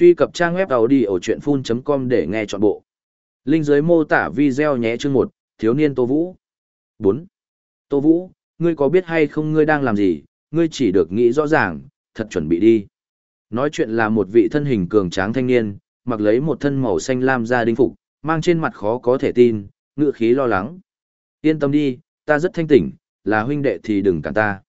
Truy cập trang web đầu đi ở chuyện full.com để nghe trọn bộ. Linh dưới mô tả video nhé chương 1, thiếu niên Tô Vũ. 4. Tô Vũ, ngươi có biết hay không ngươi đang làm gì, ngươi chỉ được nghĩ rõ ràng, thật chuẩn bị đi. Nói chuyện là một vị thân hình cường tráng thanh niên, mặc lấy một thân màu xanh lam da đinh phục, mang trên mặt khó có thể tin, ngựa khí lo lắng. Yên tâm đi, ta rất thanh tỉnh, là huynh đệ thì đừng cản ta.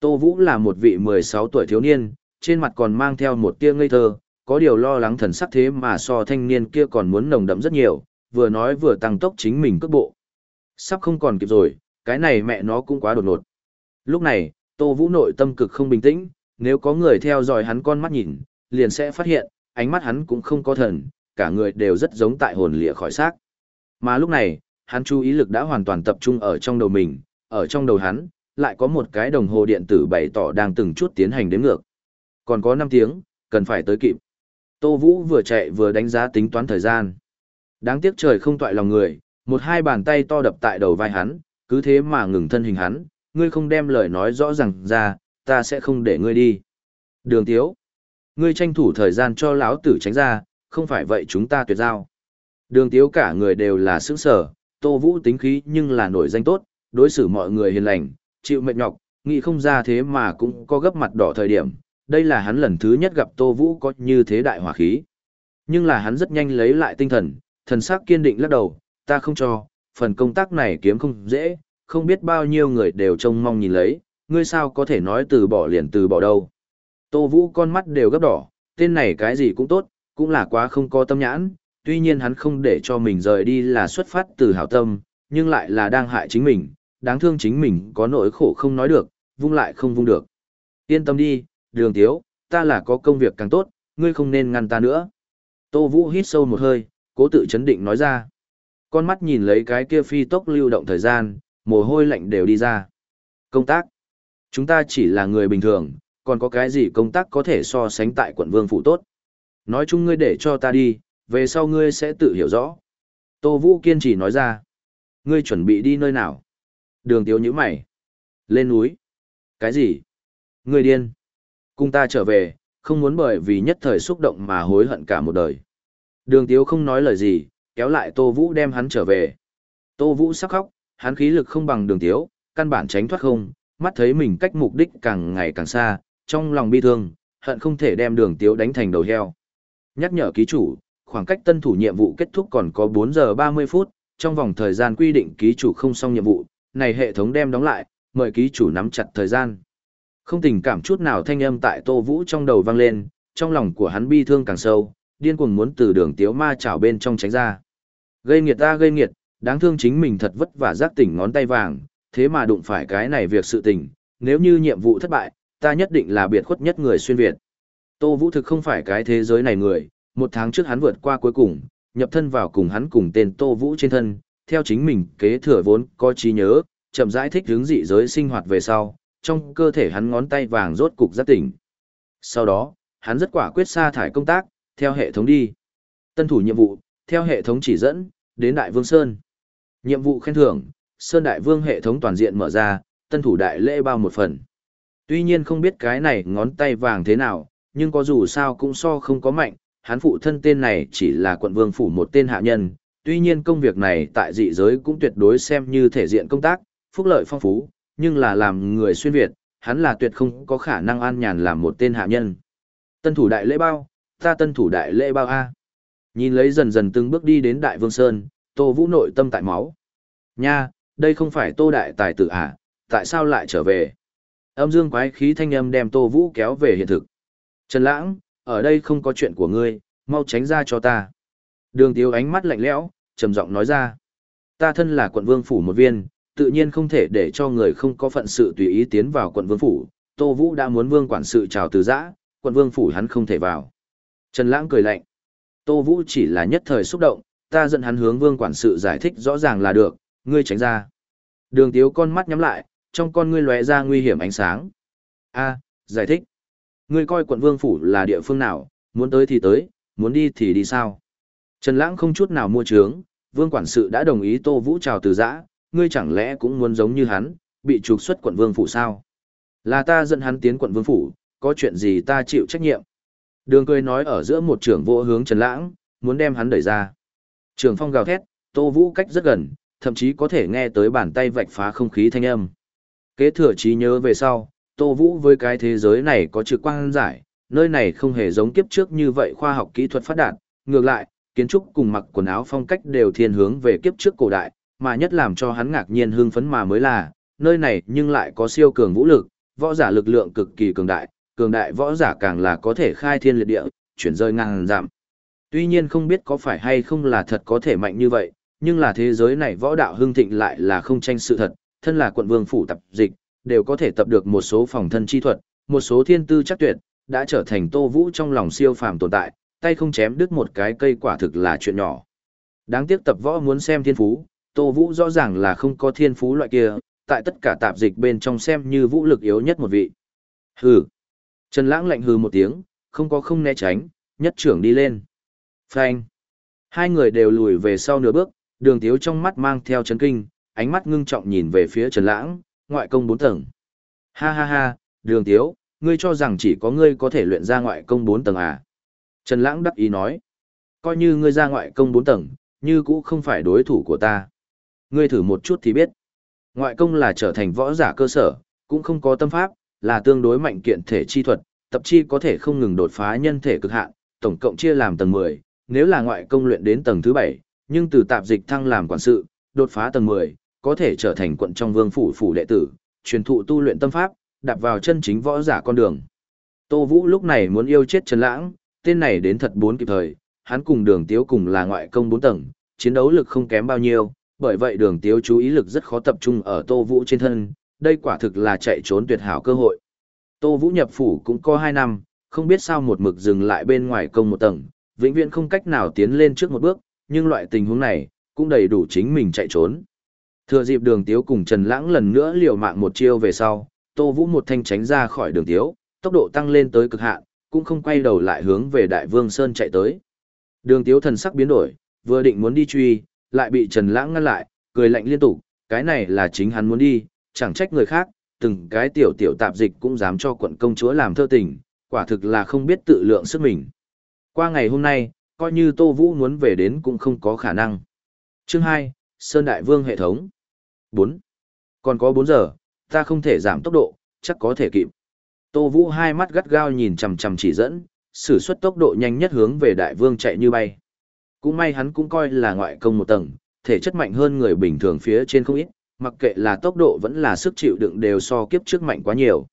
Tô Vũ là một vị 16 tuổi thiếu niên, trên mặt còn mang theo một tia ngây thơ, có điều lo lắng thần sắc thế mà so thanh niên kia còn muốn nồng đậm rất nhiều, vừa nói vừa tăng tốc chính mình cước bộ. Sắp không còn kịp rồi, cái này mẹ nó cũng quá đột ngột. Lúc này, Tô Vũ nội tâm cực không bình tĩnh, nếu có người theo dõi hắn con mắt nhìn, liền sẽ phát hiện, ánh mắt hắn cũng không có thần, cả người đều rất giống tại hồn lịa khỏi xác. Mà lúc này, hắn chú ý lực đã hoàn toàn tập trung ở trong đầu mình, ở trong đầu hắn, lại có một cái đồng hồ điện tử bày tỏ đang từng chút tiến hành đến ngược. Còn có 5 tiếng, cần phải tới kịp. Tô Vũ vừa chạy vừa đánh giá tính toán thời gian. Đáng tiếc trời không toại lòng người, một hai bàn tay to đập tại đầu vai hắn, cứ thế mà ngừng thân hình hắn, ngươi không đem lời nói rõ ràng ra, ta sẽ không để ngươi đi. Đường Tiếu, ngươi tranh thủ thời gian cho lão tử tránh ra, không phải vậy chúng ta tuyệt giao. Đường Tiếu cả người đều là sướng sở, Tô Vũ tính khí nhưng là nổi danh tốt, đối xử mọi người hiền lành, chịu mệt nhọc, nghĩ không ra thế mà cũng có gấp mặt đỏ thời điểm, đây là hắn lần thứ nhất gặp Tô Vũ có như thế đại hỏa khí. Nhưng là hắn rất nhanh lấy lại tinh thần, thần sắc kiên định lắc đầu, ta không cho, phần công tác này kiếm không dễ, không biết bao nhiêu người đều trông mong nhìn lấy, ngươi sao có thể nói từ bỏ liền từ bỏ đâu. Tô Vũ con mắt đều gấp đỏ, tên này cái gì cũng tốt, cũng là quá không có tâm nhãn, tuy nhiên hắn không để cho mình rời đi là xuất phát từ hảo tâm, nhưng lại là đang hại chính mình, đáng thương chính mình có nỗi khổ không nói được, vung lại không vung được. Yên tâm đi, đường tiếu, ta là có công việc càng tốt, ngươi không nên ngăn ta nữa. Tô Vũ hít sâu một hơi, cố tự chấn định nói ra. Con mắt nhìn lấy cái kia phi tốc lưu động thời gian, mồ hôi lạnh đều đi ra. Công tác. Chúng ta chỉ là người bình thường, còn có cái gì công tác có thể so sánh tại quận vương phủ tốt. Nói chung ngươi để cho ta đi, về sau ngươi sẽ tự hiểu rõ. Tô Vũ kiên trì nói ra. Ngươi chuẩn bị đi nơi nào? Đường tiếu như mày. Lên núi. Cái gì? Ngươi điên. Cùng ta trở về, không muốn bởi vì nhất thời xúc động mà hối hận cả một đời. Đường tiếu không nói lời gì, kéo lại Tô Vũ đem hắn trở về. Tô Vũ sắc khóc, hắn khí lực không bằng đường tiếu, căn bản tránh thoát không, mắt thấy mình cách mục đích càng ngày càng xa, trong lòng bi thương, hận không thể đem đường tiếu đánh thành đầu heo. Nhắc nhở ký chủ, khoảng cách tân thủ nhiệm vụ kết thúc còn có 4 giờ 30 phút, trong vòng thời gian quy định ký chủ không xong nhiệm vụ, này hệ thống đem đóng lại, mời ký chủ nắm chặt thời gian. Không tình cảm chút nào thanh âm tại Tô Vũ trong đầu vang lên, trong lòng của hắn bi thương càng sâu, điên cuồng muốn từ đường tiếu ma chảo bên trong tránh ra. Gây nghiệt ta gây nghiệt, đáng thương chính mình thật vất vả giác tỉnh ngón tay vàng, thế mà đụng phải cái này việc sự tình, nếu như nhiệm vụ thất bại, ta nhất định là biệt khuất nhất người xuyên Việt. Tô Vũ thực không phải cái thế giới này người, một tháng trước hắn vượt qua cuối cùng, nhập thân vào cùng hắn cùng tên Tô Vũ trên thân, theo chính mình kế thừa vốn có trí nhớ, chậm rãi thích hướng dị giới sinh hoạt về sau, trong cơ thể hắn ngón tay vàng rốt cục giác tỉnh. Sau đó, hắn rất quả quyết sa thải công tác, theo hệ thống đi. Tân thủ nhiệm vụ, theo hệ thống chỉ dẫn, đến Đại Vương Sơn. Nhiệm vụ khen thưởng, Sơn Đại Vương hệ thống toàn diện mở ra, tân thủ đại lễ bao một phần. Tuy nhiên không biết cái này ngón tay vàng thế nào, nhưng có dù sao cũng so không có mạnh, hắn phụ thân tên này chỉ là quận vương phủ một tên hạ nhân, tuy nhiên công việc này tại dị giới cũng tuyệt đối xem như thể diện công tác, phúc lợi phong phú, nhưng là làm người xuyên Việt, hắn là tuyệt không có khả năng an nhàn làm một tên hạ nhân. Tân thủ đại lễ bao, ta tân thủ đại lễ bao A. Nhìn lấy dần dần từng bước đi đến Đại Vương Sơn, Tô Vũ nội tâm tại máu. Nha, đây không phải Tô Đại Tài tử à, tại sao lại trở về? Âm dương quái khí thanh âm đem Tô Vũ kéo về hiện thực. Trần Lãng, ở đây không có chuyện của ngươi, mau tránh ra cho ta. Đường Tiếu ánh mắt lạnh lẽo, trầm giọng nói ra. Ta thân là quận vương phủ một viên, tự nhiên không thể để cho người không có phận sự tùy ý tiến vào quận vương phủ. Tô Vũ đã muốn vương quản sự chào từ giã, quận vương phủ hắn không thể vào. Trần Lãng cười lạnh. Tô Vũ chỉ là nhất thời xúc động, ta dẫn hắn hướng vương quản sự giải thích rõ ràng là được, ngươi tránh ra. Đường Tiếu con mắt nhắm lại, trong con ngươi lóe ra nguy hiểm ánh sáng. A, giải thích. Ngươi coi quận vương phủ là địa phương nào, muốn tới thì tới, muốn đi thì đi sao? Trần Lãng không chút nào mua trướng, vương quản sự đã đồng ý Tô Vũ chào từ giã, ngươi chẳng lẽ cũng muốn giống như hắn, bị trục xuất quận vương phủ sao? Là ta dẫn hắn tiến quận vương phủ, có chuyện gì ta chịu trách nhiệm. Đường cười nói ở giữa một trưởng vô hướng Trần Lãng, muốn đem hắn đẩy ra. Trường phong gào thét, Tô Vũ cách rất gần, thậm chí có thể nghe tới bàn tay vạch phá không khí thanh âm. Kế thừa trí nhớ về sau, Tô Vũ với cái thế giới này có trực quan giải, nơi này không hề giống kiếp trước như vậy khoa học kỹ thuật phát đạt, ngược lại, kiến trúc cùng mặc quần áo phong cách đều thiên hướng về kiếp trước cổ đại, mà nhất làm cho hắn ngạc nhiên hưng phấn mà mới là, nơi này nhưng lại có siêu cường vũ lực, võ giả lực lượng cực kỳ cường đại, cường đại võ giả càng là có thể khai thiên liệt địa, chuyển rơi ngang giảm. Tuy nhiên không biết có phải hay không là thật có thể mạnh như vậy, nhưng là thế giới này võ đạo hưng thịnh lại là không tranh sự thật, thân là quận vương phủ tập dịch, đều có thể tập được một số phòng thân chi thuật, một số thiên tư chắc tuyệt, đã trở thành Tô Vũ trong lòng siêu phàm tồn tại, tay không chém đứt một cái cây quả thực là chuyện nhỏ. Đáng tiếc tập võ muốn xem thiên phú, Tô Vũ rõ ràng là không có thiên phú loại kia, tại tất cả tạp dịch bên trong xem như vũ lực yếu nhất một vị. Hừ. Trần Lãng lạnh hừ một tiếng, không có không né tránh, nhất trưởng đi lên. Phanh. Hai người đều lùi về sau nửa bước, đường tiếu trong mắt mang theo chấn kinh, ánh mắt ngưng trọng nhìn về phía Trần Lãng, ngoại công bốn tầng. Ha ha ha, đường tiếu, ngươi cho rằng chỉ có ngươi có thể luyện ra ngoại công bốn tầng à? Trần Lãng đắc ý nói. Coi như ngươi ra ngoại công bốn tầng, như cũ không phải đối thủ của ta. Ngươi thử một chút thì biết. Ngoại công là trở thành võ giả cơ sở, cũng không có tâm pháp, là tương đối mạnh kiện thể chi thuật, tập chi có thể không ngừng đột phá nhân thể cực hạn, tổng cộng chia làm tầng 10, nếu là ngoại công luyện đến tầng thứ 7, nhưng từ tạp dịch thăng làm quản sự, đột phá tầng 10, có thể trở thành quận trong vương phủ phủ đệ tử, truyền thụ tu luyện tâm pháp, đạp vào chân chính võ giả con đường. Tô Vũ lúc này muốn yêu chết Trần Lãng, tên này đến thật bốn kịp thời, hắn cùng đường tiếu cùng là ngoại công 4 tầng, chiến đấu lực không kém bao nhiêu, bởi vậy đường tiếu chú ý lực rất khó tập trung ở Tô Vũ trên thân, đây quả thực là chạy trốn tuyệt hảo cơ hội. Tô Vũ nhập phủ cũng có hai năm, không biết sao một mực dừng lại bên ngoài công một tầng, vĩnh viễn không cách nào tiến lên trước một bước, nhưng loại tình huống này, cũng đầy đủ chính mình chạy trốn. Thừa dịp đường tiếu cùng Trần Lãng lần nữa liều mạng một chiêu về sau, Tô Vũ một thanh tránh ra khỏi đường tiếu, tốc độ tăng lên tới cực hạn, cũng không quay đầu lại hướng về Đại Vương Sơn chạy tới. Đường tiếu thần sắc biến đổi, vừa định muốn đi truy, lại bị Trần Lãng ngăn lại, cười lạnh liên tục, cái này là chính hắn muốn đi, chẳng trách người khác, từng cái tiểu tiểu tạp dịch cũng dám cho quận công chúa làm thơ tình, quả thực là không biết tự lượng sức mình. Qua ngày hôm nay, coi như Tô Vũ muốn về đến cũng không có khả năng. Chương 2, Sơn Đại Vương hệ thống. 4. Còn có 4 giờ, ta không thể giảm tốc độ, chắc có thể kịp. Tô Vũ hai mắt gắt gao nhìn chằm chằm chỉ dẫn, sử xuất tốc độ nhanh nhất hướng về Đại Vương chạy như bay. Cũng may hắn cũng coi là ngoại công một tầng, thể chất mạnh hơn người bình thường phía trên không ít, mặc kệ là tốc độ vẫn là sức chịu đựng đều so kiếp trước mạnh quá nhiều.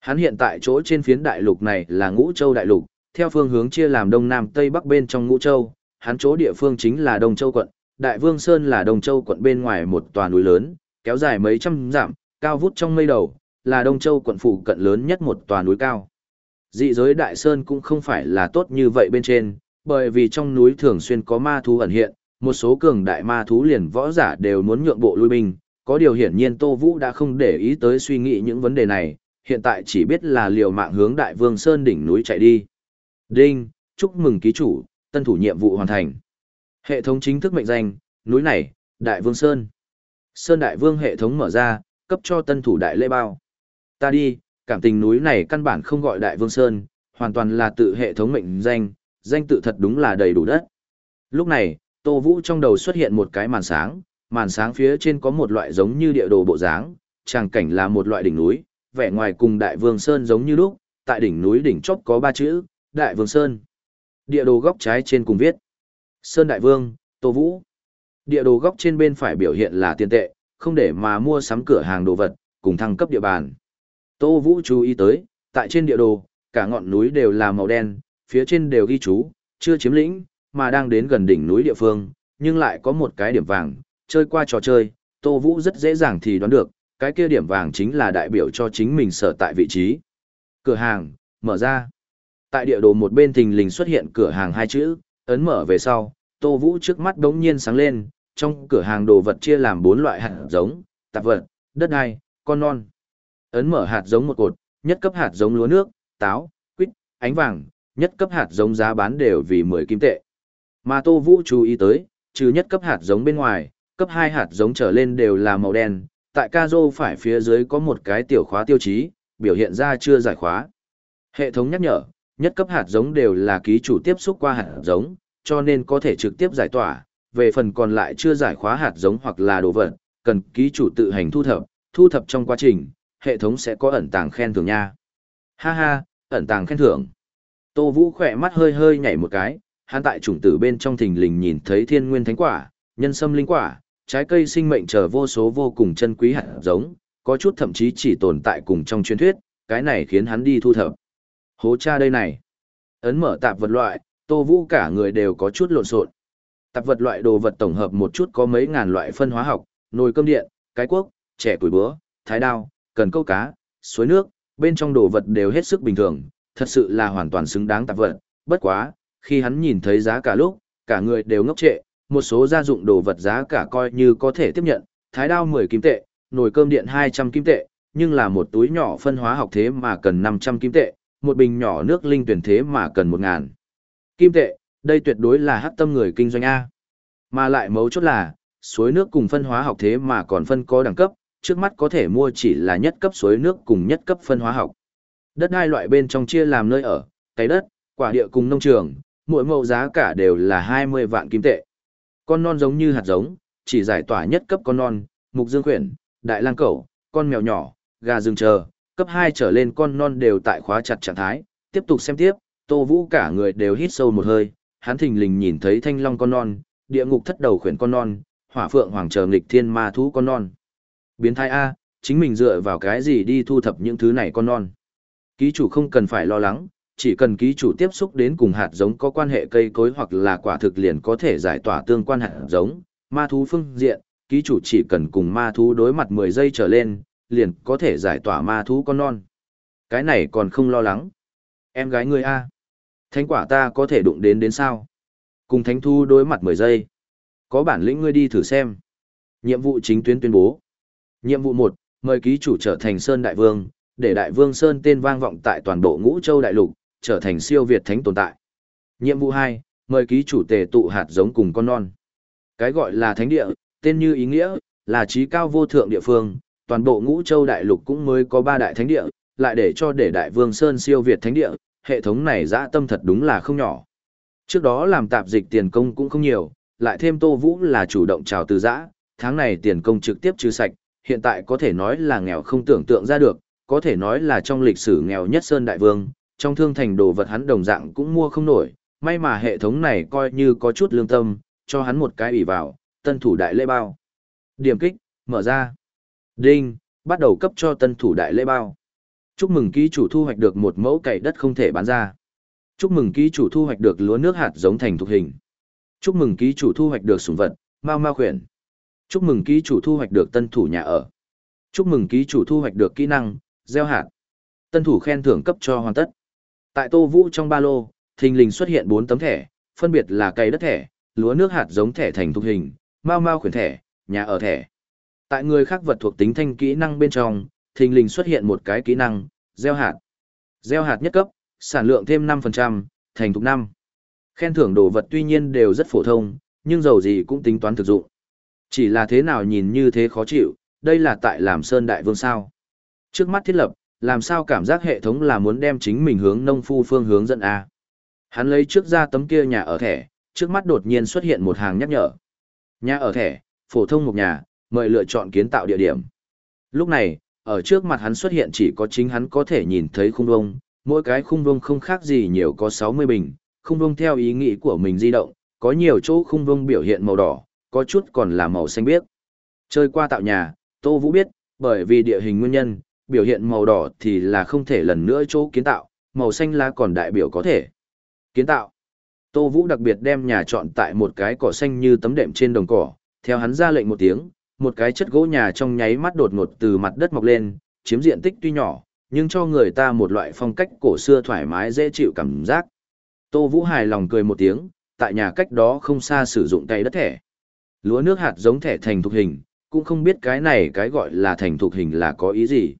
Hắn hiện tại chỗ trên phiến đại lục này là Ngũ Châu đại lục, theo phương hướng chia làm đông nam tây bắc bên trong Ngũ Châu, hắn chỗ địa phương chính là Đông Châu quận, Đại Vương Sơn là Đông Châu quận bên ngoài một tòa núi lớn, kéo dài mấy trăm dặm, cao vút trong mây đầu, là Đông Châu quận phụ cận lớn nhất một tòa núi cao. Dị giới Đại Sơn cũng không phải là tốt như vậy bên trên, bởi vì trong núi thường xuyên có ma thú ẩn hiện, một số cường đại ma thú liền võ giả đều muốn nhượng bộ lui binh, có điều hiển nhiên Tô Vũ đã không để ý tới suy nghĩ những vấn đề này, hiện tại chỉ biết là liều mạng hướng Đại Vương Sơn đỉnh núi chạy đi. Đinh, chúc mừng ký chủ, tân thủ nhiệm vụ hoàn thành. Hệ thống chính thức mệnh danh, núi này, Đại Vương Sơn. Sơn Đại Vương hệ thống mở ra, cấp cho tân thủ đại lễ bao. Ta đi, cảm tình núi này căn bản không gọi Đại Vương Sơn, hoàn toàn là tự hệ thống mệnh danh, danh tự thật đúng là đầy đủ đất. Lúc này, Tô Vũ trong đầu xuất hiện một cái màn sáng, màn sáng phía trên có một loại giống như địa đồ bộ dáng, tràng cảnh là một loại đỉnh núi, vẻ ngoài cùng Đại Vương Sơn giống như lúc, tại đỉnh núi đỉnh chóp có ba chữ, Đại Vương Sơn. Địa đồ góc trái trên cùng viết. Sơn Đại Vương, Tô Vũ. Địa đồ góc trên bên phải biểu hiện là tiền tệ, không để mà mua sắm cửa hàng đồ vật, cùng thăng cấp địa bàn. Tô Vũ chú ý tới, tại trên địa đồ, cả ngọn núi đều là màu đen, phía trên đều ghi chú, chưa chiếm lĩnh, mà đang đến gần đỉnh núi địa phương, nhưng lại có một cái điểm vàng, chơi qua trò chơi, Tô Vũ rất dễ dàng thì đoán được, cái kia điểm vàng chính là đại biểu cho chính mình sở tại vị trí. Cửa hàng, mở ra. Tại địa đồ một bên thình lình xuất hiện cửa hàng hai chữ, ấn mở về sau, Tô Vũ trước mắt đống nhiên sáng lên, trong cửa hàng đồ vật chia làm bốn loại hạt giống, tạp vật, đất đai, con non. Ấn mở hạt giống một cột, nhất cấp hạt giống lúa nước, táo, quýt, ánh vàng, nhất cấp hạt giống giá bán đều vì 10 kim tệ. Mà Tô Vũ chú ý tới, trừ nhất cấp hạt giống bên ngoài, cấp 2 hạt giống trở lên đều là màu đen, tại ca rô phải phía dưới có một cái tiểu khóa tiêu chí, biểu hiện ra chưa giải khóa. Hệ thống nhắc nhở, nhất cấp hạt giống đều là ký chủ tiếp xúc qua hạt giống, cho nên có thể trực tiếp giải tỏa, về phần còn lại chưa giải khóa hạt giống hoặc là đồ vật, cần ký chủ tự hành thu thập, thu thập trong quá trình, hệ thống sẽ có ẩn tàng khen thưởng nha. Ha ha, ẩn tàng khen thưởng. Tô Vũ khỏe mắt hơi hơi nhảy một cái, hắn tại chủng tử bên trong thình lình nhìn thấy thiên nguyên thánh quả, nhân sâm linh quả, trái cây sinh mệnh chờ vô số vô cùng chân quý hạt giống, có chút thậm chí chỉ tồn tại cùng trong truyền thuyết, cái này khiến hắn đi thu thập. Hố cha đây này. Ấn mở tạp vật loại, Tô Vũ cả người đều có chút lộn xộn. Tạp vật loại đồ vật tổng hợp một chút có mấy ngàn loại phân hóa học, nồi cơm điện, cái cuốc, trẻ củi búa, thái đao, cần câu cá, suối nước, bên trong đồ vật đều hết sức bình thường, thật sự là hoàn toàn xứng đáng tạp vật. Bất quá, khi hắn nhìn thấy giá cả lúc, cả người đều ngốc trệ, một số gia dụng đồ vật giá cả coi như có thể tiếp nhận, thái đao 10 kim tệ, nồi cơm điện 200 kim tệ, nhưng là một túi nhỏ phân hóa học thế mà cần 500 kim tệ, một bình nhỏ nước linh tuyển thế mà cần 1000 kim tệ, đây tuyệt đối là hắc tâm người kinh doanh A. Mà lại mấu chốt là, suối nước cùng phân hóa học thế mà còn phân có đẳng cấp, trước mắt có thể mua chỉ là nhất cấp suối nước cùng nhất cấp phân hóa học. Đất hai loại bên trong chia làm nơi ở, cái đất, quả địa cùng nông trường, mỗi mẫu giá cả đều là 20 vạn kim tệ. Con non giống như hạt giống, chỉ giải tỏa nhất cấp con non, mục dương khuyển, đại lang cẩu, con mèo nhỏ, gà rừng chờ, cấp 2 trở lên con non đều tại khóa chặt trạng thái. Tiếp tục xem tiếp, Tô Vũ cả người đều hít sâu một hơi, hắn thình lình nhìn thấy thanh long con non, địa ngục thất đầu khuyển con non, hỏa phượng hoàng chờ nghịch thiên ma thú con non. Biến thái A, chính mình dựa vào cái gì đi thu thập những thứ này con non. Ký chủ không cần phải lo lắng, chỉ cần ký chủ tiếp xúc đến cùng hạt giống có quan hệ cây cối hoặc là quả thực liền có thể giải tỏa tương quan hạt giống, ma thú phương diện, ký chủ chỉ cần cùng ma thú đối mặt 10 giây trở lên, liền có thể giải tỏa ma thú con non. Cái này còn không lo lắng. Em gái ngươi A. Thánh quả ta có thể đụng đến đến sao? Cùng thánh thu đối mặt 10 giây. Có bản lĩnh ngươi đi thử xem. Nhiệm vụ chính tuyến tuyên bố. Nhiệm vụ 1, mời ký chủ trở thành Sơn Đại Vương, để Đại Vương Sơn tên vang vọng tại toàn bộ ngũ châu đại lục, trở thành siêu việt thánh tồn tại. Nhiệm vụ 2, mời ký chủ tề tụ hạt giống cùng con non. Cái gọi là thánh địa, tên như ý nghĩa, là trí cao vô thượng địa phương, toàn bộ ngũ châu đại lục cũng mới có ba đại thánh địa, lại để cho để Đại Vương Sơn siêu việt thánh địa, hệ thống này dã tâm thật đúng là không nhỏ. Trước đó làm tạp dịch tiền công cũng không nhiều, lại thêm Tô Vũ là chủ động chào từ dã, tháng này tiền công trực tiếp trừ sạch, hiện tại có thể nói là nghèo không tưởng tượng ra được, có thể nói là trong lịch sử nghèo nhất Sơn Đại Vương, trong thương thành đồ vật hắn đồng dạng cũng mua không nổi, may mà hệ thống này coi như có chút lương tâm, cho hắn một cái ủy vào, tân thủ đại lễ bao. Điểm kích, mở ra. Đinh, bắt đầu cấp cho tân thủ đại lễ bao. Chúc mừng ký chủ thu hoạch được một mẫu cày đất không thể bán ra. Chúc mừng ký chủ thu hoạch được lúa nước hạt giống thành thuộc hình. Chúc mừng ký chủ thu hoạch được sủng vật, mau mau khuyển. Chúc mừng ký chủ thu hoạch được tân thủ nhà ở. Chúc mừng ký chủ thu hoạch được kỹ năng, gieo hạt. Tân thủ khen thưởng cấp cho hoàn tất. Tại Tô Vũ trong ba lô, thình lình xuất hiện bốn tấm thẻ, phân biệt là cây đất thẻ, lúa nước hạt giống thẻ thành thuộc hình, mau mau khuyển thẻ, nhà ở thẻ. Tại người khác vật thuộc tính thanh kỹ năng bên trong, thình lình xuất hiện một cái kỹ năng, gieo hạt. Gieo hạt nhất cấp, sản lượng thêm 5%, thành thục năm. Khen thưởng đồ vật tuy nhiên đều rất phổ thông, nhưng dầu gì cũng tính toán thực dụng. Chỉ là thế nào nhìn như thế khó chịu, đây là tại làm Sơn Đại Vương sao. Trước mắt thiết lập, làm sao cảm giác hệ thống là muốn đem chính mình hướng nông phu phương hướng dẫn A. Hắn lấy trước ra tấm kia nhà ở thẻ, trước mắt đột nhiên xuất hiện một hàng nhắc nhở. Nhà ở thẻ, phổ thông một nhà, mời lựa chọn kiến tạo địa điểm. Lúc này, ở trước mặt hắn xuất hiện chỉ có chính hắn có thể nhìn thấy khung vông, mỗi cái khung vông không khác gì nhiều có 60 bình, khung vông theo ý nghĩ của mình di động, có nhiều chỗ khung vông biểu hiện màu đỏ, có chút còn là màu xanh biếc. Chơi qua tạo nhà, Tô Vũ biết, bởi vì địa hình nguyên nhân, biểu hiện màu đỏ thì là không thể lần nữa chỗ kiến tạo, màu xanh lá còn đại biểu có thể. Kiến tạo. Tô Vũ đặc biệt đem nhà chọn tại một cái cỏ xanh như tấm đệm trên đồng cỏ, theo hắn ra lệnh một tiếng, một cái chất gỗ nhà trong nháy mắt đột ngột từ mặt đất mọc lên, chiếm diện tích tuy nhỏ, nhưng cho người ta một loại phong cách cổ xưa thoải mái dễ chịu cảm giác. Tô Vũ hài lòng cười một tiếng, tại nhà cách đó không xa sử dụng tay đất thẻ. Lúa nước hạt giống thẻ thành thuộc hình, cũng không biết cái này cái gọi là thành thuộc hình là có ý gì.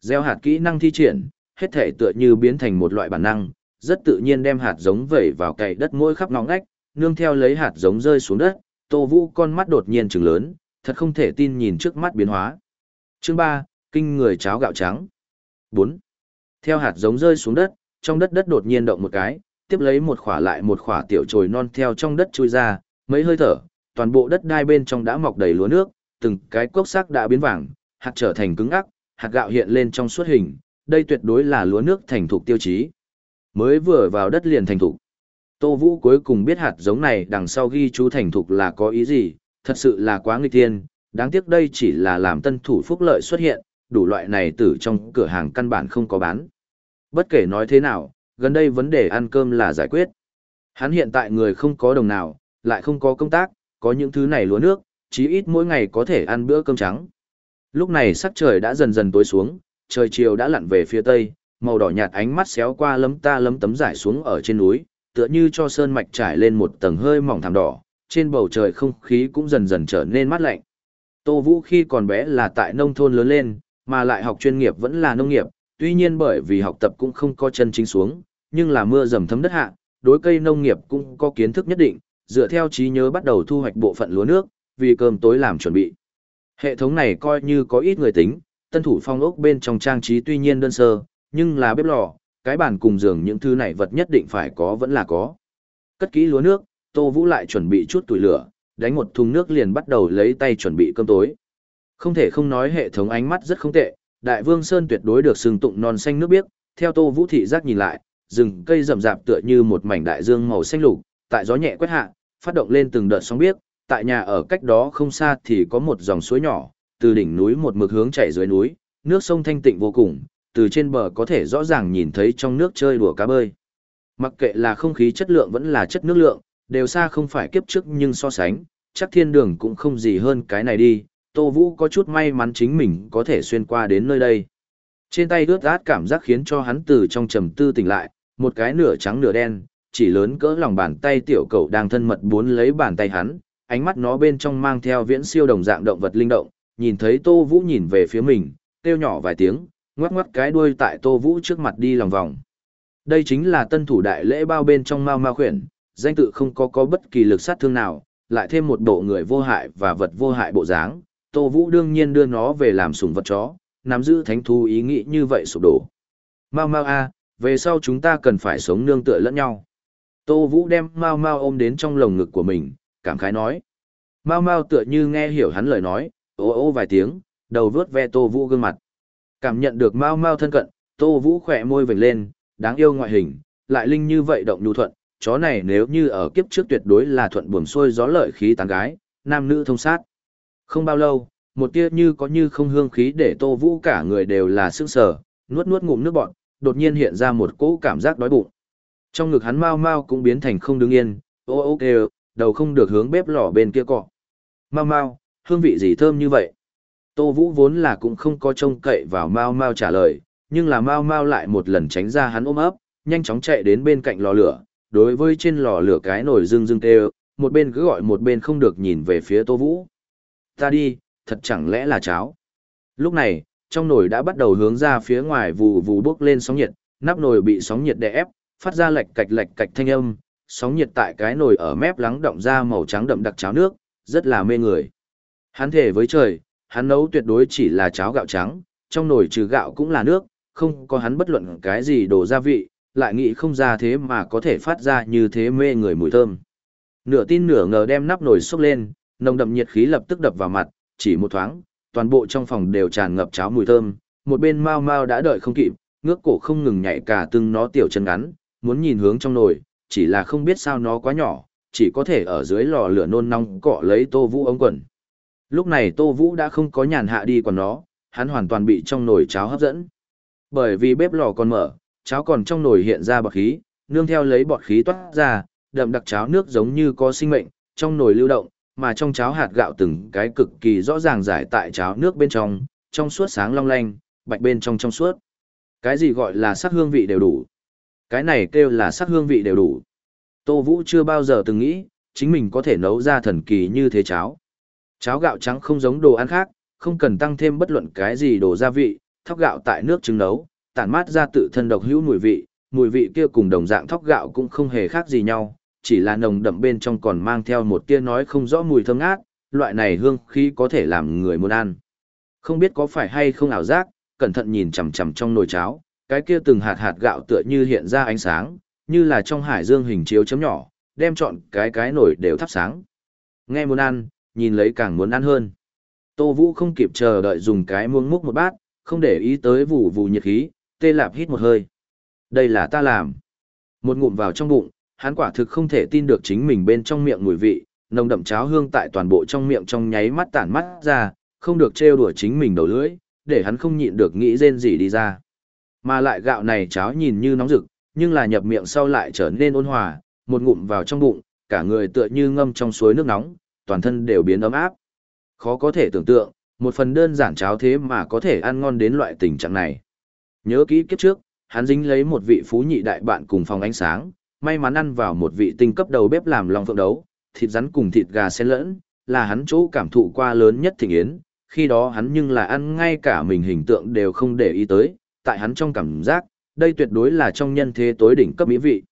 Gieo hạt kỹ năng thi triển, hết thể tựa như biến thành một loại bản năng, rất tự nhiên đem hạt giống vẩy vào cày đất mỗi khắp ngõ ngách, nương theo lấy hạt giống rơi xuống đất, Tô Vũ con mắt đột nhiên trừng lớn, thật không thể tin nhìn trước mắt biến hóa. Chương 3, kinh người cháo gạo trắng. 4. Theo hạt giống rơi xuống đất, trong đất đất đột nhiên động một cái, tiếp lấy một khỏa lại một khỏa tiểu trồi non theo trong đất chui ra, mấy hơi thở, toàn bộ đất đai bên trong đã mọc đầy lúa nước, từng cái cốc sắc đã biến vàng, hạt trở thành cứng ắc, hạt gạo hiện lên trong suốt hình, đây tuyệt đối là lúa nước thành thục tiêu chí. Mới vừa vào đất liền thành thục. Tô Vũ cuối cùng biết hạt giống này đằng sau ghi chú thành thục là có ý gì, thật sự là quá nghịch thiên, đáng tiếc đây chỉ là làm tân thủ phúc lợi xuất hiện, đủ loại này từ trong cửa hàng căn bản không có bán. Bất kể nói thế nào, gần đây vấn đề ăn cơm là giải quyết. Hắn hiện tại người không có đồng nào, lại không có công tác, có những thứ này lúa nước, chí ít mỗi ngày có thể ăn bữa cơm trắng. Lúc này sắc trời đã dần dần tối xuống, trời chiều đã lặn về phía tây, màu đỏ nhạt ánh mắt xéo qua lấm ta lấm tấm rải xuống ở trên núi, tựa như cho sơn mạch trải lên một tầng hơi mỏng thảm đỏ, trên bầu trời không khí cũng dần dần trở nên mát lạnh. Tô Vũ khi còn bé là tại nông thôn lớn lên, mà lại học chuyên nghiệp vẫn là nông nghiệp, tuy nhiên bởi vì học tập cũng không có chân chính xuống, nhưng là mưa dầm thấm đất hạ, đối cây nông nghiệp cũng có kiến thức nhất định, dựa theo trí nhớ bắt đầu thu hoạch bộ phận lúa nước, vì cơm tối làm chuẩn bị. Hệ thống này coi như có ít người tính, tân thủ phong ốc bên trong trang trí tuy nhiên đơn sơ, nhưng là bếp lò, cái bàn cùng giường những thứ này vật nhất định phải có vẫn là có. Cất kỹ lúa nước, Tô Vũ lại chuẩn bị chút tuổi lửa, đánh một thùng nước liền bắt đầu lấy tay chuẩn bị cơm tối. Không thể không nói hệ thống ánh mắt rất không tệ, Đại Vương Sơn tuyệt đối được sừng tụng non xanh nước biếc, theo Tô Vũ thị giác nhìn lại, rừng cây rậm rạp tựa như một mảnh đại dương màu xanh lục, tại gió nhẹ quét hạ, phát động lên từng đợt sóng biếc, tại nhà ở cách đó không xa thì có một dòng suối nhỏ, từ đỉnh núi một mực hướng chảy dưới núi, nước sông thanh tịnh vô cùng, từ trên bờ có thể rõ ràng nhìn thấy trong nước chơi đùa cá bơi. Mặc kệ là không khí chất lượng vẫn là chất nước lượng, đều xa không phải kiếp trước nhưng so sánh, chắc thiên đường cũng không gì hơn cái này đi, Tô Vũ có chút may mắn chính mình có thể xuyên qua đến nơi đây. Trên tay ướt át cảm giác khiến cho hắn từ trong trầm tư tỉnh lại, một cái nửa trắng nửa đen, chỉ lớn cỡ lòng bàn tay tiểu cậu đang thân mật bốn lấy bàn tay hắn, ánh mắt nó bên trong mang theo viễn siêu đồng dạng động vật linh động, nhìn thấy Tô Vũ nhìn về phía mình, kêu nhỏ vài tiếng, ngoắc ngoắc cái đuôi tại Tô Vũ trước mặt đi lòng vòng. Đây chính là tân thủ đại lễ bao bên trong Mao Mao khuyển, danh tự không có có bất kỳ lực sát thương nào, lại thêm một bộ người vô hại và vật vô hại bộ dáng, Tô Vũ đương nhiên đưa nó về làm sủng vật chó, nắm giữ thánh thú ý nghĩ như vậy sụp đổ. Mao Mao a, về sau chúng ta cần phải sống nương tựa lẫn nhau. Tô Vũ đem Mao Mao ôm đến trong lồng ngực của mình, cảm khái nói. Mao Mao tựa như nghe hiểu hắn lời nói, ô ô vài tiếng, đầu vướt ve Tô Vũ gương mặt. Cảm nhận được Mao Mao thân cận, Tô Vũ khỏe môi vểnh lên, đáng yêu ngoại hình, lại linh như vậy động nhu thuận, chó này nếu như ở kiếp trước tuyệt đối là thuận buồm xuôi gió lợi khí tán gái, nam nữ thông sát. Không bao lâu, một tia như có như không hương khí để Tô Vũ cả người đều là sững sờ, nuốt nuốt ngụm nước bọt, đột nhiên hiện ra một cỗ cảm giác đói bụng. Trong ngực hắn mau mau cũng biến thành không đứng yên, ô ô kêu, đầu không được hướng bếp lò bên kia cọ. Mau mau, hương vị gì thơm như vậy? Tô Vũ vốn là cũng không có trông cậy vào mau mau trả lời, nhưng là mau mau lại một lần tránh ra hắn ôm ấp, nhanh chóng chạy đến bên cạnh lò lửa, đối với trên lò lửa cái nồi rưng rưng kêu, một bên cứ gọi một bên không được nhìn về phía Tô Vũ. Ta đi, thật chẳng lẽ là cháo. Lúc này, trong nồi đã bắt đầu hướng ra phía ngoài vù vù bốc lên sóng nhiệt, nắp nồi bị sóng nhiệt đè ép, phát ra lệch cạch lệch cạch thanh âm, sóng nhiệt tại cái nồi ở mép lắng động ra màu trắng đậm đặc cháo nước, rất là mê người. Hắn thể với trời, hắn nấu tuyệt đối chỉ là cháo gạo trắng, trong nồi trừ gạo cũng là nước, không có hắn bất luận cái gì đổ gia vị, lại nghĩ không ra thế mà có thể phát ra như thế mê người mùi thơm. Nửa tin nửa ngờ đem nắp nồi xúc lên, nồng đậm nhiệt khí lập tức đập vào mặt, chỉ một thoáng, toàn bộ trong phòng đều tràn ngập cháo mùi thơm, một bên Mao Mao đã đợi không kịp, ngước cổ không ngừng nhảy cả từng nó tiểu chân ngắn, muốn nhìn hướng trong nồi, chỉ là không biết sao nó quá nhỏ, chỉ có thể ở dưới lò lửa nôn nóng cọ lấy Tô Vũ ống quần. Lúc này Tô Vũ đã không có nhàn hạ đi còn nó, hắn hoàn toàn bị trong nồi cháo hấp dẫn. Bởi vì bếp lò còn mở, cháo còn trong nồi hiện ra bọt khí, nương theo lấy bọt khí toát ra, đậm đặc cháo nước giống như có sinh mệnh, trong nồi lưu động, mà trong cháo hạt gạo từng cái cực kỳ rõ ràng giải tại cháo nước bên trong, trong suốt sáng long lanh, bạch bên trong trong suốt. Cái gì gọi là sắc hương vị đều đủ? Cái này kêu là sắc hương vị đều đủ. Tô Vũ chưa bao giờ từng nghĩ, chính mình có thể nấu ra thần kỳ như thế cháo. Cháo gạo trắng không giống đồ ăn khác, không cần tăng thêm bất luận cái gì đồ gia vị, thóc gạo tại nước trứng nấu, tản mát ra tự thân độc hữu mùi vị, mùi vị kia cùng đồng dạng thóc gạo cũng không hề khác gì nhau, chỉ là nồng đậm bên trong còn mang theo một tia nói không rõ mùi thơm ngát, loại này hương khí có thể làm người muốn ăn. Không biết có phải hay không ảo giác, cẩn thận nhìn chằm chằm trong nồi cháo, cái kia từng hạt hạt gạo tựa như hiện ra ánh sáng, như là trong hải dương hình chiếu chấm nhỏ, đem chọn cái cái nổi đều thắp sáng. Nghe muốn ăn, nhìn lấy càng muốn ăn hơn. Tô Vũ không kịp chờ đợi dùng cái muông múc một bát, không để ý tới vụ vụ nhiệt khí, tê lạp hít một hơi. Đây là ta làm. Một ngụm vào trong bụng, hắn quả thực không thể tin được chính mình bên trong miệng mùi vị, nồng đậm cháo hương tại toàn bộ trong miệng trong nháy mắt tản mắt ra, không được trêu đùa chính mình đầu lưỡi, để hắn không nhịn được nghĩ rên gì đi ra. Mà lại gạo này cháo nhìn như nóng rực, nhưng là nhập miệng sau lại trở nên ôn hòa, một ngụm vào trong bụng, cả người tựa như ngâm trong suối nước nóng, toàn thân đều biến ấm áp. Khó có thể tưởng tượng, một phần đơn giản cháo thế mà có thể ăn ngon đến loại tình trạng này. Nhớ kỹ kiếp trước, hắn dính lấy một vị phú nhị đại bạn cùng phòng ánh sáng, may mắn ăn vào một vị tinh cấp đầu bếp làm lòng phượng đấu, thịt rắn cùng thịt gà xen lẫn, là hắn chỗ cảm thụ qua lớn nhất thịnh yến, khi đó hắn nhưng là ăn ngay cả mình hình tượng đều không để ý tới, tại hắn trong cảm giác, đây tuyệt đối là trong nhân thế tối đỉnh cấp mỹ vị.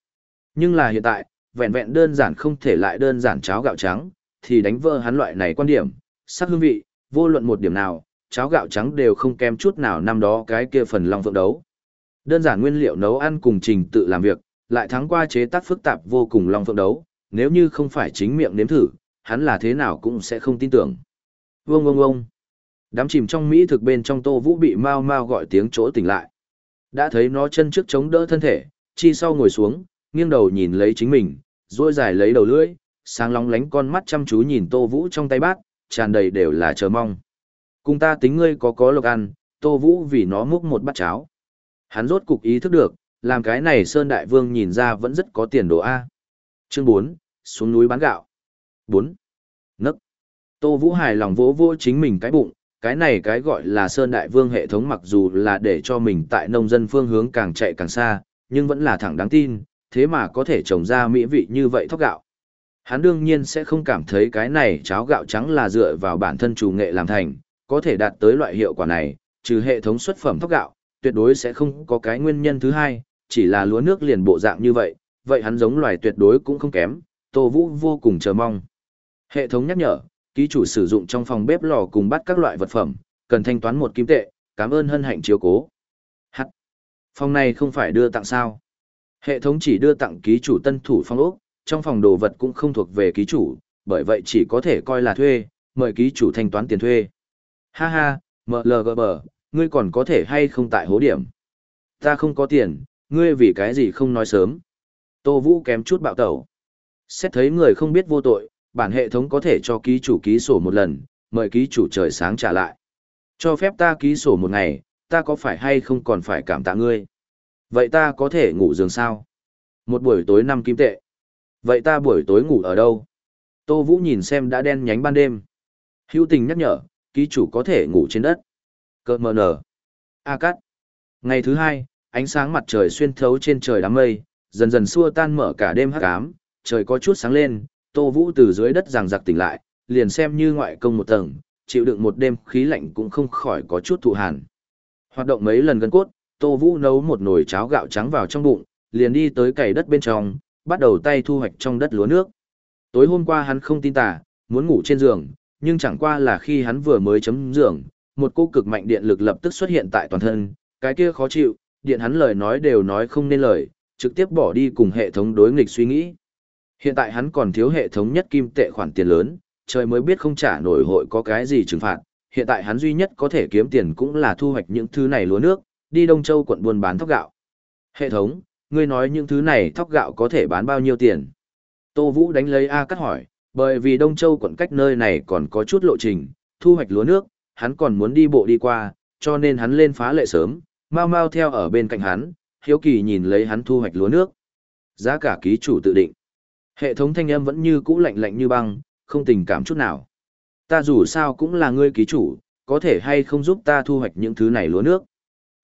Nhưng là hiện tại, vẹn vẹn đơn giản không thể lại đơn giản cháo gạo trắng, thì đánh vỡ hắn loại này quan điểm, sắc hương vị, vô luận một điểm nào, cháo gạo trắng đều không kém chút nào năm đó cái kia phần long phượng đấu. Đơn giản nguyên liệu nấu ăn cùng trình tự làm việc, lại thắng qua chế tác phức tạp vô cùng long phượng đấu, nếu như không phải chính miệng nếm thử, hắn là thế nào cũng sẽ không tin tưởng. Vương ông ông. Đám chìm trong Mỹ thực bên trong tô vũ bị mau mau gọi tiếng chỗ tỉnh lại. Đã thấy nó chân trước chống đỡ thân thể, chi sau ngồi xuống, nghiêng đầu nhìn lấy chính mình, duỗi dài lấy đầu lưỡi, sáng lóng lánh con mắt chăm chú nhìn tô vũ trong tay bát, tràn đầy đều là chờ mong. Cùng ta tính ngươi có có lộc ăn, tô vũ vì nó múc một bát cháo. Hắn rốt cục ý thức được, làm cái này Sơn Đại Vương nhìn ra vẫn rất có tiền đồ A. Chương 4, xuống núi bán gạo. 4. Nấc. Tô Vũ hài lòng vỗ vỗ chính mình cái bụng, cái này cái gọi là Sơn Đại Vương hệ thống mặc dù là để cho mình tại nông dân phương hướng càng chạy càng xa, nhưng vẫn là thẳng đáng tin, thế mà có thể trồng ra mỹ vị như vậy thóc gạo. Hắn đương nhiên sẽ không cảm thấy cái này cháo gạo trắng là dựa vào bản thân chủ nghệ làm thành, có thể đạt tới loại hiệu quả này, trừ hệ thống xuất phẩm thóc gạo, tuyệt đối sẽ không có cái nguyên nhân thứ hai, chỉ là lúa nước liền bộ dạng như vậy, vậy hắn giống loài tuyệt đối cũng không kém, Tô Vũ vô cùng chờ mong. Hệ thống nhắc nhở, ký chủ sử dụng trong phòng bếp lò cùng bắt các loại vật phẩm, cần thanh toán một kim tệ, cảm ơn hân hạnh chiếu cố. Hắc. Phòng này không phải đưa tặng sao? Hệ thống chỉ đưa tặng ký chủ tân thủ phong ốc, trong phòng đồ vật cũng không thuộc về ký chủ, bởi vậy chỉ có thể coi là thuê, mời ký chủ thanh toán tiền thuê. Ha ha, MLGB, ngươi còn có thể hay không tại hố điểm. Ta không có tiền, ngươi vì cái gì không nói sớm. Tô Vũ kém chút bạo tẩu. Xét thấy người không biết vô tội, bản hệ thống có thể cho ký chủ ký sổ một lần, mời ký chủ trời sáng trả lại. Cho phép ta ký sổ một ngày, ta có phải hay không còn phải cảm tạ ngươi. Vậy ta có thể ngủ giường sao? Một buổi tối năm kim tệ. Vậy ta buổi tối ngủ ở đâu? Tô Vũ nhìn xem đã đen nhánh ban đêm. Hữu tình nhắc nhở, ký chủ có thể ngủ trên đất. Cơ mờ nở. A cắt. Ngày thứ hai, ánh sáng mặt trời xuyên thấu trên trời đám mây, dần dần xua tan mở cả đêm hắc ám, trời có chút sáng lên, Tô Vũ từ dưới đất giằng giặc tỉnh lại, liền xem như ngoại công một tầng, chịu đựng một đêm khí lạnh cũng không khỏi có chút thụ hàn. Hoạt động mấy lần gần cốt, Tô Vũ nấu một nồi cháo gạo trắng vào trong bụng, liền đi tới cày đất bên trong, bắt đầu tay thu hoạch trong đất lúa nước. Tối hôm qua hắn không tin tà, muốn ngủ trên giường, nhưng chẳng qua là khi hắn vừa mới chấm giường, một cô cực mạnh điện lực lập tức xuất hiện tại toàn thân, cái kia khó chịu, điện hắn lời nói đều nói không nên lời, trực tiếp bỏ đi cùng hệ thống đối nghịch suy nghĩ. Hiện tại hắn còn thiếu hệ thống nhất kim tệ khoản tiền lớn, trời mới biết không trả nổi hội có cái gì trừng phạt. Hiện tại hắn duy nhất có thể kiếm tiền cũng là thu hoạch những thứ này lúa nước, đi Đông Châu quận buôn bán thóc gạo. Hệ thống, ngươi nói những thứ này thóc gạo có thể bán bao nhiêu tiền? Tô Vũ đánh lấy A cắt hỏi, bởi vì Đông Châu quận cách nơi này còn có chút lộ trình, thu hoạch lúa nước, hắn còn muốn đi bộ đi qua, cho nên hắn lên phá lệ sớm, mau mau theo ở bên cạnh hắn, hiếu kỳ nhìn lấy hắn thu hoạch lúa nước. Giá cả ký chủ tự định. Hệ thống thanh âm vẫn như cũ lạnh lạnh như băng, không tình cảm chút nào. Ta dù sao cũng là ngươi ký chủ, có thể hay không giúp ta thu hoạch những thứ này lúa nước.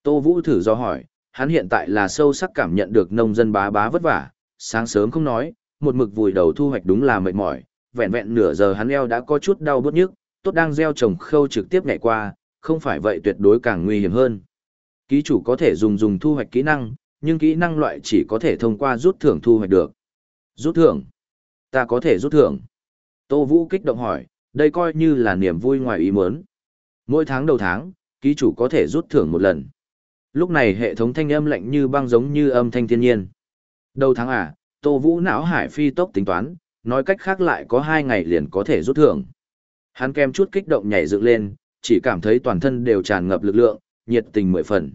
Tô Vũ thử do hỏi, hắn hiện tại là sâu sắc cảm nhận được nông dân bá bá vất vả, sáng sớm không nói, một mực vùi đầu thu hoạch đúng là mệt mỏi, vẹn vẹn nửa giờ hắn eo đã có chút đau bớt nhức, tốt đang gieo trồng khâu trực tiếp nhảy qua, không phải vậy tuyệt đối càng nguy hiểm hơn. Ký chủ có thể dùng dùng thu hoạch kỹ năng, nhưng kỹ năng loại chỉ có thể thông qua rút thưởng thu hoạch được. Rút thưởng? Ta có thể rút thưởng. Tô Vũ kích động hỏi, đây coi như là niềm vui ngoài ý muốn. Mỗi tháng đầu tháng, ký chủ có thể rút thưởng một lần. Lúc này hệ thống thanh âm lạnh như băng giống như âm thanh thiên nhiên. Đầu tháng à, Tô Vũ não hải phi tốc tính toán, nói cách khác lại có hai ngày liền có thể rút thưởng. Hắn kem chút kích động nhảy dựng lên, chỉ cảm thấy toàn thân đều tràn ngập lực lượng, nhiệt tình mười phần.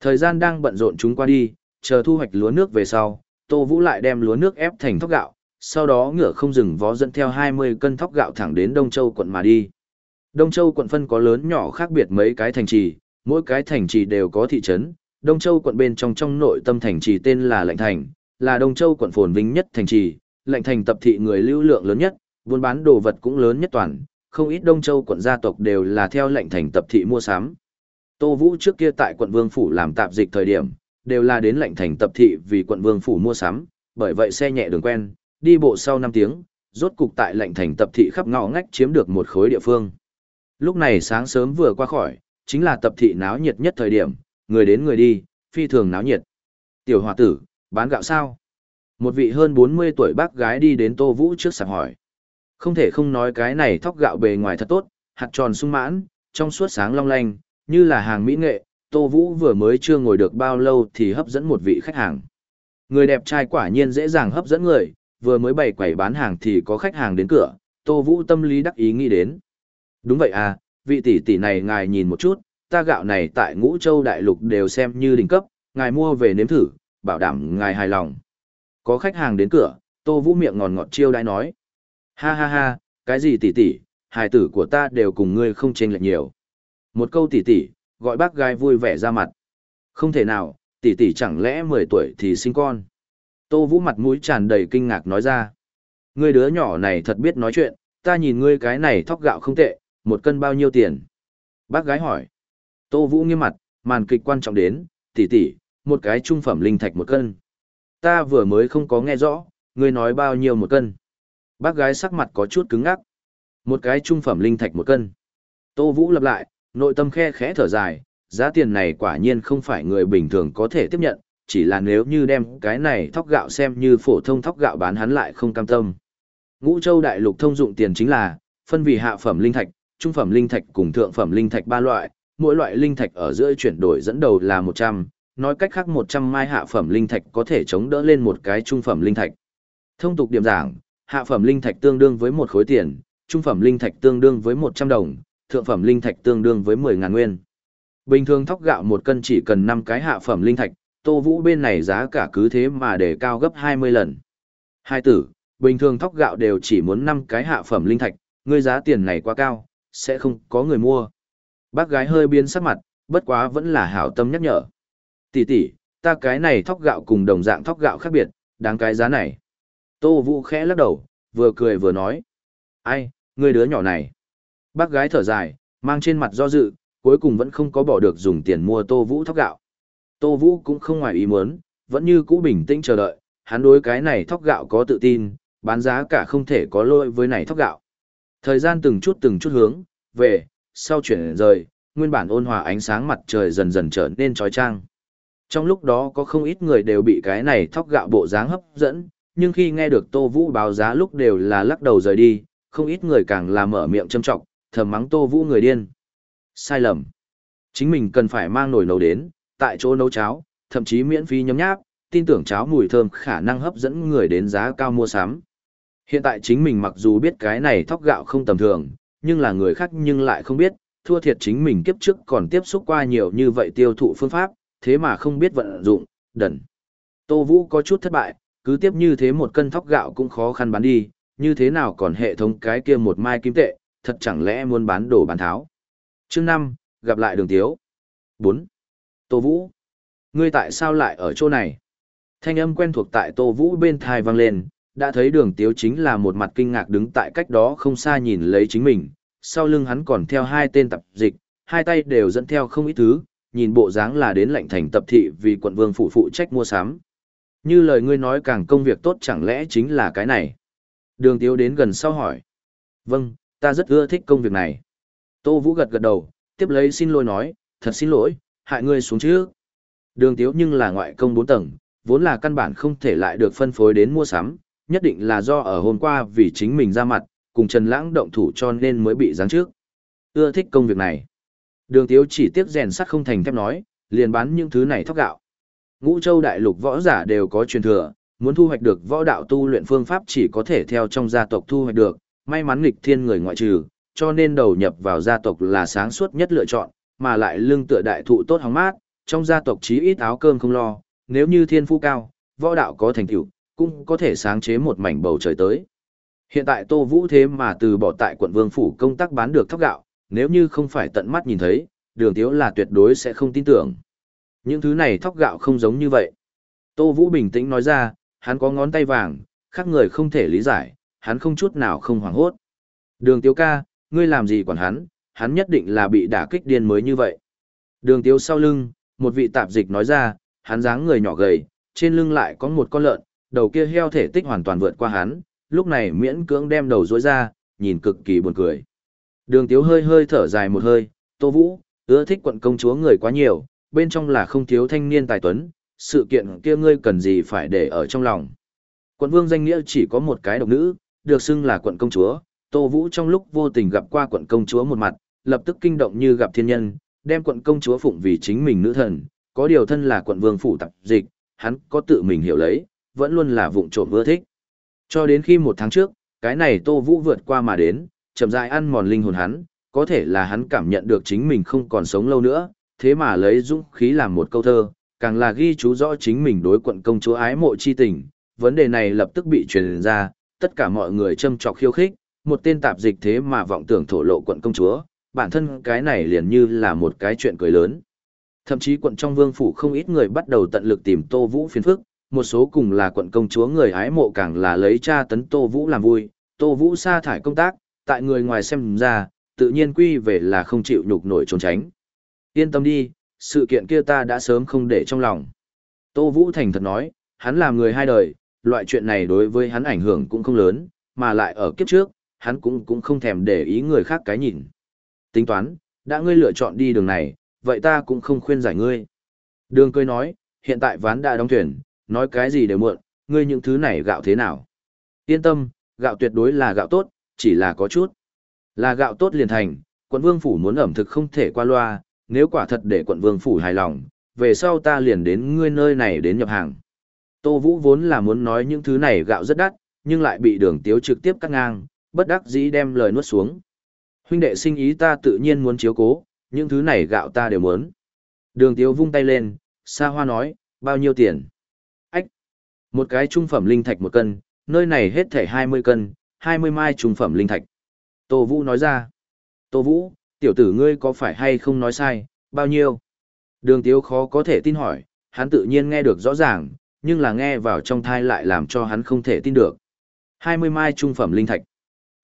Thời gian đang bận rộn chúng qua đi, chờ thu hoạch lúa nước về sau, Tô Vũ lại đem lúa nước ép thành thóc gạo, sau đó ngựa không dừng vó dẫn theo 20 cân thóc gạo thẳng đến Đông Châu quận mà đi. Đông Châu quận phân có lớn nhỏ khác biệt mấy cái thành trì, mỗi cái thành trì đều có thị trấn. Đông Châu quận bên trong trong nội tâm thành trì tên là Lệnh Thành, là Đông Châu quận phồn vinh nhất thành trì, Lệnh Thành tập thị người lưu lượng lớn nhất, buôn bán đồ vật cũng lớn nhất toàn, không ít Đông Châu quận gia tộc đều là theo Lệnh Thành tập thị mua sắm. Tô Vũ trước kia tại quận Vương phủ làm tạp dịch thời điểm, đều là đến Lệnh Thành tập thị vì quận Vương phủ mua sắm, bởi vậy xe nhẹ đường quen, đi bộ sau 5 tiếng, rốt cục tại Lệnh Thành tập thị khắp ngõ ngách chiếm được một khối địa phương. Lúc này sáng sớm vừa qua khỏi, chính là tập thị náo nhiệt nhất thời điểm, người đến người đi, phi thường náo nhiệt. Tiểu hòa tử, bán gạo sao? Một vị hơn 40 tuổi bác gái đi đến Tô Vũ trước sạp hỏi. Không thể không nói cái này thóc gạo bề ngoài thật tốt, hạt tròn sung mãn, trong suốt sáng long lanh, như là hàng mỹ nghệ, Tô Vũ vừa mới chưa ngồi được bao lâu thì hấp dẫn một vị khách hàng. Người đẹp trai quả nhiên dễ dàng hấp dẫn người, vừa mới bày quầy bán hàng thì có khách hàng đến cửa, Tô Vũ tâm lý đắc ý nghĩ đến. Đúng vậy à, vị tỷ tỷ này ngài nhìn một chút, ta gạo này tại ngũ châu đại lục đều xem như đỉnh cấp, ngài mua về nếm thử, bảo đảm ngài hài lòng. Có khách hàng đến cửa, Tô Vũ miệng ngọt ngọt chiêu đãi nói. Ha ha ha, cái gì tỷ tỷ, hài tử của ta đều cùng ngươi không chênh lệch nhiều. Một câu tỷ tỷ, gọi bác gái vui vẻ ra mặt. Không thể nào, tỷ tỷ chẳng lẽ 10 tuổi thì sinh con. Tô Vũ mặt mũi tràn đầy kinh ngạc nói ra. Ngươi đứa nhỏ này thật biết nói chuyện, ta nhìn ngươi cái này thóc gạo không tệ, một cân bao nhiêu tiền? Bác gái hỏi. Tô Vũ nghiêm mặt, màn kịch quan trọng đến, tỷ tỷ, một cái trung phẩm linh thạch một cân. Ta vừa mới không có nghe rõ, ngươi nói bao nhiêu một cân. Bác gái sắc mặt có chút cứng ngắc. Một cái trung phẩm linh thạch một cân. Tô Vũ lặp lại, nội tâm khe khẽ thở dài, giá tiền này quả nhiên không phải người bình thường có thể tiếp nhận, chỉ là nếu như đem cái này thóc gạo xem như phổ thông thóc gạo bán hắn lại không cam tâm. Ngũ Châu đại lục thông dụng tiền chính là phân vì hạ phẩm linh thạch, trung phẩm linh thạch cùng thượng phẩm linh thạch ba loại, mỗi loại linh thạch ở giữa chuyển đổi dẫn đầu là 100, nói cách khác 100 mai hạ phẩm linh thạch có thể chống đỡ lên một cái trung phẩm linh thạch. Thông tục điểm giảng, hạ phẩm linh thạch tương đương với một khối tiền, trung phẩm linh thạch tương đương với 100 đồng, thượng phẩm linh thạch tương đương với 10 ngàn nguyên. Bình thường thóc gạo một cân chỉ cần 5 cái hạ phẩm linh thạch, Tô Vũ bên này giá cả cứ thế mà để cao gấp 20 lần. Hai tử, bình thường thóc gạo đều chỉ muốn 5 cái hạ phẩm linh thạch, ngươi giá tiền này quá cao, sẽ không có người mua. Bác gái hơi biến sắc mặt, bất quá vẫn là hảo tâm nhắc nhở. Tỷ tỷ, ta cái này thóc gạo cùng đồng dạng thóc gạo khác biệt, đáng cái giá này. Tô Vũ khẽ lắc đầu, vừa cười vừa nói. Ai, người đứa nhỏ này. Bác gái thở dài, mang trên mặt do dự, cuối cùng vẫn không có bỏ được dùng tiền mua Tô Vũ thóc gạo. Tô Vũ cũng không ngoài ý muốn, vẫn như cũ bình tĩnh chờ đợi, hắn đối cái này thóc gạo có tự tin, bán giá cả không thể có lỗi với này thóc gạo. Thời gian từng chút từng chút hướng, về, sau chuyển rời, nguyên bản ôn hòa ánh sáng mặt trời dần dần trở nên trói trang. Trong lúc đó có không ít người đều bị cái này thóc gạo bộ dáng hấp dẫn, nhưng khi nghe được Tô Vũ báo giá lúc đều là lắc đầu rời đi, không ít người càng là mở miệng châm trọng, thầm mắng Tô Vũ người điên. Sai lầm. Chính mình cần phải mang nồi nấu đến, tại chỗ nấu cháo, thậm chí miễn phí nhấm nháp, tin tưởng cháo mùi thơm khả năng hấp dẫn người đến giá cao mua sắm. Hiện tại chính mình mặc dù biết cái này thóc gạo không tầm thường, nhưng là người khác nhưng lại không biết, thua thiệt chính mình kiếp trước còn tiếp xúc qua nhiều như vậy tiêu thụ phương pháp, thế mà không biết vận dụng, đần. Tô Vũ có chút thất bại, cứ tiếp như thế một cân thóc gạo cũng khó khăn bán đi, như thế nào còn hệ thống cái kia một mai kim tệ, thật chẳng lẽ muốn bán đồ bán tháo. Chương 5, gặp lại đường tiếu. 4. Tô Vũ. Ngươi tại sao lại ở chỗ này? Thanh âm quen thuộc tại Tô Vũ bên thai vang lên, đã thấy đường tiếu chính là một mặt kinh ngạc đứng tại cách đó không xa nhìn lấy chính mình, sau lưng hắn còn theo hai tên tập dịch, hai tay đều dẫn theo không ít thứ, nhìn bộ dáng là đến lệnh thành tập thị vì quận vương phụ phụ trách mua sắm. Như lời ngươi nói càng công việc tốt chẳng lẽ chính là cái này. Đường tiếu đến gần sau hỏi. Vâng, ta rất ưa thích công việc này. Tô Vũ gật gật đầu, tiếp lấy xin lỗi nói, thật xin lỗi, hại ngươi xuống trước. Đường tiếu nhưng là ngoại công 4 tầng, vốn là căn bản không thể lại được phân phối đến mua sắm, nhất định là do ở hôm qua vì chính mình ra mặt, cùng Trần Lãng động thủ cho nên mới bị giáng trước. Ưa thích công việc này. Đường Tiếu chỉ tiếc rèn sắt không thành thép nói, liền bán những thứ này thóc gạo. Ngũ châu đại lục võ giả đều có truyền thừa, muốn thu hoạch được võ đạo tu luyện phương pháp chỉ có thể theo trong gia tộc thu hoạch được, may mắn nghịch thiên người ngoại trừ, cho nên đầu nhập vào gia tộc là sáng suốt nhất lựa chọn, mà lại lương tựa đại thụ tốt hóng mát, trong gia tộc chí ít áo cơm không lo, nếu như thiên phú cao, võ đạo có thành tựu, cũng có thể sáng chế một mảnh bầu trời tới. Hiện tại Tô Vũ thế mà từ bỏ tại quận Vương phủ công tác bán được thóc gạo, nếu như không phải tận mắt nhìn thấy, Đường Tiếu là tuyệt đối sẽ không tin tưởng. Những thứ này thóc gạo không giống như vậy. Tô Vũ bình tĩnh nói ra, hắn có ngón tay vàng, khác người không thể lý giải, hắn không chút nào không hoảng hốt. Đường Tiếu ca, ngươi làm gì quản hắn, hắn nhất định là bị đả kích điên mới như vậy. Đường Tiếu sau lưng, một vị tạp dịch nói ra, hắn dáng người nhỏ gầy, trên lưng lại có một con lợn, đầu kia heo thể tích hoàn toàn vượt qua hắn, lúc này miễn cưỡng đem đầu rối ra, nhìn cực kỳ buồn cười. Đường Tiếu hơi hơi thở dài một hơi, Tô Vũ, ưa thích quận công chúa người quá nhiều, bên trong là không thiếu thanh niên tài tuấn, sự kiện kia ngươi cần gì phải để ở trong lòng. Quận vương danh nghĩa chỉ có một cái độc nữ, được xưng là quận công chúa, Tô Vũ trong lúc vô tình gặp qua quận công chúa một mặt, lập tức kinh động như gặp thiên nhân, đem quận công chúa phụng vì chính mình nữ thần, có điều thân là quận vương phủ tập dịch, hắn có tự mình hiểu lấy, vẫn luôn là vụng trộm ưa thích. Cho đến khi một tháng trước, cái này Tô Vũ vượt qua mà đến, chậm rãi ăn mòn linh hồn hắn, có thể là hắn cảm nhận được chính mình không còn sống lâu nữa, thế mà lấy dũng khí làm một câu thơ, càng là ghi chú rõ chính mình đối quận công chúa ái mộ chi tình, vấn đề này lập tức bị truyền ra, tất cả mọi người châm trọc khiêu khích, một tên tạp dịch thế mà vọng tưởng thổ lộ quận công chúa, bản thân cái này liền như là một cái chuyện cười lớn. Thậm chí quận trong vương phủ không ít người bắt đầu tận lực tìm Tô Vũ phiền phức, một số cùng là quận công chúa người hái mộ càng là lấy cha tấn Tô Vũ làm vui, Tô Vũ sa thải công tác, tại người ngoài xem ra, tự nhiên quy về là không chịu nhục nổi trốn tránh. Yên tâm đi, sự kiện kia ta đã sớm không để trong lòng. Tô Vũ thành thật nói, hắn là người hai đời, loại chuyện này đối với hắn ảnh hưởng cũng không lớn, mà lại ở kiếp trước, hắn cũng cũng không thèm để ý người khác cái nhìn. Tính toán, đã ngươi lựa chọn đi đường này, vậy ta cũng không khuyên giải ngươi. Đường cười nói, hiện tại ván đã đóng thuyền, nói cái gì đều muộn, ngươi những thứ này gạo thế nào. Yên tâm, gạo tuyệt đối là gạo tốt, chỉ là có chút. Là gạo tốt liền thành, quận vương phủ muốn ẩm thực không thể qua loa, nếu quả thật để quận vương phủ hài lòng, về sau ta liền đến ngươi nơi này đến nhập hàng. Tô Vũ vốn là muốn nói những thứ này gạo rất đắt, nhưng lại bị đường tiếu trực tiếp cắt ngang, bất đắc dĩ đem lời nuốt xuống. Huynh đệ sinh ý ta tự nhiên muốn chiếu cố, những thứ này gạo ta đều muốn. Đường tiếu vung tay lên, xa hoa nói, bao nhiêu tiền? Ách! Một cái trung phẩm linh thạch một cân, nơi này hết thể 20 cân, 20 mai trung phẩm linh thạch. Tô Vũ nói ra. Tô Vũ, tiểu tử ngươi có phải hay không nói sai, bao nhiêu? Đường tiếu khó có thể tin hỏi, hắn tự nhiên nghe được rõ ràng, nhưng là nghe vào trong thai lại làm cho hắn không thể tin được. 20 mai trung phẩm linh thạch.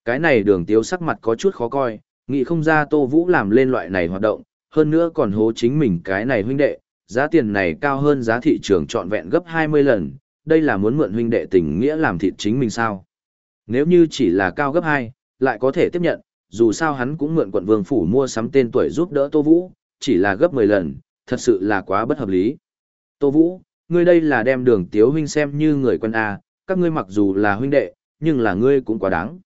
Cái này đường tiếu sắc mặt có chút khó coi, nghĩ không ra Tô Vũ làm lên loại này hoạt động, hơn nữa còn hố chính mình cái này huynh đệ, giá tiền này cao hơn giá thị trường trọn vẹn gấp 20 lần, đây là muốn mượn huynh đệ tình nghĩa làm thịt chính mình sao. Nếu như chỉ là cao gấp 2, lại có thể tiếp nhận, dù sao hắn cũng mượn quận vương phủ mua sắm tên tuổi giúp đỡ Tô Vũ, chỉ là gấp 10 lần, thật sự là quá bất hợp lý. Tô Vũ, ngươi đây là đem đường tiếu huynh xem như người quân A, các ngươi mặc dù là huynh đệ, nhưng là ngươi cũng quá đáng.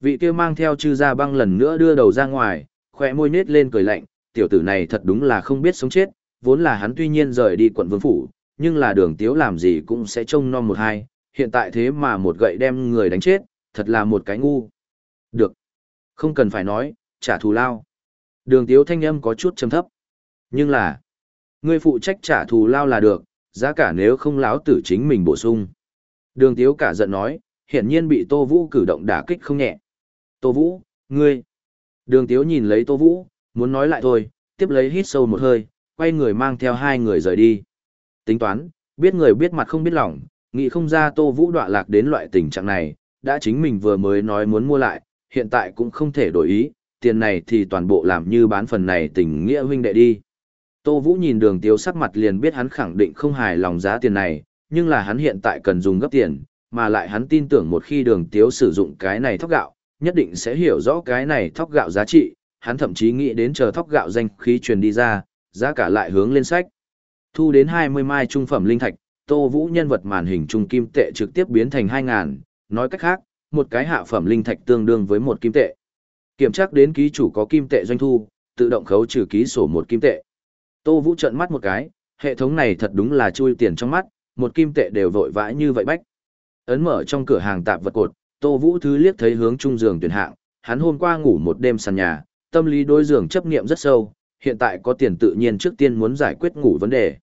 Vị kia mang theo chư gia băng lần nữa đưa đầu ra ngoài, khỏe môi nết lên cười lạnh, tiểu tử này thật đúng là không biết sống chết, vốn là hắn tuy nhiên rời đi quận vương phủ, nhưng là đường tiếu làm gì cũng sẽ trông non một hai, hiện tại thế mà một gậy đem người đánh chết, thật là một cái ngu. Được. Không cần phải nói, trả thù lao. Đường tiếu thanh âm có chút trầm thấp. Nhưng là, ngươi phụ trách trả thù lao là được, giá cả nếu không láo tử chính mình bổ sung. Đường tiếu cả giận nói, hiển nhiên bị Tô Vũ cử động đả kích không nhẹ. Tô Vũ, ngươi. Đường tiếu nhìn lấy Tô Vũ, muốn nói lại thôi, tiếp lấy hít sâu một hơi, quay người mang theo hai người rời đi. Tính toán, biết người biết mặt không biết lòng, nghĩ không ra Tô Vũ đọa lạc đến loại tình trạng này, đã chính mình vừa mới nói muốn mua lại, hiện tại cũng không thể đổi ý, tiền này thì toàn bộ làm như bán phần này tình nghĩa huynh đệ đi. Tô Vũ nhìn đường tiếu sắc mặt liền biết hắn khẳng định không hài lòng giá tiền này, nhưng là hắn hiện tại cần dùng gấp tiền, mà lại hắn tin tưởng một khi đường tiếu sử dụng cái này thóc gạo, nhất định sẽ hiểu rõ cái này thóc gạo giá trị, hắn thậm chí nghĩ đến chờ thóc gạo danh khí truyền đi ra, giá cả lại hướng lên sách. Thu đến 20 mai trung phẩm linh thạch, Tô Vũ nhân vật màn hình trung kim tệ trực tiếp biến thành 2000, nói cách khác, một cái hạ phẩm linh thạch tương đương với một kim tệ. Kiểm tra đến ký chủ có kim tệ doanh thu, tự động khấu trừ ký sổ một kim tệ. Tô Vũ trợn mắt một cái, hệ thống này thật đúng là chui tiền trong mắt, một kim tệ đều vội vã như vậy bách. Ấn mở trong cửa hàng tạp vật cột, Tô Vũ thứ liếc thấy hướng trung giường tuyển hạng, hắn hôm qua ngủ một đêm sàn nhà, tâm lý đối giường chấp niệm rất sâu, hiện tại có tiền tự nhiên trước tiên muốn giải quyết ngủ vấn đề.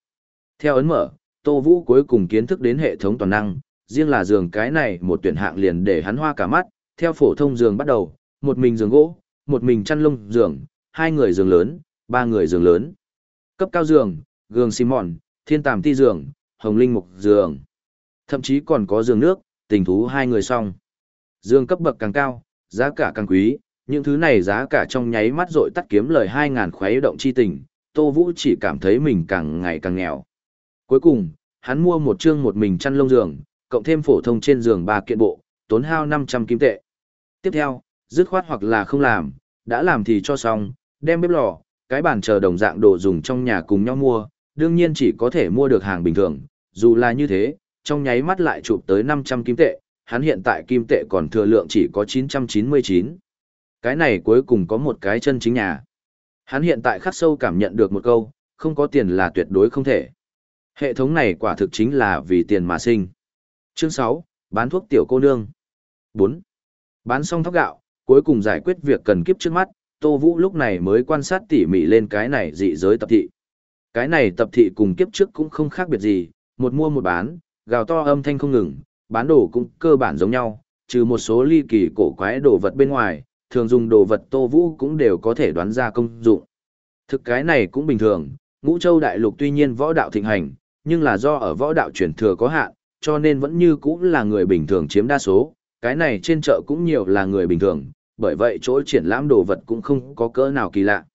Theo ấn mở, Tô Vũ cuối cùng kiến thức đến hệ thống toàn năng, riêng là giường cái này một tuyển hạng liền để hắn hoa cả mắt, theo phổ thông giường bắt đầu, một mình giường gỗ, một mình chăn lông giường, hai người giường lớn, ba người giường lớn. Cấp cao giường, gường xi mòn, thiên tàm ti giường, hồng linh mục giường. Thậm chí còn có giường nước, tình thú hai người song. Giường cấp bậc càng cao, giá cả càng quý, những thứ này giá cả trong nháy mắt rội tắt kiếm lời 2.000 khoái động chi tình, Tô Vũ chỉ cảm thấy mình càng ngày càng nghèo. Cuối cùng, hắn mua một chương một mình chăn lông giường, cộng thêm phổ thông trên giường ba kiện bộ, tốn hao 500 kim tệ. Tiếp theo, dứt khoát hoặc là không làm, đã làm thì cho xong, đem bếp lò, cái bàn chờ đồng dạng đồ dùng trong nhà cùng nhau mua, đương nhiên chỉ có thể mua được hàng bình thường, dù là như thế, trong nháy mắt lại chụp tới 500 kim tệ, hắn hiện tại kim tệ còn thừa lượng chỉ có 999. Cái này cuối cùng có một cái chân chính nhà. Hắn hiện tại khắc sâu cảm nhận được một câu, không có tiền là tuyệt đối không thể. Hệ thống này quả thực chính là vì tiền mà sinh. Chương 6, bán thuốc tiểu cô nương. 4. Bán xong thóc gạo, cuối cùng giải quyết việc cần kiếp trước mắt, Tô Vũ lúc này mới quan sát tỉ mỉ lên cái này dị giới tập thị. Cái này tập thị cùng kiếp trước cũng không khác biệt gì, một mua một bán, gào to âm thanh không ngừng, bán đồ cũng cơ bản giống nhau, trừ một số ly kỳ cổ quái đồ vật bên ngoài, thường dùng đồ vật Tô Vũ cũng đều có thể đoán ra công dụng. Thực cái này cũng bình thường, ngũ châu đại lục tuy nhiên võ đạo thịnh hành, nhưng là do ở võ đạo truyền thừa có hạn, cho nên vẫn như cũng là người bình thường chiếm đa số, cái này trên chợ cũng nhiều là người bình thường, bởi vậy chỗ triển lãm đồ vật cũng không có cỡ nào kỳ lạ.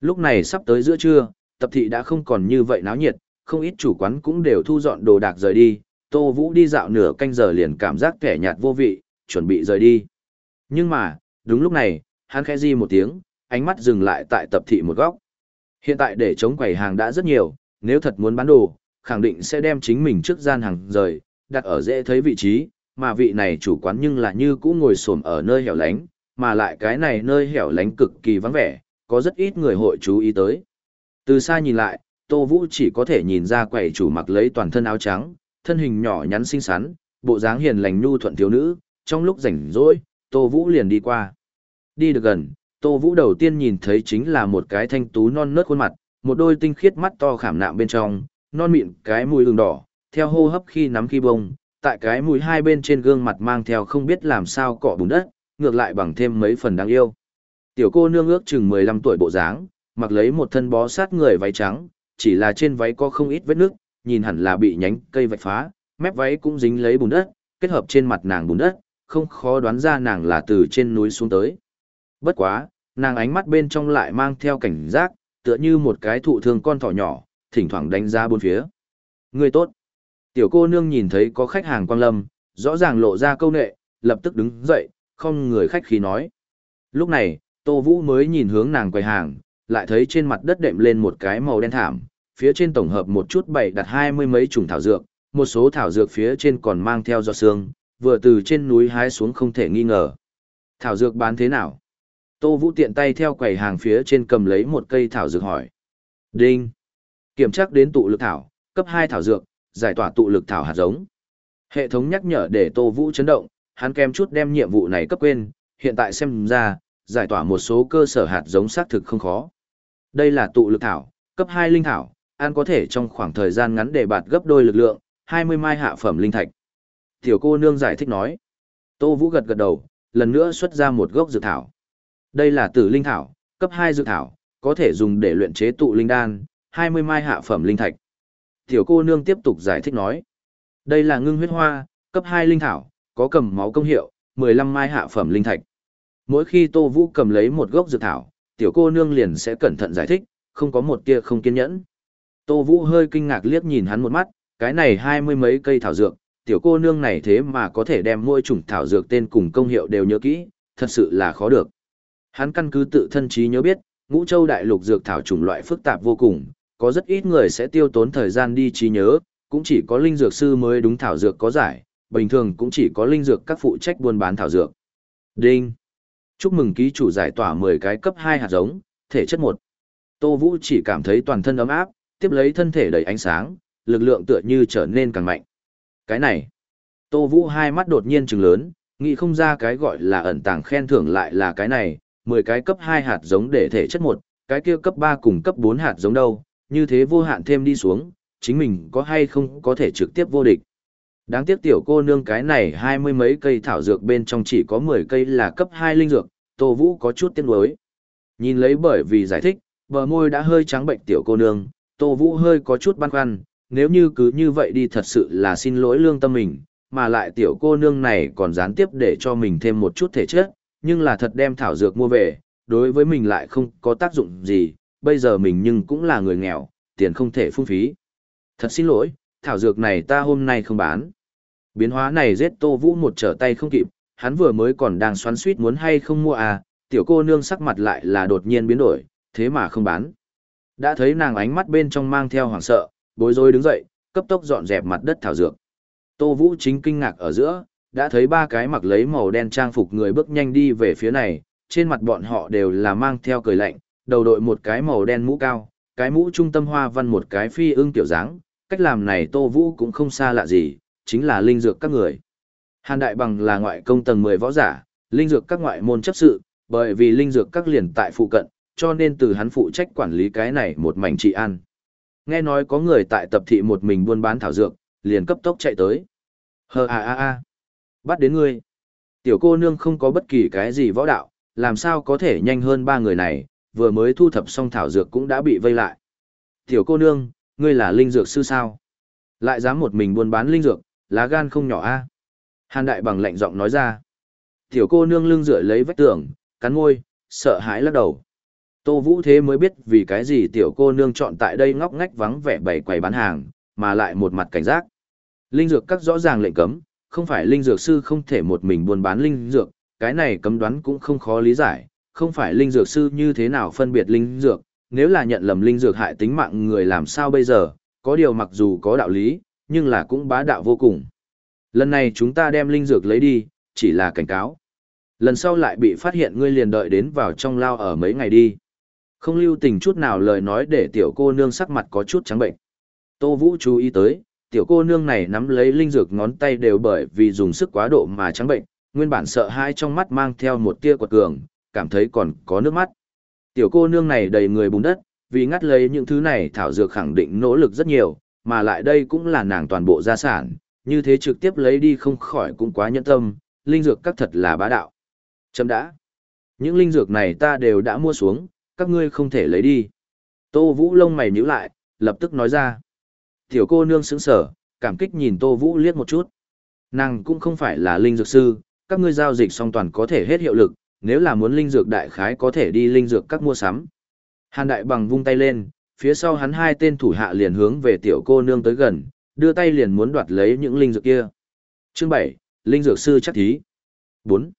Lúc này sắp tới giữa trưa, tập thị đã không còn như vậy náo nhiệt, không ít chủ quán cũng đều thu dọn đồ đạc rời đi, Tô Vũ đi dạo nửa canh giờ liền cảm giác kẻ nhạt vô vị, chuẩn bị rời đi. Nhưng mà, đúng lúc này, hắn khẽ di một tiếng, ánh mắt dừng lại tại tập thị một góc. Hiện tại để chống quầy hàng đã rất nhiều, nếu thật muốn bán đồ, khẳng định sẽ đem chính mình trước gian hàng rời, đặt ở dễ thấy vị trí, mà vị này chủ quán nhưng là như cũ ngồi xổm ở nơi hẻo lánh, mà lại cái này nơi hẻo lánh cực kỳ vắng vẻ, có rất ít người hội chú ý tới. Từ xa nhìn lại, Tô Vũ chỉ có thể nhìn ra quầy chủ mặc lấy toàn thân áo trắng, thân hình nhỏ nhắn xinh xắn, bộ dáng hiền lành nhu thuận thiếu nữ, trong lúc rảnh rỗi, Tô Vũ liền đi qua. Đi được gần, Tô Vũ đầu tiên nhìn thấy chính là một cái thanh tú non nớt khuôn mặt, một đôi tinh khiết mắt to khảm nạm bên trong, non mịn cái mũi đường đỏ, theo hô hấp khi nắm khi bông, tại cái mũi hai bên trên gương mặt mang theo không biết làm sao cọ bùn đất, ngược lại bằng thêm mấy phần đáng yêu. Tiểu cô nương ước chừng 15 tuổi bộ dáng, mặc lấy một thân bó sát người váy trắng, chỉ là trên váy có không ít vết nước, nhìn hẳn là bị nhánh cây vạch phá, mép váy cũng dính lấy bùn đất, kết hợp trên mặt nàng bùn đất, không khó đoán ra nàng là từ trên núi xuống tới. Bất quá, nàng ánh mắt bên trong lại mang theo cảnh giác, tựa như một cái thụ thương con thỏ nhỏ, thỉnh thoảng đánh ra bốn phía. Người tốt. Tiểu cô nương nhìn thấy có khách hàng quang lâm, rõ ràng lộ ra câu nệ, lập tức đứng dậy, không người khách khí nói. Lúc này, Tô Vũ mới nhìn hướng nàng quầy hàng, lại thấy trên mặt đất đệm lên một cái màu đen thảm, phía trên tổng hợp một chút bày đặt hai mươi mấy chủng thảo dược, một số thảo dược phía trên còn mang theo giọt xương, vừa từ trên núi hái xuống không thể nghi ngờ. Thảo dược bán thế nào? Tô Vũ tiện tay theo quầy hàng phía trên cầm lấy một cây thảo dược hỏi. Đinh! Kiểm tra đến tụ lực thảo, cấp 2 thảo dược, giải tỏa tụ lực thảo hạt giống. Hệ thống nhắc nhở để Tô Vũ chấn động, hắn kém chút đem nhiệm vụ này cấp quên, hiện tại xem ra, giải tỏa một số cơ sở hạt giống xác thực không khó. Đây là tụ lực thảo, cấp 2 linh thảo, an có thể trong khoảng thời gian ngắn để bạt gấp đôi lực lượng, 20 mai hạ phẩm linh thạch. Tiểu cô nương giải thích nói. Tô Vũ gật gật đầu, lần nữa xuất ra một gốc dược thảo. Đây là tử linh thảo, cấp 2 dược thảo, có thể dùng để luyện chế tụ linh đan, 20 mai hạ phẩm linh thạch. Tiểu cô nương tiếp tục giải thích nói. Đây là ngưng huyết hoa, cấp 2 linh thảo, có cầm máu công hiệu, 15 mai hạ phẩm linh thạch. Mỗi khi Tô Vũ cầm lấy một gốc dược thảo, tiểu cô nương liền sẽ cẩn thận giải thích, không có một tia không kiên nhẫn. Tô Vũ hơi kinh ngạc liếc nhìn hắn một mắt, cái này hai mươi mấy cây thảo dược, tiểu cô nương này thế mà có thể đem mỗi chủng thảo dược tên cùng công hiệu đều nhớ kỹ, thật sự là khó được. Hắn căn cứ tự thân trí nhớ biết, ngũ châu đại lục dược thảo chủng loại phức tạp vô cùng, có rất ít người sẽ tiêu tốn thời gian đi trí nhớ, cũng chỉ có linh dược sư mới đúng thảo dược có giải, bình thường cũng chỉ có linh dược các phụ trách buôn bán thảo dược. Đinh. Chúc mừng ký chủ giải tỏa 10 cái cấp 2 hạt giống, thể chất 1. Tô Vũ chỉ cảm thấy toàn thân ấm áp, tiếp lấy thân thể đầy ánh sáng, lực lượng tựa như trở nên càng mạnh. Cái này, Tô Vũ hai mắt đột nhiên trừng lớn, nghĩ không ra cái gọi là ẩn tàng khen thưởng lại là cái này, 10 cái cấp 2 hạt giống để thể chất một, cái kia cấp 3 cùng cấp 4 hạt giống đâu, như thế vô hạn thêm đi xuống, chính mình có hay không có thể trực tiếp vô địch. Đáng tiếc tiểu cô nương cái này hai mươi mấy cây thảo dược bên trong chỉ có 10 cây là cấp hai linh dược, Tô Vũ có chút tiếc nuối. Nhìn lấy bởi vì giải thích, bờ môi đã hơi trắng bệnh tiểu cô nương, Tô Vũ hơi có chút băn khoăn, nếu như cứ như vậy đi thật sự là xin lỗi lương tâm mình, mà lại tiểu cô nương này còn gián tiếp để cho mình thêm một chút thể chất, nhưng là thật đem thảo dược mua về, đối với mình lại không có tác dụng gì, bây giờ mình nhưng cũng là người nghèo, tiền không thể phung phí. Thật xin lỗi, thảo dược này ta hôm nay không bán. Biến hóa này giết Tô Vũ một trở tay không kịp, hắn vừa mới còn đang xoắn suýt muốn hay không mua à, tiểu cô nương sắc mặt lại là đột nhiên biến đổi, thế mà không bán. Đã thấy nàng ánh mắt bên trong mang theo hoảng sợ, bối rối đứng dậy, cấp tốc dọn dẹp mặt đất thảo dược. Tô Vũ chính kinh ngạc ở giữa, đã thấy ba cái mặc lấy màu đen trang phục người bước nhanh đi về phía này, trên mặt bọn họ đều là mang theo cười lạnh, đầu đội một cái màu đen mũ cao, cái mũ trung tâm hoa văn một cái phi ưng tiểu dáng, cách làm này Tô Vũ cũng không xa lạ gì, chính là linh dược các người. Hàn Đại Bằng là ngoại công tầng 10 võ giả, linh dược các ngoại môn chấp sự, bởi vì linh dược các liền tại phụ cận, cho nên từ hắn phụ trách quản lý cái này một mảnh trị an. Nghe nói có người tại tập thị một mình buôn bán thảo dược, liền cấp tốc chạy tới. Hờ a a a. Bắt đến ngươi. Tiểu cô nương không có bất kỳ cái gì võ đạo, làm sao có thể nhanh hơn ba người này, vừa mới thu thập xong thảo dược cũng đã bị vây lại. Tiểu cô nương, ngươi là linh dược sư sao? Lại dám một mình buôn bán linh dược, lá gan không nhỏ a. Hàn đại bằng lạnh giọng nói ra. Tiểu cô nương lưng dựa lấy vách tường, cắn môi, sợ hãi lắc đầu. Tô Vũ thế mới biết vì cái gì tiểu cô nương chọn tại đây ngóc ngách vắng vẻ bày quầy bán hàng, mà lại một mặt cảnh giác. Linh dược các rõ ràng lệnh cấm, không phải linh dược sư không thể một mình buôn bán linh dược, cái này cấm đoán cũng không khó lý giải, không phải linh dược sư như thế nào phân biệt linh dược, nếu là nhận lầm linh dược hại tính mạng người làm sao bây giờ, có điều mặc dù có đạo lý, nhưng là cũng bá đạo vô cùng. Lần này chúng ta đem linh dược lấy đi, chỉ là cảnh cáo. Lần sau lại bị phát hiện ngươi liền đợi đến vào trong lao ở mấy ngày đi. Không lưu tình chút nào lời nói để tiểu cô nương sắc mặt có chút trắng bệnh. Tô Vũ chú ý tới, tiểu cô nương này nắm lấy linh dược ngón tay đều bởi vì dùng sức quá độ mà trắng bệnh, nguyên bản sợ hãi trong mắt mang theo một tia quật cường, cảm thấy còn có nước mắt. Tiểu cô nương này đầy người bùn đất, vì ngắt lấy những thứ này thảo dược khẳng định nỗ lực rất nhiều, mà lại đây cũng là nàng toàn bộ gia sản, như thế trực tiếp lấy đi không khỏi cũng quá nhẫn tâm, linh dược các thật là bá đạo. Chấm đã. Những linh dược này ta đều đã mua xuống, các ngươi không thể lấy đi. Tô Vũ lông mày nhíu lại, lập tức nói ra. Tiểu cô nương sững sở, cảm kích nhìn Tô Vũ liếc một chút. Nàng cũng không phải là linh dược sư, các ngươi giao dịch song toàn có thể hết hiệu lực, nếu là muốn linh dược đại khái có thể đi linh dược các mua sắm. Hàn đại bằng vung tay lên, phía sau hắn hai tên thủ hạ liền hướng về tiểu cô nương tới gần, đưa tay liền muốn đoạt lấy những linh dược kia. Chương 7, linh dược sư chắc thí. 4.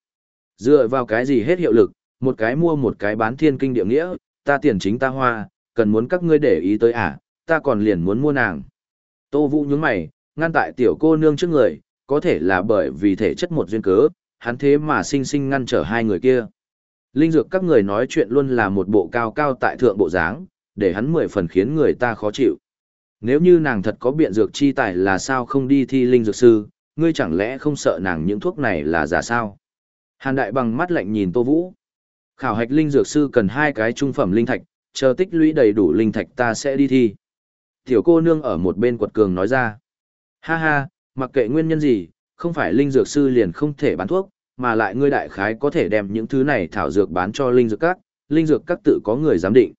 Dựa vào cái gì hết hiệu lực, một cái mua một cái bán thiên kinh địa nghĩa, ta tiền chính ta hoa, cần muốn các ngươi để ý tới à, ta còn liền muốn mua nàng. Tô Vũ nhướng mày, ngăn tại tiểu cô nương trước người, có thể là bởi vì thể chất một duyên cớ, hắn thế mà sinh sinh ngăn trở hai người kia. Linh dược các người nói chuyện luôn là một bộ cao cao tại thượng bộ dáng, để hắn mười phần khiến người ta khó chịu. Nếu như nàng thật có biện dược chi tài là sao không đi thi linh dược sư, ngươi chẳng lẽ không sợ nàng những thuốc này là giả sao? Hàn đại bằng mắt lạnh nhìn Tô Vũ. Khảo hạch linh dược sư cần hai cái trung phẩm linh thạch, chờ tích lũy đầy đủ linh thạch ta sẽ đi thi. Tiểu cô nương ở một bên quật cường nói ra. Ha ha, mặc kệ nguyên nhân gì, không phải linh dược sư liền không thể bán thuốc, mà lại ngươi đại khái có thể đem những thứ này thảo dược bán cho linh dược các, linh dược các tự có người giám định.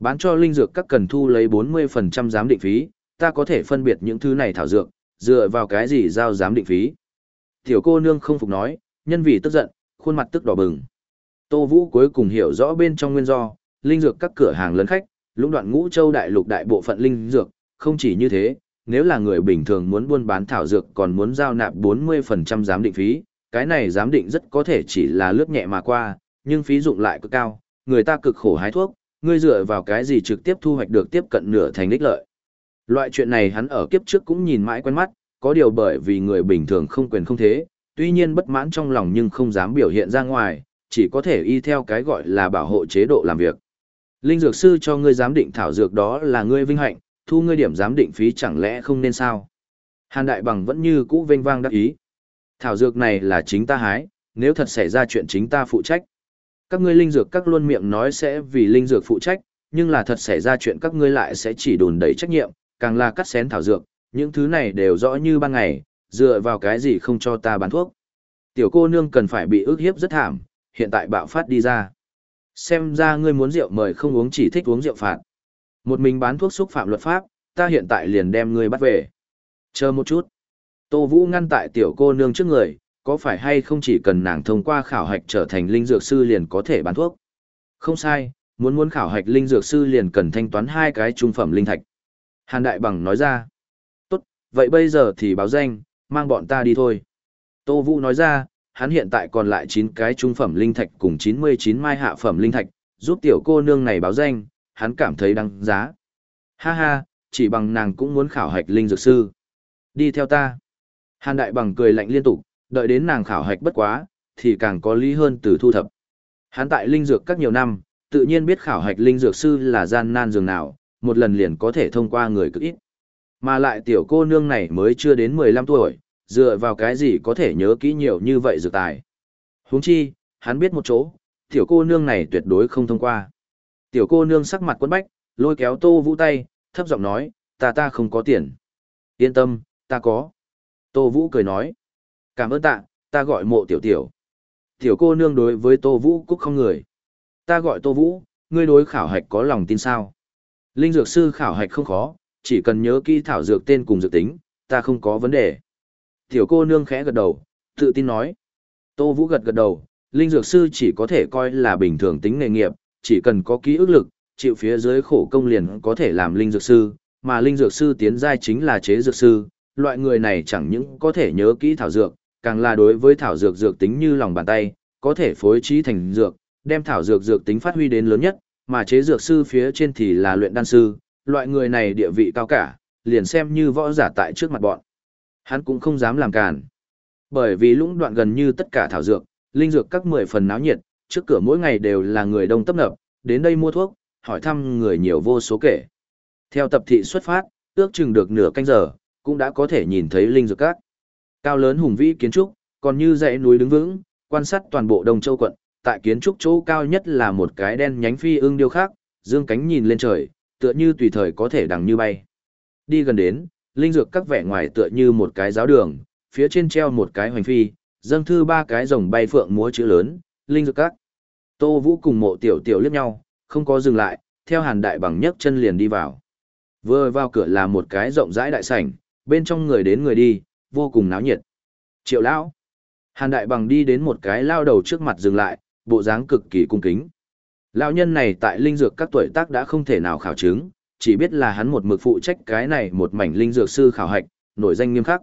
Bán cho linh dược các cần thu lấy 40% giám định phí, ta có thể phân biệt những thứ này thảo dược, dựa vào cái gì giao giám định phí. Tiểu cô nương không phục nói, nhân vì tức giận, khuôn mặt tức đỏ bừng. Tô Vũ cuối cùng hiểu rõ bên trong nguyên do, linh dược các cửa hàng lớn khách, lũng đoạn ngũ châu đại lục đại bộ phận linh dược, không chỉ như thế, nếu là người bình thường muốn buôn bán thảo dược còn muốn giao nạp 40% giám định phí, cái này giám định rất có thể chỉ là lướt nhẹ mà qua, nhưng phí dụng lại cực cao, người ta cực khổ hái thuốc, ngươi dựa vào cái gì trực tiếp thu hoạch được tiếp cận nửa thành đích lợi. Loại chuyện này hắn ở kiếp trước cũng nhìn mãi quen mắt, có điều bởi vì người bình thường không quyền không thế, tuy nhiên bất mãn trong lòng nhưng không dám biểu hiện ra ngoài, chỉ có thể y theo cái gọi là bảo hộ chế độ làm việc. Linh dược sư cho ngươi giám định thảo dược đó là ngươi vinh hạnh, thu ngươi điểm giám định phí chẳng lẽ không nên sao? Hàn Đại Bằng vẫn như cũ vênh vang đắc ý. Thảo dược này là chính ta hái, nếu thật xảy ra chuyện chính ta phụ trách. Các ngươi linh dược các luôn miệng nói sẽ vì linh dược phụ trách, nhưng là thật xảy ra chuyện các ngươi lại sẽ chỉ đùn đẩy trách nhiệm, càng là cắt xén thảo dược, những thứ này đều rõ như ban ngày, dựa vào cái gì không cho ta bán thuốc. Tiểu cô nương cần phải bị ức hiếp rất thảm, hiện tại bạo phát đi ra. Xem ra ngươi muốn rượu mời không uống chỉ thích uống rượu phạt. Một mình bán thuốc xúc phạm luật pháp, ta hiện tại liền đem ngươi bắt về. Chờ một chút. Tô Vũ ngăn tại tiểu cô nương trước người, có phải hay không chỉ cần nàng thông qua khảo hạch trở thành linh dược sư liền có thể bán thuốc? Không sai, muốn muốn khảo hạch linh dược sư liền cần thanh toán hai cái trung phẩm linh thạch. Hàn Đại Bằng nói ra. Tốt, vậy bây giờ thì báo danh, mang bọn ta đi thôi. Tô Vũ nói ra, hắn hiện tại còn lại 9 cái trung phẩm linh thạch cùng 99 mai hạ phẩm linh thạch, giúp tiểu cô nương này báo danh, hắn cảm thấy đáng giá. Ha ha, chỉ bằng nàng cũng muốn khảo hạch linh dược sư. Đi theo ta. Hàn Đại Bằng cười lạnh liên tục, đợi đến nàng khảo hạch bất quá, thì càng có lý hơn từ thu thập. Hắn tại linh dược các nhiều năm, tự nhiên biết khảo hạch linh dược sư là gian nan dường nào, một lần liền có thể thông qua người cực ít. Mà lại tiểu cô nương này mới chưa đến 15 tuổi, dựa vào cái gì có thể nhớ kỹ nhiều như vậy dược tài. Huống chi, hắn biết một chỗ, tiểu cô nương này tuyệt đối không thông qua. Tiểu cô nương sắc mặt quấn bách, lôi kéo tô vũ tay, thấp giọng nói, ta ta không có tiền. Yên tâm, ta có. Tô vũ cười nói, cảm ơn tạ, ta gọi mộ tiểu tiểu. Tiểu cô nương đối với tô vũ cúc không người. Ta gọi tô vũ, ngươi đối khảo hạch có lòng tin sao? Linh dược sư khảo hạch không khó, chỉ cần nhớ kỹ thảo dược tên cùng dược tính, ta không có vấn đề. Tiểu cô nương khẽ gật đầu, tự tin nói. Tô Vũ gật gật đầu, linh dược sư chỉ có thể coi là bình thường tính nghề nghiệp, chỉ cần có ký ức lực, chịu phía dưới khổ công liền có thể làm linh dược sư, mà linh dược sư tiến giai chính là chế dược sư, loại người này chẳng những có thể nhớ kỹ thảo dược, càng là đối với thảo dược dược tính như lòng bàn tay, có thể phối trí thành dược, đem thảo dược dược tính phát huy đến lớn nhất, mà chế dược sư phía trên thì là luyện đan sư, loại người này địa vị cao cả, liền xem như võ giả tại trước mặt bọn. Hắn cũng không dám làm càn. Bởi vì lũng đoạn gần như tất cả thảo dược, linh dược các mười phần náo nhiệt, trước cửa mỗi ngày đều là người đông tấp nập, đến đây mua thuốc, hỏi thăm người nhiều vô số kể. Theo tập thị xuất phát, ước chừng được nửa canh giờ, cũng đã có thể nhìn thấy linh dược các. Cao lớn hùng vĩ kiến trúc, còn như dãy núi đứng vững, quan sát toàn bộ Đông Châu quận, tại kiến trúc chỗ cao nhất là một cái đen nhánh phi ương điêu khắc, dương cánh nhìn lên trời, tựa như tùy thời có thể đằng như bay. Đi gần đến, linh dược các vẻ ngoài tựa như một cái giáo đường, phía trên treo một cái hoành phi, dâng thư ba cái rồng bay phượng múa chữ lớn, linh dược các. Tô Vũ cùng mộ tiểu tiểu liếc nhau, không có dừng lại, theo hàn đại bằng nhấc chân liền đi vào. Vừa vào cửa là một cái rộng rãi đại sảnh, bên trong người đến người đi, vô cùng náo nhiệt. Triệu lão. Hàn đại bằng đi đến một cái lao đầu trước mặt dừng lại, bộ dáng cực kỳ cung kính. Lão nhân này tại linh dược các tuổi tác đã không thể nào khảo chứng, chỉ biết là hắn một mực phụ trách cái này một mảnh linh dược sư khảo hạch, nổi danh nghiêm khắc.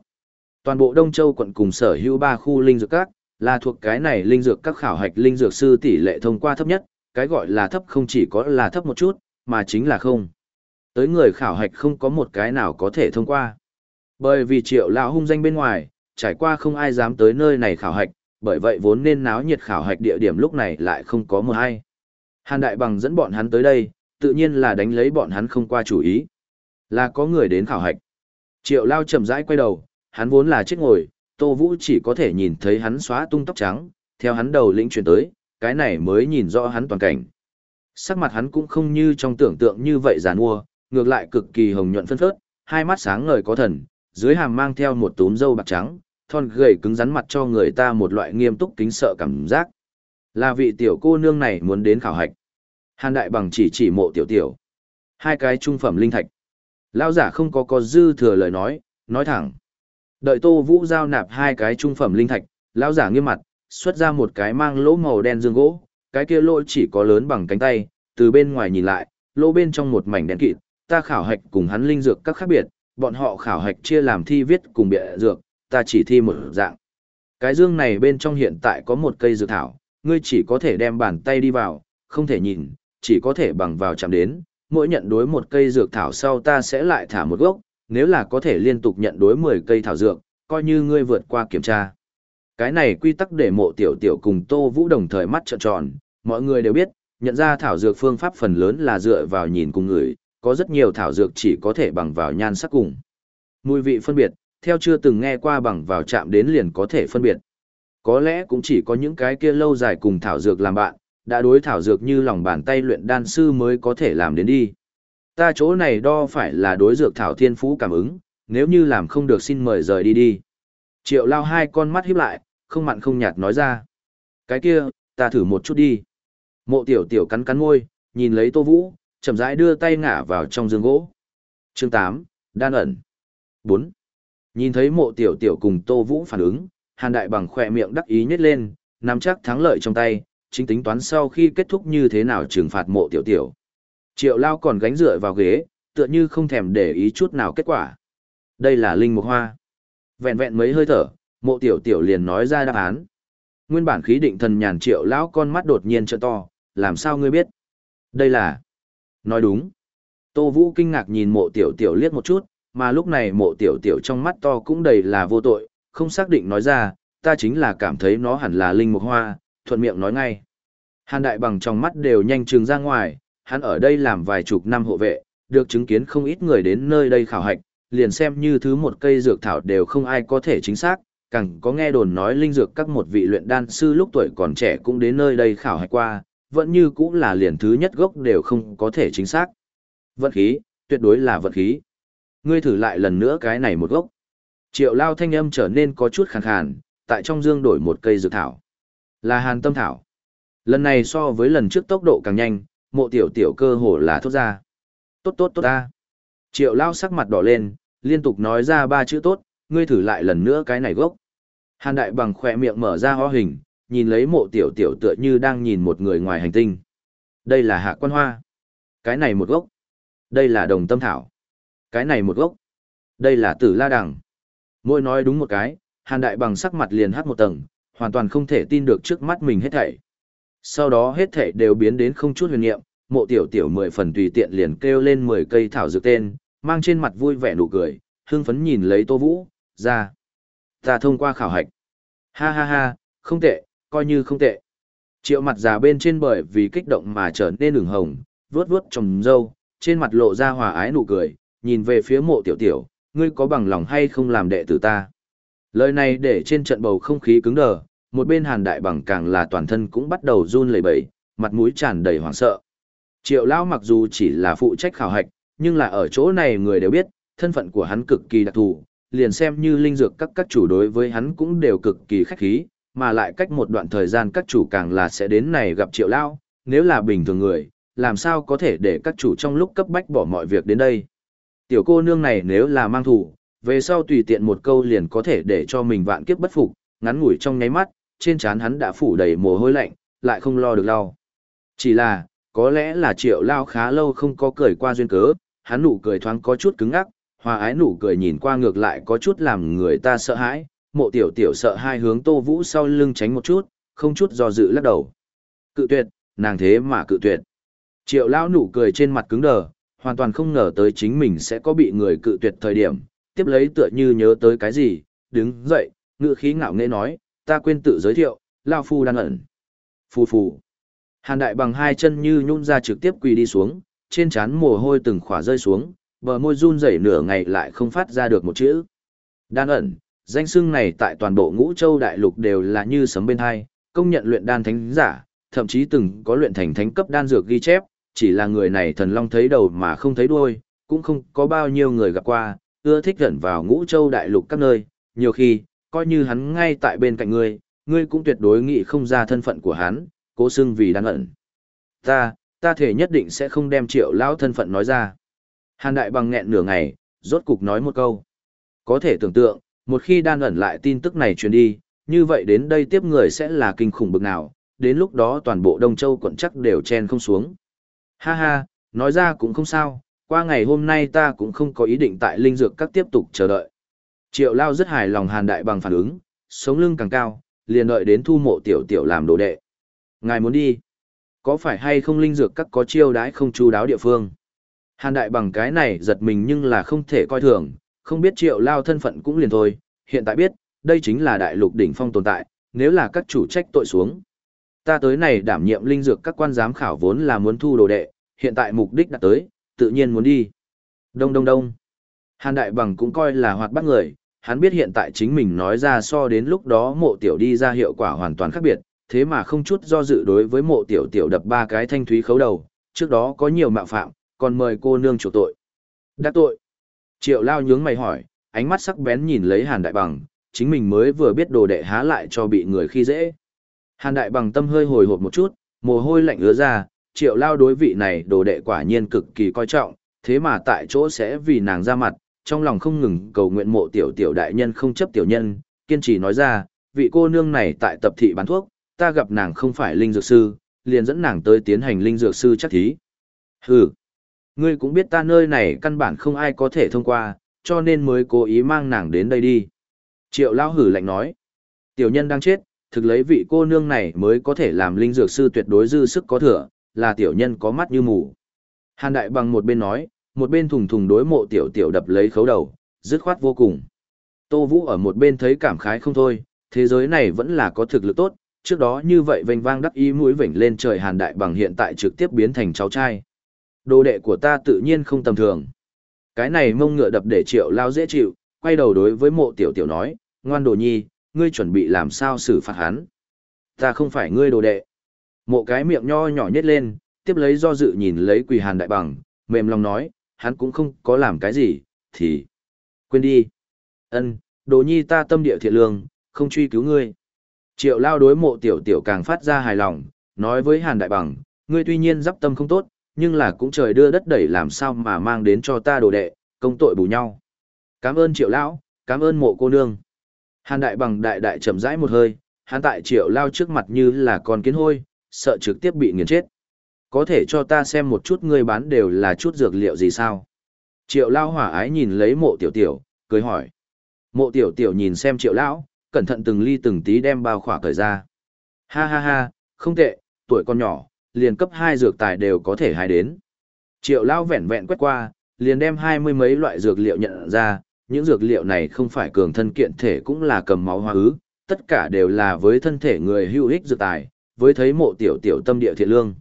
Toàn bộ Đông Châu quận cùng sở hữu ba khu linh dược các, là thuộc cái này linh dược các khảo hạch linh dược sư tỷ lệ thông qua thấp nhất, cái gọi là thấp không chỉ có là thấp một chút, mà chính là không. Tới người khảo hạch không có một cái nào có thể thông qua. Bởi vì triệu lão hung danh bên ngoài, trải qua không ai dám tới nơi này khảo hạch, bởi vậy vốn nên náo nhiệt khảo hạch địa điểm lúc này lại không có mưa ai. Hàn Đại Bằng dẫn bọn hắn tới đây, tự nhiên là đánh lấy bọn hắn không qua chủ ý. Là có người đến khảo hạch. Triệu Lao chậm rãi quay đầu, hắn vốn là chết ngồi, Tô Vũ chỉ có thể nhìn thấy hắn xóa tung tóc trắng, theo hắn đầu lĩnh chuyển tới, cái này mới nhìn rõ hắn toàn cảnh. Sắc mặt hắn cũng không như trong tưởng tượng như vậy giàn mua, ngược lại cực kỳ hồng nhuận phân phớt, hai mắt sáng ngời có thần, dưới hàm mang theo một túm râu bạc trắng, thon gầy cứng rắn mặt cho người ta một loại nghiêm túc kính sợ cảm giác. Là vị tiểu cô nương này muốn đến khảo hạch. Hàn đại bằng chỉ chỉ mộ tiểu tiểu. Hai cái trung phẩm linh thạch. Lão giả không có có dư thừa lời nói, nói thẳng. Đợi Tô Vũ giao nạp hai cái trung phẩm linh thạch, lão giả nghiêm mặt, xuất ra một cái mang lỗ màu đen dương gỗ, cái kia lỗ chỉ có lớn bằng cánh tay, từ bên ngoài nhìn lại, lỗ bên trong một mảnh đen kịt, ta khảo hạch cùng hắn linh dược các khác biệt, bọn họ khảo hạch chia làm thi viết cùng bịa dược, ta chỉ thi một dạng. Cái dương này bên trong hiện tại có một cây dược thảo, ngươi chỉ có thể đem bàn tay đi vào, không thể nhìn, chỉ có thể bằng vào chạm đến, mỗi nhận đối một cây dược thảo sau ta sẽ lại thả một gốc, nếu là có thể liên tục nhận đối 10 cây thảo dược, coi như ngươi vượt qua kiểm tra. Cái này quy tắc để mộ tiểu tiểu cùng Tô Vũ đồng thời mắt trợn tròn, mọi người đều biết, Nhận ra thảo dược phương pháp phần lớn là dựa vào nhìn cùng người, có rất nhiều thảo dược chỉ có thể bằng vào nhan sắc cùng. Mùi vị phân biệt, theo chưa từng nghe qua bằng vào chạm đến liền có thể phân biệt. Có lẽ cũng chỉ có những cái kia lâu dài cùng thảo dược làm bạn, đã đối thảo dược như lòng bàn tay luyện đan sư mới có thể làm đến đi. Ta chỗ này đo phải là đối dược thảo thiên phú cảm ứng, nếu như làm không được xin mời rời đi đi. Triệu lao hai con mắt híp lại, không mặn không nhạt nói ra. Cái kia, ta thử một chút đi. Mộ tiểu tiểu cắn cắn môi, nhìn lấy tô vũ, chậm rãi đưa tay ngả vào trong giường gỗ. Chương 8, đan ẩn. 4. Nhìn thấy mộ tiểu tiểu cùng tô vũ phản ứng, hàn đại bằng khỏe miệng đắc ý nhét lên, nắm chắc thắng lợi trong tay, chính tính toán sau khi kết thúc như thế nào trừng phạt mộ tiểu tiểu. Triệu lao còn gánh dựa vào ghế, tựa như không thèm để ý chút nào kết quả. Đây là linh mục hoa. Vẹn vẹn mấy hơi thở, mộ tiểu tiểu liền nói ra đáp án. Nguyên bản khí định thần nhàn triệu lão con mắt đột nhiên trợ to, làm sao ngươi biết? Đây là... Nói đúng. Tô Vũ kinh ngạc nhìn mộ tiểu tiểu liếc một chút, mà lúc này mộ tiểu tiểu trong mắt to cũng đầy là vô tội, không xác định nói ra, ta chính là cảm thấy nó hẳn là linh mục hoa, thuận miệng nói ngay. Hàn đại bằng trong mắt đều nhanh trường ra ngoài, hắn ở đây làm vài chục năm hộ vệ, được chứng kiến không ít người đến nơi đây khảo hạch, liền xem như thứ một cây dược thảo đều không ai có thể chính xác, càng có nghe đồn nói linh dược các một vị luyện đan sư lúc tuổi còn trẻ cũng đến nơi đây khảo hạch qua, vẫn như cũng là liền thứ nhất gốc đều không có thể chính xác. Vận khí, tuyệt đối là vận khí. Ngươi thử lại lần nữa cái này một gốc. Triệu lao thanh âm trở nên có chút khàn khàn, tại trong dương đổi một cây dược thảo. Là hàn tâm thảo. Lần này so với lần trước tốc độ càng nhanh, mộ tiểu tiểu cơ hồ là thốt ra. Tốt tốt tốt ta. Triệu lao sắc mặt đỏ lên, liên tục nói ra ba chữ tốt, ngươi thử lại lần nữa cái này gốc. Hàn đại bằng khỏe miệng mở ra ho hình, nhìn lấy mộ tiểu tiểu tựa như đang nhìn một người ngoài hành tinh. Đây là hạ quan hoa. Cái này một gốc. Đây là đồng tâm thảo. Cái này một gốc. Đây là tử la đằng. Môi nói đúng một cái, hàn đại bằng sắc mặt liền hát một tầng, hoàn toàn không thể tin được trước mắt mình hết thảy. Sau đó hết thảy đều biến đến không chút huyền niệm, mộ tiểu tiểu mười phần tùy tiện liền kêu lên mười cây thảo dược tên, mang trên mặt vui vẻ nụ cười, hưng phấn nhìn lấy Tô Vũ, ra. Ta thông qua khảo hạch. Ha ha ha, không tệ, coi như không tệ. Triệu mặt già bên trên bởi vì kích động mà trở nên ửng hồng, vuốt vuốt trồng dâu, trên mặt lộ ra hòa ái nụ cười, nhìn về phía mộ tiểu tiểu, ngươi có bằng lòng hay không làm đệ tử ta. Lời này để trên trận bầu không khí cứng đờ, một bên hàn đại bằng càng là toàn thân cũng bắt đầu run lẩy bẩy, mặt mũi tràn đầy hoảng sợ. Triệu lão mặc dù chỉ là phụ trách khảo hạch, nhưng là ở chỗ này người đều biết, thân phận của hắn cực kỳ đặc thù, liền xem như linh dược các các chủ đối với hắn cũng đều cực kỳ khách khí, mà lại cách một đoạn thời gian các chủ càng là sẽ đến này gặp triệu lão, nếu là bình thường người, làm sao có thể để các chủ trong lúc cấp bách bỏ mọi việc đến đây. Tiểu cô nương này nếu là mang thủ, về sau tùy tiện một câu liền có thể để cho mình vạn kiếp bất phục, ngắn ngủi trong nháy mắt, trên trán hắn đã phủ đầy mồ hôi lạnh, lại không lo được lau. Chỉ là, có lẽ là triệu lao khá lâu không có cười qua duyên cớ, hắn nụ cười thoáng có chút cứng ngắc, hòa ái nụ cười nhìn qua ngược lại có chút làm người ta sợ hãi, mộ tiểu tiểu sợ hai hướng tô vũ sau lưng tránh một chút, không chút do dự lắc đầu. Cự tuyệt, nàng thế mà cự tuyệt. Triệu lao nụ cười trên mặt cứng đờ, hoàn toàn không ngờ tới chính mình sẽ có bị người cự tuyệt thời điểm, tiếp lấy tựa như nhớ tới cái gì, đứng dậy, ngự khí ngạo nghễ nói, ta quên tự giới thiệu, lao phu đang ẩn. Phù phù. Hàn đại bằng hai chân như nhún ra trực tiếp quỳ đi xuống, trên trán mồ hôi từng khỏa rơi xuống, bờ môi run rẩy nửa ngày lại không phát ra được một chữ. Đan ẩn, danh xưng này tại toàn bộ ngũ châu đại lục đều là như sấm bên hai, công nhận luyện đan thánh giả, thậm chí từng có luyện thành thánh cấp đan dược ghi chép, chỉ là người này thần long thấy đầu mà không thấy đuôi, cũng không có bao nhiêu người gặp qua, ưa thích gần vào ngũ châu đại lục các nơi, nhiều khi, coi như hắn ngay tại bên cạnh ngươi, ngươi cũng tuyệt đối nghĩ không ra thân phận của hắn, cố xưng vì đang ẩn. Ta, ta thể nhất định sẽ không đem triệu lão thân phận nói ra. Hàn đại bằng nghẹn nửa ngày, rốt cục nói một câu. Có thể tưởng tượng, một khi đan ẩn lại tin tức này truyền đi, như vậy đến đây tiếp người sẽ là kinh khủng bực nào, đến lúc đó toàn bộ Đông Châu quận chắc đều chen không xuống. Ha ha, nói ra cũng không sao, qua ngày hôm nay ta cũng không có ý định tại linh dược các tiếp tục chờ đợi. Triệu Lao rất hài lòng hàn đại bằng phản ứng, sống lưng càng cao, liền đợi đến thu mộ tiểu tiểu làm đồ đệ. Ngài muốn đi? Có phải hay không linh dược các có chiêu đãi không chú đáo địa phương? Hàn đại bằng cái này giật mình nhưng là không thể coi thường, không biết triệu lao thân phận cũng liền thôi, hiện tại biết, đây chính là đại lục đỉnh phong tồn tại, nếu là các chủ trách tội xuống. Ta tới này đảm nhiệm linh dược các quan giám khảo vốn là muốn thu đồ đệ, hiện tại mục đích đã tới, tự nhiên muốn đi. Đông đông đông. Hàn Đại Bằng cũng coi là hoạt bát người, hắn biết hiện tại chính mình nói ra so đến lúc đó mộ tiểu đi ra hiệu quả hoàn toàn khác biệt, thế mà không chút do dự đối với mộ tiểu tiểu đập ba cái thanh thúy khấu đầu, trước đó có nhiều mạo phạm, còn mời cô nương chủ tội. Đã tội. Triệu lao nhướng mày hỏi, ánh mắt sắc bén nhìn lấy Hàn Đại Bằng, chính mình mới vừa biết đồ đệ há lại cho bị người khi dễ. Hàn Đại Bằng tâm hơi hồi hộp một chút, mồ hôi lạnh ứa ra, triệu lao đối vị này đồ đệ quả nhiên cực kỳ coi trọng, thế mà tại chỗ sẽ vì nàng ra mặt, trong lòng không ngừng cầu nguyện mộ tiểu tiểu đại nhân không chấp tiểu nhân, kiên trì nói ra, vị cô nương này tại tập thị bán thuốc, ta gặp nàng không phải linh dược sư, liền dẫn nàng tới tiến hành linh dược sư chắc thí. Hừ, ngươi cũng biết ta nơi này căn bản không ai có thể thông qua, cho nên mới cố ý mang nàng đến đây đi. Triệu lao hử lạnh nói, tiểu nhân đang chết, thực lấy vị cô nương này mới có thể làm linh dược sư tuyệt đối dư sức có thừa, là tiểu nhân có mắt như mù. Hàn đại bằng một bên nói, một bên thùng thùng đối mộ tiểu tiểu đập lấy khấu đầu, dứt khoát vô cùng. Tô Vũ ở một bên thấy cảm khái không thôi, thế giới này vẫn là có thực lực tốt, trước đó như vậy vênh vang đắc ý mũi vểnh lên trời hàn đại bằng hiện tại trực tiếp biến thành cháu trai. Đồ đệ của ta tự nhiên không tầm thường. Cái này mông ngựa đập để triệu lao dễ chịu, quay đầu đối với mộ tiểu tiểu nói, ngoan đồ nhi, ngươi chuẩn bị làm sao xử phạt hắn. Ta không phải ngươi đồ đệ. Mộ cái miệng nho nhỏ nhất lên, tiếp lấy do dự nhìn lấy quỳ hàn đại bằng, mềm lòng nói, hắn cũng không có làm cái gì, thì quên đi. Ân, đồ nhi ta tâm địa thiện lương, không truy cứu ngươi. Triệu lao đối mộ tiểu tiểu càng phát ra hài lòng, nói với hàn đại bằng, ngươi tuy nhiên giáp tâm không tốt, nhưng là cũng trời đưa đất đẩy làm sao mà mang đến cho ta đồ đệ, công tội bù nhau. Cảm ơn triệu lão, cảm ơn mộ cô nương. Hàn đại bằng đại đại chậm rãi một hơi, hắn tại triệu lao trước mặt như là con kiến hôi, sợ trực tiếp bị nghiền chết. Có thể cho ta xem một chút ngươi bán đều là chút dược liệu gì sao? Triệu lao hỏa ái nhìn lấy mộ tiểu tiểu, cười hỏi. Mộ tiểu tiểu nhìn xem triệu lão, cẩn thận từng ly từng tí đem bao khỏa cởi ra. Ha ha ha, không tệ, tuổi con nhỏ, liền cấp 2 dược tài đều có thể hái đến. Triệu lao vẹn vẹn quét qua, liền đem hai mươi mấy loại dược liệu nhận ra, những dược liệu này không phải cường thân kiện thể cũng là cầm máu hóa ứ, tất cả đều là với thân thể người hữu ích dược tài, với thấy mộ tiểu tiểu tâm địa thiện lương.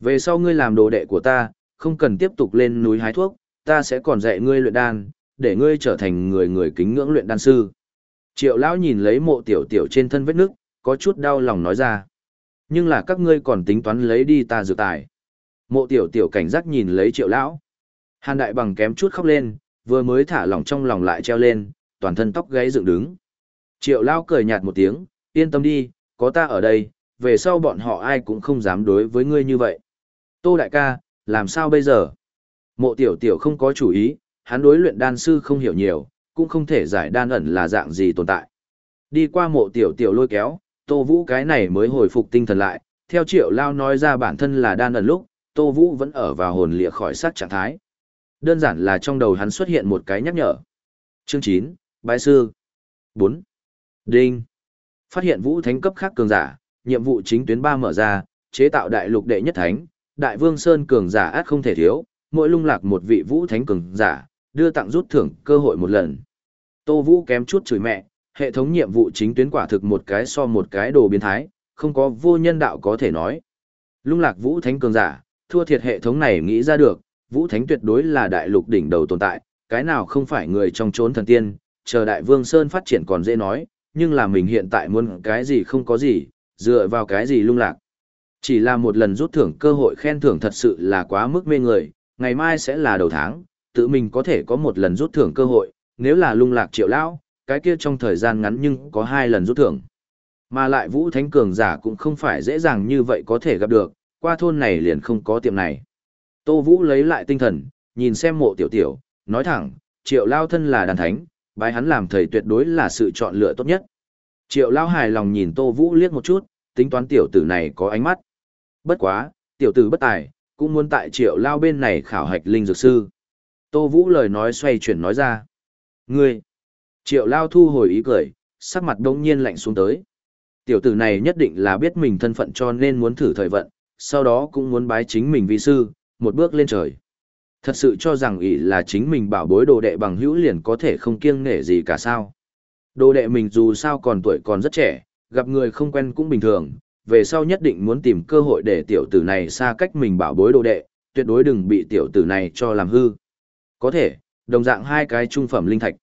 Về sau ngươi làm đồ đệ của ta, không cần tiếp tục lên núi hái thuốc, ta sẽ còn dạy ngươi luyện đan, để ngươi trở thành người người kính ngưỡng luyện đan sư. Triệu lão nhìn lấy mộ tiểu tiểu trên thân vết nước, có chút đau lòng nói ra. Nhưng là các ngươi còn tính toán lấy đi ta dược tài. Mộ tiểu tiểu cảnh giác nhìn lấy triệu lão. Hàn đại bằng kém chút khóc lên, vừa mới thả lỏng trong lòng lại treo lên, toàn thân tóc gáy dựng đứng. Triệu lão cười nhạt một tiếng, yên tâm đi, có ta ở đây, về sau bọn họ ai cũng không dám đối với ngươi như vậy. Tô đại ca, làm sao bây giờ? Mộ tiểu tiểu không có chủ ý, hắn đối luyện đan sư không hiểu nhiều, cũng không thể giải đan ẩn là dạng gì tồn tại. Đi qua mộ tiểu tiểu lôi kéo, Tô Vũ cái này mới hồi phục tinh thần lại, theo triệu lao nói ra bản thân là đan ẩn lúc, Tô Vũ vẫn ở vào hồn lịa khỏi sát trạng thái. Đơn giản là trong đầu hắn xuất hiện một cái nhắc nhở. Chương 9, Bái Sư 4. Đinh. Phát hiện vũ thánh cấp khác cường giả, nhiệm vụ chính tuyến 3 mở ra, chế tạo đại lục đệ nhất thánh, đại vương sơn cường giả át không thể thiếu, mỗi lung lạc một vị vũ thánh cường giả, đưa tặng rút thưởng cơ hội một lần. Tô Vũ kém chút chửi mẹ, hệ thống nhiệm vụ chính tuyến quả thực một cái so một cái đồ biến thái, không có vô nhân đạo có thể nói. Lung lạc vũ thánh cường giả, thua thiệt hệ thống này nghĩ ra được, vũ thánh tuyệt đối là đại lục đỉnh đầu tồn tại, cái nào không phải người trong chốn thần tiên, chờ đại vương Sơn phát triển còn dễ nói, nhưng là mình hiện tại muốn cái gì không có gì, dựa vào cái gì lung lạc. Chỉ là một lần rút thưởng cơ hội khen thưởng thật sự là quá mức mê người, ngày mai sẽ là đầu tháng, tự mình có thể có một lần rút thưởng cơ hội, nếu là lung lạc triệu lão, cái kia trong thời gian ngắn nhưng có hai lần rút thưởng. Mà lại vũ thánh cường giả cũng không phải dễ dàng như vậy có thể gặp được, qua thôn này liền không có tiệm này. Tô Vũ lấy lại tinh thần, nhìn xem mộ tiểu tiểu, nói thẳng, triệu lao thân là đàn thánh, bái hắn làm thầy tuyệt đối là sự chọn lựa tốt nhất. Triệu lao hài lòng nhìn Tô Vũ liếc một chút, tính toán tiểu tử này có ánh mắt. Bất quá, tiểu tử bất tài, cũng muốn tại triệu lao bên này khảo hạch linh dược sư. Tô Vũ lời nói xoay chuyển nói ra. Ngươi! Triệu lao thu hồi ý cười, sắc mặt đông nhiên lạnh xuống tới. Tiểu tử này nhất định là biết mình thân phận cho nên muốn thử thời vận, sau đó cũng muốn bái chính mình vi sư, một bước lên trời. Thật sự cho rằng ý là chính mình bảo bối đồ đệ bằng hữu liền có thể không kiêng nể gì cả sao. Đồ đệ mình dù sao còn tuổi còn rất trẻ, gặp người không quen cũng bình thường, về sau nhất định muốn tìm cơ hội để tiểu tử này xa cách mình bảo bối đồ đệ, tuyệt đối đừng bị tiểu tử này cho làm hư. Có thể, đồng dạng hai cái trung phẩm linh thạch.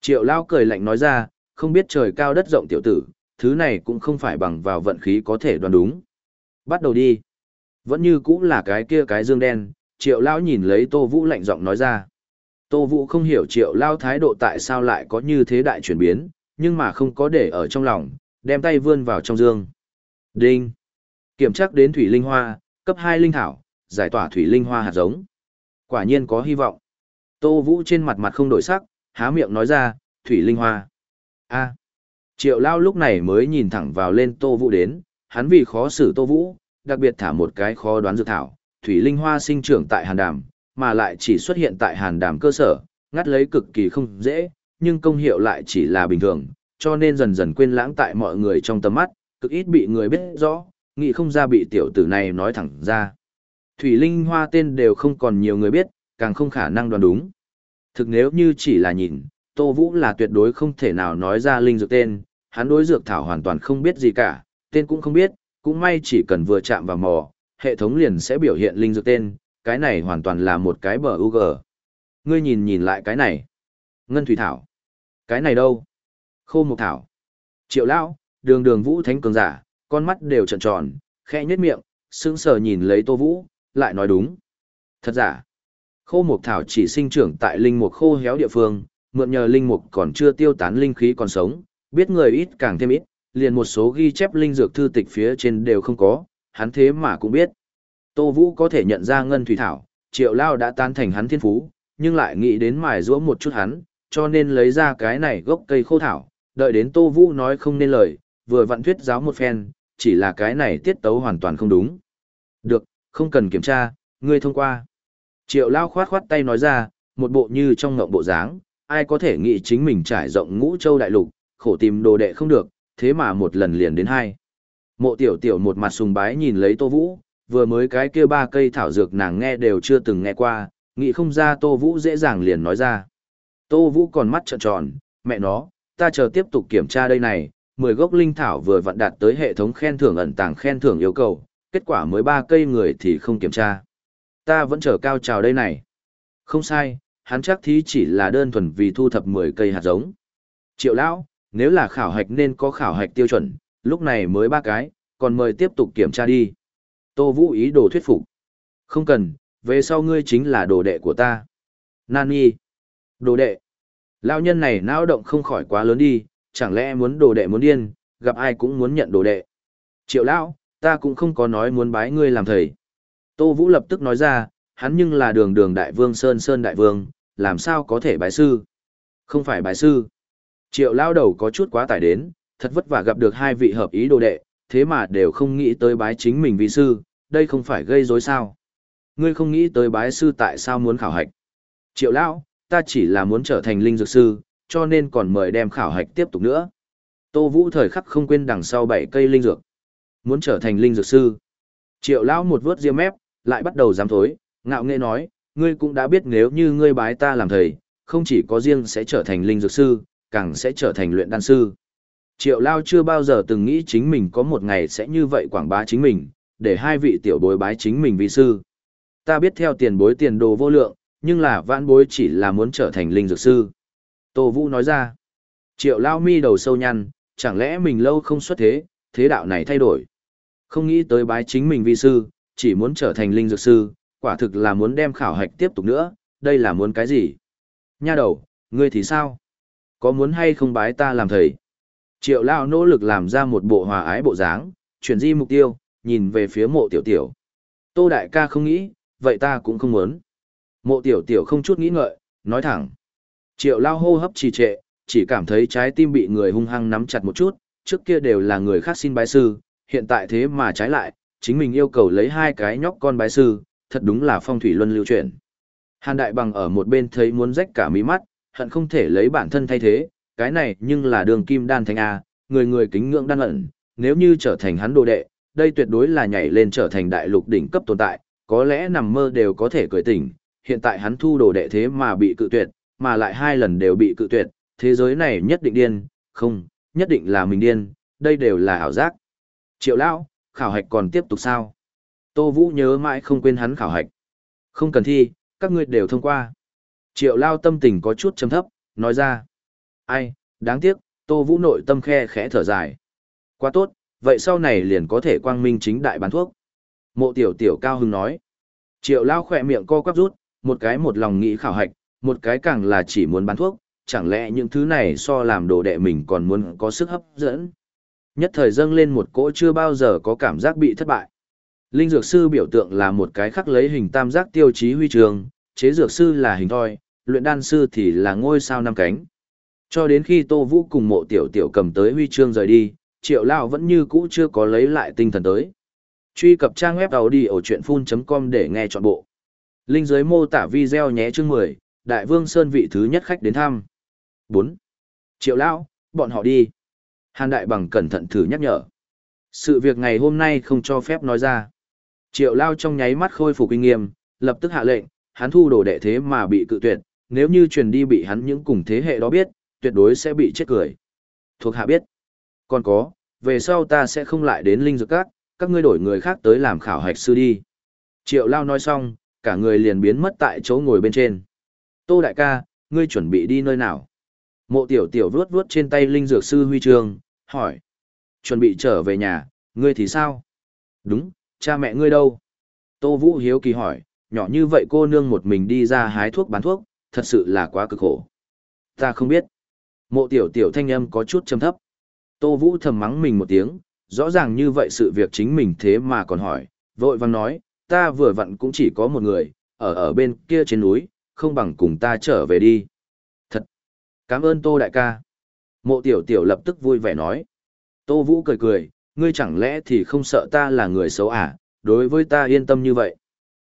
Triệu Lao cười lạnh nói ra, không biết trời cao đất rộng tiểu tử, thứ này cũng không phải bằng vào vận khí có thể đoán đúng. Bắt đầu đi. Vẫn như cũng là cái kia cái dương đen, Triệu Lao nhìn lấy Tô Vũ lạnh giọng nói ra. Tô Vũ không hiểu Triệu Lao thái độ tại sao lại có như thế đại chuyển biến, nhưng mà không có để ở trong lòng, đem tay vươn vào trong dương. Đinh. Kiểm tra đến thủy linh hoa, cấp 2 linh thảo, giải tỏa thủy linh hoa hạt giống. Quả nhiên có hy vọng. Tô Vũ trên mặt mặt không đổi sắc, há miệng nói ra, thủy linh hoa. a Triệu Lao lúc này mới nhìn thẳng vào lên Tô Vũ đến, hắn vì khó xử Tô Vũ, đặc biệt thả một cái khó đoán dự thảo, thủy linh hoa sinh trưởng tại hàn đàm, mà lại chỉ xuất hiện tại hàn đàm cơ sở, ngắt lấy cực kỳ không dễ, nhưng công hiệu lại chỉ là bình thường, cho nên dần dần quên lãng tại mọi người trong tầm mắt, cực ít bị người biết rõ, nghĩ không ra bị tiểu tử này nói thẳng ra. Thủy Linh Hoa tên đều không còn nhiều người biết, càng không khả năng đoán đúng. Thực nếu như chỉ là nhìn, Tô Vũ là tuyệt đối không thể nào nói ra linh dược tên, hắn đối dược thảo hoàn toàn không biết gì cả, tên cũng không biết, cũng may chỉ cần vừa chạm vào mò, hệ thống liền sẽ biểu hiện linh dược tên, cái này hoàn toàn là một cái bờ UG. Ngươi nhìn nhìn lại cái này. Ngân thủy thảo. Cái này đâu? Khô mục thảo. Triệu lão, đường đường vũ thánh cường giả, con mắt đều tròn tròn, khẽ nhếch miệng, sững sờ nhìn lấy Tô Vũ, lại nói đúng. Thật giả. Khô mục thảo chỉ sinh trưởng tại linh mục khô héo địa phương, mượn nhờ linh mục còn chưa tiêu tán linh khí còn sống, biết người ít càng thêm ít, liền một số ghi chép linh dược thư tịch phía trên đều không có, hắn thế mà cũng biết. Tô Vũ có thể nhận ra ngân thủy thảo, triệu lao đã tan thành hắn thiên phú, nhưng lại nghĩ đến mài giũa một chút hắn, cho nên lấy ra cái này gốc cây khô thảo, đợi đến Tô Vũ nói không nên lời, vừa vặn thuyết giáo một phen, chỉ là cái này tiết tấu hoàn toàn không đúng. Được, không cần kiểm tra, ngươi thông qua. Triệu lao khoát khoát tay nói ra, một bộ như trong ngộng bộ dáng, ai có thể nghĩ chính mình trải rộng ngũ châu đại lục, khổ tìm đồ đệ không được, thế mà một lần liền đến hai. Mộ tiểu tiểu một mặt sùng bái nhìn lấy Tô Vũ, vừa mới cái kia ba cây thảo dược nàng nghe đều chưa từng nghe qua, nghĩ không ra Tô Vũ dễ dàng liền nói ra. Tô Vũ còn mắt trợn tròn, mẹ nó, ta chờ tiếp tục kiểm tra đây này, 10 gốc linh thảo vừa vặn đạt tới hệ thống khen thưởng ẩn tàng khen thưởng yêu cầu, kết quả mới ba cây người thì không kiểm tra. Ta vẫn chờ cao trào đây này. Không sai, hắn chắc thí chỉ là đơn thuần vì thu thập 10 cây hạt giống. Triệu lão, nếu là khảo hạch nên có khảo hạch tiêu chuẩn, lúc này mới ba cái, còn mời tiếp tục kiểm tra đi. Tô Vũ ý đồ thuyết phục. Không cần, về sau ngươi chính là đồ đệ của ta. Nani. Đồ đệ. Lão nhân này não động không khỏi quá lớn đi, chẳng lẽ muốn đồ đệ muốn điên, gặp ai cũng muốn nhận đồ đệ. Triệu lão, ta cũng không có nói muốn bái ngươi làm thầy. Tô Vũ lập tức nói ra, hắn nhưng là đường đường đại vương Sơn Sơn đại vương, làm sao có thể bái sư? Không phải bái sư. Triệu lao đầu có chút quá tải đến, thật vất vả gặp được hai vị hợp ý đồ đệ, thế mà đều không nghĩ tới bái chính mình vi sư, đây không phải gây rối sao? Ngươi không nghĩ tới bái sư tại sao muốn khảo hạch? Triệu lão, ta chỉ là muốn trở thành linh dược sư, cho nên còn mời đem khảo hạch tiếp tục nữa. Tô Vũ thời khắc không quên đằng sau bảy cây linh dược. Muốn trở thành linh dược sư. Triệu lão một vớt riêng mép, lại bắt đầu dám thối, ngạo nghệ nói, ngươi cũng đã biết nếu như ngươi bái ta làm thầy, không chỉ có riêng sẽ trở thành linh dược sư, càng sẽ trở thành luyện đan sư. Triệu Lao chưa bao giờ từng nghĩ chính mình có một ngày sẽ như vậy quảng bá chính mình, để hai vị tiểu bối bái chính mình vi sư. Ta biết theo tiền bối tiền đồ vô lượng, nhưng là vãn bối chỉ là muốn trở thành linh dược sư. Tô Vũ nói ra, triệu lao mi đầu sâu nhăn, chẳng lẽ mình lâu không xuất thế, thế đạo này thay đổi. Không nghĩ tới bái chính mình vi sư, chỉ muốn trở thành linh dược sư, quả thực là muốn đem khảo hạch tiếp tục nữa, đây là muốn cái gì? Nha đầu, ngươi thì sao? Có muốn hay không bái ta làm thầy? Triệu lao nỗ lực làm ra một bộ hòa ái bộ dáng, chuyển di mục tiêu, nhìn về phía mộ tiểu tiểu. Tô đại ca không nghĩ, vậy ta cũng không muốn. Mộ tiểu tiểu không chút nghĩ ngợi, nói thẳng. Triệu lao hô hấp trì trệ, chỉ cảm thấy trái tim bị người hung hăng nắm chặt một chút, trước kia đều là người khác xin bái sư, hiện tại thế mà trái lại, chính mình yêu cầu lấy hai cái nhóc con bái sư, thật đúng là phong thủy luân lưu chuyển. Hàn đại bằng ở một bên thấy muốn rách cả mí mắt, hận không thể lấy bản thân thay thế, cái này nhưng là đường kim đan thánh A, người người kính ngưỡng đan ẩn, nếu như trở thành hắn đồ đệ, đây tuyệt đối là nhảy lên trở thành đại lục đỉnh cấp tồn tại, có lẽ nằm mơ đều có thể cười tỉnh, hiện tại hắn thu đồ đệ thế mà bị cự tuyệt, mà lại hai lần đều bị cự tuyệt, thế giới này nhất định điên, không, nhất định là mình điên, đây đều là ảo giác. Triệu lão, khảo hạch còn tiếp tục sao? Tô Vũ nhớ mãi không quên hắn khảo hạch. Không cần thi, các ngươi đều thông qua. Triệu lao tâm tình có chút chấm thấp, nói ra. Ai, đáng tiếc, Tô Vũ nội tâm khe khẽ thở dài. Quá tốt, vậy sau này liền có thể quang minh chính đại bán thuốc. Mộ tiểu tiểu cao hưng nói. Triệu lao khỏe miệng co quắp rút, một cái một lòng nghĩ khảo hạch, một cái càng là chỉ muốn bán thuốc, chẳng lẽ những thứ này so làm đồ đệ mình còn muốn có sức hấp dẫn. Nhất thời dâng lên một cỗ chưa bao giờ có cảm giác bị thất bại. Linh dược sư biểu tượng là một cái khắc lấy hình tam giác tiêu chí huy trường, chế dược sư là hình thoi, luyện đan sư thì là ngôi sao năm cánh. Cho đến khi Tô Vũ cùng mộ tiểu tiểu cầm tới huy chương rời đi, triệu lao vẫn như cũ chưa có lấy lại tinh thần tới. Truy cập trang web đầu đi ở chuyện full.com để nghe trọn bộ. Linh dưới mô tả video nhé chương 10, Đại Vương Sơn vị thứ nhất khách đến thăm. 4. Triệu Lão, bọn họ đi. Hàn Đại Bằng cẩn thận thử nhắc nhở. Sự việc ngày hôm nay không cho phép nói ra. Triệu Lao trong nháy mắt khôi phục uy nghiêm, lập tức hạ lệnh, hắn thu đồ đệ thế mà bị cự tuyệt, nếu như truyền đi bị hắn những cùng thế hệ đó biết, tuyệt đối sẽ bị chết cười. Thuộc hạ biết. Còn có, về sau ta sẽ không lại đến linh dược các, các ngươi đổi người khác tới làm khảo hạch sư đi. Triệu Lao nói xong, cả người liền biến mất tại chỗ ngồi bên trên. Tô đại ca, ngươi chuẩn bị đi nơi nào? Mộ tiểu tiểu vuốt vuốt trên tay linh dược sư huy trường, hỏi. Chuẩn bị trở về nhà, ngươi thì sao? Đúng, cha mẹ ngươi đâu? Tô Vũ hiếu kỳ hỏi, nhỏ như vậy cô nương một mình đi ra hái thuốc bán thuốc, thật sự là quá cực khổ. Ta không biết. Mộ tiểu tiểu thanh âm có chút trầm thấp. Tô Vũ thầm mắng mình một tiếng, rõ ràng như vậy sự việc chính mình thế mà còn hỏi, vội vang nói, ta vừa vặn cũng chỉ có một người, ở ở bên kia trên núi, không bằng cùng ta trở về đi. Cảm ơn Tô đại ca. Mộ tiểu tiểu lập tức vui vẻ nói. Tô Vũ cười cười, ngươi chẳng lẽ thì không sợ ta là người xấu à, đối với ta yên tâm như vậy.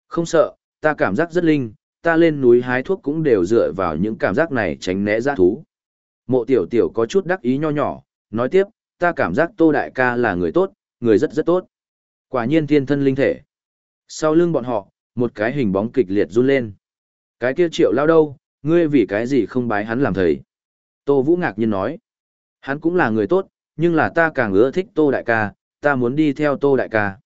Không sợ, ta cảm giác rất linh, ta lên núi hái thuốc cũng đều dựa vào những cảm giác này tránh né giã thú. Mộ tiểu tiểu có chút đắc ý nho nhỏ, nói tiếp, ta cảm giác Tô Đại ca là người tốt, người rất rất tốt. Quả nhiên thiên thân linh thể. Sau lưng bọn họ, một cái hình bóng kịch liệt run lên. Cái kia triệu lao đâu, ngươi vì cái gì không bái hắn làm thầy. Tô Vũ ngạc nhiên nói. Hắn cũng là người tốt, nhưng là ta càng ưa thích Tô Đại ca, ta muốn đi theo Tô Đại ca.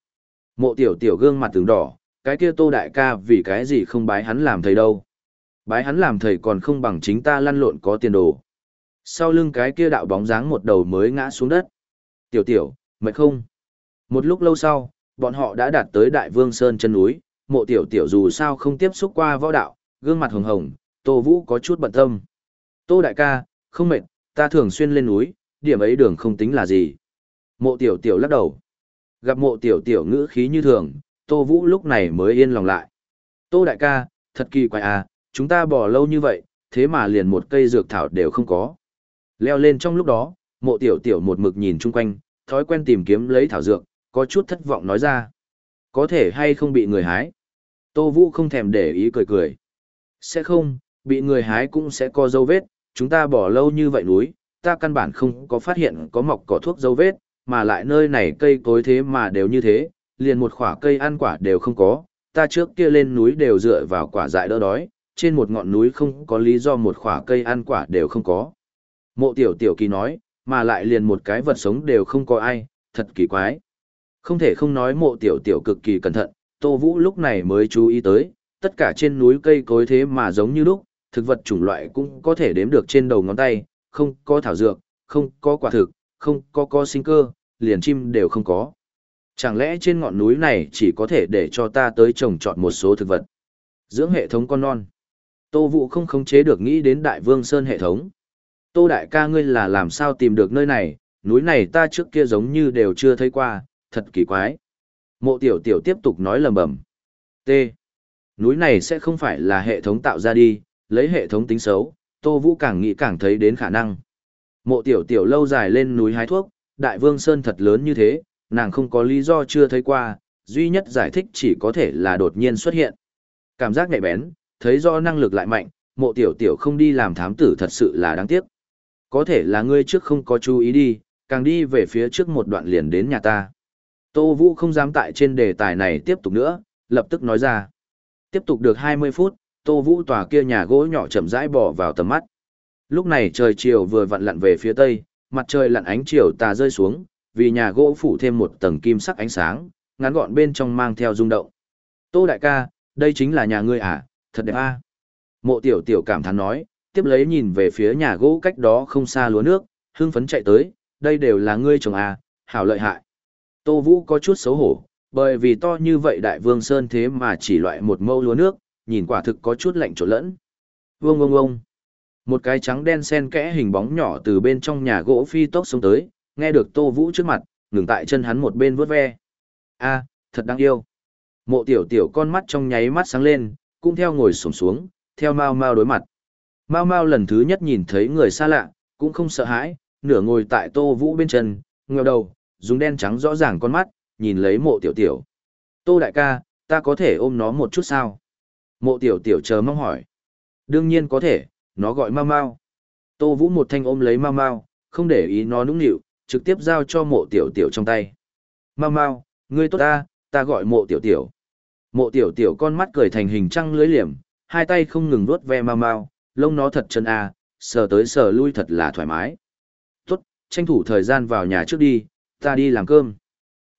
Mộ tiểu tiểu gương mặt tướng đỏ, cái kia Tô Đại ca vì cái gì không bái hắn làm thầy đâu. Bái hắn làm thầy còn không bằng chính ta lăn lộn có tiền đồ. Sau lưng cái kia đạo bóng dáng một đầu mới ngã xuống đất. Tiểu tiểu, mệt không? Một lúc lâu sau, bọn họ đã đạt tới Đại Vương Sơn chân núi, mộ tiểu tiểu dù sao không tiếp xúc qua võ đạo, gương mặt hồng hồng, Tô Vũ có chút bận tâm. Tô đại ca, không mệt, ta thường xuyên lên núi, điểm ấy đường không tính là gì. Mộ tiểu tiểu lắc đầu. Gặp mộ tiểu tiểu ngữ khí như thường, Tô Vũ lúc này mới yên lòng lại. Tô đại ca, thật kỳ quái à, chúng ta bỏ lâu như vậy, thế mà liền một cây dược thảo đều không có. Leo lên trong lúc đó, mộ tiểu tiểu một mực nhìn chung quanh, thói quen tìm kiếm lấy thảo dược, có chút thất vọng nói ra. Có thể hay không bị người hái. Tô Vũ không thèm để ý cười cười. Sẽ không, bị người hái cũng sẽ có dấu vết, chúng ta bỏ lâu như vậy núi, ta căn bản không có phát hiện có mọc cỏ thuốc dấu vết, mà lại nơi này cây cối thế mà đều như thế, liền một khỏa cây ăn quả đều không có, ta trước kia lên núi đều dựa vào quả dại đỡ đói, trên một ngọn núi không có lý do một khỏa cây ăn quả đều không có. Mộ tiểu tiểu kỳ nói, mà lại liền một cái vật sống đều không có ai, thật kỳ quái. Không thể không nói mộ tiểu tiểu cực kỳ cẩn thận, Tô Vũ lúc này mới chú ý tới, tất cả trên núi cây cối thế mà giống như lúc, thực vật chủng loại cũng có thể đếm được trên đầu ngón tay, không có thảo dược, không có quả thực, không có có sinh cơ, liền chim đều không có. Chẳng lẽ trên ngọn núi này chỉ có thể để cho ta tới trồng trọt một số thực vật? Dưỡng hệ thống con non. Tô Vũ không khống chế được nghĩ đến Đại Vương Sơn hệ thống. Tô Đại ca ngươi là làm sao tìm được nơi này, núi này ta trước kia giống như đều chưa thấy qua, thật kỳ quái. Mộ tiểu tiểu tiếp tục nói lầm bầm. T. Núi này sẽ không phải là hệ thống tạo ra đi, lấy hệ thống tính xấu, Tô Vũ càng nghĩ càng thấy đến khả năng. Mộ tiểu tiểu lâu dài lên núi hái thuốc, đại vương sơn thật lớn như thế, nàng không có lý do chưa thấy qua, duy nhất giải thích chỉ có thể là đột nhiên xuất hiện. Cảm giác nhạy bén, thấy do năng lực lại mạnh, mộ tiểu tiểu không đi làm thám tử thật sự là đáng tiếc. Có thể là ngươi trước không có chú ý đi, càng đi về phía trước một đoạn liền đến nhà ta. Tô Vũ không dám tại trên đề tài này tiếp tục nữa, lập tức nói ra. Tiếp tục được 20 phút, Tô Vũ tòa kia nhà gỗ nhỏ chậm rãi bỏ vào tầm mắt. Lúc này trời chiều vừa vặn lặn về phía tây, mặt trời lặn ánh chiều tà rơi xuống, vì nhà gỗ phủ thêm một tầng kim sắc ánh sáng, ngắn gọn bên trong mang theo rung động. Tô đại ca, đây chính là nhà ngươi à, thật đẹp a. Mộ tiểu tiểu cảm thán nói, tiếp lấy nhìn về phía nhà gỗ cách đó không xa lúa nước, hưng phấn chạy tới, đây đều là ngươi trồng à, hảo lợi hại. Tô Vũ có chút xấu hổ, bởi vì to như vậy đại vương sơn thế mà chỉ loại một mâu lúa nước, nhìn quả thực có chút lạnh trộn lẫn. Vương vương vương. Một cái trắng đen sen kẽ hình bóng nhỏ từ bên trong nhà gỗ phi tốc xuống tới, nghe được Tô Vũ trước mặt, ngừng tại chân hắn một bên vuốt ve. A, thật đáng yêu. Mộ tiểu tiểu con mắt trong nháy mắt sáng lên, cũng theo ngồi sổng xuống, theo mau mau đối mặt. Mau mau lần thứ nhất nhìn thấy người xa lạ, cũng không sợ hãi, nửa ngồi tại Tô Vũ bên chân, ngheo đầu, dùng đen trắng rõ ràng con mắt, nhìn lấy mộ tiểu tiểu. Tô đại ca, ta có thể ôm nó một chút sao? Mộ tiểu tiểu chờ mong hỏi. Đương nhiên có thể, nó gọi mau mau. Tô Vũ một thanh ôm lấy mau mau, không để ý nó nũng nịu, trực tiếp giao cho mộ tiểu tiểu trong tay. Mau mau, ngươi tốt ta, ta gọi mộ tiểu tiểu. Mộ tiểu tiểu con mắt cười thành hình trăng lưới liềm, hai tay không ngừng vuốt ve mau mau, lông nó thật chân à, sờ tới sờ lui thật là thoải mái. Tốt, tranh thủ thời gian vào nhà trước đi, ta đi làm cơm.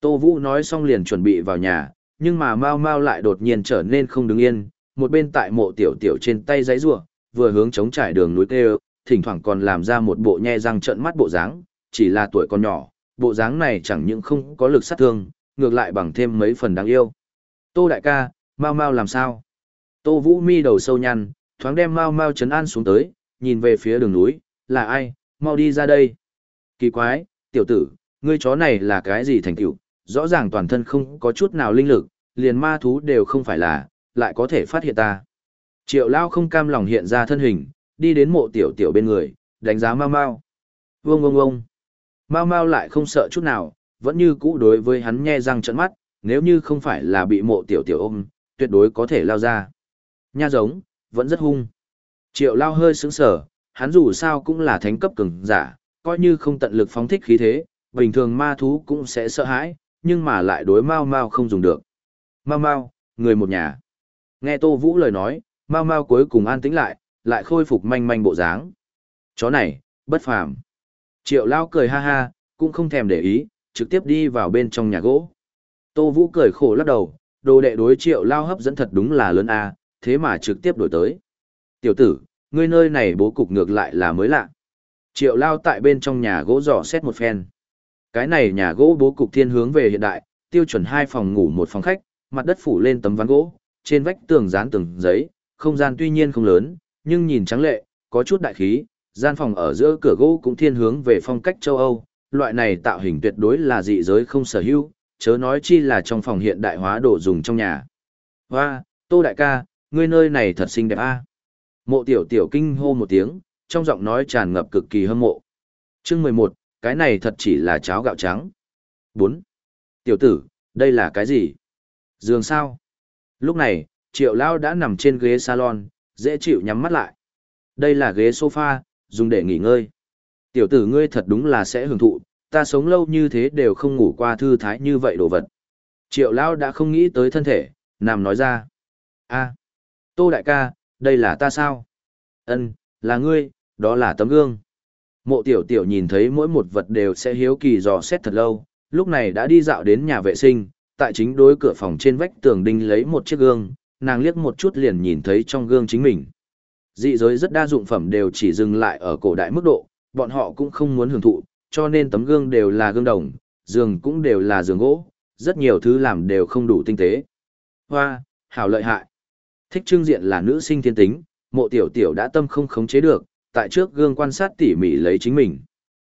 Tô Vũ nói xong liền chuẩn bị vào nhà, nhưng mà mau mau lại đột nhiên trở nên không đứng yên, một bên tại mộ tiểu tiểu trên tay giấy rùa, vừa hướng chống trải đường núi kêu, thỉnh thoảng còn làm ra một bộ nhe răng trợn mắt bộ dáng, chỉ là tuổi còn nhỏ, bộ dáng này chẳng những không có lực sát thương, ngược lại bằng thêm mấy phần đáng yêu. Tô đại ca, mau mau làm sao? Tô Vũ mi đầu sâu nhăn, thoáng đem mau mau trấn an xuống tới, nhìn về phía đường núi, là ai, mau đi ra đây. Kỳ quái, tiểu tử, ngươi chó này là cái gì thành tựu rõ ràng toàn thân không có chút nào linh lực, liền ma thú đều không phải là, lại có thể phát hiện ta. Triệu Lao không cam lòng hiện ra thân hình, đi đến mộ tiểu tiểu bên người, đánh giá mau mau. Vương vương vương. Mau mau lại không sợ chút nào, vẫn như cũ đối với hắn nhe răng trận mắt, nếu như không phải là bị mộ tiểu tiểu ôm, tuyệt đối có thể lao ra. Nha giống, vẫn rất hung. Triệu lao hơi sững sở, hắn dù sao cũng là thánh cấp cường giả, coi như không tận lực phóng thích khí thế, bình thường ma thú cũng sẽ sợ hãi, nhưng mà lại đối mau mau không dùng được. Mau mau, người một nhà. Nghe Tô Vũ lời nói, mau mau cuối cùng an tĩnh lại, lại khôi phục manh manh bộ dáng. Chó này, bất phàm. Triệu lao cười ha ha, cũng không thèm để ý, trực tiếp đi vào bên trong nhà gỗ. Tô Vũ cười khổ lắc đầu, đồ đệ đối triệu lao hấp dẫn thật đúng là lớn a thế mà trực tiếp đổi tới. Tiểu tử, ngươi nơi này bố cục ngược lại là mới lạ. Triệu lao tại bên trong nhà gỗ dò xét một phen. Cái này nhà gỗ bố cục thiên hướng về hiện đại, tiêu chuẩn hai phòng ngủ một phòng khách, mặt đất phủ lên tấm ván gỗ, trên vách tường dán tường giấy, không gian tuy nhiên không lớn, nhưng nhìn trắng lệ, có chút đại khí, gian phòng ở giữa cửa gỗ cũng thiên hướng về phong cách châu Âu, loại này tạo hình tuyệt đối là dị giới không sở hữu, chớ nói chi là trong phòng hiện đại hóa đồ dùng trong nhà. Hoa, Tô Đại ca, ngươi nơi này thật xinh đẹp a. Mộ tiểu tiểu kinh hô một tiếng, trong giọng nói tràn ngập cực kỳ hâm mộ. Chương mười một, cái này thật chỉ là cháo gạo trắng. Bốn, Tiểu tử, đây là cái gì? Giường sao? Lúc này, triệu lao đã nằm trên ghế salon, dễ chịu nhắm mắt lại. Đây là ghế sofa, dùng để nghỉ ngơi. Tiểu tử ngươi thật đúng là sẽ hưởng thụ, ta sống lâu như thế đều không ngủ qua thư thái như vậy đồ vật. Triệu lao đã không nghĩ tới thân thể, nằm nói ra. a Tô đại ca, đây là ta sao? Ân, là ngươi, đó là tấm gương. Mộ tiểu tiểu nhìn thấy mỗi một vật đều sẽ hiếu kỳ dò xét thật lâu, lúc này đã đi dạo đến nhà vệ sinh, tại chính đối cửa phòng trên vách tường đinh lấy một chiếc gương, nàng liếc một chút liền nhìn thấy trong gương chính mình. Dị giới rất đa dụng phẩm đều chỉ dừng lại ở cổ đại mức độ, bọn họ cũng không muốn hưởng thụ, cho nên tấm gương đều là gương đồng, giường cũng đều là giường gỗ, rất nhiều thứ làm đều không đủ tinh tế. Hoa, hảo lợi hại. Thích trưng diện là nữ sinh thiên tính, mộ tiểu tiểu đã tâm không khống chế được, tại trước gương quan sát tỉ mỉ lấy chính mình.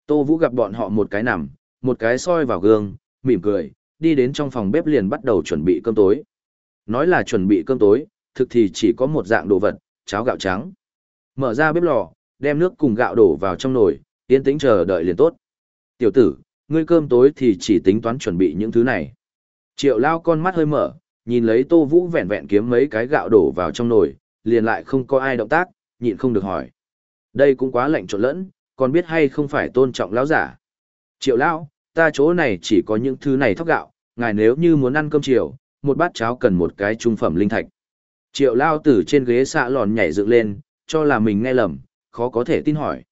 Tô Vũ gặp bọn họ một cái nằm, một cái soi vào gương, mỉm cười, đi đến trong phòng bếp liền bắt đầu chuẩn bị cơm tối. Nói là chuẩn bị cơm tối, thực thì chỉ có một dạng đồ vật, cháo gạo trắng. Mở ra bếp lò, đem nước cùng gạo đổ vào trong nồi, yên tĩnh chờ đợi liền tốt. Tiểu tử, ngươi cơm tối thì chỉ tính toán chuẩn bị những thứ này. Triệu lao con mắt hơi mở, nhìn lấy tô vũ vẹn vẹn kiếm mấy cái gạo đổ vào trong nồi, liền lại không có ai động tác, nhịn không được hỏi. Đây cũng quá lạnh trộn lẫn, còn biết hay không phải tôn trọng lão giả. Triệu lão, ta chỗ này chỉ có những thứ này thóc gạo, ngài nếu như muốn ăn cơm chiều, một bát cháo cần một cái trung phẩm linh thạch. Triệu lao Tử trên ghế xạ lòn nhảy dựng lên, cho là mình nghe lầm, khó có thể tin hỏi.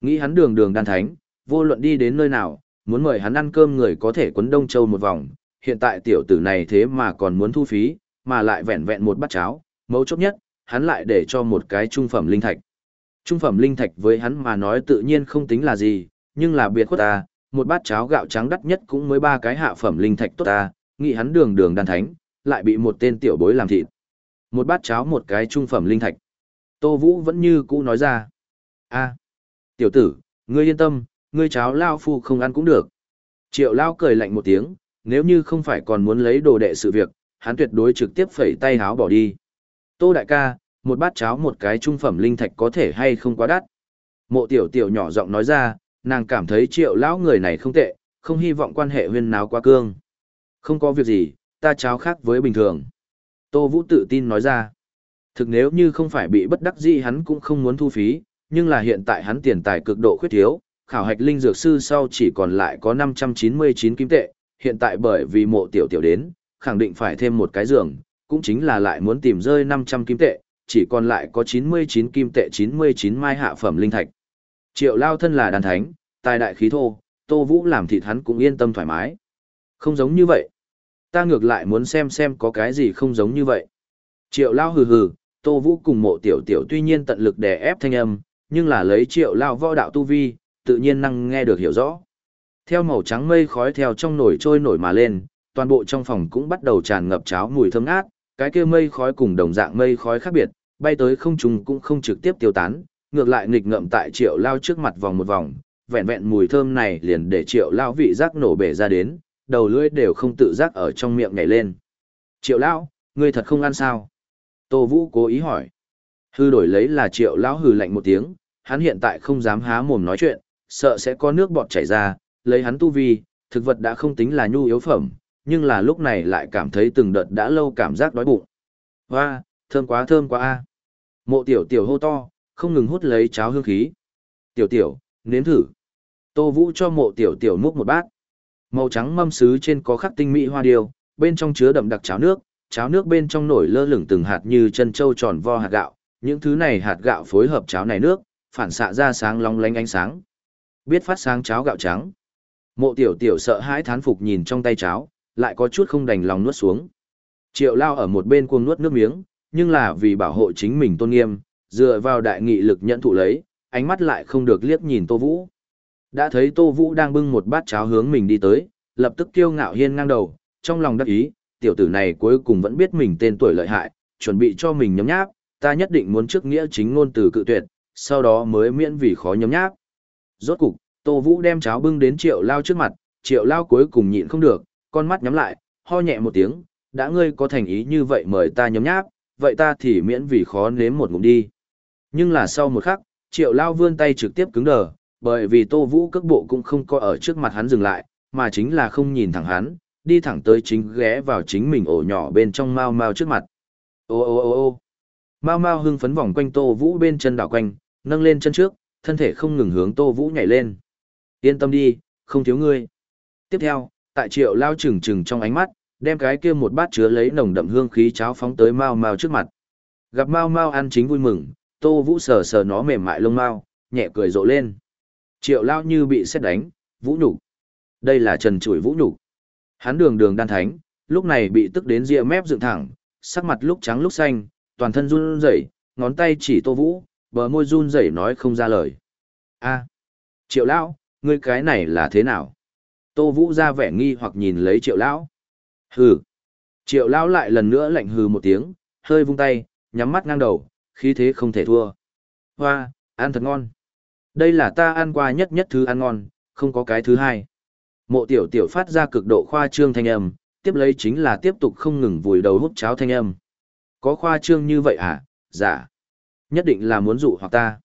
Nghĩ hắn đường đường đan thánh, vô luận đi đến nơi nào, muốn mời hắn ăn cơm người có thể quấn Đông Châu một vòng, hiện tại tiểu tử này thế mà còn muốn thu phí, mà lại vẹn vẹn một bát cháo, mấu chốt nhất, hắn lại để cho một cái trung phẩm linh thạch. Trung phẩm linh thạch với hắn mà nói tự nhiên không tính là gì, nhưng là biệt khuất ta, một bát cháo gạo trắng đắt nhất cũng mới ba cái hạ phẩm linh thạch tốt ta, nghĩ hắn đường đường đan thánh, lại bị một tên tiểu bối làm thịt. Một bát cháo một cái trung phẩm linh thạch. Tô Vũ vẫn như cũ nói ra. a tiểu tử, ngươi yên tâm, ngươi cháo lao phu không ăn cũng được. Triệu lao cười lạnh một tiếng, nếu như không phải còn muốn lấy đồ đệ sự việc, hắn tuyệt đối trực tiếp phẩy tay háo bỏ đi. Tô đại ca, một bát cháo một cái trung phẩm linh thạch có thể hay không quá đắt. Mộ tiểu tiểu nhỏ giọng nói ra, nàng cảm thấy triệu lão người này không tệ, không hy vọng quan hệ huyên náo quá cương. Không có việc gì, ta cháo khác với bình thường. Tô Vũ tự tin nói ra. Thực nếu như không phải bị bất đắc dĩ hắn cũng không muốn thu phí, nhưng là hiện tại hắn tiền tài cực độ khuyết thiếu, khảo hạch linh dược sư sau chỉ còn lại có 599 kim tệ, hiện tại bởi vì mộ tiểu tiểu đến, khẳng định phải thêm một cái giường, cũng chính là lại muốn tìm rơi 500 kim tệ, chỉ còn lại có 99 kim tệ 99 mai hạ phẩm linh thạch. Triệu lao thân là đàn thánh, tài đại khí thô, Tô Vũ làm thịt hắn cũng yên tâm thoải mái. Không giống như vậy. Ta ngược lại muốn xem xem có cái gì không giống như vậy. Triệu lao hừ hừ, Tô Vũ cùng mộ tiểu tiểu tuy nhiên tận lực đè ép thanh âm, nhưng là lấy triệu lao võ đạo tu vi, tự nhiên năng nghe được hiểu rõ. Theo màu trắng mây khói theo trong nồi trôi nổi mà lên, toàn bộ trong phòng cũng bắt đầu tràn ngập cháo mùi thơm ngát, cái kia mây khói cùng đồng dạng mây khói khác biệt, bay tới không trùng cũng không trực tiếp tiêu tán, ngược lại nghịch ngợm tại triệu lao trước mặt vòng một vòng, vẹn vẹn mùi thơm này liền để triệu lao vị giác nổ bể ra đến, đầu lưỡi đều không tự giác ở trong miệng nhảy lên. Triệu lao, ngươi thật không ăn sao? Tô Vũ cố ý hỏi. Hư đổi lấy là triệu lao hừ lạnh một tiếng, hắn hiện tại không dám há mồm nói chuyện, sợ sẽ có nước bọt chảy ra, lấy hắn tu vi, thực vật đã không tính là nhu yếu phẩm, nhưng là lúc này lại cảm thấy từng đợt đã lâu cảm giác đói bụng. Hoa, thơm quá thơm quá a. Mộ tiểu tiểu hô to, không ngừng hút lấy cháo hương khí. Tiểu tiểu, nếm thử. Tô Vũ cho mộ tiểu tiểu múc một bát. Màu trắng mâm sứ trên có khắc tinh mỹ hoa điều, bên trong chứa đậm đặc cháo nước, cháo nước bên trong nổi lơ lửng từng hạt như chân trâu tròn vo hạt gạo, những thứ này hạt gạo phối hợp cháo này nước, phản xạ ra sáng long lánh ánh sáng. Biết phát sáng cháo gạo trắng. Mộ tiểu tiểu sợ hãi thán phục nhìn trong tay cháo, lại có chút không đành lòng nuốt xuống. Triệu lao ở một bên cuồng nuốt nước miếng, nhưng là vì bảo hộ chính mình tôn nghiêm, dựa vào đại nghị lực nhận thụ lấy, ánh mắt lại không được liếc nhìn Tô Vũ. Đã thấy Tô Vũ đang bưng một bát cháo hướng mình đi tới, lập tức kiêu ngạo hiên ngang đầu, trong lòng đắc ý, tiểu tử này cuối cùng vẫn biết mình tên tuổi lợi hại, chuẩn bị cho mình nhấm nháp, ta nhất định muốn trước nghĩa chính ngôn từ cự tuyệt, sau đó mới miễn vì khó nhấm nháp. Rốt cục, Tô Vũ đem cháo bưng đến Triệu Lao trước mặt, Triệu Lao cuối cùng nhịn không được, con mắt nhắm lại, ho nhẹ một tiếng, đã ngươi có thành ý như vậy mời ta nhấm nháp, vậy ta thì miễn vì khó nếm một ngụm đi. Nhưng là sau một khắc, Triệu Lao vươn tay trực tiếp cứng đờ, bởi vì Tô Vũ cước bộ cũng không có ở trước mặt hắn dừng lại, mà chính là không nhìn thẳng hắn, đi thẳng tới chính ghé vào chính mình ổ nhỏ bên trong mau mau trước mặt. Ô ô ô ô mau mau hưng phấn vòng quanh Tô Vũ bên chân đảo quanh, nâng lên chân trước, thân thể không ngừng hướng Tô Vũ nhảy lên. Yên tâm đi, không thiếu ngươi. Tiếp theo, tại Triệu Lao chừng chừng trong ánh mắt, đem cái kia một bát chứa lấy nồng đậm hương khí cháo phóng tới mau mau trước mặt. Gặp mau mau ăn chính vui mừng, Tô Vũ sờ sờ nó mềm mại lông mau, nhẹ cười rộ lên. Triệu Lao như bị xét đánh, Vũ nhục. Đây là Trần Chuỗi Vũ nhục. Hắn đường đường đan thánh, lúc này bị tức đến ria mép dựng thẳng, sắc mặt lúc trắng lúc xanh, toàn thân run rẩy, ngón tay chỉ Tô Vũ, bờ môi run rẩy nói không ra lời. A, Triệu lão, ngươi cái này là thế nào? Tô Vũ ra vẻ nghi hoặc nhìn lấy Triệu lão. Hừ. Triệu lão lại lần nữa lạnh hừ một tiếng, hơi vung tay, nhắm mắt ngang đầu, khí thế không thể thua. Hoa, ăn thật ngon. Đây là ta ăn qua nhất nhất thứ ăn ngon, không có cái thứ hai. Mộ tiểu tiểu phát ra cực độ khoa trương thanh âm, tiếp lấy chính là tiếp tục không ngừng vùi đầu hút cháo thanh âm. Có khoa trương như vậy à? Dạ. Nhất định là muốn dụ hoặc ta.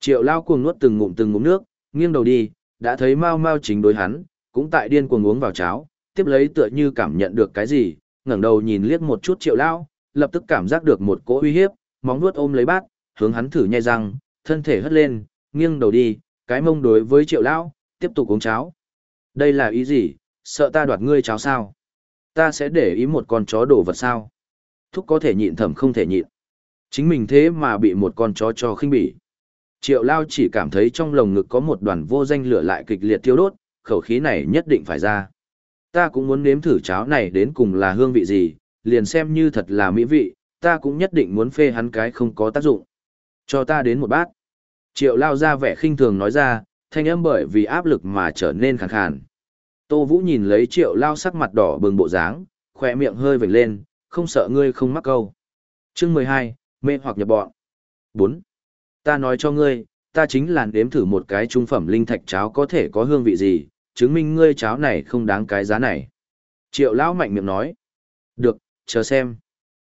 Triệu lao cuồng nuốt từng ngụm từng ngụm nước, nghiêng đầu đi, đã thấy Mao Mao chính đối hắn, cũng tại điên cuồng uống vào cháo, tiếp lấy tựa như cảm nhận được cái gì, ngẩng đầu nhìn liếc một chút Triệu lao, lập tức cảm giác được một cỗ uy hiếp, móng nuốt ôm lấy bát, hướng hắn thử nhai răng, thân thể hất lên, nghiêng đầu đi, cái mông đối với Triệu lao, tiếp tục uống cháo. Đây là ý gì, sợ ta đoạt ngươi cháo sao? Ta sẽ để ý một con chó đổ vật sao? Thúc có thể nhịn thầm không thể nhịn. Chính mình thế mà bị một con chó cho khinh bỉ. Triệu Lao chỉ cảm thấy trong lồng ngực có một đoàn vô danh lửa lại kịch liệt thiêu đốt, khẩu khí này nhất định phải ra. Ta cũng muốn nếm thử cháo này đến cùng là hương vị gì, liền xem như thật là mỹ vị, ta cũng nhất định muốn phê hắn cái không có tác dụng. Cho ta đến một bát. Triệu lao ra vẻ khinh thường nói ra, thanh âm bởi vì áp lực mà trở nên khàn khàn. Tô Vũ nhìn lấy triệu lao sắc mặt đỏ bừng bộ dáng, khỏe miệng hơi vểnh lên, không sợ ngươi không mắc câu. chương 12, mê hoặc nhập bọn. 4. Ta nói cho ngươi, ta chính là đếm thử một cái trung phẩm linh thạch cháo có thể có hương vị gì, chứng minh ngươi cháo này không đáng cái giá này. Triệu lão mạnh miệng nói. Được, chờ xem.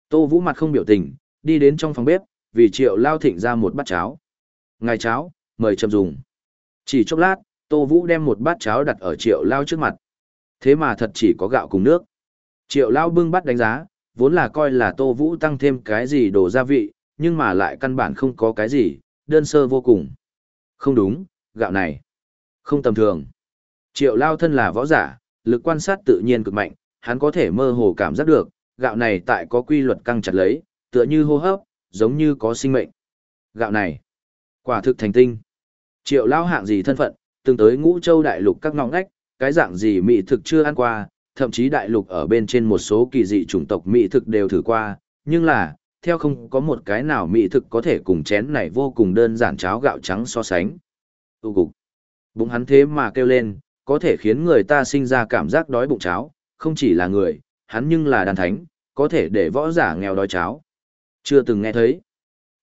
Tô Vũ mặt không biểu tình, đi đến trong phòng bếp, vì triệu lao thịnh ra một bát cháo. Ngài cháo, mời chậm dùng. Chỉ chốc lát, Tô Vũ đem một bát cháo đặt ở triệu lao trước mặt. Thế mà thật chỉ có gạo cùng nước. Triệu lao bưng bát đánh giá, vốn là coi là Tô Vũ tăng thêm cái gì đồ gia vị, nhưng mà lại căn bản không có cái gì, đơn sơ vô cùng. Không đúng, gạo này. Không tầm thường. Triệu lao thân là võ giả, lực quan sát tự nhiên cực mạnh, hắn có thể mơ hồ cảm giác được, gạo này tại có quy luật căng chặt lấy, tựa như hô hấp, giống như có sinh mệnh. Gạo này, quả thực thành tinh. Triệu lao hạng gì thân phận, từng tới ngũ châu đại lục các ngõ ngách, cái dạng gì mỹ thực chưa ăn qua, thậm chí đại lục ở bên trên một số kỳ dị chủng tộc mỹ thực đều thử qua, nhưng là, theo không có một cái nào mỹ thực có thể cùng chén này vô cùng đơn giản cháo gạo trắng so sánh. Tu cục. Bụng hắn thế mà kêu lên, có thể khiến người ta sinh ra cảm giác đói bụng cháo, không chỉ là người, hắn nhưng là đàn thánh, có thể để võ giả nghèo đói cháo. Chưa từng nghe thấy.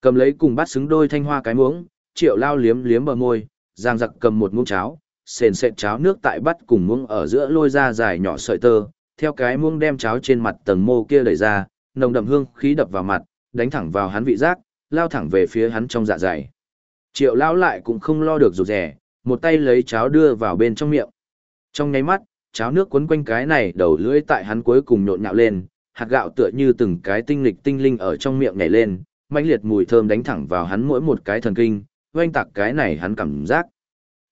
Cầm lấy cùng bắt xứng đôi thanh hoa cái muỗng, triệu lao liếm liếm bờ môi, giang giặc cầm một muỗng cháo, sền sệt cháo nước tại bắt cùng muỗng ở giữa lôi ra dài nhỏ sợi tơ, theo cái muỗng đem cháo trên mặt tầng mô kia đẩy ra, nồng đậm hương khí đập vào mặt, đánh thẳng vào hắn vị giác, lao thẳng về phía hắn trong dạ dày. Triệu lao lại cũng không lo được rụt rẻ, một tay lấy cháo đưa vào bên trong miệng. Trong nháy mắt, cháo nước quấn quanh cái này đầu lưỡi tại hắn cuối cùng nhộn nhạo lên, hạt gạo tựa như từng cái tinh lịch tinh linh ở trong miệng nhảy lên, mãnh liệt mùi thơm đánh thẳng vào hắn mỗi một cái thần kinh, oanh tạc cái này hắn cảm giác.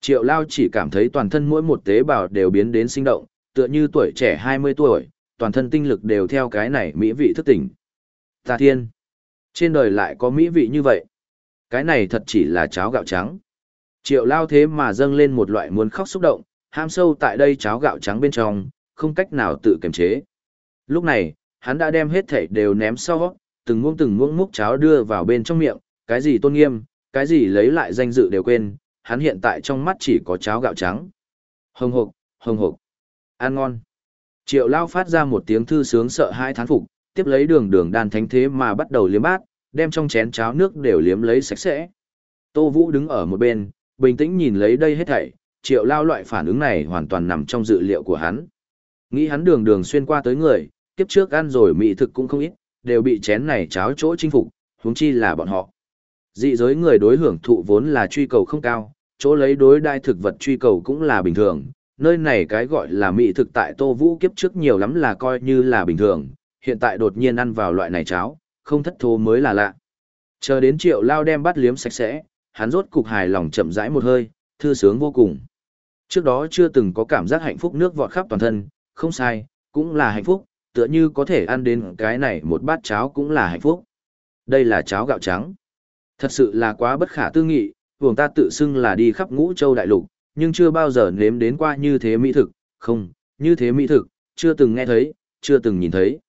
Triệu Lao chỉ cảm thấy toàn thân mỗi một tế bào đều biến đến sinh động, tựa như tuổi trẻ 20 tuổi, toàn thân tinh lực đều theo cái này mỹ vị thức tỉnh. Ta thiên! Trên đời lại có mỹ vị như vậy. Cái này thật chỉ là cháo gạo trắng. Triệu Lao thế mà dâng lên một loại muốn khóc xúc động, ham sâu tại đây cháo gạo trắng bên trong, không cách nào tự kiềm chế. Lúc này, hắn đã đem hết thảy đều ném sau, từng muỗng từng muỗng múc cháo đưa vào bên trong miệng, cái gì tôn nghiêm, cái gì lấy lại danh dự đều quên, hắn hiện tại trong mắt chỉ có cháo gạo trắng. Hồng hộc, hồng hộc, ăn ngon. Triệu Lao phát ra một tiếng thư sướng sợ hai thán phục, tiếp lấy đường đường đàn thánh thế mà bắt đầu liếm bát, đem trong chén cháo nước đều liếm lấy sạch sẽ. Tô Vũ đứng ở một bên, bình tĩnh nhìn lấy đây hết thảy, triệu lao loại phản ứng này hoàn toàn nằm trong dự liệu của hắn. Nghĩ hắn đường đường xuyên qua tới người, kiếp trước ăn rồi mỹ thực cũng không ít, đều bị chén này cháo chỗ chinh phục, huống chi là bọn họ. Dị giới người đối hưởng thụ vốn là truy cầu không cao, chỗ lấy đối đai thực vật truy cầu cũng là bình thường, nơi này cái gọi là mỹ thực tại Tô Vũ kiếp trước nhiều lắm là coi như là bình thường, hiện tại đột nhiên ăn vào loại này cháo, không thất thố mới là lạ. Chờ đến triệu lao đem bắt liếm sạch sẽ, hắn rốt cục hài lòng chậm rãi một hơi, thư sướng vô cùng. Trước đó chưa từng có cảm giác hạnh phúc nước vọt khắp toàn thân, không sai, cũng là hạnh phúc, tựa như có thể ăn đến cái này một bát cháo cũng là hạnh phúc. Đây là cháo gạo trắng. Thật sự là quá bất khả tư nghị, vùng ta tự xưng là đi khắp ngũ châu đại lục, nhưng chưa bao giờ nếm đến qua như thế mỹ thực, không, như thế mỹ thực, chưa từng nghe thấy, chưa từng nhìn thấy.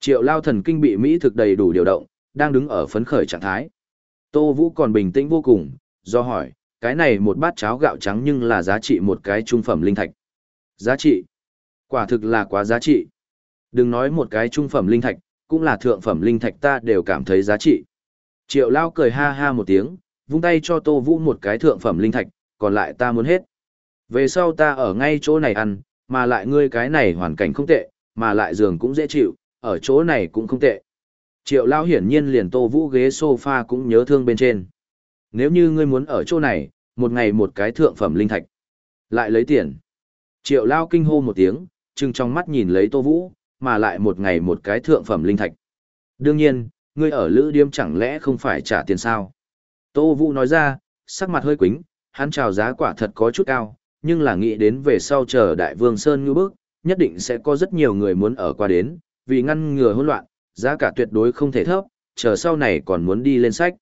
Triệu lao thần kinh bị mỹ thực đầy đủ điều động, đang đứng ở phấn khởi trạng thái. Tô Vũ còn bình tĩnh vô cùng, do hỏi, cái này một bát cháo gạo trắng nhưng là giá trị một cái trung phẩm linh thạch. Giá trị? Quả thực là quá giá trị. Đừng nói một cái trung phẩm linh thạch, cũng là thượng phẩm linh thạch ta đều cảm thấy giá trị. Triệu Lao cười ha ha một tiếng, vung tay cho Tô Vũ một cái thượng phẩm linh thạch, còn lại ta muốn hết. Về sau ta ở ngay chỗ này ăn, mà lại ngươi cái này hoàn cảnh không tệ, mà lại giường cũng dễ chịu, ở chỗ này cũng không tệ. Triệu Lao hiển nhiên liền Tô Vũ ghế sofa cũng nhớ thương bên trên. Nếu như ngươi muốn ở chỗ này, một ngày một cái thượng phẩm linh thạch. Lại lấy tiền. Triệu lao kinh hô một tiếng, trừng trong mắt nhìn lấy Tô Vũ, mà lại một ngày một cái thượng phẩm linh thạch. Đương nhiên, ngươi ở lữ điếm chẳng lẽ không phải trả tiền sao? Tô Vũ nói ra, sắc mặt hơi quính, hắn chào giá quả thật có chút cao, nhưng là nghĩ đến về sau chờ đại vương Sơn ngư bước, nhất định sẽ có rất nhiều người muốn ở qua đến, vì ngăn ngừa hỗn loạn, giá cả tuyệt đối không thể thấp, chờ sau này còn muốn đi lên sách.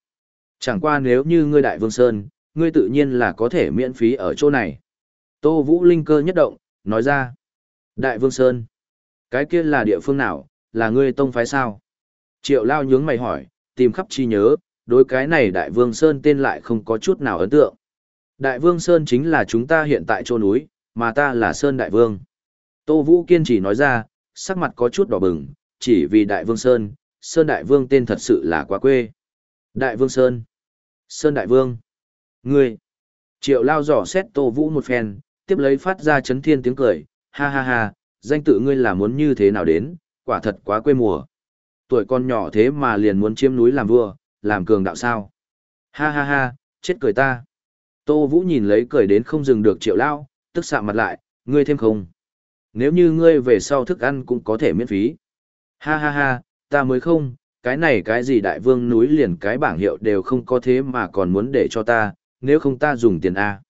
Chẳng qua nếu như ngươi đại vương Sơn, ngươi tự nhiên là có thể miễn phí ở chỗ này. Tô Vũ linh cơ nhất động, nói ra. Đại Vương Sơn. Cái kia là địa phương nào, là ngươi tông phái sao? Triệu Lao nhướng mày hỏi, tìm khắp chi nhớ, đối cái này Đại Vương Sơn tên lại không có chút nào ấn tượng. Đại Vương Sơn chính là chúng ta hiện tại chỗ núi, mà ta là Sơn Đại Vương. Tô Vũ kiên trì nói ra, sắc mặt có chút đỏ bừng, chỉ vì Đại Vương Sơn, Sơn Đại Vương tên thật sự là quá quê. Đại Vương Sơn. Sơn Đại Vương. Ngươi. Triệu lao dò xét Tô Vũ một phen, tiếp lấy phát ra chấn thiên tiếng cười, ha ha ha, danh tự ngươi là muốn như thế nào đến, quả thật quá quê mùa. Tuổi con nhỏ thế mà liền muốn chiếm núi làm vua, làm cường đạo sao. Ha ha ha, chết cười ta. Tô Vũ nhìn lấy cười đến không dừng được triệu lao, tức xạ mặt lại, ngươi thêm không. Nếu như ngươi về sau thức ăn cũng có thể miễn phí. Ha ha ha, ta mới không, cái này cái gì đại vương núi liền cái bảng hiệu đều không có thế mà còn muốn để cho ta, nếu không ta dùng tiền A.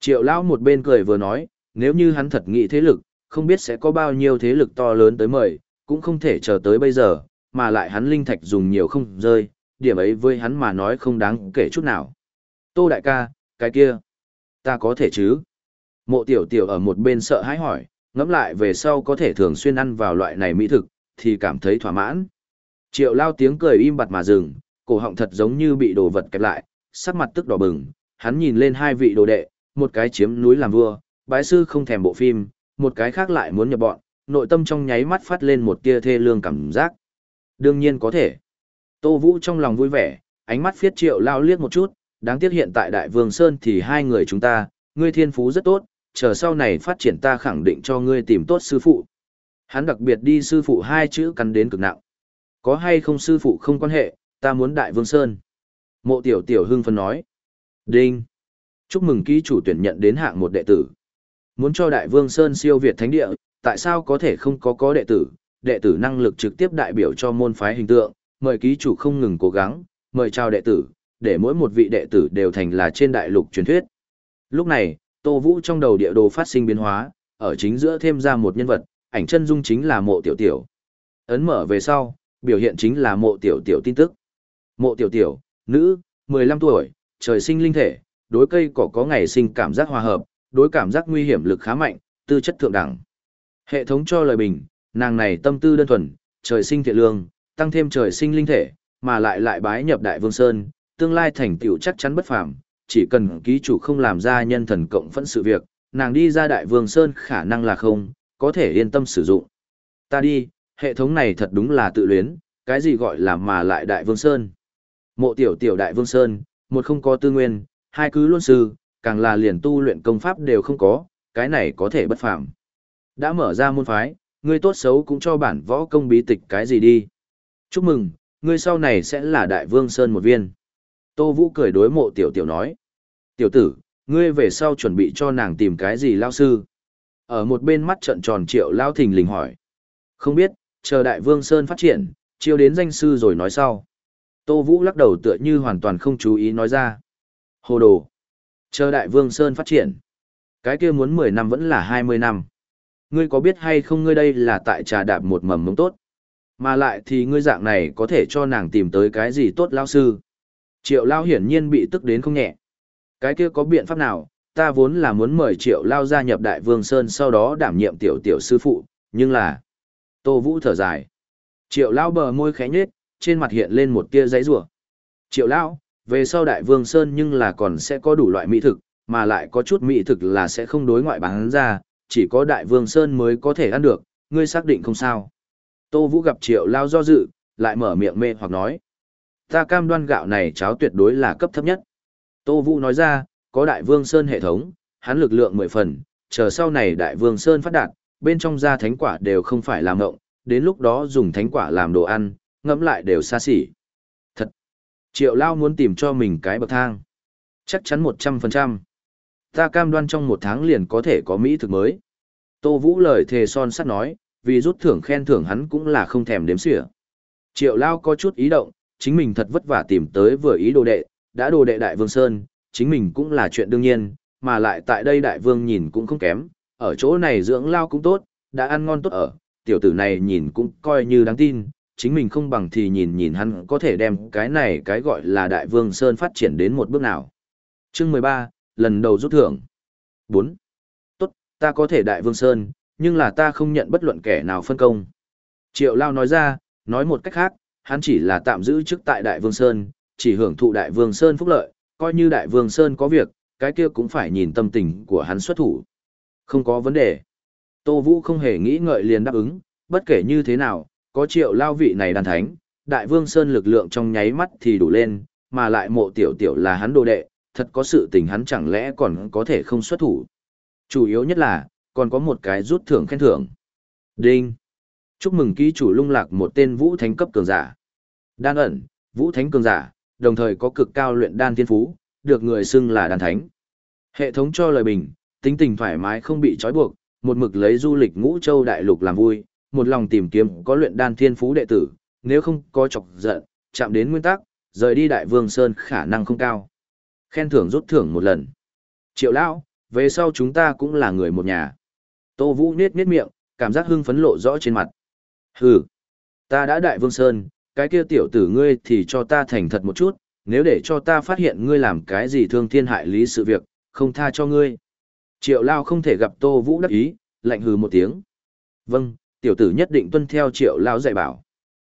Triệu lão một bên cười vừa nói, nếu như hắn thật nghĩ thế lực, không biết sẽ có bao nhiêu thế lực to lớn tới mời, cũng không thể chờ tới bây giờ, mà lại hắn linh thạch dùng nhiều không rơi, điểm ấy với hắn mà nói không đáng kể chút nào. Tô đại ca, cái kia, ta có thể chứ? Mộ tiểu tiểu ở một bên sợ hãi hỏi, ngẫm lại về sau có thể thường xuyên ăn vào loại này mỹ thực, thì cảm thấy thỏa mãn. Triệu lao tiếng cười im bặt mà dừng, cổ họng thật giống như bị đồ vật kẹp lại, sắc mặt tức đỏ bừng, hắn nhìn lên hai vị đồ đệ, một cái chiếm núi làm vua, bái sư không thèm bộ phim, một cái khác lại muốn nhập bọn, nội tâm trong nháy mắt phát lên một tia thê lương cảm giác. Đương nhiên có thể. Tô Vũ trong lòng vui vẻ, ánh mắt phiết triệu lao liếc một chút, đáng tiếc hiện tại Đại Vương Sơn thì hai người chúng ta, ngươi thiên phú rất tốt, chờ sau này phát triển ta khẳng định cho ngươi tìm tốt sư phụ. Hắn đặc biệt đi sư phụ hai chữ cắn đến cực nặng. Có hay không sư phụ không quan hệ, ta muốn Đại Vương Sơn. Mộ tiểu tiểu hưng phân nói. Đinh. Chúc mừng ký chủ tuyển nhận đến hạng một đệ tử. Muốn cho Đại Vương Sơn siêu Việt Thánh Địa, tại sao có thể không có có đệ tử, đệ tử năng lực trực tiếp đại biểu cho môn phái hình tượng, mời ký chủ không ngừng cố gắng, mời chào đệ tử, để mỗi một vị đệ tử đều thành là trên đại lục truyền thuyết. Lúc này, Tô Vũ trong đầu địa đồ phát sinh biến hóa, ở chính giữa thêm ra một nhân vật, ảnh chân dung chính là mộ tiểu tiểu. Ấn mở về sau, biểu hiện chính là mộ tiểu tiểu tin tức. Mộ tiểu tiểu, nữ, 15 tuổi, trời sinh linh thể, đối cây cỏ có ngày sinh cảm giác hòa hợp, đối cảm giác nguy hiểm lực khá mạnh, tư chất thượng đẳng. Hệ thống cho lời bình, nàng này tâm tư đơn thuần, trời sinh thiện lương, tăng thêm trời sinh linh thể, mà lại lại bái nhập Đại Vương Sơn, tương lai thành tựu chắc chắn bất phàm, chỉ cần ký chủ không làm ra nhân thần cộng phẫn sự việc, nàng đi ra Đại Vương Sơn khả năng là không, có thể yên tâm sử dụng. Ta đi, hệ thống này thật đúng là tự luyến, cái gì gọi là mà lại Đại Vương Sơn. Mộ tiểu tiểu Đại Vương Sơn, một không có tư nguyên, hai cứ luôn sư, càng là liền tu luyện công pháp đều không có, cái này có thể bất phạm. Đã mở ra môn phái, ngươi tốt xấu cũng cho bản võ công bí tịch cái gì đi. Chúc mừng, ngươi sau này sẽ là Đại Vương Sơn một viên. Tô Vũ cười đối mộ tiểu tiểu nói. Tiểu tử, ngươi về sau chuẩn bị cho nàng tìm cái gì lao sư? Ở một bên mắt trận tròn triệu lao thình lình hỏi. Không biết, chờ Đại Vương Sơn phát triển, chiêu đến danh sư rồi nói sau. Tô Vũ lắc đầu tựa như hoàn toàn không chú ý nói ra. Hồ đồ. Chờ Đại Vương Sơn phát triển. Cái kia muốn 10 năm vẫn là 20 năm. Ngươi có biết hay không ngươi đây là tại trà đạp một mầm mống tốt. Mà lại thì ngươi dạng này có thể cho nàng tìm tới cái gì tốt lao sư. Triệu lao hiển nhiên bị tức đến không nhẹ. Cái kia có biện pháp nào, ta vốn là muốn mời triệu lao gia nhập Đại Vương Sơn sau đó đảm nhiệm tiểu tiểu sư phụ, nhưng là... Tô Vũ thở dài. Triệu lao bờ môi khẽ nhết, trên mặt hiện lên một tia giấy rủa Triệu lao, về sau Đại Vương Sơn nhưng là còn sẽ có đủ loại mỹ thực, mà lại có chút mỹ thực là sẽ không đối ngoại bán ra, chỉ có Đại Vương Sơn mới có thể ăn được, ngươi xác định không sao. Tô Vũ gặp Triệu lao do dự, lại mở miệng mê hoặc nói. Ta cam đoan gạo này cháo tuyệt đối là cấp thấp nhất. Tô Vũ nói ra, có Đại Vương Sơn hệ thống, hắn lực lượng mười phần, chờ sau này Đại Vương Sơn phát đạt, bên trong ra thánh quả đều không phải làm ngộng, đến lúc đó dùng thánh quả làm đồ ăn, ngẫm lại đều xa xỉ. Thật! Triệu Lao muốn tìm cho mình cái bậc thang. Chắc chắn 100%. Ta cam đoan trong một tháng liền có thể có Mỹ thực mới. Tô Vũ lời thề son sắt nói, vì rút thưởng khen thưởng hắn cũng là không thèm đếm xỉa. Triệu Lao có chút ý động, chính mình thật vất vả tìm tới vừa ý đồ đệ, đã đồ đệ Đại Vương Sơn, chính mình cũng là chuyện đương nhiên, mà lại tại đây Đại Vương nhìn cũng không kém, ở chỗ này dưỡng lao cũng tốt, đã ăn ngon tốt ở, tiểu tử này nhìn cũng coi như đáng tin, chính mình không bằng thì nhìn nhìn hắn có thể đem cái này cái gọi là Đại Vương Sơn phát triển đến một bước nào. Chương 13, lần đầu rút thưởng. 4. Ta có thể đại vương sơn, nhưng là ta không nhận bất luận kẻ nào phân công. Triệu Lao nói ra, nói một cách khác, hắn chỉ là tạm giữ chức tại Đại Vương Sơn, chỉ hưởng thụ Đại Vương Sơn phúc lợi, coi như Đại Vương Sơn có việc, cái kia cũng phải nhìn tâm tình của hắn xuất thủ. Không có vấn đề. Tô Vũ không hề nghĩ ngợi liền đáp ứng, bất kể như thế nào, có triệu lao vị này đàn thánh, Đại Vương Sơn lực lượng trong nháy mắt thì đủ lên, mà lại mộ tiểu tiểu là hắn đồ đệ, thật có sự tình hắn chẳng lẽ còn có thể không xuất thủ. Chủ yếu nhất là, còn có một cái rút thưởng khen thưởng. Đinh! Chúc mừng ký chủ lung lạc một tên vũ thánh cấp cường giả. Đan ẩn, vũ thánh cường giả, đồng thời có cực cao luyện đan thiên phú, được người xưng là đan thánh. Hệ thống cho lời bình, tính tình thoải mái không bị trói buộc, một mực lấy du lịch ngũ châu đại lục làm vui, một lòng tìm kiếm có luyện đan thiên phú đệ tử, nếu không có chọc giận, chạm đến nguyên tắc, rời đi đại vương sơn khả năng không cao. Khen thưởng rút thưởng một lần. Triệu lão, về sau chúng ta cũng là người một nhà. Tô Vũ niết niết miệng, cảm giác hưng phấn lộ rõ trên mặt. Hừ, ta đã đại vương sơn, cái kia tiểu tử ngươi thì cho ta thành thật một chút, nếu để cho ta phát hiện ngươi làm cái gì thương thiên hại lý sự việc, không tha cho ngươi. Triệu Lao không thể gặp Tô Vũ đắc ý, lạnh hừ một tiếng. Vâng, tiểu tử nhất định tuân theo Triệu Lao dạy bảo.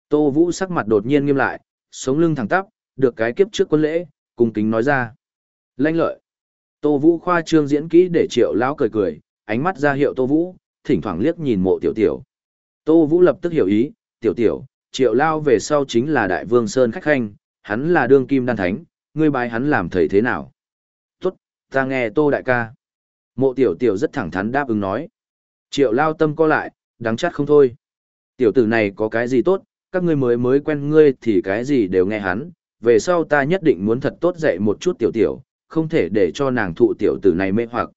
Tô Vũ sắc mặt đột nhiên nghiêm lại, sống lưng thẳng tắp, được cái kiếp trước quân lễ, cùng kính nói ra. Lanh lợi. Tô Vũ khoa trương diễn kỹ để Triệu Lao cười cười, ánh mắt ra hiệu Tô Vũ, thỉnh thoảng liếc nhìn mộ tiểu tiểu. Tô Vũ lập tức hiểu ý, tiểu tiểu, triệu lao về sau chính là đại vương Sơn khách khanh, hắn là đương kim đan thánh, ngươi bái hắn làm thầy thế nào? Tốt, ta nghe tô đại ca. Mộ tiểu tiểu rất thẳng thắn đáp ứng nói. Triệu lao tâm co lại, đáng chắc không thôi. Tiểu tử này có cái gì tốt, các ngươi mới mới quen ngươi thì cái gì đều nghe hắn, về sau ta nhất định muốn thật tốt dạy một chút tiểu tiểu, không thể để cho nàng thụ tiểu tử này mê hoặc.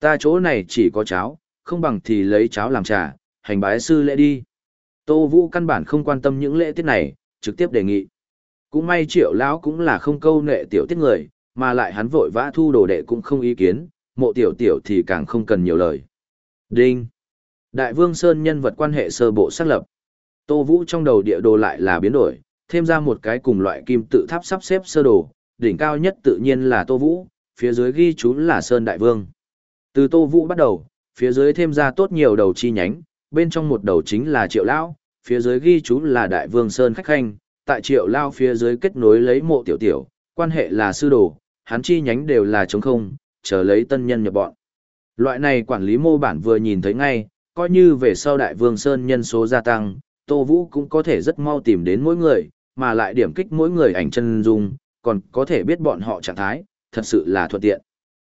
Ta chỗ này chỉ có cháo, không bằng thì lấy cháo làm trà, hành bái sư lễ đi. Tô Vũ căn bản không quan tâm những lễ tiết này, trực tiếp đề nghị. Cũng may triệu lão cũng là không câu nệ tiểu tiết người, mà lại hắn vội vã thu đồ đệ cũng không ý kiến, mộ tiểu tiểu thì càng không cần nhiều lời. Đinh! Đại vương Sơn nhân vật quan hệ sơ bộ xác lập. Tô Vũ trong đầu địa đồ lại là biến đổi, thêm ra một cái cùng loại kim tự tháp sắp xếp sơ đồ, đỉnh cao nhất tự nhiên là Tô Vũ, phía dưới ghi chú là Sơn Đại Vương. Từ Tô Vũ bắt đầu, phía dưới thêm ra tốt nhiều đầu chi nhánh, bên trong một đầu chính là Triệu Lão, phía dưới ghi chú là Đại Vương Sơn Khách Khanh, tại Triệu Lao phía dưới kết nối lấy mộ tiểu tiểu, quan hệ là sư đồ, hắn chi nhánh đều là trống không, chờ lấy tân nhân nhập bọn. Loại này quản lý mô bản vừa nhìn thấy ngay, coi như về sau Đại Vương Sơn nhân số gia tăng, Tô Vũ cũng có thể rất mau tìm đến mỗi người, mà lại điểm kích mỗi người ảnh chân dung, còn có thể biết bọn họ trạng thái, thật sự là thuận tiện.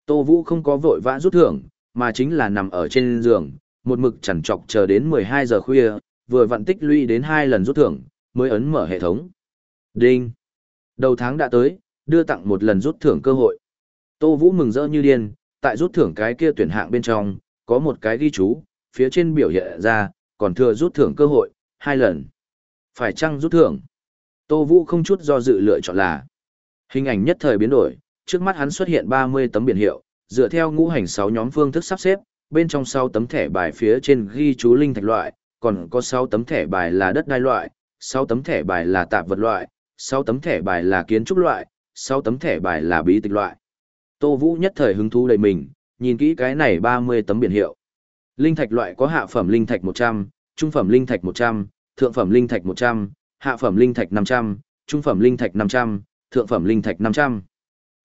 Tô Vũ không có vội vã rút thưởng, mà chính là nằm ở trên giường, một mực chằn trọc chờ đến 12 giờ khuya, vừa vặn tích lũy đến hai lần rút thưởng, mới ấn mở hệ thống. Đinh! Đầu tháng đã tới, đưa tặng một lần rút thưởng cơ hội. Tô Vũ mừng rỡ như điên, tại rút thưởng cái kia tuyển hạng bên trong, có một cái ghi chú, phía trên biểu hiện ra, còn thừa rút thưởng cơ hội, hai lần. Phải chăng rút thưởng? Tô Vũ không chút do dự lựa chọn là. Hình ảnh nhất thời biến đổi, trước mắt hắn xuất hiện 30 tấm biển hiệu, dựa theo ngũ hành 6 nhóm phương thức sắp xếp, bên trong 6 tấm thẻ bài phía trên ghi chú linh thạch loại, còn có 6 tấm thẻ bài là đất đai loại, 6 tấm thẻ bài là tạp vật loại, 6 tấm thẻ bài là kiến trúc loại, 6 tấm thẻ bài là bí tịch loại. Tô Vũ nhất thời hứng thú đầy mình, nhìn kỹ cái này 30 tấm biển hiệu. Linh thạch loại có hạ phẩm linh thạch 100, trung phẩm linh thạch 100, thượng phẩm linh thạch 100, hạ phẩm linh thạch 500, trung phẩm linh thạch 500, thượng phẩm linh thạch 500.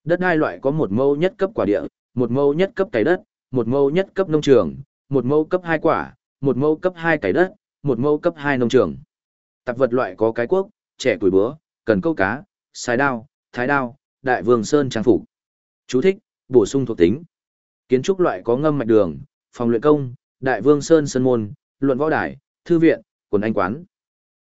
Đất hai loại có một mẫu nhất cấp quả địa, một mẫu nhất cấp cày đất, một mẫu nhất cấp nông trường, một mẫu cấp hai quả, một mẫu cấp hai cày đất, một mẫu cấp hai nông trường. Tạp vật loại có cái quốc, trẻ củi búa, cần câu cá, xài đao, thái đao, đại vương sơn trang phục. Chú thích, bổ sung thuộc tính. Kiến trúc loại có ngâm mạch đường, phòng luyện công, đại vương sơn sơn môn, luận võ đài, thư viện, quần anh quán.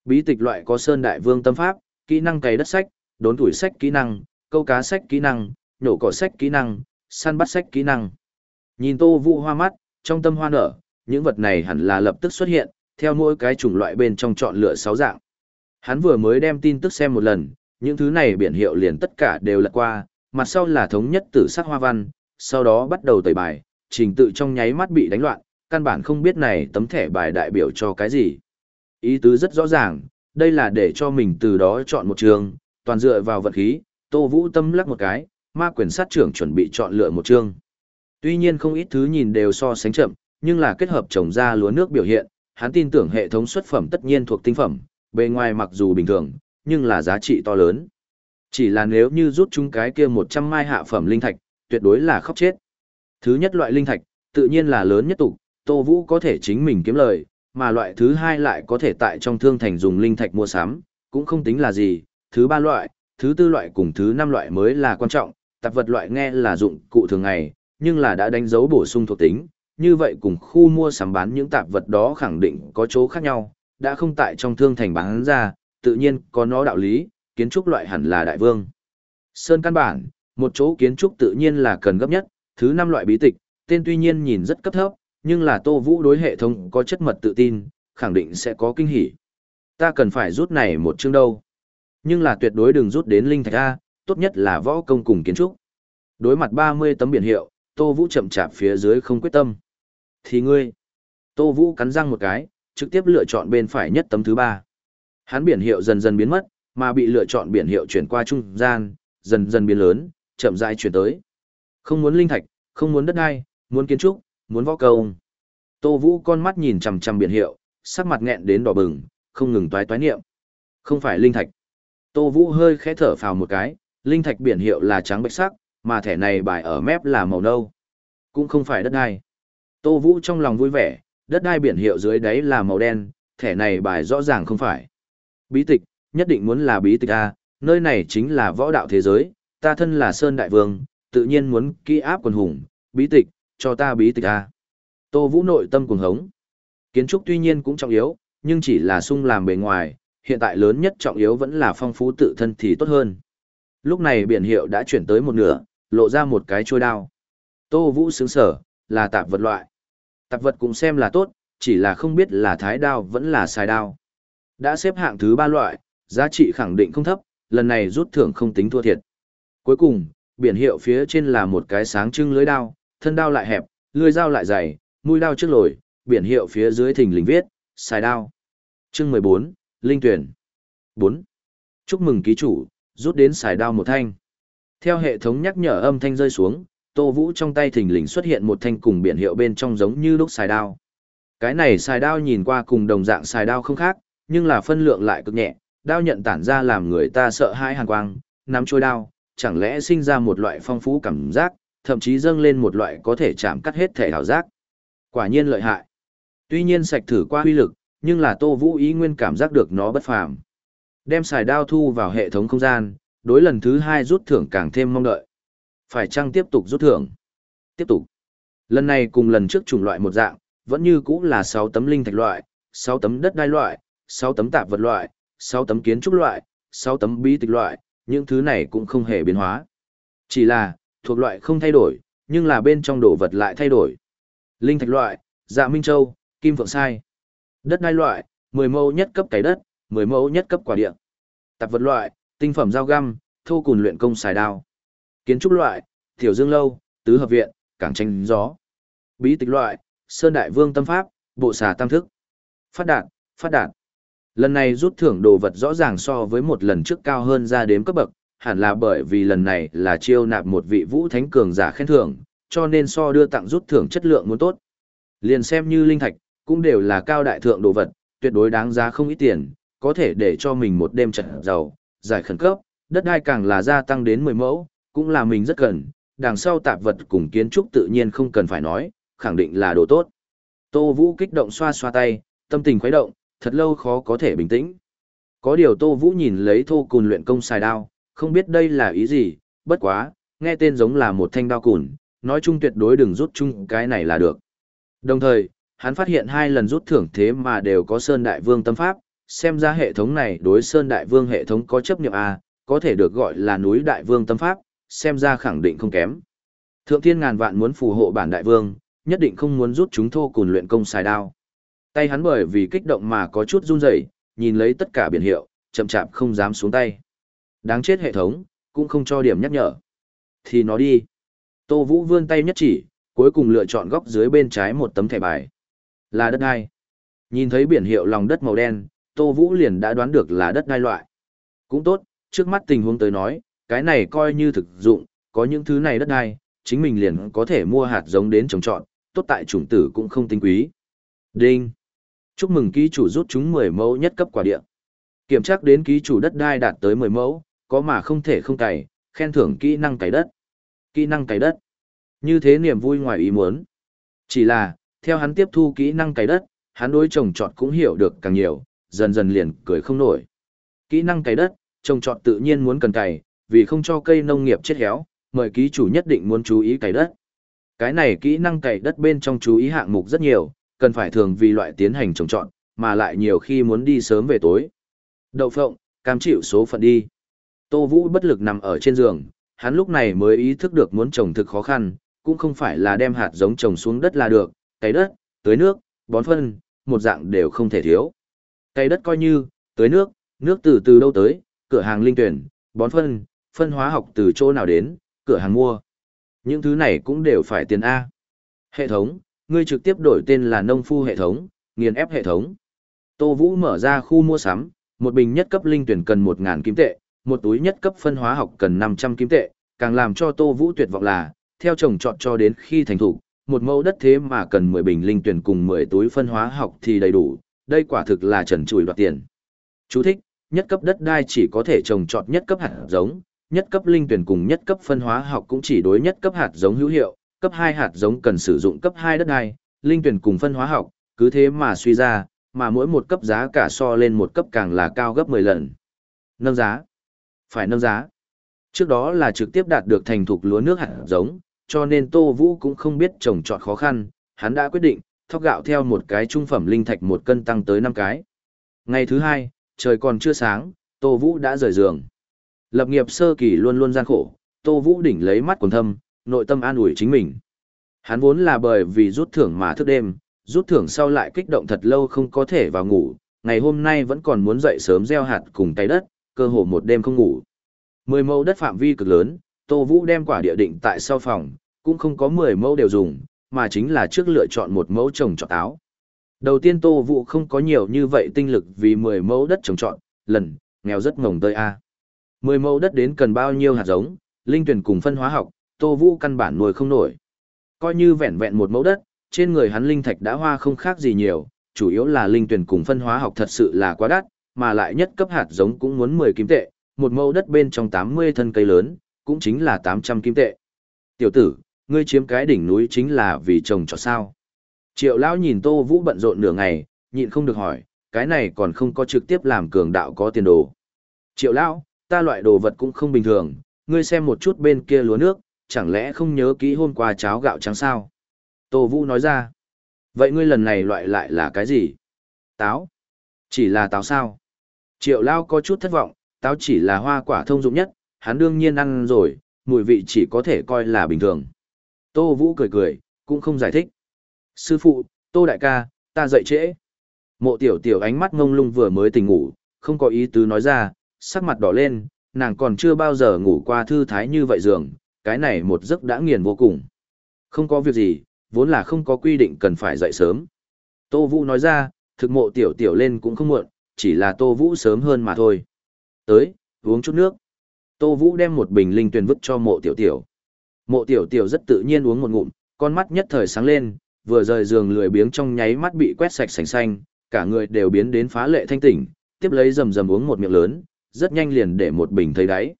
Bí tịch loại có sơn đại vương tâm pháp, kỹ năng cày đất sách, đốn tuổi sách kỹ năng, câu cá sách kỹ năng, nhổ cỏ sách kỹ năng, săn bắt sách kỹ năng. Nhìn Tô Vũ hoa mắt, trong tâm hoa nở, những vật này hẳn là lập tức xuất hiện, theo mỗi cái chủng loại bên trong chọn lựa 6 dạng. Hắn vừa mới đem tin tức xem một lần, những thứ này biển hiệu liền tất cả đều lật qua, mặt sau là thống nhất tử sắc hoa văn, sau đó bắt đầu tẩy bài, trình tự trong nháy mắt bị đánh loạn, căn bản không biết này tấm thẻ bài đại biểu cho cái gì. Ý tứ rất rõ ràng, đây là để cho mình từ đó chọn một trường, toàn dựa vào vật khí, Tô Vũ tâm lắc một cái, ma quyền sát trưởng chuẩn bị chọn lựa một trường, Tuy nhiên không ít thứ nhìn đều so sánh chậm, nhưng là kết hợp trồng ra lúa nước biểu hiện, hắn tin tưởng hệ thống xuất phẩm tất nhiên thuộc tinh phẩm, bề ngoài mặc dù bình thường, nhưng là giá trị to lớn. Chỉ là nếu như rút chúng cái kia 100 mai hạ phẩm linh thạch, tuyệt đối là khóc chết. Thứ nhất loại linh thạch, tự nhiên là lớn nhất tục, Tô Vũ có thể chính mình kiếm lời, mà loại thứ hai lại có thể tại trong thương thành dùng linh thạch mua sắm, cũng không tính là gì. Thứ ba loại, thứ tư loại cùng thứ năm loại mới là quan trọng, tạp vật loại nghe là dụng cụ thường ngày, nhưng là đã đánh dấu bổ sung thuộc tính, như vậy cùng khu mua sắm bán những tạp vật đó khẳng định có chỗ khác nhau, đã không tại trong thương thành bán ra, tự nhiên có nó đạo lý, kiến trúc loại hẳn là đại vương. Sơn căn bản, một chỗ kiến trúc tự nhiên là cần gấp nhất, thứ năm loại bí tịch, tên tuy nhiên nhìn rất cấp thấp, nhưng là Tô Vũ đối hệ thống có chất mật tự tin, khẳng định sẽ có kinh hỉ. Ta cần phải rút này một chương đâu. Nhưng là tuyệt đối đừng rút đến linh thạch A, tốt nhất là võ công cùng kiến trúc. Đối mặt 30 tấm biển hiệu, Tô Vũ chậm chạp phía dưới không quyết tâm. Thì ngươi, Tô Vũ cắn răng một cái, trực tiếp lựa chọn bên phải nhất tấm thứ ba. Hắn biển hiệu dần dần biến mất, mà bị lựa chọn biển hiệu chuyển qua trung gian, dần dần biến lớn, chậm rãi chuyển tới. Không muốn linh thạch, không muốn đất đai, muốn kiến trúc, muốn võ công. Tô Vũ con mắt nhìn chằm chằm biển hiệu, sắc mặt nghẹn đến đỏ bừng, không ngừng toái toái niệm. Không phải linh thạch. Tô Vũ hơi khẽ thở phào một cái, linh thạch biển hiệu là trắng bạch sắc, mà thẻ này bài ở mép là màu nâu. Cũng không phải đất đai. Tô Vũ trong lòng vui vẻ, đất đai biển hiệu dưới đáy là màu đen, thẻ này bài rõ ràng không phải. Bí tịch, nhất định muốn là bí tịch A, nơi này chính là võ đạo thế giới, ta thân là Sơn Đại Vương, tự nhiên muốn kỹ áp quần hùng, bí tịch, cho ta bí tịch A. Tô Vũ nội tâm cuồng hống. Kiến trúc tuy nhiên cũng trọng yếu, nhưng chỉ là sung làm bề ngoài, hiện tại lớn nhất trọng yếu vẫn là phong phú tự thân thì tốt hơn. Lúc này biển hiệu đã chuyển tới một nửa, lộ ra một cái trôi đao. Tô Vũ sướng sở, là tạp vật loại. Tạp vật cũng xem là tốt, chỉ là không biết là thái đao vẫn là xài đao. Đã xếp hạng thứ ba loại, giá trị khẳng định không thấp, lần này rút thưởng không tính thua thiệt. Cuối cùng, biển hiệu phía trên là một cái sáng trưng lưới đao, thân đao lại hẹp, lưỡi dao lại dày, mũi đao trước lồi, biển hiệu phía dưới thình lình viết, xài đao. Chương 14, Linh tuyển. 4. Chúc mừng ký chủ, rút đến xài đao một thanh. Theo hệ thống nhắc nhở âm thanh rơi xuống, Tô Vũ trong tay thình lình xuất hiện một thanh cùng biển hiệu bên trong giống như lúc xài đao. Cái này xài đao nhìn qua cùng đồng dạng xài đao không khác, nhưng là phân lượng lại cực nhẹ, đao nhận tản ra làm người ta sợ hãi hàn quang, nắm trôi đao, chẳng lẽ sinh ra một loại phong phú cảm giác, thậm chí dâng lên một loại có thể chạm cắt hết thể hào giác. Quả nhiên lợi hại. Tuy nhiên sạch thử qua huy lực, nhưng là Tô Vũ ý nguyên cảm giác được nó bất phàm. Đem xài đao thu vào hệ thống không gian, đối lần thứ hai rút thưởng càng thêm mong đợi. Phải chăng tiếp tục rút thưởng? Tiếp tục. Lần này cùng lần trước chủng loại một dạng, vẫn như cũ là 6 tấm linh thạch loại, 6 tấm đất đai loại, 6 tấm tạp vật loại, 6 tấm kiến trúc loại, 6 tấm bí tịch loại, những thứ này cũng không hề biến hóa. Chỉ là, thuộc loại không thay đổi, nhưng là bên trong đồ vật lại thay đổi. Linh thạch loại, dạ minh châu, kim phượng sai. Đất đai loại, 10 mẫu nhất cấp Cái đất, 10 mẫu nhất cấp quả địa. Tạp vật loại, tinh phẩm dao găm, thô cùn luyện công xài đao. Kiến trúc loại, tiểu dương lâu, tứ hợp viện, cảng tranh gió. Bí tịch loại, sơn đại vương tâm pháp, bộ xà tam thức. Phát đạn, phát đạn. Lần này rút thưởng đồ vật rõ ràng so với một lần trước cao hơn ra đếm cấp bậc, hẳn là bởi vì lần này là chiêu nạp một vị vũ thánh cường giả khen thưởng, cho nên so đưa tặng rút thưởng chất lượng muốn tốt. Liền xem như linh thạch, cũng đều là cao đại thượng đồ vật, tuyệt đối đáng giá không ít tiền, có thể để cho mình một đêm trận giàu, giải khẩn cấp, đất đai càng là gia tăng đến 10 mẫu, cũng là mình rất cần, đằng sau tạp vật cùng kiến trúc tự nhiên không cần phải nói, khẳng định là đồ tốt. Tô Vũ kích động xoa xoa tay, tâm tình khuấy động, thật lâu khó có thể bình tĩnh. Có điều Tô Vũ nhìn lấy thô cùn luyện công xài đao, không biết đây là ý gì, bất quá, nghe tên giống là một thanh đao cùn, nói chung tuyệt đối đừng rút chung cái này là được. Đồng thời, hắn phát hiện hai lần rút thưởng thế mà đều có Sơn Đại Vương tâm pháp, xem ra hệ thống này đối Sơn Đại Vương hệ thống có chấp nhiệm A, có thể được gọi là núi Đại Vương tâm pháp, xem ra khẳng định không kém. Thượng thiên ngàn vạn muốn phù hộ bản Đại Vương, nhất định không muốn rút chúng thô cùn luyện công xài đao. Tay hắn bởi vì kích động mà có chút run rẩy, nhìn lấy tất cả biển hiệu, chậm chạp không dám xuống tay. Đáng chết hệ thống, cũng không cho điểm nhắc nhở. Thì nó đi. Tô Vũ vươn tay nhất chỉ, cuối cùng lựa chọn góc dưới bên trái một tấm thẻ bài. Là đất đai. Nhìn thấy biển hiệu lòng đất màu đen, Tô Vũ liền đã đoán được là đất đai loại. Cũng tốt, trước mắt tình huống tới nói, cái này coi như thực dụng, có những thứ này đất đai, chính mình liền có thể mua hạt giống đến trồng trọt, tốt tại chủng tử cũng không tinh quý. Đinh. Chúc mừng ký chủ rút chúng 10 mẫu nhất cấp quả địa. Kiểm tra đến ký chủ đất đai đạt tới 10 mẫu, có mà không thể không cày, khen thưởng kỹ năng cày đất. Kỹ năng cày đất. Như thế niềm vui ngoài ý muốn. Chỉ là, theo hắn tiếp thu kỹ năng cày đất, hắn đối trồng trọt cũng hiểu được càng nhiều, dần dần liền cười không nổi. Kỹ năng cày đất, trồng trọt tự nhiên muốn cần cày, vì không cho cây nông nghiệp chết héo, mời ký chủ nhất định muốn chú ý cày đất. Cái này kỹ năng cày đất bên trong chú ý hạng mục rất nhiều, cần phải thường vì loại tiến hành trồng trọt, mà lại nhiều khi muốn đi sớm về tối. Đậu phộng, cam chịu số phận đi. Tô Vũ bất lực nằm ở trên giường, hắn lúc này mới ý thức được muốn trồng thực khó khăn, cũng không phải là đem hạt giống trồng xuống đất là được, cày đất, tưới nước, bón phân, một dạng đều không thể thiếu. Cày đất coi như, tưới nước, nước từ từ đâu tới, cửa hàng linh tuyển, bón phân, phân hóa học từ chỗ nào đến, cửa hàng mua. Những thứ này cũng đều phải tiền A. Hệ thống, ngươi trực tiếp đổi tên là nông phu hệ thống, nghiền ép hệ thống. Tô Vũ mở ra khu mua sắm, một bình nhất cấp linh tuyển cần 1000 kim tệ, một túi nhất cấp phân hóa học cần 500 kim tệ, càng làm cho Tô Vũ tuyệt vọng là, theo trồng chọn cho đến khi thành thủ, một mẫu đất thế mà cần 10 bình linh tuyển cùng 10 túi phân hóa học thì đầy đủ, đây quả thực là trần trùi đoạt tiền. Chú thích, nhất cấp đất đai chỉ có thể trồng trọt nhất cấp hạt giống, nhất cấp linh tuyển cùng nhất cấp phân hóa học cũng chỉ đối nhất cấp hạt giống hữu hiệu, cấp 2 hạt giống cần sử dụng cấp 2 đất đai, linh tuyển cùng phân hóa học, cứ thế mà suy ra, mà mỗi một cấp giá cả so lên một cấp càng là cao gấp 10 lần. Nâng giá. Phải nâng giá. Trước đó là trực tiếp đạt được thành thục lúa nước hạt giống, cho nên Tô Vũ cũng không biết trồng trọt khó khăn, hắn đã quyết định, thóc gạo theo một cái trung phẩm linh thạch một cân tăng tới 5 cái. Ngày thứ hai, trời còn chưa sáng, Tô Vũ đã rời giường. Lập nghiệp sơ kỳ luôn luôn gian khổ, Tô Vũ đỉnh lấy mắt quần thâm, nội tâm an ủi chính mình. Hắn vốn là bởi vì rút thưởng mà thức đêm, rút thưởng sau lại kích động thật lâu không có thể vào ngủ, ngày hôm nay vẫn còn muốn dậy sớm gieo hạt cùng tay đất, cơ hồ một đêm không ngủ. Mười mẫu đất phạm vi cực lớn, Tô Vũ đem quả địa định tại sau phòng, cũng không có mười mẫu đều dùng, mà chính là trước lựa chọn một mẫu trồng trọt táo. Đầu tiên Tô Vũ không có nhiều như vậy tinh lực vì mười mẫu đất trồng trọt, lần, nghèo rất ngồng tơi a. Mười mẫu đất đến cần bao nhiêu hạt giống, linh tuyển cùng phân hóa học, Tô Vũ căn bản nuôi không nổi. Coi như vẹn vẹn một mẫu đất, trên người hắn linh thạch đã hoa không khác gì nhiều, chủ yếu là linh tuyển cùng phân hóa học thật sự là quá đắt, mà lại nhất cấp hạt giống cũng muốn 10 kim tệ, một mẫu đất bên trong 80 thân cây lớn, cũng chính là 800 kim tệ. Tiểu tử, ngươi chiếm cái đỉnh núi chính là vì trồng cho sao. Triệu lão nhìn Tô Vũ bận rộn nửa ngày, nhịn không được hỏi, cái này còn không có trực tiếp làm cường đạo có tiền đồ. Triệu lão, ta loại đồ vật cũng không bình thường, ngươi xem một chút bên kia lúa nước, chẳng lẽ không nhớ kỹ hôm qua cháo gạo trắng sao? Tô Vũ nói ra. Vậy ngươi lần này loại lại là cái gì? Táo. Chỉ là táo sao? Triệu Lao có chút thất vọng, táo chỉ là hoa quả thông dụng nhất, hắn đương nhiên ăn rồi, mùi vị chỉ có thể coi là bình thường. Tô Vũ cười cười, cũng không giải thích. Sư phụ, Tô Đại ca, ta dậy trễ. Mộ tiểu tiểu ánh mắt ngông lung vừa mới tỉnh ngủ, không có ý tứ nói ra, sắc mặt đỏ lên, nàng còn chưa bao giờ ngủ qua thư thái như vậy giường, cái này một giấc đã nghiền vô cùng. Không có việc gì, vốn là không có quy định cần phải dậy sớm. Tô Vũ nói ra, thực mộ tiểu tiểu lên cũng không muộn, chỉ là Tô Vũ sớm hơn mà thôi. Tới, uống chút nước. Tô Vũ đem một bình linh tuyền vứt cho mộ tiểu tiểu. Mộ tiểu tiểu rất tự nhiên uống một ngụm, con mắt nhất thời sáng lên, vừa rời giường lười biếng trong nháy mắt bị quét sạch sành xanh, cả người đều biến đến phá lệ thanh tỉnh, tiếp lấy rầm rầm uống một miệng lớn, rất nhanh liền để một bình thấy đáy.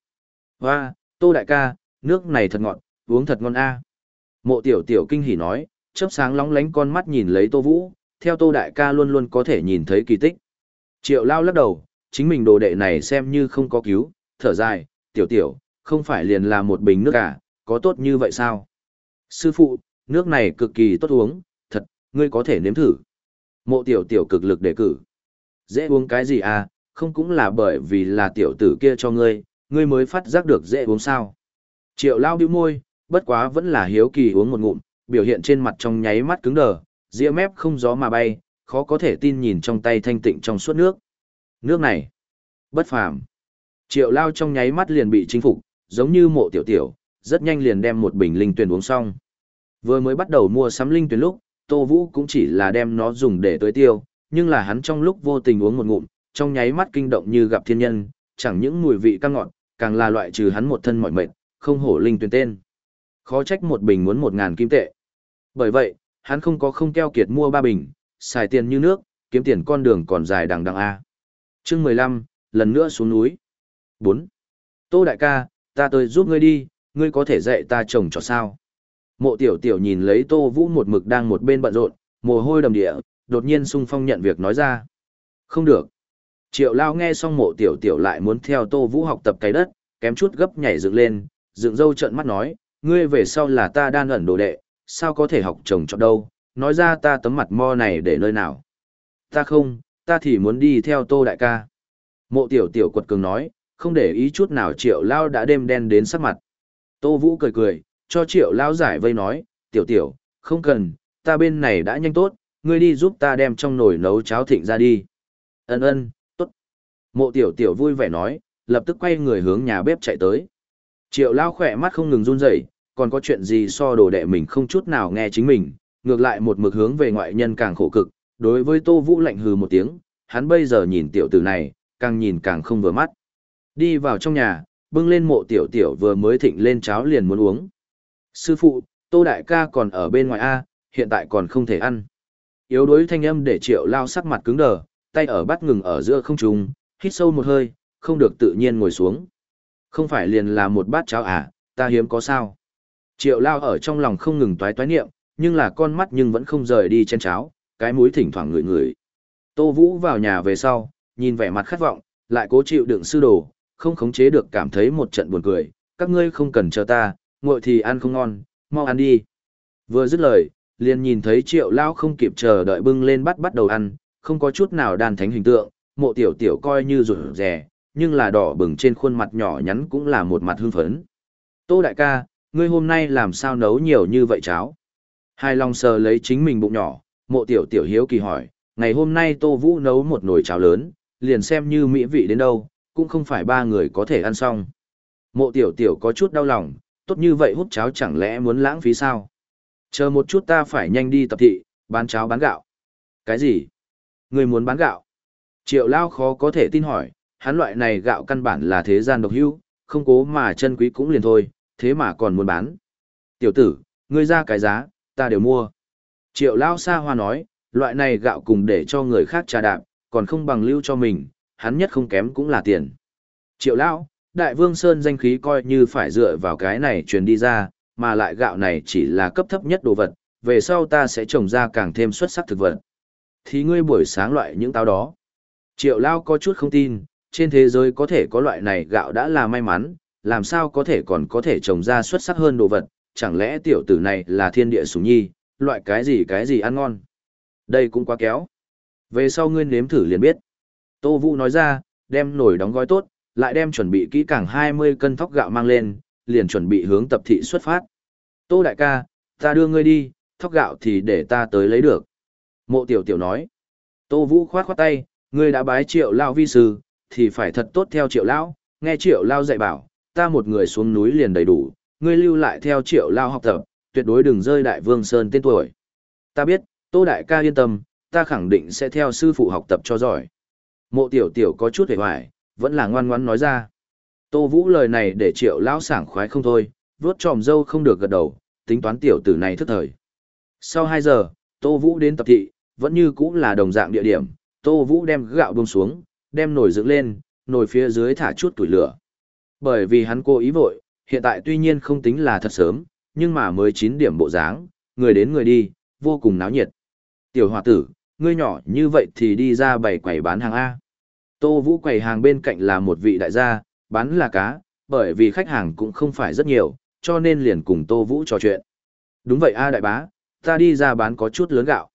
Hoa, Tô đại ca, nước này thật ngọt, uống thật ngon a. Mộ tiểu tiểu kinh hỉ nói, chớp sáng lóng lánh con mắt nhìn lấy Tô Vũ, theo Tô đại ca luôn luôn có thể nhìn thấy kỳ tích. Triệu lao lắc đầu, chính mình đồ đệ này xem như không có cứu, thở dài, tiểu tiểu, không phải liền là một bình nước cả, có tốt như vậy sao? Sư phụ, nước này cực kỳ tốt uống, thật, ngươi có thể nếm thử. Mộ tiểu tiểu cực lực đề cử. Dễ uống cái gì à, không cũng là bởi vì là tiểu tử kia cho ngươi, ngươi mới phát giác được dễ uống sao. Triệu lao bĩu môi, bất quá vẫn là hiếu kỳ uống một ngụm, biểu hiện trên mặt trong nháy mắt cứng đờ, ria mép không gió mà bay, khó có thể tin nhìn trong tay thanh tịnh trong suốt nước. Nước này, bất phàm. Triệu lao trong nháy mắt liền bị chinh phục, giống như mộ tiểu tiểu, rất nhanh liền đem một bình linh tuyển uống xong. Vừa mới bắt đầu mua sắm linh tuyển lúc, Tô Vũ cũng chỉ là đem nó dùng để tưới tiêu, nhưng là hắn trong lúc vô tình uống một ngụm, trong nháy mắt kinh động như gặp thiên nhân, chẳng những mùi vị căng ngọt, càng là loại trừ hắn một thân mọi mệt, không hổ linh tuyển tên. Khó trách một bình muốn một ngàn kim tệ. Bởi vậy, hắn không có không keo kiệt mua ba bình, xài tiền như nước, kiếm tiền con đường còn dài đằng đằng A. chương 15, lần nữa xuống núi. 4. Tô đại ca, ta tới giúp ngươi đi, ngươi có thể dạy ta trồng cho sao? Mộ tiểu tiểu nhìn lấy Tô Vũ một mực đang một bên bận rộn, mồ hôi đầm địa, đột nhiên sung phong nhận việc nói ra. Không được. Triệu Lao nghe xong mộ tiểu tiểu lại muốn theo Tô Vũ học tập cái đất, kém chút gấp nhảy dựng lên, dựng râu trợn mắt nói, ngươi về sau là ta đan ẩn đồ đệ, sao có thể học chồng cho đâu, nói ra ta tấm mặt mo này để nơi nào. Ta không, ta thì muốn đi theo Tô Đại ca. Mộ tiểu tiểu quật cường nói, không để ý chút nào Triệu Lao đã đêm đen đến sắc mặt. Tô Vũ cười cười, cho Triệu Lao giải vây nói, tiểu tiểu, không cần, ta bên này đã nhanh tốt, ngươi đi giúp ta đem trong nồi nấu cháo thịnh ra đi. Ân ân, tốt. Mộ tiểu tiểu vui vẻ nói, lập tức quay người hướng nhà bếp chạy tới. Triệu lao khỏe mắt không ngừng run rẩy, còn có chuyện gì so đồ đệ mình không chút nào nghe chính mình, ngược lại một mực hướng về ngoại nhân càng khổ cực, đối với Tô Vũ lạnh hừ một tiếng, hắn bây giờ nhìn tiểu tử này, càng nhìn càng không vừa mắt. Đi vào trong nhà, bưng lên mộ tiểu tiểu vừa mới thịnh lên cháo liền muốn uống. Sư phụ, Tô Đại ca còn ở bên ngoài A, hiện tại còn không thể ăn. Yếu đối thanh âm để triệu lao sắc mặt cứng đờ, tay ở bắt ngừng ở giữa không trung, hít sâu một hơi, không được tự nhiên ngồi xuống. Không phải liền là một bát cháo à, ta hiếm có sao. Triệu lao ở trong lòng không ngừng toái toái niệm, nhưng là con mắt nhưng vẫn không rời đi trên cháo, cái mũi thỉnh thoảng ngửi ngửi. Tô Vũ vào nhà về sau, nhìn vẻ mặt khát vọng, lại cố chịu đựng sư đồ, không khống chế được cảm thấy một trận buồn cười, các ngươi không cần chờ ta, ngồi thì ăn không ngon, mau ăn đi. Vừa dứt lời, liền nhìn thấy triệu lao không kịp chờ đợi bưng lên bắt bắt đầu ăn, không có chút nào đàn thánh hình tượng, mộ tiểu tiểu coi như rụt rẻ nhưng là đỏ bừng trên khuôn mặt nhỏ nhắn cũng là một mặt hưng phấn. Tô đại ca, ngươi hôm nay làm sao nấu nhiều như vậy cháo? Hai lòng sờ lấy chính mình bụng nhỏ, mộ tiểu tiểu hiếu kỳ hỏi, ngày hôm nay Tô Vũ nấu một nồi cháo lớn, liền xem như mỹ vị đến đâu, cũng không phải ba người có thể ăn xong. Mộ tiểu tiểu có chút đau lòng, tốt như vậy hút cháo chẳng lẽ muốn lãng phí sao? Chờ một chút ta phải nhanh đi tập thị, bán cháo bán gạo. Cái gì? Người muốn bán gạo? Triệu Lao khó có thể tin hỏi, hắn loại này gạo căn bản là thế gian độc hữu, không cố mà chân quý cũng liền thôi, thế mà còn muốn bán. Tiểu tử, ngươi ra cái giá, ta đều mua. Triệu Lao xa hoa nói, loại này gạo cùng để cho người khác trà đạp, còn không bằng lưu cho mình, hắn nhất không kém cũng là tiền. Triệu Lao, Đại Vương Sơn danh khí coi như phải dựa vào cái này truyền đi ra, mà lại gạo này chỉ là cấp thấp nhất đồ vật, về sau ta sẽ trồng ra càng thêm xuất sắc thực vật. Thì ngươi buổi sáng loại những táo đó. Triệu Lao có chút không tin, trên thế giới có thể có loại này gạo đã là may mắn, làm sao có thể còn có thể trồng ra xuất sắc hơn đồ vật, chẳng lẽ tiểu tử này là thiên địa sủng nhi, loại cái gì cái gì ăn ngon. Đây cũng quá kéo. Về sau ngươi nếm thử liền biết. Tô Vũ nói ra, đem nồi đóng gói tốt, lại đem chuẩn bị kỹ càng 20 cân thóc gạo mang lên, liền chuẩn bị hướng tập thị xuất phát. Tô đại ca, ta đưa ngươi đi, thóc gạo thì để ta tới lấy được. Mộ tiểu tiểu nói. Tô Vũ khoát khoát tay, ngươi đã bái triệu lao vi sư, thì phải thật tốt theo triệu lão. nghe triệu lao dạy bảo, ta một người xuống núi liền đầy đủ, ngươi lưu lại theo triệu lao học tập, tuyệt đối đừng rơi đại vương sơn tên tuổi. Ta biết, tô đại ca yên tâm, ta khẳng định sẽ theo sư phụ học tập cho giỏi. Mộ tiểu tiểu có chút hề hoài, vẫn là ngoan ngoãn nói ra. Tô Vũ lời này để triệu lão sảng khoái không thôi, vuốt tròm dâu không được gật đầu, tính toán tiểu tử này thức thời. Sau 2 giờ, Tô Vũ đến tập thị, vẫn như cũ là đồng dạng địa điểm, Tô Vũ đem gạo buông xuống, đem nồi dựng lên, nồi phía dưới thả chút tuổi lửa. Bởi vì hắn cố ý vội, hiện tại tuy nhiên không tính là thật sớm, nhưng mà mới 9 điểm bộ dáng, người đến người đi, vô cùng náo nhiệt. Tiểu hòa tử, ngươi nhỏ như vậy thì đi ra bày quầy bán hàng A. Tô Vũ quầy hàng bên cạnh là một vị đại gia, bán là cá, bởi vì khách hàng cũng không phải rất nhiều, cho nên liền cùng Tô Vũ trò chuyện. Đúng vậy A đại bá, ta đi ra bán có chút lớn gạo.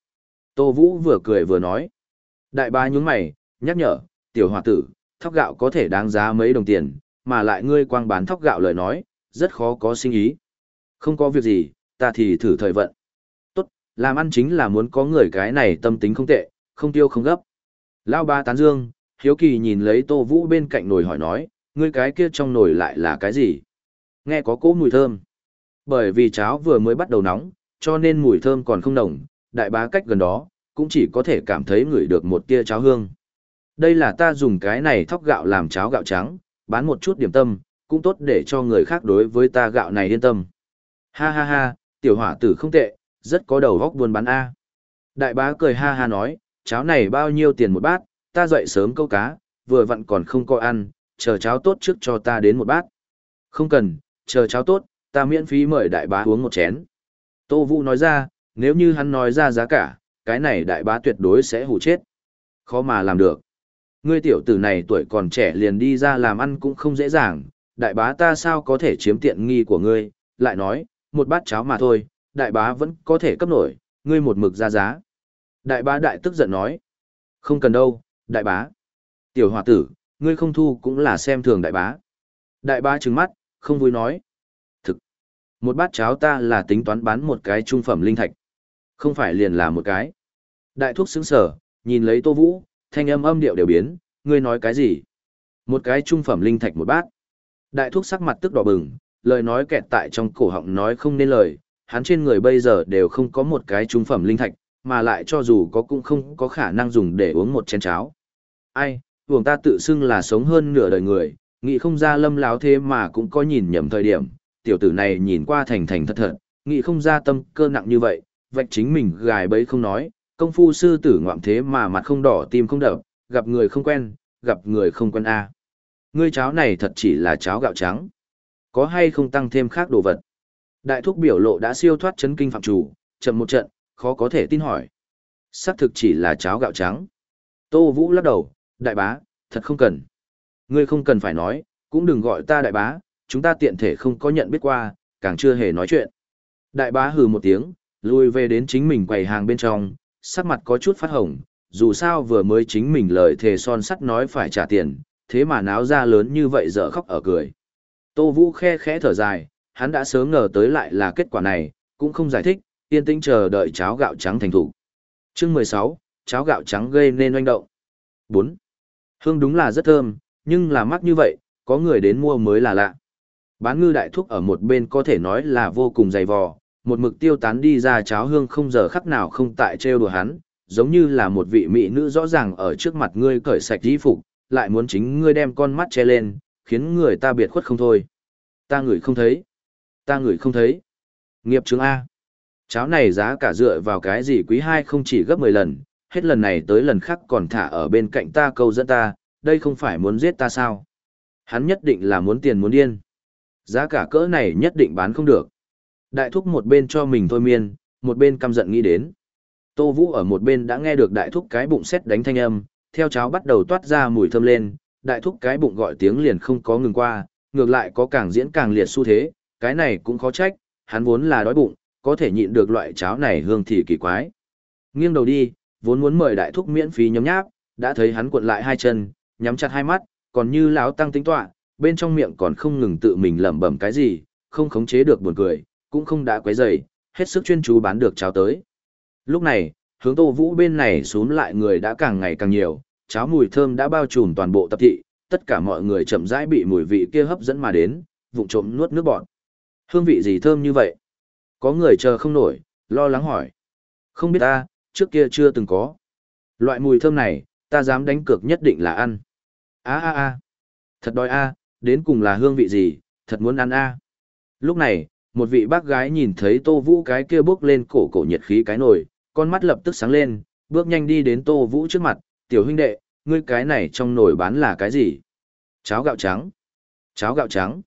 Tô Vũ vừa cười vừa nói. Đại bá nhúng mày, nhắc nhở, tiểu hòa tử, thóc gạo có thể đáng giá mấy đồng tiền, mà lại ngươi quang bán thóc gạo lời nói, rất khó có sinh ý. Không có việc gì, ta thì thử thời vận. Tốt, làm ăn chính là muốn có người cái này tâm tính không tệ, không tiêu không gấp. Lao ba tán dương, hiếu kỳ nhìn lấy tô vũ bên cạnh nồi hỏi nói, ngươi cái kia trong nồi lại là cái gì? Nghe có cỗ mùi thơm. Bởi vì cháo vừa mới bắt đầu nóng, cho nên mùi thơm còn không nồng, đại bá cách gần đó, cũng chỉ có thể cảm thấy ngửi được một tia cháo hương. Đây là ta dùng cái này thóc gạo làm cháo gạo trắng, bán một chút điểm tâm, cũng tốt để cho người khác đối với ta gạo này yên tâm. Ha ha ha, tiểu hỏa tử không tệ, rất có đầu góc buôn bán A. Đại bá cười ha ha nói, cháo này bao nhiêu tiền một bát, ta dậy sớm câu cá, vừa vặn còn không có ăn, chờ cháo tốt trước cho ta đến một bát. Không cần, chờ cháo tốt, ta miễn phí mời đại bá uống một chén. Tô Vũ nói ra, nếu như hắn nói ra giá cả, cái này đại bá tuyệt đối sẽ hủ chết. Khó mà làm được. Ngươi tiểu tử này tuổi còn trẻ liền đi ra làm ăn cũng không dễ dàng, đại bá ta sao có thể chiếm tiện nghi của ngươi, lại nói, một bát cháo mà thôi, đại bá vẫn có thể cấp nổi, ngươi một mực ra giá. Đại bá đại tức giận nói, không cần đâu, đại bá. Tiểu hòa tử, ngươi không thu cũng là xem thường đại bá. Đại bá trừng mắt, không vui nói. Thực, một bát cháo ta là tính toán bán một cái trung phẩm linh thạch. Không phải liền là một cái. Đại thuốc sững sở, nhìn lấy tô vũ, thanh âm âm điệu đều biến, ngươi nói cái gì? Một cái trung phẩm linh thạch một bát. Đại thúc sắc mặt tức đỏ bừng, lời nói kẹt tại trong cổ họng nói không nên lời, hắn trên người bây giờ đều không có một cái trung phẩm linh thạch, mà lại cho dù có cũng không có khả năng dùng để uống một chén cháo. Ai, vùng ta tự xưng là sống hơn nửa đời người, nghĩ không ra lâm láo thế mà cũng có nhìn nhầm thời điểm, tiểu tử này nhìn qua thành thành thật thật, nghĩ không ra tâm cơ nặng như vậy, vạch chính mình gài bấy không nói, công phu sư tử ngoạm thế mà mặt không đỏ tim không đập, gặp người không quen, gặp người không quen a. Ngươi cháo này thật chỉ là cháo gạo trắng. Có hay không tăng thêm khác đồ vật? Đại thúc biểu lộ đã siêu thoát chấn kinh phạm chủ, chậm một trận, khó có thể tin hỏi. Xác thực chỉ là cháo gạo trắng. Tô Vũ lắc đầu, đại bá, thật không cần. Ngươi không cần phải nói, cũng đừng gọi ta đại bá, chúng ta tiện thể không có nhận biết qua, càng chưa hề nói chuyện. Đại bá hừ một tiếng, lùi về đến chính mình quầy hàng bên trong, sắc mặt có chút phát hồng, dù sao vừa mới chính mình lời thề son sắt nói phải trả tiền, thế mà náo ra lớn như vậy dở khóc ở cười. Tô Vũ khe khẽ thở dài, hắn đã sớm ngờ tới lại là kết quả này, cũng không giải thích, yên tĩnh chờ đợi cháo gạo trắng thành thủ. Chương 16, cháo gạo trắng gây nên oanh động. 4. Hương đúng là rất thơm, nhưng là mắc như vậy, có người đến mua mới là lạ. Bán ngư đại thúc ở một bên có thể nói là vô cùng dày vò, một mực tiêu tán đi ra cháo hương không giờ khắc nào không tại trêu đùa hắn, giống như là một vị mỹ nữ rõ ràng ở trước mặt ngươi cởi sạch y phục, lại muốn chính ngươi đem con mắt che lên, khiến người ta biệt khuất không thôi. Ta ngửi không thấy. Ta ngửi không thấy. Nghiệp chứng A. Cháo này giá cả dựa vào cái gì quý hai không chỉ gấp 10 lần, hết lần này tới lần khác còn thả ở bên cạnh ta câu dẫn ta, đây không phải muốn giết ta sao? Hắn nhất định là muốn tiền muốn điên. Giá cả cỡ này nhất định bán không được. Đại thúc một bên cho mình thôi miên, một bên căm giận nghĩ đến. Tô Vũ ở một bên đã nghe được đại thúc cái bụng xét đánh thanh âm, theo cháo bắt đầu toát ra mùi thơm lên, đại thúc cái bụng gọi tiếng liền không có ngừng qua, ngược lại có càng diễn càng liệt xu thế, cái này cũng khó trách, hắn vốn là đói bụng, có thể nhịn được loại cháo này hương thì kỳ quái. Nghiêng đầu đi, vốn muốn mời đại thúc miễn phí nhấm nháp, đã thấy hắn cuộn lại hai chân, nhắm chặt hai mắt, còn như lão tăng tính tọa, bên trong miệng còn không ngừng tự mình lẩm bẩm cái gì, không khống chế được buồn cười, cũng không đã quấy rầy, hết sức chuyên chú bán được cháo tới. Lúc này, hướng Tô Vũ bên này xuống lại người đã càng ngày càng nhiều, cháo mùi thơm đã bao trùm toàn bộ tập thị, tất cả mọi người chậm rãi bị mùi vị kia hấp dẫn mà đến, vụng trộm nuốt nước bọt. Hương vị gì thơm như vậy? Có người chờ không nổi, lo lắng hỏi. Không biết ta, trước kia chưa từng có. Loại mùi thơm này, ta dám đánh cược nhất định là ăn. a a a thật đói a đến cùng là hương vị gì, thật muốn ăn a Lúc này, một vị bác gái nhìn thấy tô vũ cái kia bước lên cổ cổ nhiệt khí cái nồi, con mắt lập tức sáng lên, bước nhanh đi đến tô vũ trước mặt, tiểu huynh đệ, ngươi cái này trong nồi bán là cái gì? Cháo gạo trắng. Cháo gạo trắng.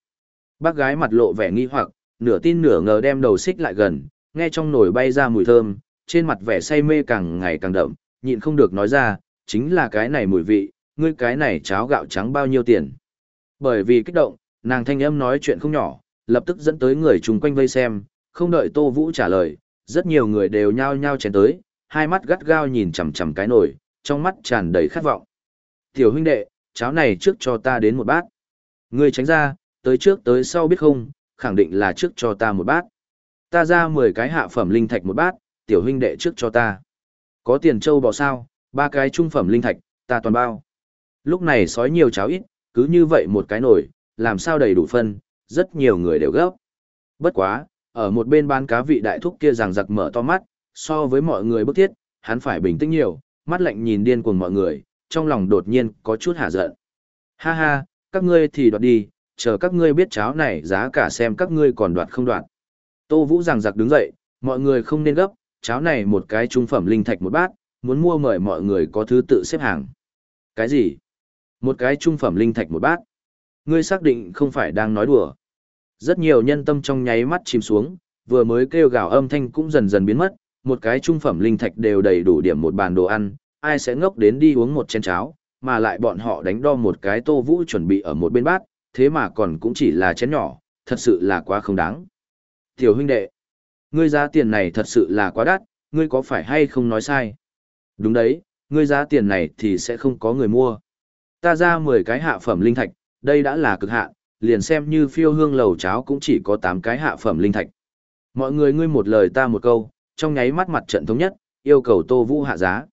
Bác gái mặt lộ vẻ nghi hoặc, nửa tin nửa ngờ đem đầu xích lại gần, nghe trong nồi bay ra mùi thơm, trên mặt vẻ say mê càng ngày càng đậm, nhịn không được nói ra, chính là cái này mùi vị, ngươi cái này cháo gạo trắng bao nhiêu tiền. Bởi vì kích động, nàng thanh âm nói chuyện không nhỏ, lập tức dẫn tới người chung quanh vây xem, không đợi Tô Vũ trả lời, rất nhiều người đều nhao nhao chén tới, hai mắt gắt gao nhìn chằm chằm cái nồi, trong mắt tràn đầy khát vọng. Tiểu huynh đệ, cháo này trước cho ta đến một bát. Ngươi tránh ra, tới trước tới sau biết không, khẳng định là trước cho ta một bát. Ta ra 10 cái hạ phẩm linh thạch một bát, tiểu huynh đệ trước cho ta. Có tiền châu bò sao, ba cái trung phẩm linh thạch, ta toàn bao. Lúc này sói nhiều cháo ít, cứ như vậy một cái nồi, làm sao đầy đủ phân, rất nhiều người đều gấp. Bất quá, ở một bên bán cá vị đại thúc kia ràng giặc mở to mắt, so với mọi người bức thiết, hắn phải bình tĩnh nhiều, mắt lạnh nhìn điên cuồng mọi người, trong lòng đột nhiên có chút hả giận. Ha ha, các ngươi thì đoạt đi, chờ các ngươi biết cháo này giá cả xem các ngươi còn đoạt không đoạt. Tô Vũ ràng giặc đứng dậy, Mọi người không nên gấp, cháo này một cái trung phẩm linh thạch một bát, muốn mua mời mọi người có thứ tự xếp hàng. Cái gì? Một cái trung phẩm linh thạch một bát. Ngươi xác định không phải đang nói đùa. Rất nhiều nhân tâm trong nháy mắt chìm xuống, vừa mới kêu gào âm thanh cũng dần dần biến mất, một cái trung phẩm linh thạch đều đầy đủ điểm một bàn đồ ăn, ai sẽ ngốc đến đi uống một chén cháo, mà lại bọn họ đánh đo một cái tô vũ chuẩn bị ở một bên bát, thế mà còn cũng chỉ là chén nhỏ, thật sự là quá không đáng. Tiểu huynh đệ, ngươi giá tiền này thật sự là quá đắt, ngươi có phải hay không nói sai? Đúng đấy, ngươi giá tiền này thì sẽ không có người mua. Ta ra 10 cái hạ phẩm linh thạch, đây đã là cực hạn, liền xem như phiêu hương lầu cháo cũng chỉ có 8 cái hạ phẩm linh thạch. Mọi người ngươi một lời ta một câu, trong nháy mắt mặt trận thống nhất, yêu cầu Tô Vũ hạ giá.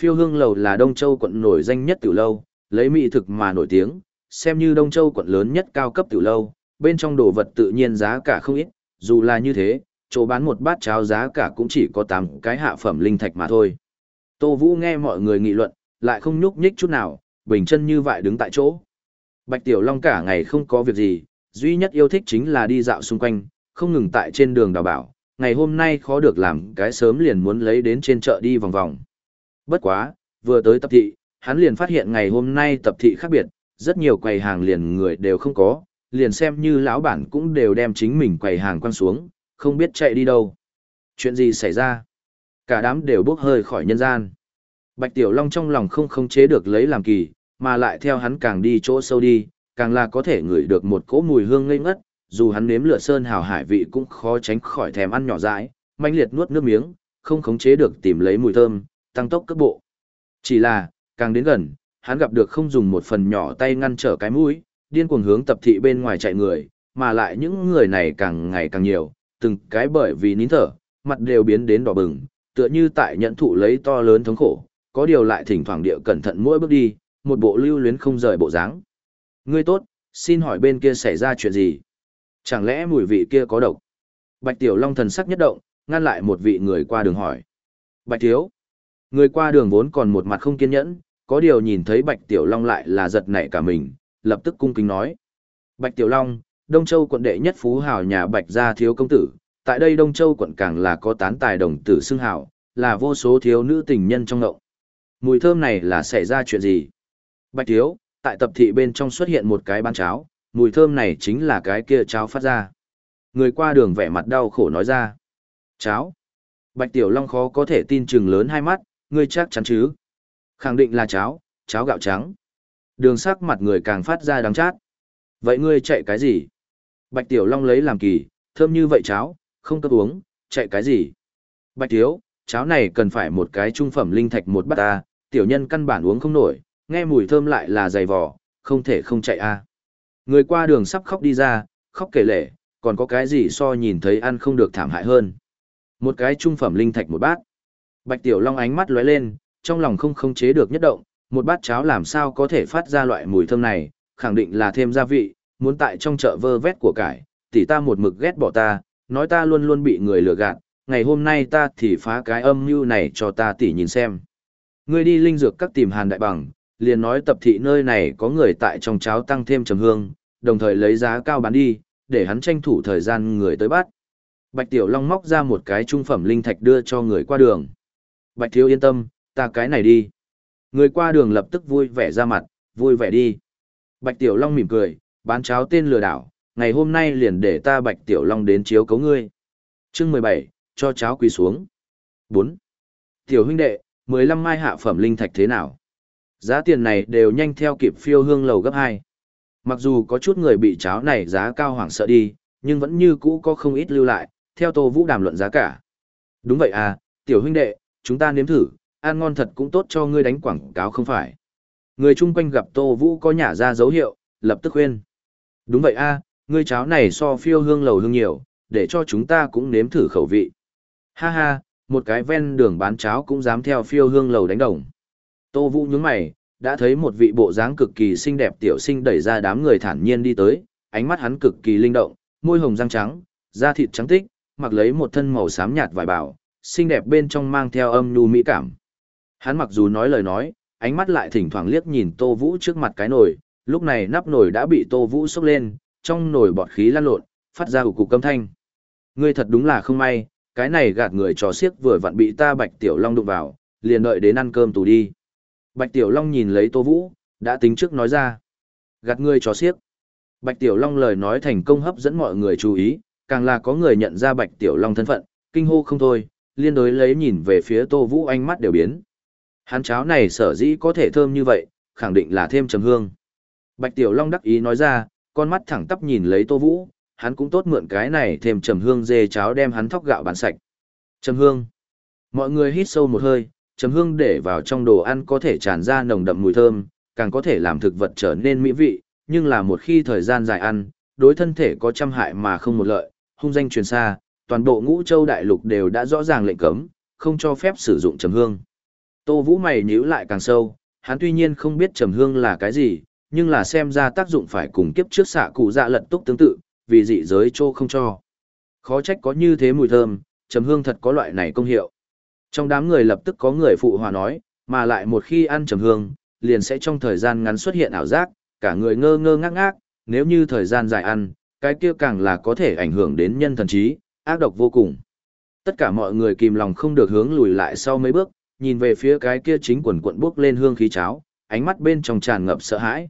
Phiêu hương lầu là Đông Châu quận nổi danh nhất tiểu lâu, lấy mỹ thực mà nổi tiếng, xem như Đông Châu quận lớn nhất cao cấp tiểu lâu, bên trong đồ vật tự nhiên giá cả không ít, dù là như thế, chỗ bán một bát cháo giá cả cũng chỉ có 8 cái hạ phẩm linh thạch mà thôi. Tô Vũ nghe mọi người nghị luận, lại không nhúc nhích chút nào, bình chân như vậy đứng tại chỗ. Bạch Tiểu Long cả ngày không có việc gì, duy nhất yêu thích chính là đi dạo xung quanh, không ngừng tại trên đường đào bảo, ngày hôm nay khó được làm cái sớm liền muốn lấy đến trên chợ đi vòng vòng. Bất quá, vừa tới tập thị, hắn liền phát hiện ngày hôm nay tập thị khác biệt, rất nhiều quầy hàng liền người đều không có, liền xem như lão bản cũng đều đem chính mình quầy hàng quăng xuống, không biết chạy đi đâu. Chuyện gì xảy ra? Cả đám đều bước hơi khỏi nhân gian. Bạch Tiểu Long trong lòng không khống chế được lấy làm kỳ, mà lại theo hắn càng đi chỗ sâu đi, càng là có thể ngửi được một cỗ mùi hương ngây ngất, dù hắn nếm lửa sơn hào hải vị cũng khó tránh khỏi thèm ăn nhỏ dãi, manh liệt nuốt nước miếng, không khống chế được tìm lấy mùi thơm, tăng tốc cấp bộ. Chỉ là, càng đến gần, hắn gặp được không dùng một phần nhỏ tay ngăn trở cái mũi, điên cuồng hướng tập thị bên ngoài chạy người, mà lại những người này càng ngày càng nhiều, từng cái bởi vì nín thở, mặt đều biến đến đỏ bừng, tựa như tại nhận thụ lấy to lớn thống khổ, có điều lại thỉnh thoảng địa cẩn thận mỗi bước đi, một bộ lưu luyến không rời bộ dáng. Ngươi tốt, xin hỏi bên kia xảy ra chuyện gì? Chẳng lẽ mùi vị kia có độc? Bạch Tiểu Long thần sắc nhất động, ngăn lại một vị người qua đường hỏi. Bạch Thiếu. Người qua đường vốn còn một mặt không kiên nhẫn, có điều nhìn thấy Bạch Tiểu Long lại là giật nảy cả mình, lập tức cung kính nói. Bạch Tiểu Long, Đông Châu quận đệ nhất phú hào nhà Bạch gia thiếu công tử, tại đây Đông Châu quận càng là có tán tài đồng tử xưng hào, là vô số thiếu nữ tình nhân trong ngộng. Mùi thơm này là xảy ra chuyện gì? Bạch Thiếu, tại tập thị bên trong xuất hiện một cái bán cháo, mùi thơm này chính là cái kia cháo phát ra. Người qua đường vẻ mặt đau khổ nói ra. Cháo. Bạch Tiểu Long khó có thể tin chừng lớn hai mắt, ngươi chắc chắn chứ. Khẳng định là cháo, cháo gạo trắng. Đường sắc mặt người càng phát ra đắng chát. Vậy ngươi chạy cái gì? Bạch Tiểu Long lấy làm kỳ, thơm như vậy cháo, không cấp uống, chạy cái gì? Bạch Thiếu, cháo này cần phải một cái trung phẩm linh thạch một bát ta, tiểu nhân căn bản uống không nổi, nghe mùi thơm lại là dày vỏ, không thể không chạy a. Người qua đường sắp khóc đi ra, khóc kể lể, còn có cái gì so nhìn thấy ăn không được thảm hại hơn. Một cái trung phẩm linh thạch một bát. Bạch Tiểu Long ánh mắt lóe lên, trong lòng không khống chế được nhất động, một bát cháo làm sao có thể phát ra loại mùi thơm này, khẳng định là thêm gia vị, muốn tại trong chợ vơ vét của cải, tỷ ta một mực ghét bỏ ta, nói ta luôn luôn bị người lừa gạt, ngày hôm nay ta thì phá cái âm mưu này cho ta tỷ nhìn xem. Ngươi đi linh dược các tìm Hàn Đại Bằng, liền nói tập thị nơi này có người tại trong cháo tăng thêm trầm hương, đồng thời lấy giá cao bán đi, để hắn tranh thủ thời gian người tới bắt. Bạch Tiểu Long móc ra một cái trung phẩm linh thạch đưa cho người qua đường. Bạch Thiếu yên tâm, ta cái này đi. Người qua đường lập tức vui vẻ ra mặt, vui vẻ đi. Bạch Tiểu Long mỉm cười, bán cháo tên lừa đảo, ngày hôm nay liền để ta Bạch Tiểu Long đến chiếu cấu ngươi. Chương 17, cho cháo quỳ xuống. 4. Tiểu huynh đệ, 15 mai hạ phẩm linh thạch thế nào? Giá tiền này đều nhanh theo kịp phiêu hương lầu gấp 2. Mặc dù có chút người bị cháo này giá cao hoảng sợ đi, nhưng vẫn như cũ có không ít lưu lại, theo Tô Vũ đàm luận giá cả. Đúng vậy à, tiểu huynh đệ, chúng ta nếm thử, ăn ngon thật cũng tốt cho ngươi đánh quảng cáo không phải. Người chung quanh gặp Tô Vũ có nhả ra dấu hiệu, lập tức khuyên. Đúng vậy a à, ngươi cháo này so phiêu hương lầu hương nhiều, để cho chúng ta cũng nếm thử khẩu vị. Ha ha, một cái ven đường bán cháo cũng dám theo phiêu hương lầu đánh đồng. Tô Vũ nhướng mày, đã thấy một vị bộ dáng cực kỳ xinh đẹp tiểu sinh đẩy ra đám người thản nhiên đi tới, ánh mắt hắn cực kỳ linh động, môi hồng răng trắng, da thịt trắng tích, mặc lấy một thân màu xám nhạt vải bảo, xinh đẹp bên trong mang theo âm nhu mỹ cảm. Hắn mặc dù nói lời nói, ánh mắt lại thỉnh thoảng liếc nhìn Tô Vũ trước mặt cái nồi, lúc này nắp nồi đã bị Tô Vũ xốc lên, trong nồi bọt khí lan lộn, phát ra ủ cục âm thanh. Ngươi thật đúng là không may, cái này gạt người trò xiếc vừa vặn bị ta Bạch Tiểu Long đụng vào, liền đợi đến ăn cơm tù đi. Bạch Tiểu Long nhìn lấy Tô Vũ, đã tính trước nói ra. Gạt người chó xiếc. Bạch Tiểu Long lời nói thành công hấp dẫn mọi người chú ý, càng là có người nhận ra Bạch Tiểu Long thân phận, kinh hô không thôi, liên đối lấy nhìn về phía Tô Vũ ánh mắt đều biến. Hắn cháo này sở dĩ có thể thơm như vậy, khẳng định là thêm trầm hương. Bạch Tiểu Long đắc ý nói ra, con mắt thẳng tắp nhìn lấy Tô Vũ, hắn cũng tốt mượn cái này thêm trầm hương dê cháo đem hắn thóc gạo bán sạch. Trầm hương. Mọi người hít sâu một hơi, trầm hương để vào trong đồ ăn có thể tràn ra nồng đậm mùi thơm, càng có thể làm thực vật trở nên mỹ vị, nhưng là một khi thời gian dài ăn, đối thân thể có trăm hại mà không một lợi, hung danh truyền xa, toàn bộ ngũ châu đại lục đều đã rõ ràng lệnh cấm, không cho phép sử dụng trầm hương. Tô Vũ mày nhíu lại càng sâu, hắn tuy nhiên không biết trầm hương là cái gì, nhưng là xem ra tác dụng phải cùng kiếp trước xạ cụ dạ lật túc tương tự, vì dị giới chô không cho. Khó trách có như thế mùi thơm, trầm hương thật có loại này công hiệu. Trong đám người lập tức có người phụ hòa nói, mà lại một khi ăn trầm hương, liền sẽ trong thời gian ngắn xuất hiện ảo giác, cả người ngơ ngơ ngác ngác, nếu như thời gian dài ăn, cái kia càng là có thể ảnh hưởng đến nhân thần trí, ác độc vô cùng. Tất cả mọi người kìm lòng không được hướng lùi lại sau mấy bước, nhìn về phía cái kia chính quần cuộn bước lên hương khí cháo, ánh mắt bên trong tràn ngập sợ hãi.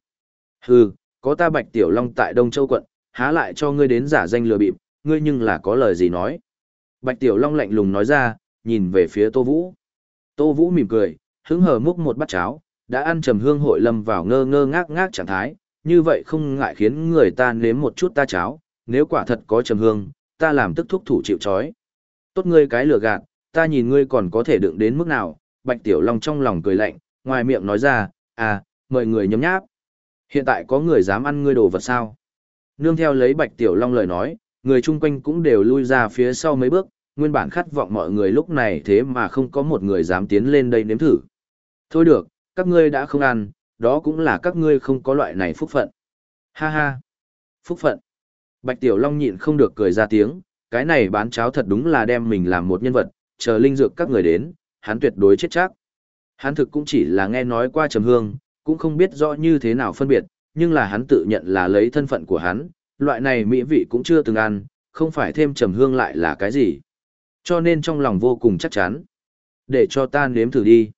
Hừ, có ta Bạch Tiểu Long tại Đông Châu quận, há lại cho ngươi đến giả danh lừa bịp, ngươi nhưng là có lời gì nói. Bạch Tiểu Long lạnh lùng nói ra, nhìn về phía Tô Vũ. Tô Vũ mỉm cười, hứng hờ múc một bát cháo, đã ăn trầm hương hội lâm vào ngơ ngơ ngác ngác trạng thái, như vậy không ngại khiến người ta nếm một chút ta cháo, nếu quả thật có trầm hương, ta làm tức thúc thủ chịu chói. Tốt ngươi cái lừa gạt, ta nhìn ngươi còn có thể đựng đến mức nào, Bạch Tiểu Long trong lòng cười lạnh, ngoài miệng nói ra, à, mời người nhấm nháp. Hiện tại có người dám ăn ngươi đồ vật sao? Nương theo lấy Bạch Tiểu Long lời nói, người chung quanh cũng đều lui ra phía sau mấy bước, nguyên bản khát vọng mọi người lúc này thế mà không có một người dám tiến lên đây nếm thử. Thôi được, các ngươi đã không ăn, đó cũng là các ngươi không có loại này phúc phận. Ha ha! Phúc phận! Bạch Tiểu Long nhịn không được cười ra tiếng, cái này bán cháo thật đúng là đem mình làm một nhân vật, chờ linh dược các người đến, hắn tuyệt đối chết chắc. Hắn thực cũng chỉ là nghe nói qua trầm hương, cũng không biết rõ như thế nào phân biệt, nhưng là hắn tự nhận là lấy thân phận của hắn, loại này mỹ vị cũng chưa từng ăn, không phải thêm trầm hương lại là cái gì. Cho nên trong lòng vô cùng chắc chắn. Để cho ta nếm thử đi.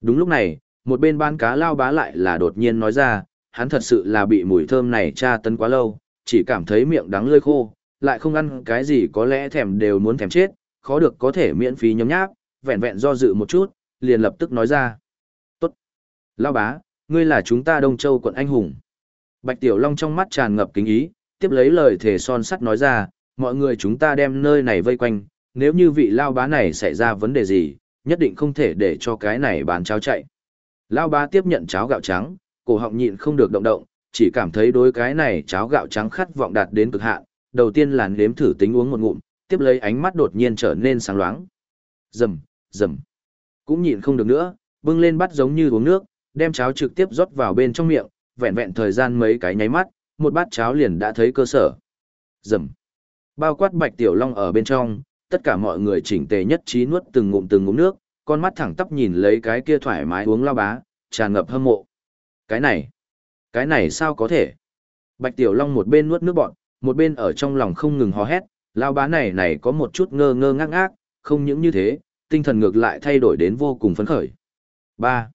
Đúng lúc này, một bên bán cá lao bá lại là đột nhiên nói ra, hắn thật sự là bị mùi thơm này tra tấn quá lâu, chỉ cảm thấy miệng đắng lơi khô, lại không ăn cái gì có lẽ thèm đều muốn thèm chết, khó được có thể miễn phí nhấm nháp, vẹn vẹn do dự một chút, liền lập tức nói ra. Tốt. Lao bá, ngươi là chúng ta Đông Châu quận anh hùng. Bạch Tiểu Long trong mắt tràn ngập kính ý, tiếp lấy lời thề son sắt nói ra, mọi người chúng ta đem nơi này vây quanh, nếu như vị lao bá này xảy ra vấn đề gì, nhất định không thể để cho cái này bán cháo chạy. Lao bá tiếp nhận cháo gạo trắng, cổ họng nhịn không được động động, chỉ cảm thấy đối cái này cháo gạo trắng khát vọng đạt đến cực hạn, đầu tiên là nếm thử tính uống một ngụm, tiếp lấy ánh mắt đột nhiên trở nên sáng loáng. Rầm, rầm. Cũng nhịn không được nữa, bưng lên bắt giống như uống nước, đem cháo trực tiếp rót vào bên trong miệng, vẹn vẹn thời gian mấy cái nháy mắt, một bát cháo liền đã thấy cơ sở. Rầm. Bao quát Bạch Tiểu Long ở bên trong, tất cả mọi người chỉnh tề nhất trí nuốt từng ngụm từng ngụm nước, con mắt thẳng tắp nhìn lấy cái kia thoải mái uống lao bá, tràn ngập hâm mộ. Cái này, cái này sao có thể? Bạch Tiểu Long một bên nuốt nước bọn, một bên ở trong lòng không ngừng hò hét, lao bá này này có một chút ngơ ngơ ngác ngác, không những như thế, tinh thần ngược lại thay đổi đến vô cùng phấn khởi. 3.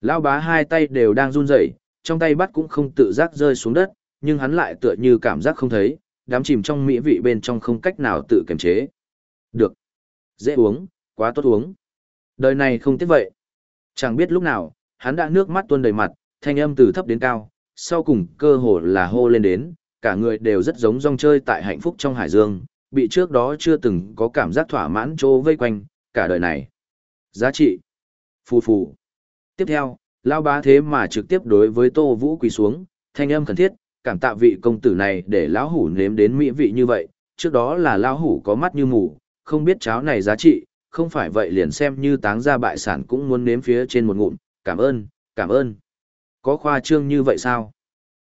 Lao bá hai tay đều đang run rẩy, trong tay bắt cũng không tự giác rơi xuống đất, nhưng hắn lại tựa như cảm giác không thấy, đám chìm trong mỹ vị bên trong không cách nào tự kiềm chế. Được. Dễ uống, quá tốt uống. Đời này không tiếc vậy. Chẳng biết lúc nào, hắn đã nước mắt tuôn đầy mặt, thanh âm từ thấp đến cao, sau cùng cơ hồ là hô lên đến, cả người đều rất giống rong chơi tại hạnh phúc trong hải dương, bị trước đó chưa từng có cảm giác thỏa mãn trô vây quanh, cả đời này. Giá trị. Phù phù. Tiếp theo, lao bá thế mà trực tiếp đối với Tô Vũ quỳ xuống, thanh âm khẩn thiết, cảm tạ vị công tử này để lão hủ nếm đến mỹ vị như vậy, trước đó là lão hủ có mắt như mù, không biết cháo này giá trị, không phải vậy liền xem như táng ra bại sản cũng muốn nếm phía trên một ngụm, cảm ơn, cảm ơn. Có khoa trương như vậy sao?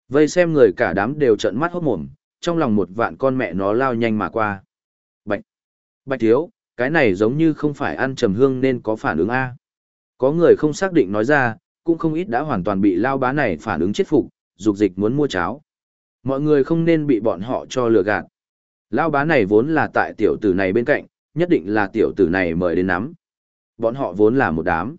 Vây xem người cả đám đều trợn mắt hốt mồm, trong lòng một vạn con mẹ nó lao nhanh mà qua. Bạch! Bạch thiếu, cái này giống như không phải ăn trầm hương nên có phản ứng A. Có người không xác định nói ra, cũng không ít đã hoàn toàn bị lao bá này phản ứng chết phục, dục dịch muốn mua cháo. Mọi người không nên bị bọn họ cho lừa gạt. Lao bá này vốn là tại tiểu tử này bên cạnh, nhất định là tiểu tử này mời đến nắm. Bọn họ vốn là một đám.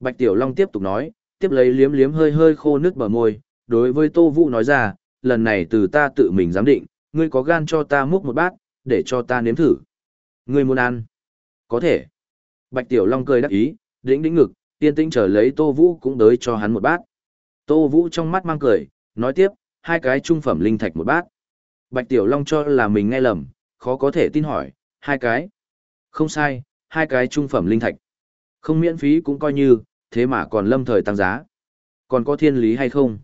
Bạch Tiểu Long tiếp tục nói, tiếp lấy liếm liếm hơi hơi khô nước bờ môi, đối với Tô Vũ nói ra, lần này từ ta tự mình giám định, ngươi có gan cho ta múc một bát, để cho ta nếm thử. Ngươi muốn ăn? Có thể. Bạch Tiểu Long cười đắc ý, đĩnh đĩnh ngực, tiên tĩnh trở lấy Tô Vũ cũng đới cho hắn một bát. Tô Vũ trong mắt mang cười, nói tiếp, hai cái trung phẩm linh thạch một bát. Bạch Tiểu Long cho là mình nghe lầm, khó có thể tin hỏi, hai cái. Không sai, hai cái trung phẩm linh thạch. Không miễn phí cũng coi như, thế mà còn lâm thời tăng giá. Còn có thiên lý hay không?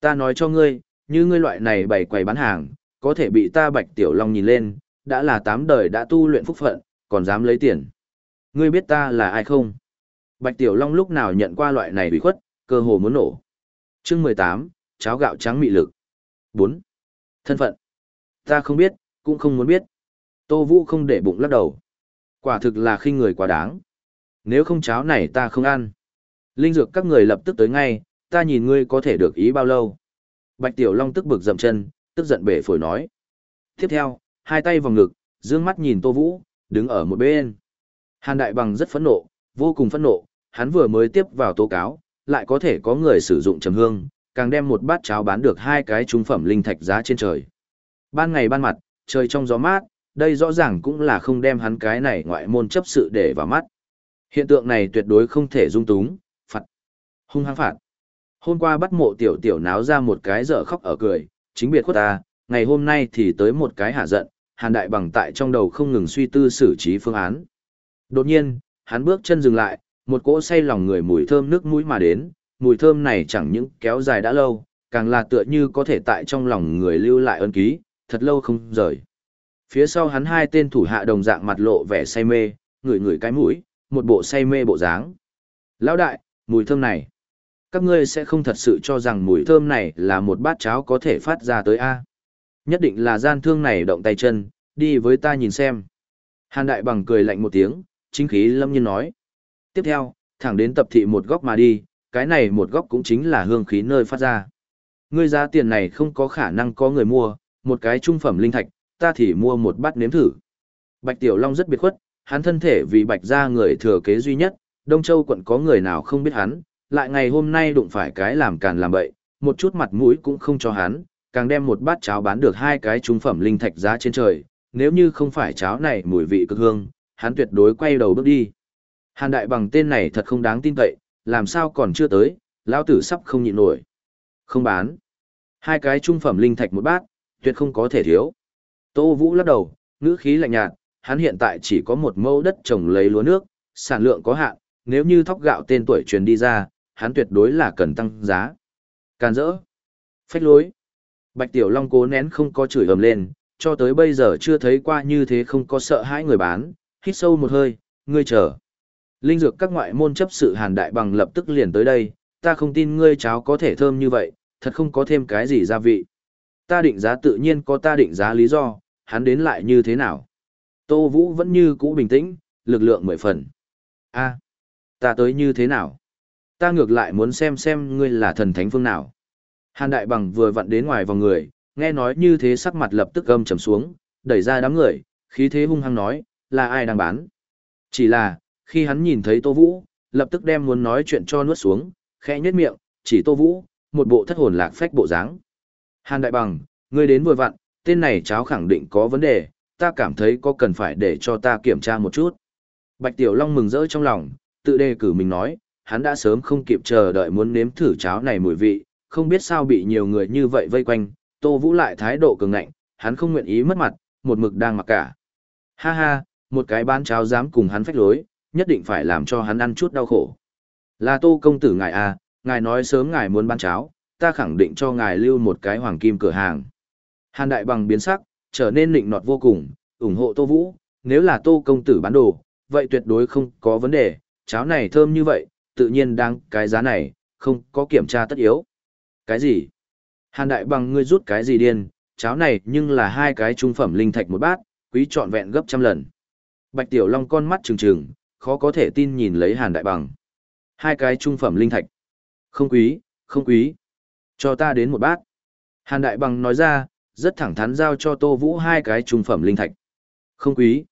Ta nói cho ngươi, như ngươi loại này bày quầy bán hàng, có thể bị ta Bạch Tiểu Long nhìn lên, đã là tám đời đã tu luyện phúc phận, còn dám lấy tiền. Ngươi biết ta là ai không? Bạch Tiểu Long lúc nào nhận qua loại này bị khuất, cơ hồ muốn nổ. Chương mười tám, cháo gạo trắng mị lực. Bốn, Thân phận. Ta không biết, cũng không muốn biết. Tô Vũ không để bụng lắc đầu. Quả thực là khinh người quá đáng. Nếu không cháo này ta không ăn. Linh dược các người lập tức tới ngay, ta nhìn ngươi có thể được ý bao lâu. Bạch Tiểu Long tức bực dậm chân, tức giận bể phổi nói. Tiếp theo, hai tay vào ngực, dương mắt nhìn Tô Vũ, đứng ở một bên. Hàn Đại Bằng rất phẫn nộ, vô cùng phẫn nộ, hắn vừa mới tiếp vào tố cáo, lại có thể có người sử dụng trầm hương, càng đem một bát cháo bán được hai cái trung phẩm linh thạch giá trên trời. Ban ngày ban mặt, trời trong gió mát, đây rõ ràng cũng là không đem hắn cái này ngoại môn chấp sự để vào mắt. Hiện tượng này tuyệt đối không thể dung túng, phạt, hung hăng phạt. Hôm qua bắt mộ tiểu tiểu náo ra một cái dở khóc ở cười, chính biệt khuất ta, ngày hôm nay thì tới một cái hạ giận, hàn đại bằng tại trong đầu không ngừng suy tư xử trí phương án. Đột nhiên, hắn bước chân dừng lại, một cỗ say lòng người mùi thơm nước mũi mà đến, mùi thơm này chẳng những kéo dài đã lâu, càng là tựa như có thể tại trong lòng người lưu lại ân ký, thật lâu không rời. Phía sau hắn hai tên thủ hạ đồng dạng mặt lộ vẻ say mê, ngửi ngửi cái mũi, một bộ say mê bộ dáng. Lão đại, mùi thơm này. Các ngươi sẽ không thật sự cho rằng mùi thơm này là một bát cháo có thể phát ra tới A. Nhất định là gian thương này động tay chân, đi với ta nhìn xem. Hàn đại bằng cười lạnh một tiếng, chính khí lâm nhiên nói. Tiếp theo, thẳng đến tập thị một góc mà đi, cái này một góc cũng chính là hương khí nơi phát ra. Ngươi giá tiền này không có khả năng có người mua, một cái trung phẩm linh thạch, ta thì mua một bát nếm thử. Bạch Tiểu Long rất biệt khuất, hắn thân thể vì Bạch gia người thừa kế duy nhất, Đông Châu quận có người nào không biết hắn, lại ngày hôm nay đụng phải cái làm càn làm bậy, một chút mặt mũi cũng không cho hắn, càng đem một bát cháo bán được hai cái trung phẩm linh thạch giá trên trời, nếu như không phải cháo này mùi vị cực hương, hắn tuyệt đối quay đầu bước đi. Hàn đại bằng tên này thật không đáng tin cậy, làm sao còn chưa tới, lão tử sắp không nhịn nổi. Không bán. Hai cái trung phẩm linh thạch một bát, tuyệt không có thể thiếu. Tô Vũ lắc đầu, ngữ khí lạnh nhạt, hắn hiện tại chỉ có một mẫu đất trồng lấy lúa nước, sản lượng có hạn, nếu như thóc gạo tên tuổi truyền đi ra, hắn tuyệt đối là cần tăng giá. Càn rỡ. Phách lối. Bạch Tiểu Long cố nén không có chửi ầm lên, cho tới bây giờ chưa thấy qua như thế không có sợ hãi người bán, hít sâu một hơi, ngươi chờ. Linh dược các ngoại môn chấp sự hàn đại bằng lập tức liền tới đây, ta không tin ngươi cháo có thể thơm như vậy, thật không có thêm cái gì gia vị. Ta định giá tự nhiên có ta định giá lý do, hắn đến lại như thế nào. Tô Vũ vẫn như cũ bình tĩnh, lực lượng mười phần. a ta tới như thế nào? Ta ngược lại muốn xem xem ngươi là thần thánh phương nào. Hàn đại bằng vừa vặn đến ngoài vòng người, nghe nói như thế sắc mặt lập tức gầm trầm xuống, đẩy ra đám người, khí thế hung hăng nói, là ai đang bán. Chỉ là, khi hắn nhìn thấy Tô Vũ, lập tức đem muốn nói chuyện cho nuốt xuống, khẽ nhếch miệng, chỉ Tô Vũ, một bộ thất hồn lạc phách bộ dáng. Hàn Đại Bằng, ngươi đến vừa vặn, tên này cháo khẳng định có vấn đề, ta cảm thấy có cần phải để cho ta kiểm tra một chút. Bạch Tiểu Long mừng rỡ trong lòng, tự đề cử mình nói, hắn đã sớm không kịp chờ đợi muốn nếm thử cháo này mùi vị, không biết sao bị nhiều người như vậy vây quanh, Tô Vũ lại thái độ cường ngạnh, hắn không nguyện ý mất mặt, một mực đang mặc cả. Ha ha, một cái bán cháo dám cùng hắn phách lối, nhất định phải làm cho hắn ăn chút đau khổ. Là Tô công tử ngài à, ngài nói sớm ngài muốn bán cháo, ta khẳng định cho ngài lưu một cái hoàng kim cửa hàng. Hàn đại bằng biến sắc, trở nên nịnh nọt vô cùng, ủng hộ Tô Vũ, nếu là Tô công tử bán đồ, vậy tuyệt đối không có vấn đề, cháo này thơm như vậy, tự nhiên đang cái giá này, không có kiểm tra tất yếu. Cái gì? Hàn đại bằng ngươi rút cái gì điên, cháo này nhưng là hai cái trung phẩm linh thạch một bát, quý trọn vẹn gấp trăm lần. Bạch Tiểu Long con mắt trừng trừng, khó có thể tin nhìn lấy Hàn đại bằng. Hai cái trung phẩm linh thạch. Không quý, không quý. Cho ta đến một bát. Hàn đại bằng nói ra, rất thẳng thắn giao cho Tô Vũ hai cái trung phẩm linh thạch. Không quý.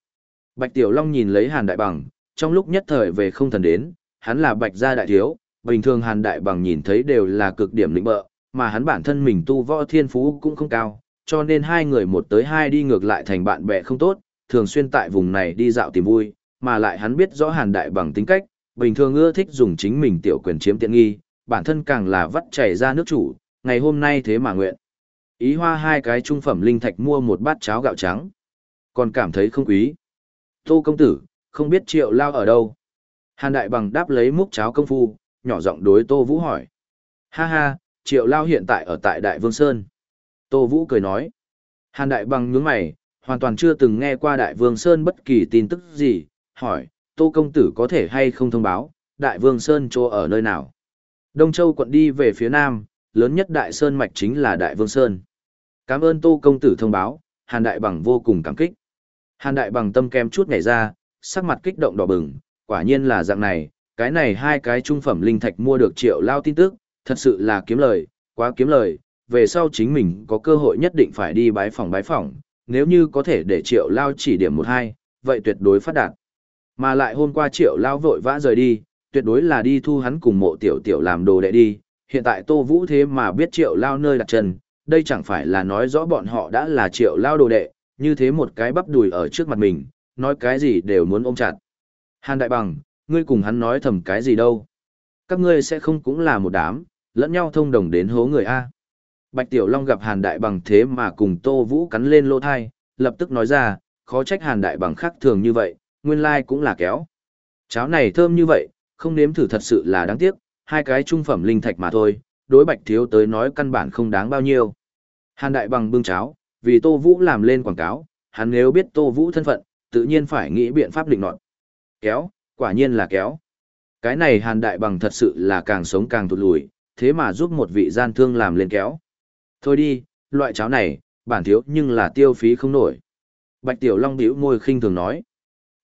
Bạch Tiểu Long nhìn lấy Hàn Đại Bằng, trong lúc nhất thời về không thần đến, hắn là Bạch gia đại thiếu, bình thường Hàn Đại Bằng nhìn thấy đều là cực điểm lĩnh bợ, mà hắn bản thân mình tu võ thiên phú cũng không cao, cho nên hai người một tới hai đi ngược lại thành bạn bè không tốt, thường xuyên tại vùng này đi dạo tìm vui, mà lại hắn biết rõ Hàn Đại Bằng tính cách, bình thường ưa thích dùng chính mình tiểu quyền chiếm tiện nghi, bản thân càng là vắt chảy ra nước chủ, ngày hôm nay thế mà nguyện. Ý hoa hai cái trung phẩm linh thạch mua một bát cháo gạo trắng. Còn cảm thấy không quý. Tô công tử, không biết triệu lao ở đâu. Hàn đại bằng đáp lấy múc cháo công phu, nhỏ giọng đối Tô Vũ hỏi. Ha ha, triệu lao hiện tại ở tại Đại Vương Sơn. Tô Vũ cười nói. Hàn đại bằng nhướng mày, hoàn toàn chưa từng nghe qua Đại Vương Sơn bất kỳ tin tức gì, hỏi, Tô công tử có thể hay không thông báo, Đại Vương Sơn chỗ ở nơi nào? Đông Châu quận đi về phía nam, lớn nhất Đại Sơn mạch chính là Đại Vương Sơn. Cảm ơn Tô công tử thông báo, Hàn đại bằng vô cùng cảm kích. Hàn đại bằng tâm kem chút nhảy ra, sắc mặt kích động đỏ bừng, quả nhiên là dạng này, cái này hai cái trung phẩm linh thạch mua được triệu lao tin tức, thật sự là kiếm lời, quá kiếm lời, về sau chính mình có cơ hội nhất định phải đi bái phòng bái phòng, nếu như có thể để triệu lao chỉ điểm một hai, vậy tuyệt đối phát đạt. Mà lại hôm qua triệu lao vội vã rời đi, tuyệt đối là đi thu hắn cùng mộ tiểu tiểu làm đồ đệ đi, hiện tại tô vũ thế mà biết triệu lao nơi đặt chân, đây chẳng phải là nói rõ bọn họ đã là triệu lao đồ đệ, như thế một cái bắp đùi ở trước mặt mình, nói cái gì đều muốn ôm chặt. Hàn Đại Bằng, ngươi cùng hắn nói thầm cái gì đâu. Các ngươi sẽ không cũng là một đám, lẫn nhau thông đồng đến hố người A. Bạch Tiểu Long gặp Hàn Đại Bằng thế mà cùng Tô Vũ cắn lên lô thai, lập tức nói ra, khó trách Hàn Đại Bằng khác thường như vậy, nguyên lai cũng là kéo. Cháo này thơm như vậy, không nếm thử thật sự là đáng tiếc, hai cái trung phẩm linh thạch mà thôi, đối Bạch Thiếu tới nói căn bản không đáng bao nhiêu. Hàn Đại Bằng bưng cháo, vì Tô Vũ làm lên quảng cáo, hắn nếu biết Tô Vũ thân phận, tự nhiên phải nghĩ biện pháp định nọt. Kéo, quả nhiên là kéo. Cái này Hàn Đại Bằng thật sự là càng sống càng tụt lùi, thế mà giúp một vị gian thương làm lên kéo. Thôi đi, loại cháo này, bản thiếu nhưng là tiêu phí không nổi. Bạch Tiểu Long bĩu môi khinh thường nói.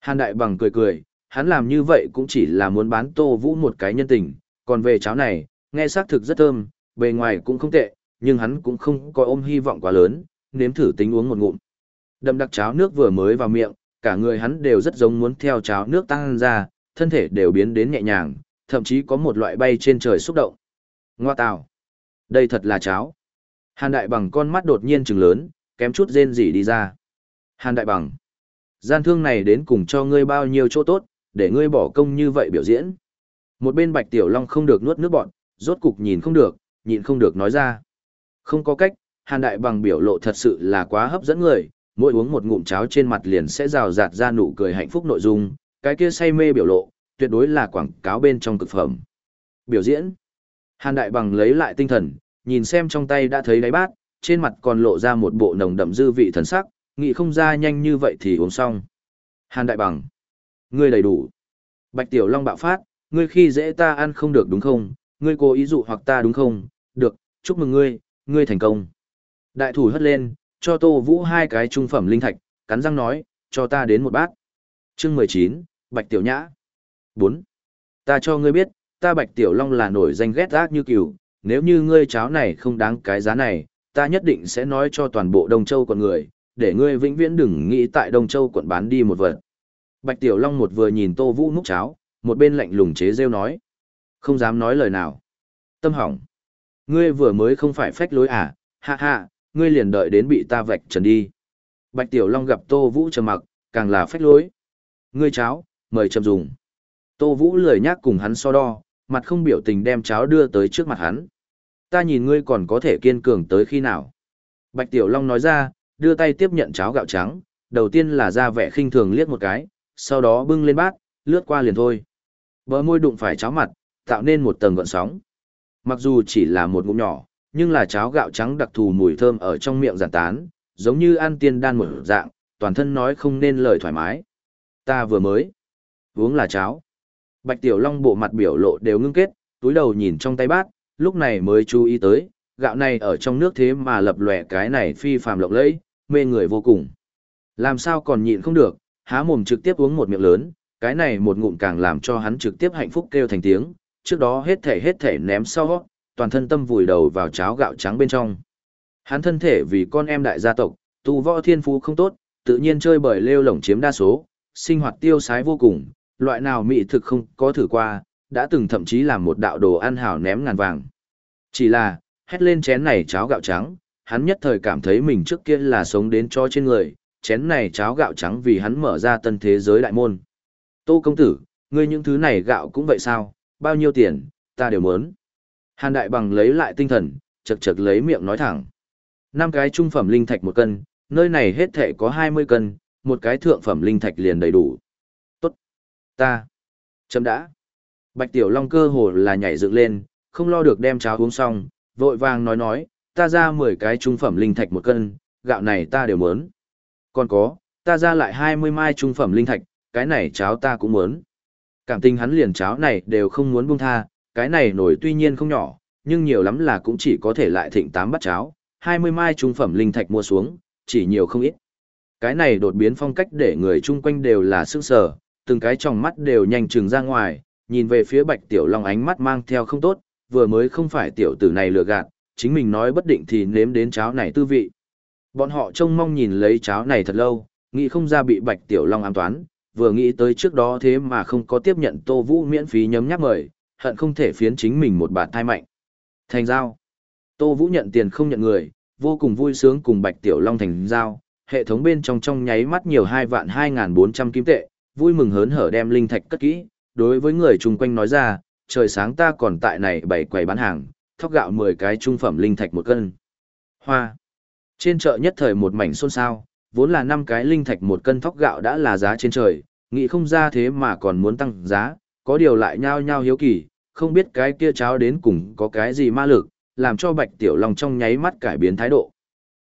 Hàn Đại Bằng cười cười, hắn làm như vậy cũng chỉ là muốn bán Tô Vũ một cái nhân tình, còn về cháo này, nghe xác thực rất thơm, bề ngoài cũng không tệ, nhưng hắn cũng không có ôm hy vọng quá lớn, nếm thử tính uống một ngụm. Đậm đặc cháo nước vừa mới vào miệng, cả người hắn đều rất giống muốn theo cháo nước tăng ra, thân thể đều biến đến nhẹ nhàng, thậm chí có một loại bay trên trời xúc động. Ngoa tào! Đây thật là cháo. Hàn đại bằng con mắt đột nhiên trừng lớn, kém chút rên rỉ đi ra. Hàn đại bằng! Gian thương này đến cùng cho ngươi bao nhiêu chỗ tốt, để ngươi bỏ công như vậy biểu diễn. Một bên bạch tiểu long không được nuốt nước bọn, rốt cục nhìn không được, nhịn không được nói ra. Không có cách, hàn đại bằng biểu lộ thật sự là quá hấp dẫn người, mỗi uống một ngụm cháo trên mặt liền sẽ rào rạt ra nụ cười hạnh phúc nội dung, cái kia say mê biểu lộ, tuyệt đối là quảng cáo bên trong cực phẩm. Biểu diễn. Hàn Đại Bằng lấy lại tinh thần, nhìn xem trong tay đã thấy đáy bát, trên mặt còn lộ ra một bộ nồng đậm dư vị thần sắc, nghĩ không ra nhanh như vậy thì uống xong. Hàn Đại Bằng. Ngươi đầy đủ. Bạch Tiểu Long bạo phát, ngươi khi dễ ta ăn không được đúng không, ngươi cố ý dụ hoặc ta đúng không, được, chúc mừng ngươi, ngươi thành công. Đại thủ hất lên, cho Tô Vũ hai cái trung phẩm linh thạch, cắn răng nói, cho ta đến một bát. Chương mười chín Bạch Tiểu Nhã. bốn Ta cho ngươi biết, ta Bạch Tiểu Long là nổi danh ghét ác như cừu, nếu như ngươi cháo này không đáng cái giá này, ta nhất định sẽ nói cho toàn bộ Đông Châu quận người, để ngươi vĩnh viễn đừng nghĩ tại Đông Châu quận bán đi một vật. Bạch Tiểu Long một vừa nhìn Tô Vũ múc cháo, một bên lạnh lùng chế rêu nói. Không dám nói lời nào. Tâm hỏng. Ngươi vừa mới không phải phách lối à, ha ha, ngươi liền đợi đến bị ta vạch trần đi. Bạch Tiểu Long gặp Tô Vũ trầm mặc, càng là phách lối. Ngươi cháo, mời chậm dùng. Tô Vũ lười nhác cùng hắn so đo, mặt không biểu tình đem cháo đưa tới trước mặt hắn. Ta nhìn ngươi còn có thể kiên cường tới khi nào. Bạch Tiểu Long nói ra, đưa tay tiếp nhận cháo gạo trắng, đầu tiên là ra vẻ khinh thường liếc một cái, sau đó bưng lên bát, lướt qua liền thôi. Bờ môi đụng phải cháo mặt, tạo nên một tầng gợn sóng. Mặc dù chỉ là một ngụm nhỏ, nhưng là cháo gạo trắng đặc thù mùi thơm ở trong miệng giản tán, giống như ăn tiên đan một dạng, toàn thân nói không nên lời thoải mái. Ta vừa mới uống là cháo. Bạch Tiểu Long bộ mặt biểu lộ đều ngưng kết, túi đầu nhìn trong tay bát, lúc này mới chú ý tới, gạo này ở trong nước thế mà lập lòe cái này phi phàm lộng lẫy, mê người vô cùng. Làm sao còn nhịn không được, há mồm trực tiếp uống một miệng lớn, cái này một ngụm càng làm cho hắn trực tiếp hạnh phúc kêu thành tiếng, trước đó hết thể hết thể ném sau, toàn thân tâm vùi đầu vào cháo gạo trắng bên trong. Hắn thân thể vì con em đại gia tộc, tu võ thiên phú không tốt, tự nhiên chơi bời lêu lổng chiếm đa số, sinh hoạt tiêu sái vô cùng, loại nào mỹ thực không có thử qua, đã từng thậm chí làm một đạo đồ ăn hảo ném ngàn vàng. Chỉ là, hét lên chén này cháo gạo trắng, hắn nhất thời cảm thấy mình trước kia là sống đến cho trên người, chén này cháo gạo trắng vì hắn mở ra tân thế giới đại môn. Tô công tử, ngươi những thứ này gạo cũng vậy sao, bao nhiêu tiền, ta đều muốn. Hàn đại bằng lấy lại tinh thần, chật chật lấy miệng nói thẳng. năm cái trung phẩm linh thạch một cân, nơi này hết thể có 20 cân, một cái thượng phẩm linh thạch liền đầy đủ. Tốt. Ta. Chấm đã. Bạch Tiểu Long cơ hồ là nhảy dựng lên, không lo được đem cháo uống xong, vội vàng nói nói, ta ra 10 cái trung phẩm linh thạch một cân, gạo này ta đều muốn. Còn có, ta ra lại 20 mai trung phẩm linh thạch, cái này cháo ta cũng muốn. Cảm tình hắn liền cháo này đều không muốn buông tha, cái này nổi tuy nhiên không nhỏ, nhưng nhiều lắm là cũng chỉ có thể lại thịnh tám bát cháo, 20 mai trung phẩm linh thạch mua xuống, chỉ nhiều không ít. Cái này đột biến phong cách để người chung quanh đều là sức sở, từng cái tròng mắt đều nhanh trừng ra ngoài, nhìn về phía bạch tiểu long ánh mắt mang theo không tốt, vừa mới không phải tiểu tử này lừa gạt, chính mình nói bất định thì nếm đến cháo này tư vị. Bọn họ trông mong nhìn lấy cháo này thật lâu, nghĩ không ra bị bạch tiểu long ám toán, vừa nghĩ tới trước đó thế mà không có tiếp nhận tô vũ miễn phí nhấm nháp mời, hận không thể phiến chính mình một bạt thai mạnh. Thành giao. Tô vũ nhận tiền không nhận người, vô cùng vui sướng cùng bạch tiểu long thành giao, hệ thống bên trong trong nháy mắt nhiều hai vạn hai bốn trăm kim tệ, vui mừng hớn hở đem linh thạch cất kỹ, đối với người chung quanh nói ra, trời sáng ta còn tại này bày quầy bán hàng, thóc gạo 10 cái trung phẩm linh thạch một cân. Hoa. Trên chợ nhất thời một mảnh xôn xao, vốn là 5 cái linh thạch một cân thóc gạo đã là giá trên trời, nghĩ không ra thế mà còn muốn tăng giá, có điều lại nhao nhao hiếu kỳ, không biết cái kia cháo đến cùng có cái gì ma lực, làm cho Bạch Tiểu Long trong nháy mắt cải biến thái độ.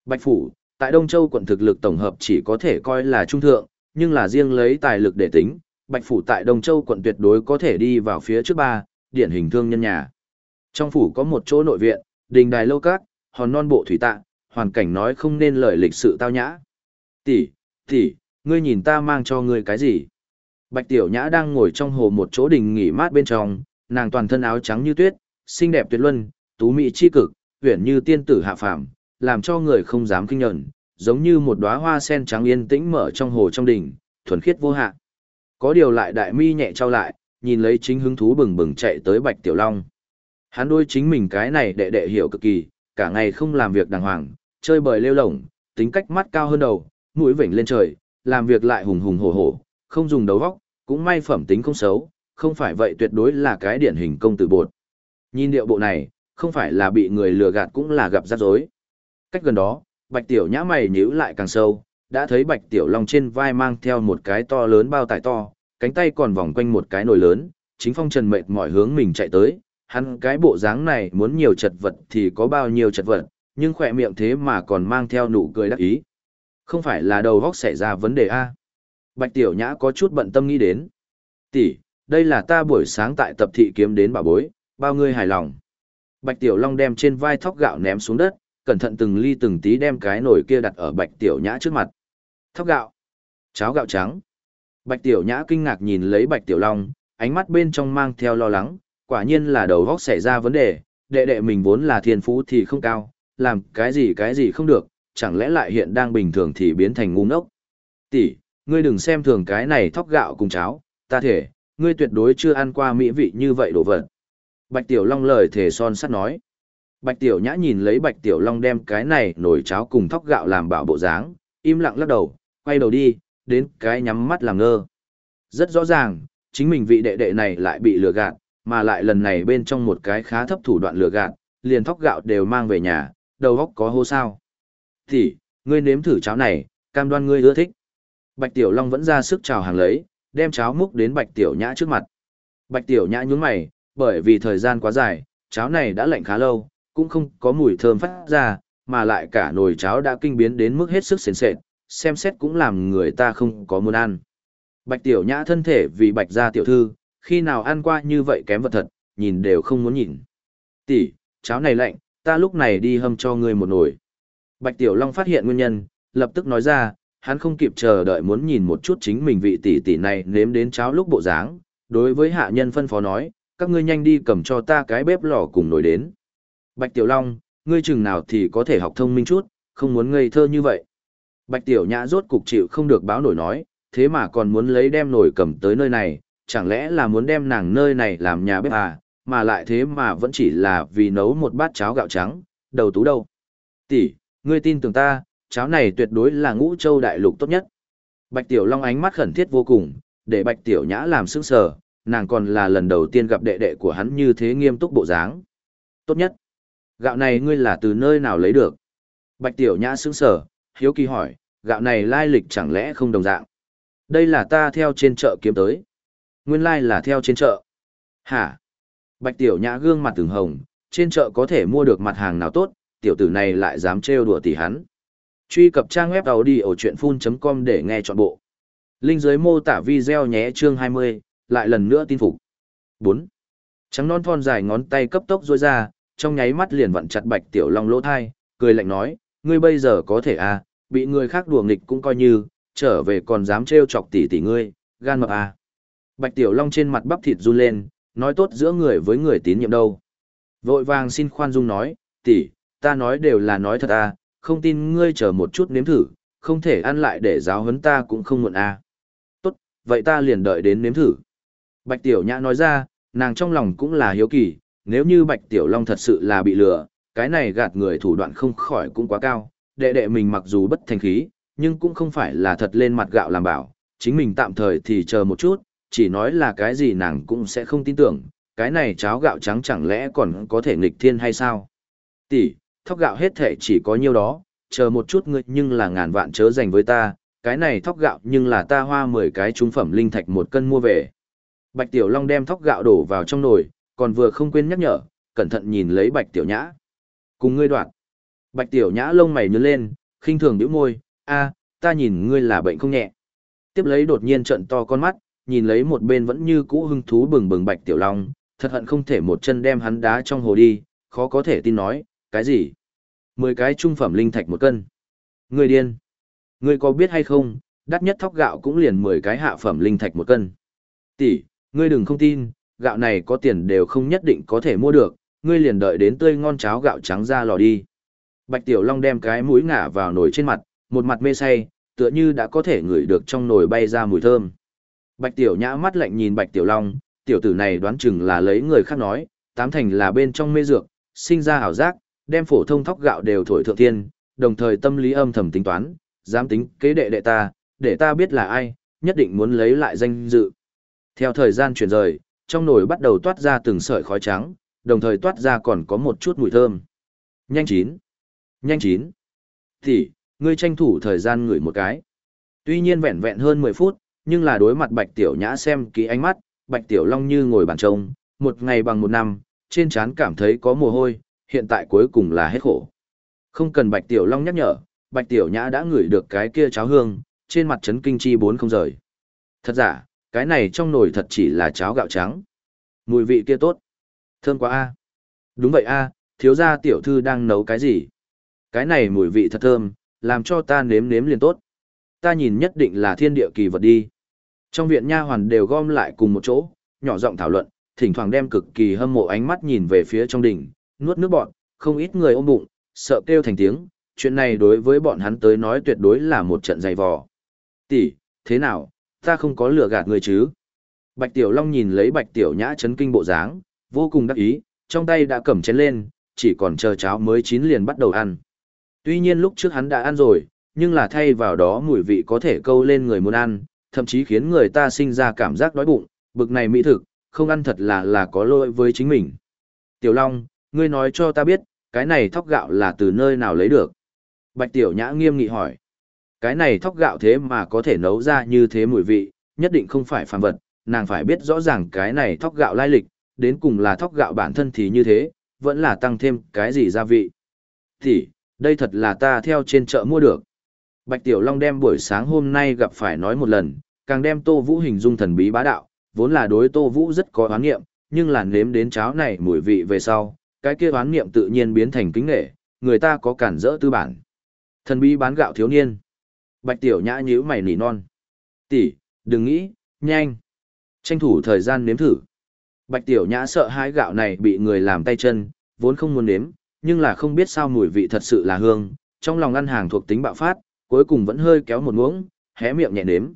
Bạch Phủ, tại Đông Châu quận thực lực tổng hợp chỉ có thể coi là trung thượng, nhưng là riêng lấy tài lực để tính, Bạch Phủ tại Đông Châu quận tuyệt đối có thể đi vào phía trước ba, điển hình thương nhân nhà. Trong phủ có một chỗ nội viện, đình đài lâu cát, hòn non bộ thủy tạ, hoàn cảnh nói không nên lời lịch sự tao nhã. Tỷ, tỷ, ngươi nhìn ta mang cho ngươi cái gì? Bạch Tiểu Nhã đang ngồi trong hồ một chỗ đình nghỉ mát bên trong, nàng toàn thân áo trắng như tuyết, xinh đẹp tuyệt luân, tú mỹ chi cực, uyển như tiên tử hạ phàm, làm cho người không dám kinh nhận, giống như một đóa hoa sen trắng yên tĩnh mở trong hồ trong đình, thuần khiết vô hạn. Có điều lại đại mi nhẹ trao lại, nhìn lấy chính hứng thú bừng bừng chạy tới Bạch Tiểu Long. Hắn đôi chính mình cái này đệ đệ hiểu cực kỳ, cả ngày không làm việc đàng hoàng, chơi bời lêu lổng, tính cách mắt cao hơn đầu, mũi vểnh lên trời, làm việc lại hùng hùng hổ hổ, không dùng đầu óc, cũng may phẩm tính không xấu, không phải vậy tuyệt đối là cái điển hình công tử bột. Nhìn điệu bộ này, không phải là bị người lừa gạt cũng là gặp rắc rối. Cách gần đó, Bạch Tiểu Nhã mày nhíu lại càng sâu, đã thấy Bạch Tiểu Long trên vai mang theo một cái to lớn bao tải to, cánh tay còn vòng quanh một cái nồi lớn, chính phong trần mệt mỏi hướng mình chạy tới, hắn cái bộ dáng này muốn nhiều chật vật thì có bao nhiêu chật vật, nhưng khỏe miệng thế mà còn mang theo nụ cười đắc ý. Không phải là đầu góc xảy ra vấn đề A. Bạch Tiểu Nhã có chút bận tâm nghĩ đến. Tỷ, đây là ta buổi sáng tại tập thị kiếm đến bà bối, bao ngươi hài lòng. Bạch Tiểu Long đem trên vai thóc gạo ném xuống đất, cẩn thận từng ly từng tí đem cái nồi kia đặt ở Bạch Tiểu Nhã trước mặt. Thóc gạo, cháo gạo trắng. Bạch Tiểu Nhã kinh ngạc nhìn lấy Bạch Tiểu Long, ánh mắt bên trong mang theo lo lắng, quả nhiên là đầu góc xảy ra vấn đề, đệ đệ mình vốn là thiên phú thì không cao, làm cái gì cái gì không được, chẳng lẽ lại hiện đang bình thường thì biến thành ngu ngốc. Tỷ, ngươi đừng xem thường cái này thóc gạo cùng cháo, ta thể, ngươi tuyệt đối chưa ăn qua mỹ vị như vậy đồ vật. Bạch Tiểu Long lời thể son sắt nói. Bạch Tiểu Nhã nhìn lấy Bạch Tiểu Long đem cái này nồi cháo cùng thóc gạo làm bảo bộ dáng, im lặng lắc đầu, quay đầu đi, đến cái nhắm mắt làm ngơ. Rất rõ ràng, chính mình vị đệ đệ này lại bị lừa gạt, mà lại lần này bên trong một cái khá thấp thủ đoạn lừa gạt, liền thóc gạo đều mang về nhà, đầu góc có hô sao. Thì, ngươi nếm thử cháo này, cam đoan ngươi ưa thích. Bạch Tiểu Long vẫn ra sức chào hàng lấy, đem cháo múc đến Bạch Tiểu Nhã trước mặt. Bạch Tiểu Nhã nhướng mày, bởi vì thời gian quá dài, cháo này đã lạnh khá lâu, cũng không có mùi thơm phát ra, mà lại cả nồi cháo đã kinh biến đến mức hết sức sền sệt, xem xét cũng làm người ta không có muốn ăn. Bạch Tiểu Nhã thân thể vì Bạch gia tiểu thư, khi nào ăn qua như vậy kém vật thật, nhìn đều không muốn nhìn. Tỷ, cháo này lạnh, ta lúc này đi hâm cho ngươi một nồi. Bạch Tiểu Long phát hiện nguyên nhân, lập tức nói ra, hắn không kịp chờ đợi muốn nhìn một chút chính mình vị tỷ tỷ này nếm đến cháo lúc bộ dáng, đối với hạ nhân phân phó nói, các ngươi nhanh đi cầm cho ta cái bếp lò cùng nồi đến. Bạch Tiểu Long, ngươi chừng nào thì có thể học thông minh chút, không muốn ngây thơ như vậy. Bạch Tiểu Nhã rốt cục chịu không được báo nổi nói, thế mà còn muốn lấy đem nồi cầm tới nơi này, chẳng lẽ là muốn đem nàng nơi này làm nhà bếp à, mà lại thế mà vẫn chỉ là vì nấu một bát cháo gạo trắng, đầu tú đâu. Tỷ, ngươi tin tưởng ta, cháo này tuyệt đối là ngũ châu đại lục tốt nhất. Bạch Tiểu Long ánh mắt khẩn thiết vô cùng, để Bạch Tiểu Nhã làm sững sờ, nàng còn là lần đầu tiên gặp đệ đệ của hắn như thế nghiêm túc bộ dáng. Tốt nhất. Gạo này ngươi là từ nơi nào lấy được? Bạch Tiểu Nhã sững sờ, hiếu kỳ hỏi, gạo này lai lịch chẳng lẽ không đồng dạng? Đây là ta theo trên chợ kiếm tới. Nguyên lai là theo trên chợ. Hả? Bạch Tiểu Nhã gương mặt từng hồng, trên chợ có thể mua được mặt hàng nào tốt, tiểu tử này lại dám trêu đùa tỷ hắn. Truy cập trang web đầu đi ở chuyện full.com để nghe trọn bộ. Linh dưới mô tả video nhé chương 20, lại lần nữa tin phục. 4. Trắng non thon dài ngón tay cấp tốc duỗi ra, trong nháy mắt liền vặn chặt Bạch Tiểu Long lỗ thai, cười lạnh nói, ngươi bây giờ có thể à, bị người khác đùa nghịch cũng coi như, trở về còn dám trêu chọc tỷ tỷ ngươi, gan mập à. Bạch Tiểu Long trên mặt bắp thịt run lên, nói tốt giữa người với người tín nhiệm đâu. Vội vàng xin khoan dung nói, tỷ, ta nói đều là nói thật à, không tin ngươi chờ một chút nếm thử, không thể ăn lại để giáo huấn ta cũng không muộn à. Tốt, vậy ta liền đợi đến nếm thử. Bạch Tiểu Nhã nói ra, nàng trong lòng cũng là hiếu kỳ, nếu như Bạch Tiểu Long thật sự là bị lừa, cái này gạt người thủ đoạn không khỏi cũng quá cao, đệ đệ mình mặc dù bất thành khí, nhưng cũng không phải là thật lên mặt gạo làm bảo, chính mình tạm thời thì chờ một chút, chỉ nói là cái gì nàng cũng sẽ không tin tưởng, cái này cháo gạo trắng chẳng lẽ còn có thể nghịch thiên hay sao? Tỷ, thóc gạo hết thể chỉ có nhiêu đó, chờ một chút ngươi nhưng là ngàn vạn chớ dành với ta, cái này thóc gạo nhưng là ta hoa 10 cái trung phẩm linh thạch một cân mua về. Bạch Tiểu Long đem thóc gạo đổ vào trong nồi, còn vừa không quên nhắc nhở, cẩn thận nhìn lấy Bạch Tiểu Nhã. Cùng ngươi đoạn. Bạch Tiểu Nhã lông mày nhướng lên, khinh thường nhíu môi, a, ta nhìn ngươi là bệnh không nhẹ. Tiếp lấy đột nhiên trận to con mắt, nhìn lấy một bên vẫn như cũ hưng thú bừng bừng Bạch Tiểu Long, thật hận không thể một chân đem hắn đá trong hồ đi, khó có thể tin nói, cái gì? Mười cái trung phẩm linh thạch một cân. Ngươi điên. Ngươi có biết hay không, đắt nhất thóc gạo cũng liền mười cái hạ phẩm linh thạch một cân. Tỷ, ngươi đừng không tin, gạo này có tiền đều không nhất định có thể mua được, ngươi liền đợi đến tươi ngon cháo gạo trắng ra lò đi. Bạch Tiểu Long đem cái mũi ngả vào nồi trên mặt, một mặt mê say, tựa như đã có thể ngửi được trong nồi bay ra mùi thơm. Bạch Tiểu Nhã mắt lạnh nhìn Bạch Tiểu Long, tiểu tử này đoán chừng là lấy người khác nói, tám thành là bên trong mê dược, sinh ra ảo giác, đem phổ thông thóc gạo đều thổi thượng thiên, đồng thời tâm lý âm thầm tính toán, dám tính kế đệ đệ ta, để ta biết là ai, nhất định muốn lấy lại danh dự. Theo thời gian chuyển rời, trong nồi bắt đầu toát ra từng sợi khói trắng, đồng thời toát ra còn có một chút mùi thơm. Nhanh chín! Nhanh chín! Thì, ngươi tranh thủ thời gian ngửi một cái. Tuy nhiên vẹn vẹn hơn 10 phút, nhưng là đối mặt Bạch Tiểu Nhã xem kỹ ánh mắt, Bạch Tiểu Long như ngồi bàn trông, một ngày bằng một năm, trên trán cảm thấy có mồ hôi, hiện tại cuối cùng là hết khổ. Không cần Bạch Tiểu Long nhắc nhở, Bạch Tiểu Nhã đã ngửi được cái kia cháo hương, trên mặt chấn kinh chi bốn không rời. Thật giả, cái này trong nồi thật chỉ là cháo gạo trắng. Mùi vị kia tốt. Thơm quá a. Đúng vậy a, thiếu gia tiểu thư đang nấu cái gì? Cái này mùi vị thật thơm, làm cho ta nếm nếm liền tốt. Ta nhìn nhất định là thiên địa kỳ vật đi. Trong viện nha hoàn đều gom lại cùng một chỗ, nhỏ giọng thảo luận, thỉnh thoảng đem cực kỳ hâm mộ ánh mắt nhìn về phía trong đỉnh, nuốt nước bọn, không ít người ôm bụng, sợ kêu thành tiếng, chuyện này đối với bọn hắn tới nói tuyệt đối là một trận dày vò. Tỷ, thế nào, ta không có lừa gạt người chứ? Bạch Tiểu Long nhìn lấy Bạch Tiểu Nhã chấn kinh bộ dáng, vô cùng đắc ý, trong tay đã cầm chén lên, chỉ còn chờ cháo mới chín liền bắt đầu ăn. Tuy nhiên lúc trước hắn đã ăn rồi, nhưng là thay vào đó mùi vị có thể câu lên người muốn ăn, thậm chí khiến người ta sinh ra cảm giác đói bụng, bực này mỹ thực, không ăn thật là là có lỗi với chính mình. Tiểu Long, ngươi nói cho ta biết, cái này thóc gạo là từ nơi nào lấy được? Bạch Tiểu Nhã nghiêm nghị hỏi. Cái này thóc gạo thế mà có thể nấu ra như thế mùi vị, nhất định không phải phàm vật, nàng phải biết rõ ràng cái này thóc gạo lai lịch, đến cùng là thóc gạo bản thân thì như thế, vẫn là tăng thêm cái gì gia vị. Thì, đây thật là ta theo trên chợ mua được. Bạch Tiểu Long đem buổi sáng hôm nay gặp phải nói một lần, càng đem Tô Vũ hình dung thần bí bá đạo, vốn là đối Tô Vũ rất có oán nghiệm, nhưng là nếm đến cháo này mùi vị về sau, cái kia oán nghiệm tự nhiên biến thành kính nghệ, người ta có cản rỡ tư bản. Thần bí bán gạo thiếu niên. Bạch Tiểu Nhã nhíu mày nỉ non. Tỷ, đừng nghĩ, nhanh. Tranh thủ thời gian nếm thử. Bạch Tiểu Nhã sợ hãi gạo này bị người làm tay chân, vốn không muốn nếm, nhưng là không biết sao mùi vị thật sự là hương, trong lòng ăn hàng thuộc tính bạo phát, cuối cùng vẫn hơi kéo một muỗng, hé miệng nhẹ nếm.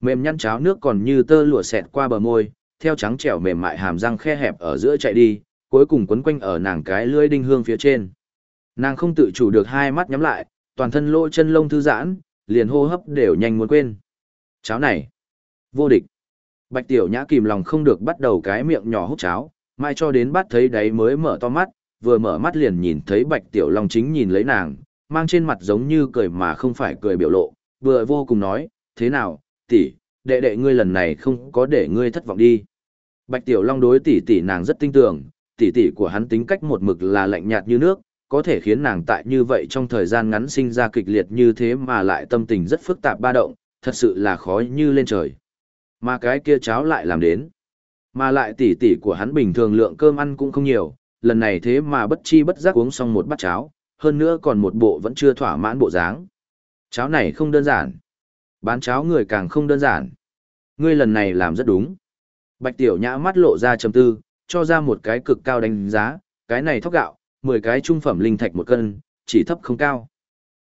Mềm nhăn cháo nước còn như tơ lụa xẹt qua bờ môi, theo trắng trẻo mềm mại hàm răng khe hẹp ở giữa chạy đi, cuối cùng quấn quanh ở nàng cái lưỡi đinh hương phía trên. Nàng không tự chủ được hai mắt nhắm lại, toàn thân lỗ chân lông thư giãn, liền hô hấp đều nhanh muốn quên. Cháo này, vô địch. Bạch Tiểu Nhã kìm lòng không được bắt đầu cái miệng nhỏ hút cháo, mai cho đến bắt thấy đấy mới mở to mắt, vừa mở mắt liền nhìn thấy Bạch Tiểu Long chính nhìn lấy nàng, mang trên mặt giống như cười mà không phải cười biểu lộ, vừa vô cùng nói, thế nào, tỷ, đệ đệ ngươi lần này không có để ngươi thất vọng đi. Bạch Tiểu Long đối tỷ tỷ nàng rất tin tưởng, tỷ tỷ của hắn tính cách một mực là lạnh nhạt như nước, có thể khiến nàng tại như vậy trong thời gian ngắn sinh ra kịch liệt như thế mà lại tâm tình rất phức tạp ba động, thật sự là khó như lên trời. Mà cái kia cháo lại làm đến. Mà lại tỷ tỷ của hắn bình thường lượng cơm ăn cũng không nhiều, lần này thế mà bất chi bất giác uống xong một bát cháo, hơn nữa còn một bộ vẫn chưa thỏa mãn bộ dáng. Cháo này không đơn giản. Bán cháo người càng không đơn giản. Ngươi lần này làm rất đúng. Bạch Tiểu Nhã mắt lộ ra trầm tư, cho ra một cái cực cao đánh giá, cái này thóc gạo, 10 cái trung phẩm linh thạch một cân, chỉ thấp không cao.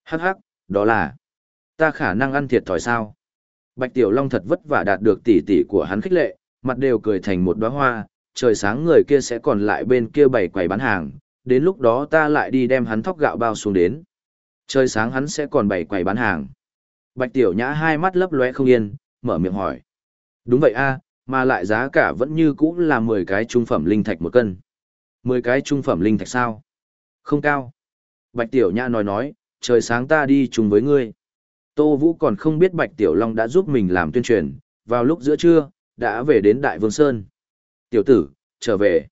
Hắc hắc, đó là, ta khả năng ăn thiệt thòi sao. Bạch Tiểu Long thật vất vả đạt được tỷ tỷ của hắn khích lệ, mặt đều cười thành một đóa hoa, trời sáng người kia sẽ còn lại bên kia bày quầy bán hàng, đến lúc đó ta lại đi đem hắn thóc gạo bao xuống đến. Trời sáng hắn sẽ còn bày quầy bán hàng. Bạch Tiểu Nhã hai mắt lấp lóe không yên, mở miệng hỏi. Đúng vậy a, mà lại giá cả vẫn như cũ là 10 cái trung phẩm linh thạch một cân. 10 cái trung phẩm linh thạch sao? Không cao. Bạch Tiểu Nhã nói nói, trời sáng ta đi chung với ngươi. Tô Vũ còn không biết Bạch Tiểu Long đã giúp mình làm tuyên truyền, vào lúc giữa trưa, đã về đến Đại Vương Sơn. Tiểu tử, trở về.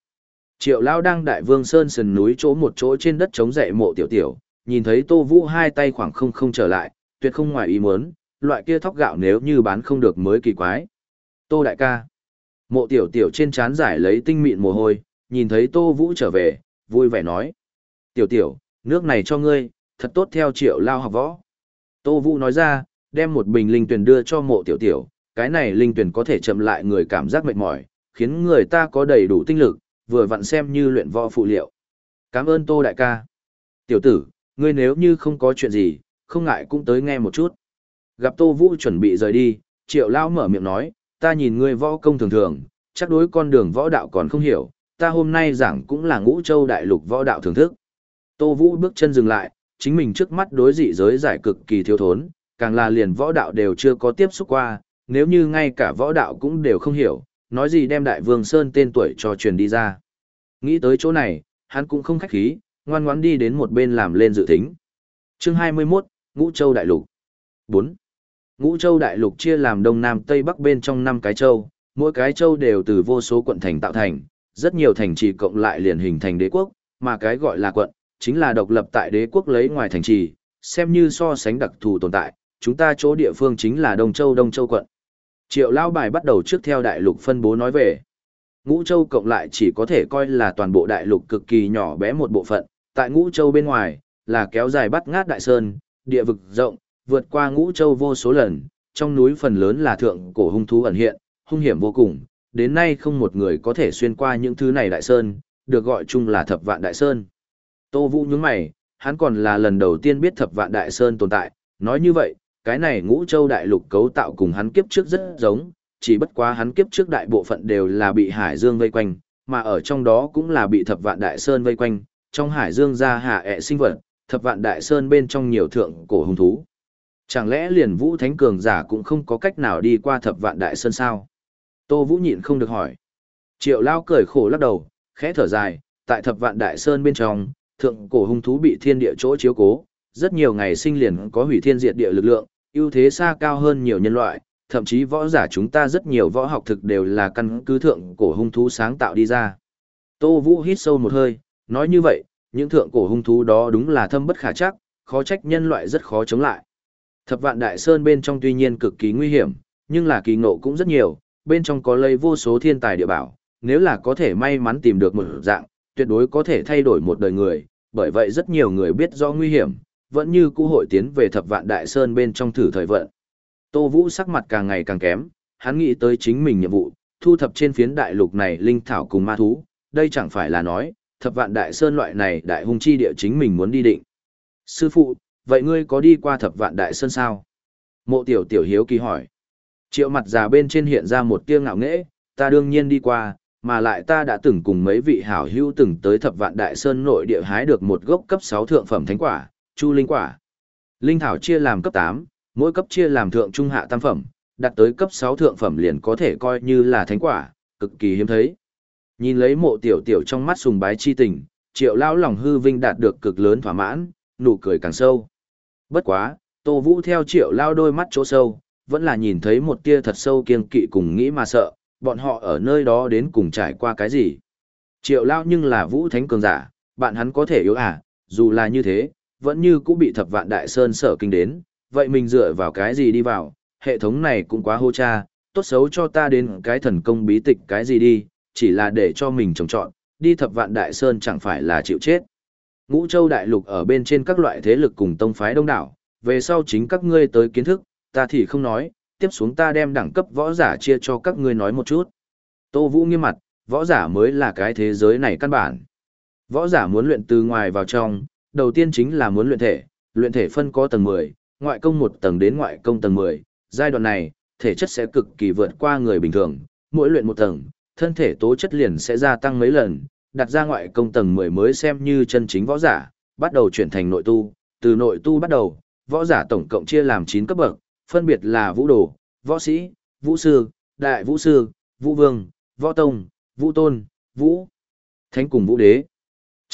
Triệu Lao đang Đại Vương Sơn sườn núi chỗ một chỗ trên đất chống dậy mộ tiểu tiểu, nhìn thấy Tô Vũ hai tay khoảng không không trở lại, tuyệt không ngoài ý muốn, loại kia thóc gạo nếu như bán không được mới kỳ quái. Tô đại ca. Mộ tiểu tiểu trên trán giải lấy tinh mịn mồ hôi, nhìn thấy Tô Vũ trở về, vui vẻ nói. Tiểu tiểu, nước này cho ngươi, thật tốt theo triệu lao học võ. Tô Vũ nói ra, đem một bình linh tuyển đưa cho mộ tiểu tiểu, cái này linh tuyển có thể chậm lại người cảm giác mệt mỏi, khiến người ta có đầy đủ tinh lực, vừa vặn xem như luyện võ phụ liệu. Cảm ơn Tô đại ca. Tiểu tử, ngươi nếu như không có chuyện gì, không ngại cũng tới nghe một chút. Gặp Tô Vũ chuẩn bị rời đi, triệu lao mở miệng nói, ta nhìn ngươi võ công thường thường, chắc đối con đường võ đạo còn không hiểu, ta hôm nay giảng cũng là ngũ châu đại lục võ đạo thưởng thức. Tô Vũ bước chân dừng lại, chính mình trước mắt đối dị giới giải cực kỳ thiếu thốn, càng là liền võ đạo đều chưa có tiếp xúc qua, nếu như ngay cả võ đạo cũng đều không hiểu, nói gì đem đại vương Sơn tên tuổi cho truyền đi ra. Nghĩ tới chỗ này, hắn cũng không khách khí, ngoan ngoãn đi đến một bên làm lên dự tính. Chương 21, Ngũ Châu Đại Lục 4. Ngũ Châu Đại Lục chia làm Đông Nam Tây Bắc bên trong năm cái châu, mỗi cái châu đều từ vô số quận thành tạo thành, rất nhiều thành trì cộng lại liền hình thành đế quốc, mà cái gọi là quận, chính là độc lập tại đế quốc lấy ngoài thành trì, xem như so sánh đặc thù tồn tại, chúng ta chỗ địa phương chính là Đông Châu Đông Châu quận. Triệu Lao Bài bắt đầu trước theo đại lục phân bố nói về. Ngũ Châu cộng lại chỉ có thể coi là toàn bộ đại lục cực kỳ nhỏ bé một bộ phận, tại Ngũ Châu bên ngoài, là kéo dài bắt ngát đại sơn, địa vực rộng, vượt qua Ngũ Châu vô số lần, trong núi phần lớn là thượng cổ hung thú ẩn hiện, hung hiểm vô cùng, đến nay không một người có thể xuyên qua những thứ này đại sơn, được gọi chung là thập vạn đại sơn. Tô Vũ nhướng mày, hắn còn là lần đầu tiên biết thập vạn đại sơn tồn tại, nói như vậy, cái này ngũ châu đại lục cấu tạo cùng hắn kiếp trước rất giống, chỉ bất quá hắn kiếp trước đại bộ phận đều là bị hải dương vây quanh, mà ở trong đó cũng là bị thập vạn đại sơn vây quanh, trong hải dương ra hạ ẹ sinh vật, thập vạn đại sơn bên trong nhiều thượng cổ hung thú. Chẳng lẽ liền vũ thánh cường giả cũng không có cách nào đi qua thập vạn đại sơn sao? Tô Vũ nhịn không được hỏi. Triệu Lao cười khổ lắc đầu, khẽ thở dài, tại thập vạn đại sơn bên trong, thượng cổ hung thú bị thiên địa chỗ chiếu cố, rất nhiều ngày sinh liền có hủy thiên diệt địa lực lượng, ưu thế xa cao hơn nhiều nhân loại, thậm chí võ giả chúng ta rất nhiều võ học thực đều là căn cứ thượng cổ hung thú sáng tạo đi ra. Tô Vũ hít sâu một hơi, nói như vậy, những thượng cổ hung thú đó đúng là thâm bất khả chắc, khó trách nhân loại rất khó chống lại. Thập vạn đại sơn bên trong tuy nhiên cực kỳ nguy hiểm, nhưng là kỳ ngộ cũng rất nhiều, bên trong có lây vô số thiên tài địa bảo, nếu là có thể may mắn tìm được một dạng, tuyệt đối có thể thay đổi một đời người, bởi vậy rất nhiều người biết rõ nguy hiểm, vẫn như cũ hội tiến về thập vạn đại sơn bên trong thử thời vận. Tô Vũ sắc mặt càng ngày càng kém, hắn nghĩ tới chính mình nhiệm vụ, thu thập trên phiến đại lục này linh thảo cùng ma thú, đây chẳng phải là nói, thập vạn đại sơn loại này đại hung chi địa chính mình muốn đi định. Sư phụ, vậy ngươi có đi qua thập vạn đại sơn sao? Mộ tiểu tiểu hiếu kỳ hỏi. Triệu mặt già bên trên hiện ra một tia ngạo nghễ, ta đương nhiên đi qua, mà lại ta đã từng cùng mấy vị hảo hữu từng tới thập vạn đại sơn nội địa hái được một gốc cấp 6 thượng phẩm thánh quả, chu linh quả. Linh thảo chia làm cấp 8, mỗi cấp chia làm thượng trung hạ tam phẩm, đạt tới cấp 6 thượng phẩm liền có thể coi như là thánh quả, cực kỳ hiếm thấy. Nhìn lấy mộ tiểu tiểu trong mắt sùng bái chi tình, triệu lao lòng hư vinh đạt được cực lớn thỏa mãn, nụ cười càng sâu. Bất quá, Tô Vũ theo triệu lao đôi mắt chỗ sâu, vẫn là nhìn thấy một tia thật sâu kiên kỵ cùng nghĩ mà sợ, bọn họ ở nơi đó đến cùng trải qua cái gì. Triệu lao nhưng là vũ thánh cường giả, bạn hắn có thể yếu à, dù là như thế, vẫn như cũng bị thập vạn đại sơn sở kinh đến, vậy mình dựa vào cái gì đi vào, hệ thống này cũng quá hô cha, tốt xấu cho ta đến cái thần công bí tịch cái gì đi, chỉ là để cho mình trồng trọn, đi thập vạn đại sơn chẳng phải là chịu chết. Ngũ châu đại lục ở bên trên các loại thế lực cùng tông phái đông đảo, về sau chính các ngươi tới kiến thức, ta thì không nói, tiếp xuống ta đem đẳng cấp võ giả chia cho các ngươi nói một chút. Tô Vũ nghiêm mặt, võ giả mới là cái thế giới này căn bản. Võ giả muốn luyện từ ngoài vào trong, đầu tiên chính là muốn luyện thể, luyện thể phân có tầng 10, ngoại công một tầng đến ngoại công tầng 10, giai đoạn này, thể chất sẽ cực kỳ vượt qua người bình thường, mỗi luyện một tầng, thân thể tố chất liền sẽ gia tăng mấy lần, đặt ra ngoại công tầng 10 mới xem như chân chính võ giả, bắt đầu chuyển thành nội tu, từ nội tu bắt đầu, võ giả tổng cộng chia làm 9 cấp bậc, phân biệt là vũ đồ, võ sĩ, vũ sư, đại vũ sư, vũ vương, võ tông, vũ tôn, vũ thánh cùng vũ đế.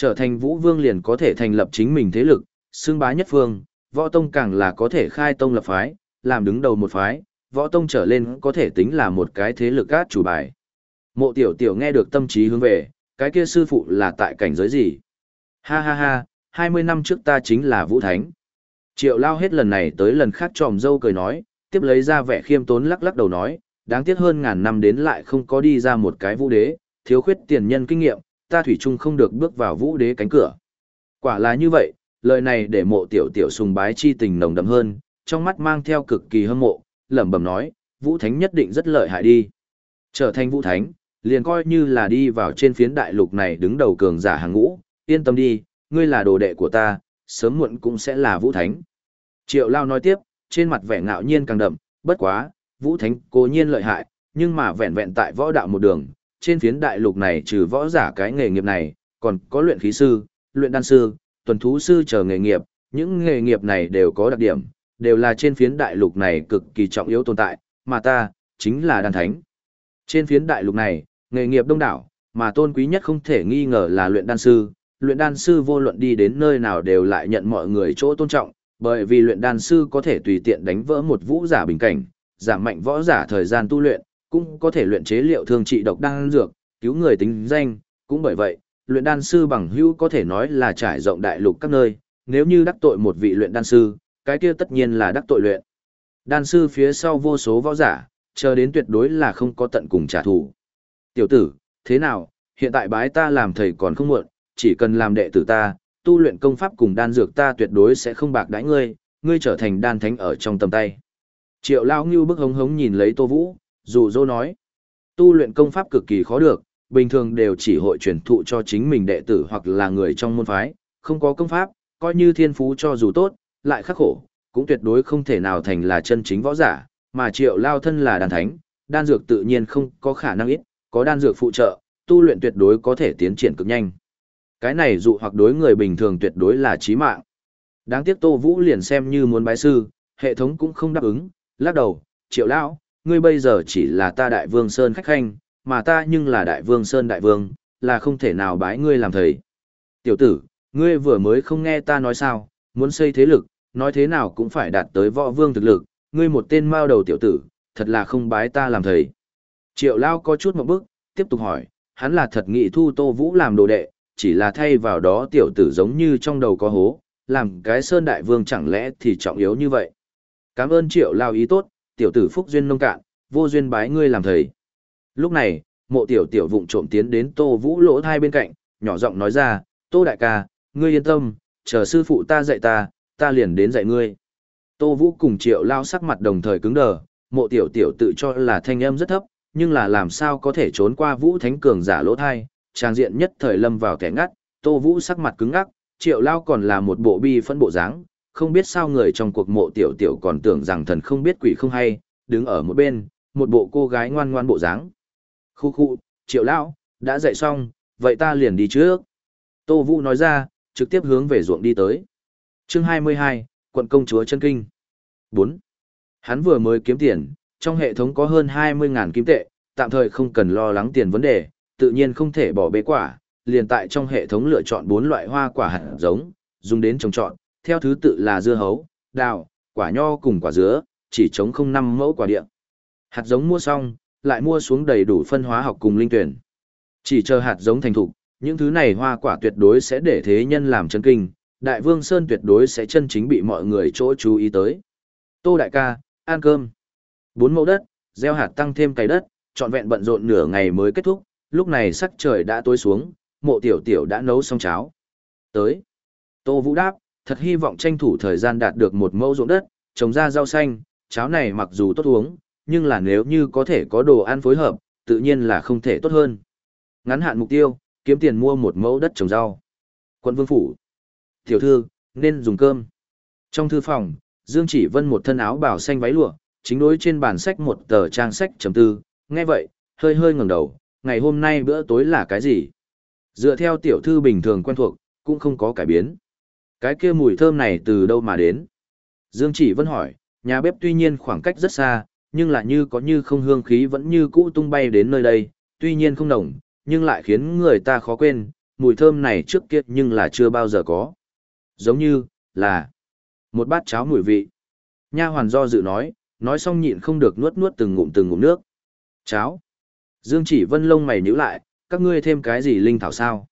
Trở thành vũ vương liền có thể thành lập chính mình thế lực, xương bá nhất phương, võ tông càng là có thể khai tông lập phái, làm đứng đầu một phái, võ tông trở lên có thể tính là một cái thế lực át chủ bài. Mộ tiểu tiểu nghe được tâm trí hướng về, cái kia sư phụ là tại cảnh giới gì? Ha ha ha, 20 năm trước ta chính là vũ thánh. Triệu lao hết lần này tới lần khác tròm dâu cười nói, tiếp lấy ra vẻ khiêm tốn lắc lắc đầu nói, đáng tiếc hơn ngàn năm đến lại không có đi ra một cái vũ đế, thiếu khuyết tiền nhân kinh nghiệm, ta thủy chung không được bước vào vũ đế cánh cửa. Quả là như vậy, lời này để mộ tiểu tiểu sùng bái chi tình nồng đậm hơn, trong mắt mang theo cực kỳ hâm mộ, lẩm bẩm nói, vũ thánh nhất định rất lợi hại đi. Trở thành vũ thánh, liền coi như là đi vào trên phiến đại lục này đứng đầu cường giả hàng ngũ, yên tâm đi, ngươi là đồ đệ của ta, sớm muộn cũng sẽ là vũ thánh. Triệu Lao nói tiếp, trên mặt vẻ ngạo nhiên càng đậm, bất quá, vũ thánh cố nhiên lợi hại, nhưng mà vẹn vẹn tại võ đạo một đường, trên phiến đại lục này trừ võ giả cái nghề nghiệp này, còn có luyện khí sư, luyện đan sư, tuần thú sư chờ nghề nghiệp, những nghề nghiệp này đều có đặc điểm, đều là trên phiến đại lục này cực kỳ trọng yếu tồn tại, mà ta, chính là đan thánh. Trên phiến đại lục này, nghề nghiệp đông đảo, mà tôn quý nhất không thể nghi ngờ là luyện đan sư. Luyện đan sư vô luận đi đến nơi nào đều lại nhận mọi người chỗ tôn trọng, bởi vì luyện đan sư có thể tùy tiện đánh vỡ một vũ giả bình cảnh, giảm mạnh võ giả thời gian tu luyện, cũng có thể luyện chế liệu thương trị độc đan dược, cứu người tính danh, cũng bởi vậy, luyện đan sư bằng hữu có thể nói là trải rộng đại lục các nơi, nếu như đắc tội một vị luyện đan sư, cái kia tất nhiên là đắc tội luyện. Đan sư phía sau vô số võ giả, chờ đến tuyệt đối là không có tận cùng trả thù. Tiểu tử, thế nào, hiện tại bái ta làm thầy còn không muộn, chỉ cần làm đệ tử ta, tu luyện công pháp cùng đan dược ta tuyệt đối sẽ không bạc đãi ngươi, ngươi trở thành đan thánh ở trong tầm tay. Triệu Lao Ngưu bức hống hống nhìn lấy Tô Vũ, dù dô nói, tu luyện công pháp cực kỳ khó được, bình thường đều chỉ hội truyền thụ cho chính mình đệ tử hoặc là người trong môn phái, không có công pháp, coi như thiên phú cho dù tốt, lại khắc khổ, cũng tuyệt đối không thể nào thành là chân chính võ giả, mà Triệu Lao thân là đan thánh, đan dược tự nhiên không có khả năng ít, có đan dược phụ trợ, tu luyện tuyệt đối có thể tiến triển cực nhanh. Cái này dụ hoặc đối người bình thường tuyệt đối là chí mạng. Đáng tiếc Tô Vũ liền xem như muốn bái sư, hệ thống cũng không đáp ứng, lắc đầu, triệu lão, ngươi bây giờ chỉ là ta đại vương Sơn khách khanh, mà ta nhưng là đại vương Sơn đại vương, là không thể nào bái ngươi làm thầy. Tiểu tử, ngươi vừa mới không nghe ta nói sao, muốn xây thế lực, nói thế nào cũng phải đạt tới võ vương thực lực, ngươi một tên mao đầu tiểu tử, thật là không bái ta làm thầy. Triệu Lao có chút một bước, tiếp tục hỏi, hắn là thật nghị thu Tô Vũ làm đồ đệ, chỉ là thay vào đó tiểu tử giống như trong đầu có hố, làm cái Sơn Đại Vương chẳng lẽ thì trọng yếu như vậy. Cảm ơn Triệu Lao ý tốt, tiểu tử phúc duyên nông cạn, vô duyên bái ngươi làm thầy. Lúc này, mộ tiểu tiểu vụng trộm tiến đến Tô Vũ lỗ thai bên cạnh, nhỏ giọng nói ra, Tô Đại ca, ngươi yên tâm, chờ sư phụ ta dạy ta, ta liền đến dạy ngươi. Tô Vũ cùng Triệu Lao sắc mặt đồng thời cứng đờ, mộ tiểu tiểu tự cho là thanh âm rất thấp, nhưng là làm sao có thể trốn qua Vũ Thánh Cường giả lỗ thai, trang diện nhất thời lâm vào kẻ ngắt, Tô Vũ sắc mặt cứng ngắc, Triệu Lao còn là một bộ bi phẫn bộ dáng, không biết sao người trong cuộc mộ tiểu tiểu còn tưởng rằng thần không biết quỷ không hay, đứng ở một bên, một bộ cô gái ngoan ngoan bộ dáng. Khu khu, triệu lão, đã dậy xong, vậy ta liền đi trước. Tô Vũ nói ra, trực tiếp hướng về ruộng đi tới. chương 22, quận công chúa chân kinh. 4. Hắn vừa mới kiếm tiền, trong hệ thống có hơn 20.000 kim tệ, tạm thời không cần lo lắng tiền vấn đề, tự nhiên không thể bỏ bế quả, liền tại trong hệ thống lựa chọn 4 loại hoa quả hạt giống, dùng đến trồng trọt, theo thứ tự là dưa hấu, đào, quả nho cùng quả dứa, chỉ chống không năm mẫu quả địa. Hạt giống mua xong, lại mua xuống đầy đủ phân hóa học cùng linh tuyển. Chỉ chờ hạt giống thành thục, những thứ này hoa quả tuyệt đối sẽ để thế nhân làm chân kinh, Đại Vương Sơn tuyệt đối sẽ chân chính bị mọi người chỗ chú ý tới. Tô đại ca, ăn cơm. Bốn mẫu đất, gieo hạt tăng thêm cày đất, trọn vẹn bận rộn nửa ngày mới kết thúc, lúc này sắc trời đã tối xuống, mộ tiểu tiểu đã nấu xong cháo. Tới. Tô Vũ đáp, thật hy vọng tranh thủ thời gian đạt được một mẫu ruộng đất, trồng ra rau xanh, cháo này mặc dù tốt uống, nhưng là nếu như có thể có đồ ăn phối hợp, tự nhiên là không thể tốt hơn. Ngắn hạn mục tiêu, kiếm tiền mua một mẫu đất trồng rau. Quận Vương Phủ. Tiểu thư, nên dùng cơm. Trong thư phòng, Dương Chỉ Vân một thân áo bào xanh váy lụa, chính đối trên bàn sách một tờ trang sách chấm tư, nghe vậy, hơi hơi ngẩng đầu, ngày hôm nay bữa tối là cái gì? Dựa theo tiểu thư bình thường quen thuộc, cũng không có cải biến. Cái kia mùi thơm này từ đâu mà đến? Dương Chỉ Vân hỏi, nhà bếp tuy nhiên khoảng cách rất xa, nhưng là như có như không hương khí vẫn như cũ tung bay đến nơi đây, tuy nhiên không nồng, nhưng lại khiến người ta khó quên, mùi thơm này trước kia nhưng là chưa bao giờ có. Giống như, là một bát cháo mùi vị. Nha hoàn do dự nói, nói xong nhịn không được nuốt nuốt từng ngụm từng ngụm nước. Cháo. Dương chỉ vân lông mày nhíu lại, các ngươi thêm cái gì linh thảo sao?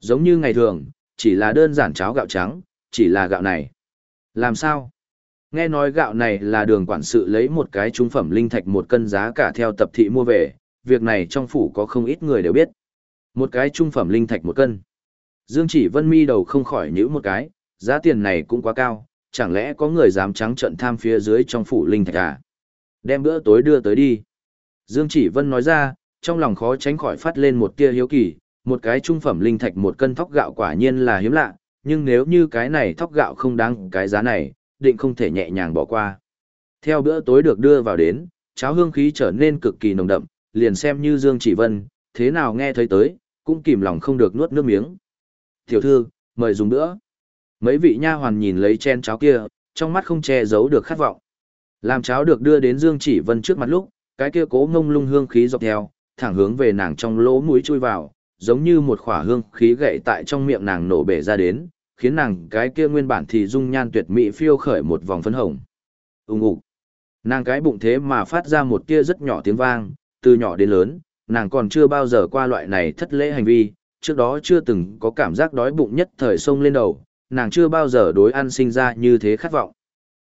Giống như ngày thường, chỉ là đơn giản cháo gạo trắng, chỉ là gạo này. Làm sao? Nghe nói gạo này là đường quản sự lấy một cái trung phẩm linh thạch một cân giá cả theo tập thị mua về, việc này trong phủ có không ít người đều biết. Một cái trung phẩm linh thạch một cân. Dương chỉ vân mi đầu không khỏi nhữ một cái, giá tiền này cũng quá cao, chẳng lẽ có người dám trắng trận tham phía dưới trong phủ linh thạch à? Đem bữa tối đưa tới đi. Dương chỉ vân nói ra, trong lòng khó tránh khỏi phát lên một tia hiếu kỳ, một cái trung phẩm linh thạch một cân thóc gạo quả nhiên là hiếm lạ, nhưng nếu như cái này thóc gạo không đáng cái giá này, định không thể nhẹ nhàng bỏ qua. Theo bữa tối được đưa vào đến, cháo hương khí trở nên cực kỳ nồng đậm, liền xem như Dương Chỉ Vân, thế nào nghe thấy tới, cũng kìm lòng không được nuốt nước miếng. Tiểu thư, mời dùng bữa. Mấy vị nha hoàn nhìn lấy chen cháo kia, trong mắt không che giấu được khát vọng. Làm cháo được đưa đến Dương Chỉ Vân trước mặt lúc, cái kia cố ngông lung hương khí dọc theo, thẳng hướng về nàng trong lỗ mũi chui vào, giống như một khỏa hương khí gậy tại trong miệng nàng nổ bể ra đến, khiến nàng cái kia nguyên bản thì dung nhan tuyệt mỹ phiêu khởi một vòng phấn hồng. ung ục. Nàng cái bụng thế mà phát ra một tia rất nhỏ tiếng vang, từ nhỏ đến lớn, nàng còn chưa bao giờ qua loại này thất lễ hành vi, trước đó chưa từng có cảm giác đói bụng nhất thời sông lên đầu, nàng chưa bao giờ đối ăn sinh ra như thế khát vọng.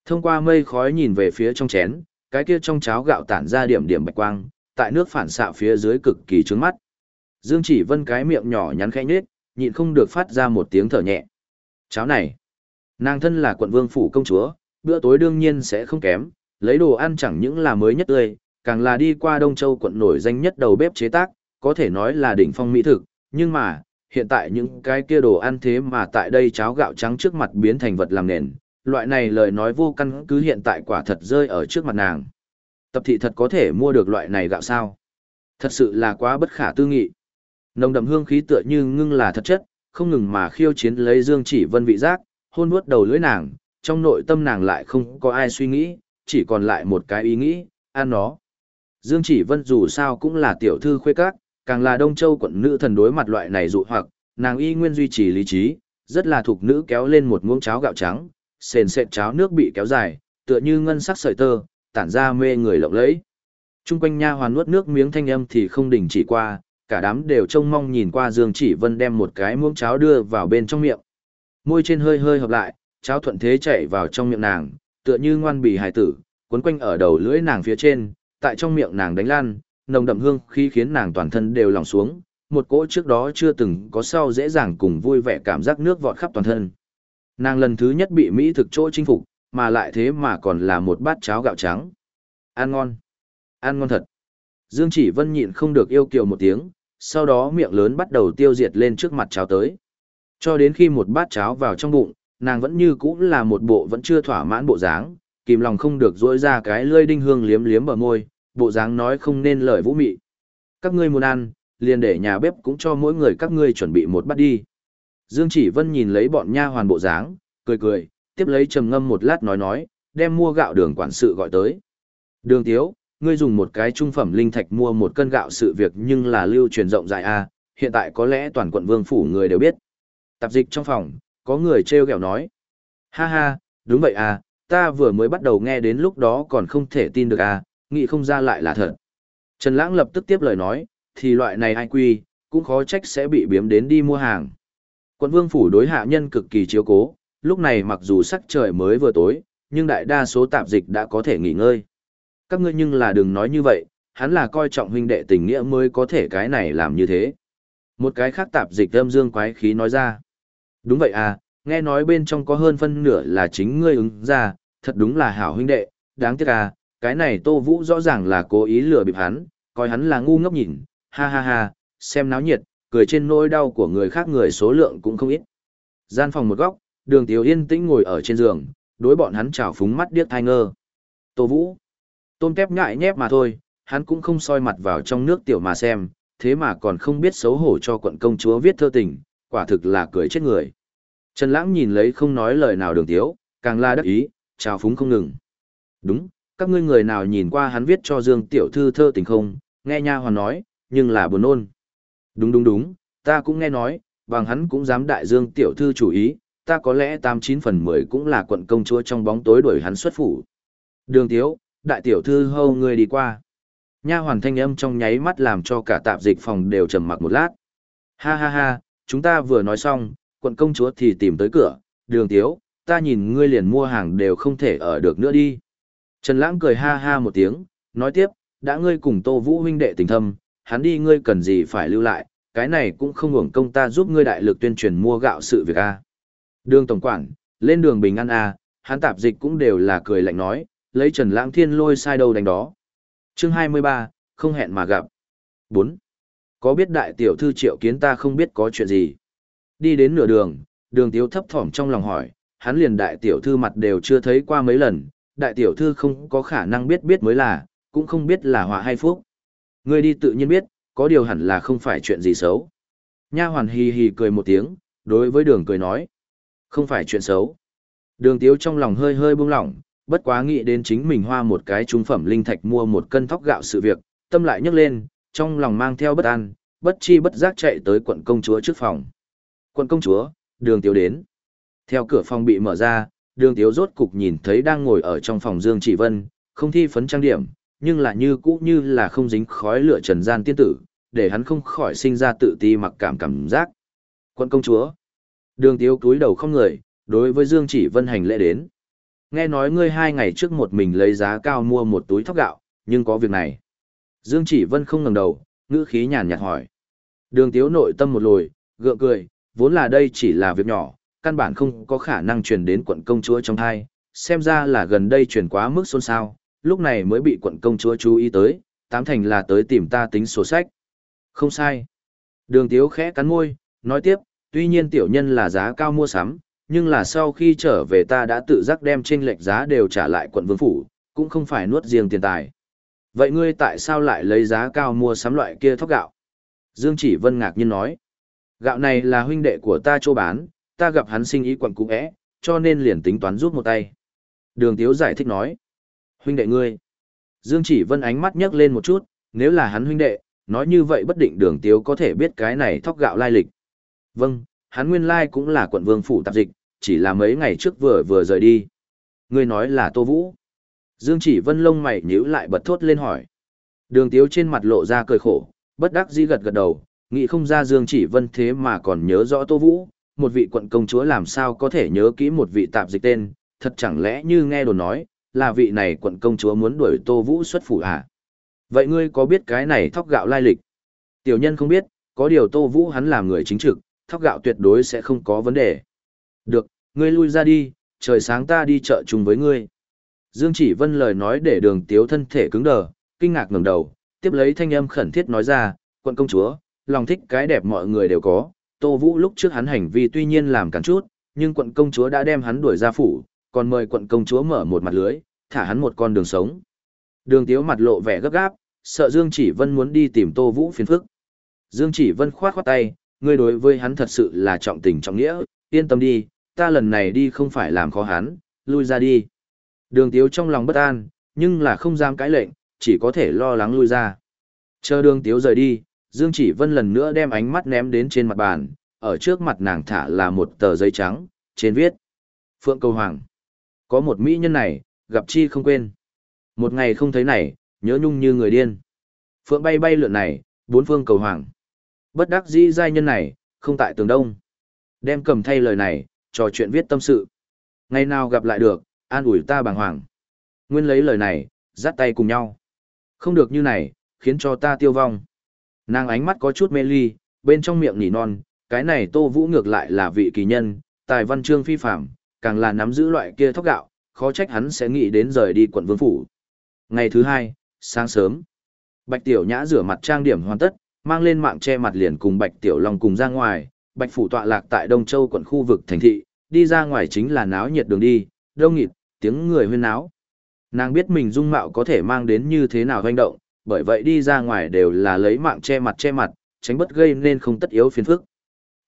Thông qua mây khói nhìn về phía trong chén, cái kia trong cháo gạo tản ra điểm điểm bạch quang, tại nước phản xạ phía dưới cực kỳ trướng mắt. Dương Chỉ Vân cái miệng nhỏ nhắn khẽ nhết, nhịn không được phát ra một tiếng thở nhẹ. Cháo này, nàng thân là quận vương phủ công chúa, bữa tối đương nhiên sẽ không kém, lấy đồ ăn chẳng những là mới nhất tươi, càng là đi qua Đông Châu quận nổi danh nhất đầu bếp chế tác, có thể nói là đỉnh phong mỹ thực, nhưng mà, hiện tại những cái kia đồ ăn thế mà tại đây cháo gạo trắng trước mặt biến thành vật làm nền, loại này lời nói vô căn cứ hiện tại quả thật rơi ở trước mặt nàng. Tập thị thật có thể mua được loại này gạo sao? Thật sự là quá bất khả tư nghị. Nồng đậm hương khí tựa như ngưng là thật chất, không ngừng mà khiêu chiến lấy Dương Chỉ Vân vị giác, hôn nuốt đầu lưỡi nàng, trong nội tâm nàng lại không có ai suy nghĩ, chỉ còn lại một cái ý nghĩ, ăn nó. Dương Chỉ Vân dù sao cũng là tiểu thư khuê các, càng là Đông Châu quận nữ thần đối mặt loại này dụ hoặc, nàng y nguyên duy trì lý trí, rất là thuộc nữ kéo lên một muỗng cháo gạo trắng, sền sệt cháo nước bị kéo dài, tựa như ngân sắc sợi tơ, tản ra mê người lộng lẫy. Trung quanh nha hoàn nuốt nước miếng thanh âm thì không đình chỉ qua, cả đám đều trông mong nhìn qua Dương Chỉ Vân đem một cái muỗng cháo đưa vào bên trong miệng. Môi trên hơi hơi hợp lại, cháo thuận thế chảy vào trong miệng nàng, tựa như ngoan bì hài tử, cuốn quanh ở đầu lưỡi nàng phía trên, tại trong miệng nàng đánh lan, nồng đậm hương khi khiến nàng toàn thân đều lỏng xuống, một cỗ trước đó chưa từng có sau dễ dàng cùng vui vẻ cảm giác nước vọt khắp toàn thân. Nàng lần thứ nhất bị Mỹ thực chỗ chinh phục, mà lại thế mà còn là một bát cháo gạo trắng. Ăn ngon. Ăn ngon thật. Dương chỉ vân nhịn không được yêu kiều một tiếng, sau đó miệng lớn bắt đầu tiêu diệt lên trước mặt cháo tới. Cho đến khi một bát cháo vào trong bụng, nàng vẫn như cũ là một bộ vẫn chưa thỏa mãn bộ dáng, kìm lòng không được dỗi ra cái lưỡi đinh hương liếm liếm bờ môi, bộ dáng nói không nên lời vũ mị. Các ngươi muốn ăn, liền để nhà bếp cũng cho mỗi người các ngươi chuẩn bị một bát đi. Dương Chỉ Vân nhìn lấy bọn nha hoàn bộ dáng, cười cười, tiếp lấy trầm ngâm một lát nói nói, đem mua gạo đường quản sự gọi tới. Đường Tiếu, ngươi dùng một cái trung phẩm linh thạch mua một cân gạo sự việc nhưng là lưu truyền rộng rãi a, hiện tại có lẽ toàn quận vương phủ người đều biết. Tạp dịch trong phòng, có người treo ghẹo nói. Ha ha, đúng vậy à, ta vừa mới bắt đầu nghe đến lúc đó còn không thể tin được à, nghĩ không ra lại là thật. Trần Lãng lập tức tiếp lời nói, thì loại này ai quy, cũng khó trách sẽ bị biếm đến đi mua hàng. Quận vương phủ đối hạ nhân cực kỳ chiếu cố, lúc này mặc dù sắc trời mới vừa tối, nhưng đại đa số tạp dịch đã có thể nghỉ ngơi. Các ngươi nhưng là đừng nói như vậy, hắn là coi trọng huynh đệ tình nghĩa mới có thể cái này làm như thế. Một cái khác tạp dịch âm dương quái khí nói ra. Đúng vậy à, nghe nói bên trong có hơn phân nửa là chính ngươi ứng ra, thật đúng là hảo huynh đệ, đáng tiếc à, cái này Tô Vũ rõ ràng là cố ý lừa bịp hắn, coi hắn là ngu ngốc nhìn, ha ha ha, xem náo nhiệt, cười trên nỗi đau của người khác người số lượng cũng không ít. Gian phòng một góc, đường tiểu yên tĩnh ngồi ở trên giường, đối bọn hắn chào phúng mắt điếc thai ngơ. Tô Vũ, tôm tép nhại nhép mà thôi, hắn cũng không soi mặt vào trong nước tiểu mà xem, thế mà còn không biết xấu hổ cho quận công chúa viết thơ tình, quả thực là cười chết người. Trần Lãng nhìn lấy không nói lời nào đường tiếu, càng la đắc ý, chào phúng không ngừng. Đúng, các ngươi người nào nhìn qua hắn viết cho Dương tiểu thư thơ tình không, nghe nha hoàn nói, nhưng là buồn nôn. Đúng đúng đúng, ta cũng nghe nói, bằng hắn cũng dám đại Dương tiểu thư chủ ý, ta có lẽ tám chín phần mười cũng là quận công chúa trong bóng tối đuổi hắn xuất phủ. Đường tiếu, đại tiểu thư hâu người đi qua. Nha hoàn thanh âm trong nháy mắt làm cho cả tạp dịch phòng đều trầm mặc một lát. Ha ha ha, chúng ta vừa nói xong, quận công chúa thì tìm tới cửa, đường tiếu, ta nhìn ngươi liền mua hàng đều không thể ở được nữa đi. Trần Lãng cười ha ha một tiếng, nói tiếp, đã ngươi cùng Tô Vũ huynh đệ tình thâm, hắn đi ngươi cần gì phải lưu lại, cái này cũng không hưởng công ta giúp ngươi đại lực tuyên truyền mua gạo sự việc a. Đường tổng quản, lên đường bình an a, hắn tạp dịch cũng đều là cười lạnh nói, lấy Trần Lãng Thiên lôi sai đầu đánh đó. Chương 23, không hẹn mà gặp. 4. Có biết đại tiểu thư Triệu Kiến ta không biết có chuyện gì. Đi đến nửa đường, Đường Tiếu thấp thỏm trong lòng hỏi, hắn liền đại tiểu thư mặt đều chưa thấy qua mấy lần, đại tiểu thư không có khả năng biết biết mới là, cũng không biết là họa hay phúc. Ngươi đi tự nhiên biết, có điều hẳn là không phải chuyện gì xấu. Nha hoàn hì hì cười một tiếng, đối với đường cười nói. Không phải chuyện xấu. Đường tiếu trong lòng hơi hơi buông lỏng, bất quá nghĩ đến chính mình hoa một cái trung phẩm linh thạch mua một cân thóc gạo sự việc, tâm lại nhấc lên, trong lòng mang theo bất an, bất chi bất giác chạy tới quận công chúa trước phòng. Quận công chúa, đường tiếu đến. Theo cửa phòng bị mở ra, đường tiếu rốt cục nhìn thấy đang ngồi ở trong phòng Dương Chỉ Vân, không thi phấn trang điểm, nhưng là như cũ như là không dính khói lửa trần gian tiên tử, để hắn không khỏi sinh ra tự ti mặc cảm cảm giác. Quận công chúa. Đường tiếu cúi đầu không người, đối với Dương Chỉ Vân hành lễ đến. Nghe nói ngươi hai ngày trước một mình lấy giá cao mua một túi thóc gạo, nhưng có việc này. Dương Chỉ Vân không ngẩng đầu, ngữ khí nhàn nhạt hỏi. Đường tiếu nội tâm một lồi, gượng cười, vốn là đây chỉ là việc nhỏ, căn bản không có khả năng truyền đến quận công chúa trong thai, xem ra là gần đây truyền quá mức xôn xao, lúc này mới bị quận công chúa chú ý tới, tám thành là tới tìm ta tính sổ sách. Không sai. Đường tiếu khẽ cắn môi, nói tiếp, tuy nhiên tiểu nhân là giá cao mua sắm, nhưng là sau khi trở về ta đã tự giác đem trên lệch giá đều trả lại quận vương phủ, cũng không phải nuốt riêng tiền tài. Vậy ngươi tại sao lại lấy giá cao mua sắm loại kia thóc gạo? Dương Chỉ Vân ngạc nhiên nói. Gạo này là huynh đệ của ta cho bán, ta gặp hắn sinh ý quận cũ ẽ, cho nên liền tính toán rút một tay. Đường Tiếu giải thích nói. Huynh đệ ngươi. Dương Chỉ Vân ánh mắt nhấc lên một chút, nếu là hắn huynh đệ, nói như vậy bất định đường Tiếu có thể biết cái này thóc gạo lai lịch. Vâng, hắn nguyên lai cũng là quận vương phủ tạp dịch, chỉ là mấy ngày trước vừa vừa rời đi. Ngươi nói là Tô Vũ. Dương Chỉ Vân lông mày nhíu lại bật thốt lên hỏi. Đường Tiếu trên mặt lộ ra cười khổ, bất đắc dĩ gật gật đầu, nghĩ không ra Dương Chỉ Vân thế mà còn nhớ rõ Tô Vũ, một vị quận công chúa làm sao có thể nhớ kỹ một vị tạp dịch tên, thật chẳng lẽ như nghe đồn nói, là vị này quận công chúa muốn đuổi Tô Vũ xuất phủ à? Vậy ngươi có biết cái này thóc gạo lai lịch? Tiểu nhân không biết, có điều Tô Vũ hắn làm người chính trực, thóc gạo tuyệt đối sẽ không có vấn đề. Được, ngươi lui ra đi, trời sáng ta đi chợ chung với ngươi. Dương Chỉ Vân lời nói để đường tiếu thân thể cứng đờ, kinh ngạc ngẩng đầu, tiếp lấy thanh âm khẩn thiết nói ra, quận công chúa, lòng thích cái đẹp mọi người đều có, Tô Vũ lúc trước hắn hành vi tuy nhiên làm cản chút, nhưng quận công chúa đã đem hắn đuổi ra phủ, còn mời quận công chúa mở một mặt lưới, thả hắn một con đường sống. Đường Tiếu mặt lộ vẻ gấp gáp, sợ Dương Chỉ Vân muốn đi tìm Tô Vũ phiền phức. Dương Chỉ Vân khoát khoát tay, ngươi đối với hắn thật sự là trọng tình trọng nghĩa, yên tâm đi, ta lần này đi không phải làm khó hắn, lui ra đi. Đường Tiếu trong lòng bất an, nhưng là không dám cãi lệnh, chỉ có thể lo lắng lui ra. Chờ đường Tiếu rời đi, Dương Chỉ Vân lần nữa đem ánh mắt ném đến trên mặt bàn, ở trước mặt nàng thả là một tờ giấy trắng, trên viết. Phượng Cầu Hoàng. Có một mỹ nhân này, gặp chi không quên. Một ngày không thấy này, nhớ nhung như người điên. Phượng bay bay lượn này, bốn phương cầu hoàng. Bất đắc dĩ giai nhân này, không tại tường đông. Đem cầm thay lời này, trò chuyện viết tâm sự. Ngày nào gặp lại được, an ủi ta bàng hoàng. Nguyên lấy lời này, dắt tay cùng nhau. Không được như này, khiến cho ta tiêu vong. Nàng ánh mắt có chút mê ly, bên trong miệng nỉ non, cái này tô vũ ngược lại là vị kỳ nhân, tài văn chương phi phạm, càng là nắm giữ loại kia thóc gạo, khó trách hắn sẽ nghĩ đến rời đi quận vương phủ. Ngày thứ hai, sáng sớm, Bạch Tiểu Nhã rửa mặt trang điểm hoàn tất, mang lên mạng che mặt liền cùng Bạch Tiểu Long cùng ra ngoài, Bạch Phủ tọa lạc tại Đông Châu quận khu vực thành thị, đi ra ngoài chính là náo nhiệt đường đi, đông nghịt, tiếng người huyên náo. Nàng biết mình dung mạo có thể mang đến như thế nào hoành động, bởi vậy đi ra ngoài đều là lấy mạng che mặt che mặt, tránh bất gây nên không tất yếu phiền phức.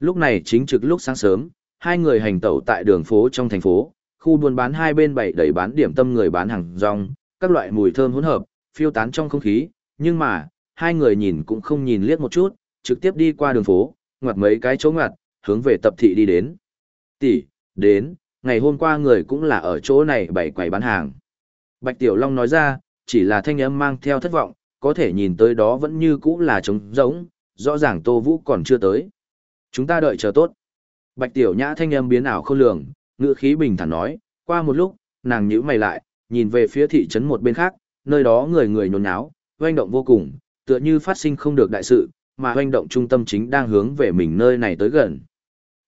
Lúc này chính trực lúc sáng sớm, hai người hành tẩu tại đường phố trong thành phố, khu buôn bán hai bên bày đầy bán điểm tâm người bán hàng rong, các loại mùi thơm hỗn hợp, phiêu tán trong không khí, nhưng mà, hai người nhìn cũng không nhìn liếc một chút, trực tiếp đi qua đường phố, ngoặt mấy cái chỗ ngoặt, hướng về tập thị đi đến. Tỷ, đến, ngày hôm qua người cũng là ở chỗ này bày quầy bán hàng. Bạch Tiểu Long nói ra, chỉ là thanh âm mang theo thất vọng, có thể nhìn tới đó vẫn như cũ là trống rỗng, rõ ràng Tô Vũ còn chưa tới. Chúng ta đợi chờ tốt. Bạch Tiểu Nhã thanh âm biến ảo không lường, ngữ khí bình thản nói, qua một lúc, nàng nhíu mày lại, nhìn về phía thị trấn một bên khác, nơi đó người người nhốn nháo, hoành động vô cùng, tựa như phát sinh không được đại sự, mà hoành động trung tâm chính đang hướng về mình nơi này tới gần.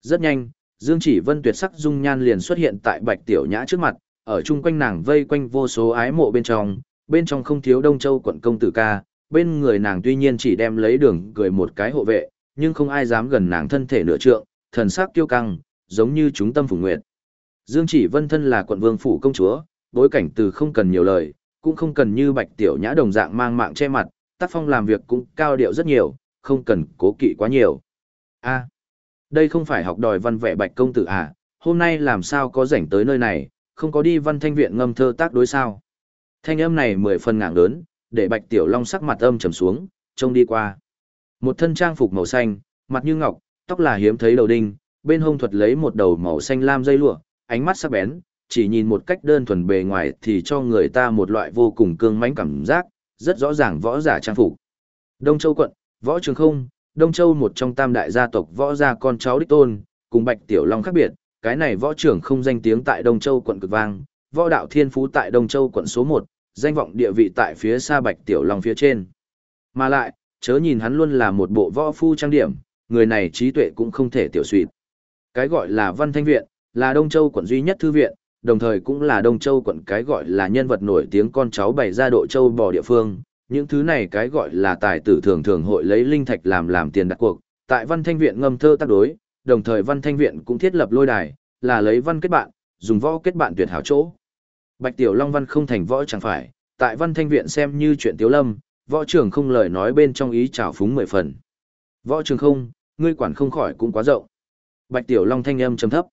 Rất nhanh, Dương Chỉ Vân tuyệt sắc dung nhan liền xuất hiện tại Bạch Tiểu Nhã trước mặt, ở chung quanh nàng vây quanh vô số ái mộ bên trong, bên trong không thiếu Đông Châu quận công tử ca, bên người nàng tuy nhiên chỉ đem lấy đường cười một cái hộ vệ, nhưng không ai dám gần nàng thân thể nửa trượng, thần sắc tiêu căng, giống như chúng tâm phủ nguyệt. Dương Chỉ Vân thân là quận vương phủ công chúa, bối cảnh từ không cần nhiều lời, cũng không cần như Bạch Tiểu Nhã đồng dạng mang mạng che mặt, tác phong làm việc cũng cao điệu rất nhiều, không cần cố kỵ quá nhiều. A, đây không phải học đòi văn vẽ Bạch công tử à, hôm nay làm sao có rảnh tới nơi này, không có đi văn thanh viện ngâm thơ tác đối sao. Thanh âm này mười phần ngạng lớn, để Bạch Tiểu Long sắc mặt âm trầm xuống, trông đi qua. Một thân trang phục màu xanh, mặt như ngọc, tóc là hiếm thấy đầu đinh, bên hông thuật lấy một đầu màu xanh lam dây lụa, ánh mắt sắc bén, chỉ nhìn một cách đơn thuần bề ngoài thì cho người ta một loại vô cùng cương mãnh cảm giác, rất rõ ràng võ giả trang phục. Đông Châu quận, võ trường không, Đông Châu một trong tam đại gia tộc võ gia con cháu đích tôn, cùng Bạch Tiểu Long khác biệt, cái này võ trưởng không danh tiếng tại Đông Châu quận cực vang, võ đạo thiên phú tại Đông Châu quận số 1, danh vọng địa vị tại phía xa Bạch Tiểu Long phía trên. Mà lại, chớ nhìn hắn luôn là một bộ võ phu trang điểm, người này trí tuệ cũng không thể tiểu suỵt. Cái gọi là Văn Thanh Viện, là Đông Châu quận duy nhất thư viện, đồng thời cũng là Đông Châu quận cái gọi là nhân vật nổi tiếng con cháu bày ra độ châu bò địa phương. Những thứ này cái gọi là tài tử thường thường hội lấy linh thạch làm làm tiền đặt cuộc. Tại Văn Thanh Viện ngâm thơ tác đối, đồng thời Văn Thanh Viện cũng thiết lập lôi đài, là lấy văn kết bạn, dùng võ kết bạn tuyệt hảo chỗ. Bạch Tiểu Long Văn không thành võ chẳng phải, tại Văn Thanh Viện xem như chuyện tiếu lâm, võ trưởng không lời nói bên trong ý trào phúng mười phần. Võ trường không, ngươi quản không khỏi cũng quá rộng. Bạch Tiểu Long thanh âm trầm thấp.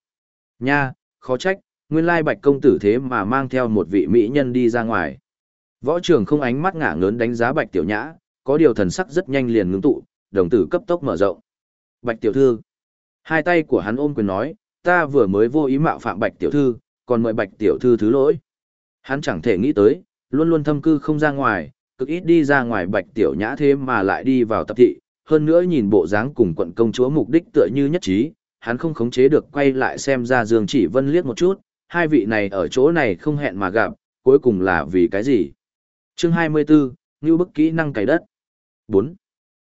Nha, khó trách, nguyên lai bạch công tử thế mà mang theo một vị mỹ nhân đi ra ngoài. Võ trưởng không ánh mắt ngả ngớn đánh giá bạch tiểu nhã, có điều thần sắc rất nhanh liền ngưng tụ, đồng tử cấp tốc mở rộng. Bạch tiểu thư. Hai tay của hắn ôm quyền nói, ta vừa mới vô ý mạo phạm bạch tiểu thư, còn mời bạch tiểu thư thứ lỗi. Hắn chẳng thể nghĩ tới, luôn luôn thâm cư không ra ngoài, cực ít đi ra ngoài bạch tiểu nhã thế mà lại đi vào tập thị, hơn nữa nhìn bộ dáng cùng quận công chúa mục đích tựa như nhất trí, hắn không khống chế được quay lại xem ra Dương Chỉ Vân liếc một chút, hai vị này ở chỗ này không hẹn mà gặp, cuối cùng là vì cái gì? Chương 24, Ngưu bức kỹ năng cày đất. 4.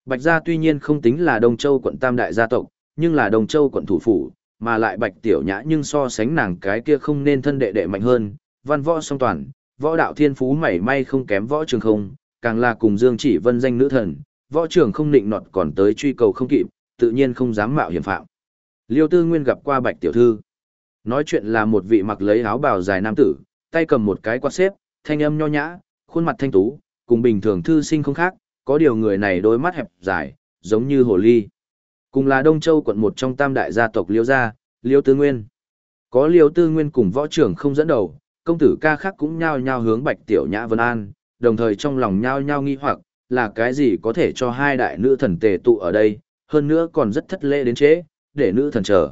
Bạch gia tuy nhiên không tính là Đông Châu quận Tam đại gia tộc, nhưng là Đông Châu quận thủ phủ, mà lại Bạch Tiểu Nhã nhưng so sánh nàng cái kia không nên thân đệ đệ mạnh hơn, văn võ song toàn, võ đạo thiên phú mảy may không kém võ trường không, càng là cùng Dương Chỉ Vân danh nữ thần, võ trường không định nọt còn tới truy cầu không kịp, tự nhiên không dám mạo hiểm phạm. Liêu Tư Nguyên gặp qua Bạch tiểu thư. Nói chuyện là một vị mặc lấy áo bào dài nam tử, tay cầm một cái quạt xếp, thanh âm nho nhã, khuôn mặt thanh tú, cùng bình thường thư sinh không khác, có điều người này đôi mắt hẹp dài, giống như hồ ly. Cùng là Đông Châu quận một trong tam đại gia tộc Liêu gia, Liêu Tư Nguyên. Có Liêu Tư Nguyên cùng võ trưởng không dẫn đầu, công tử ca khác cũng nhao nhao hướng Bạch Tiểu Nhã Vân An, đồng thời trong lòng nhao nhao nghi hoặc, là cái gì có thể cho hai đại nữ thần tề tụ ở đây, hơn nữa còn rất thất lễ đến chế, để nữ thần chờ.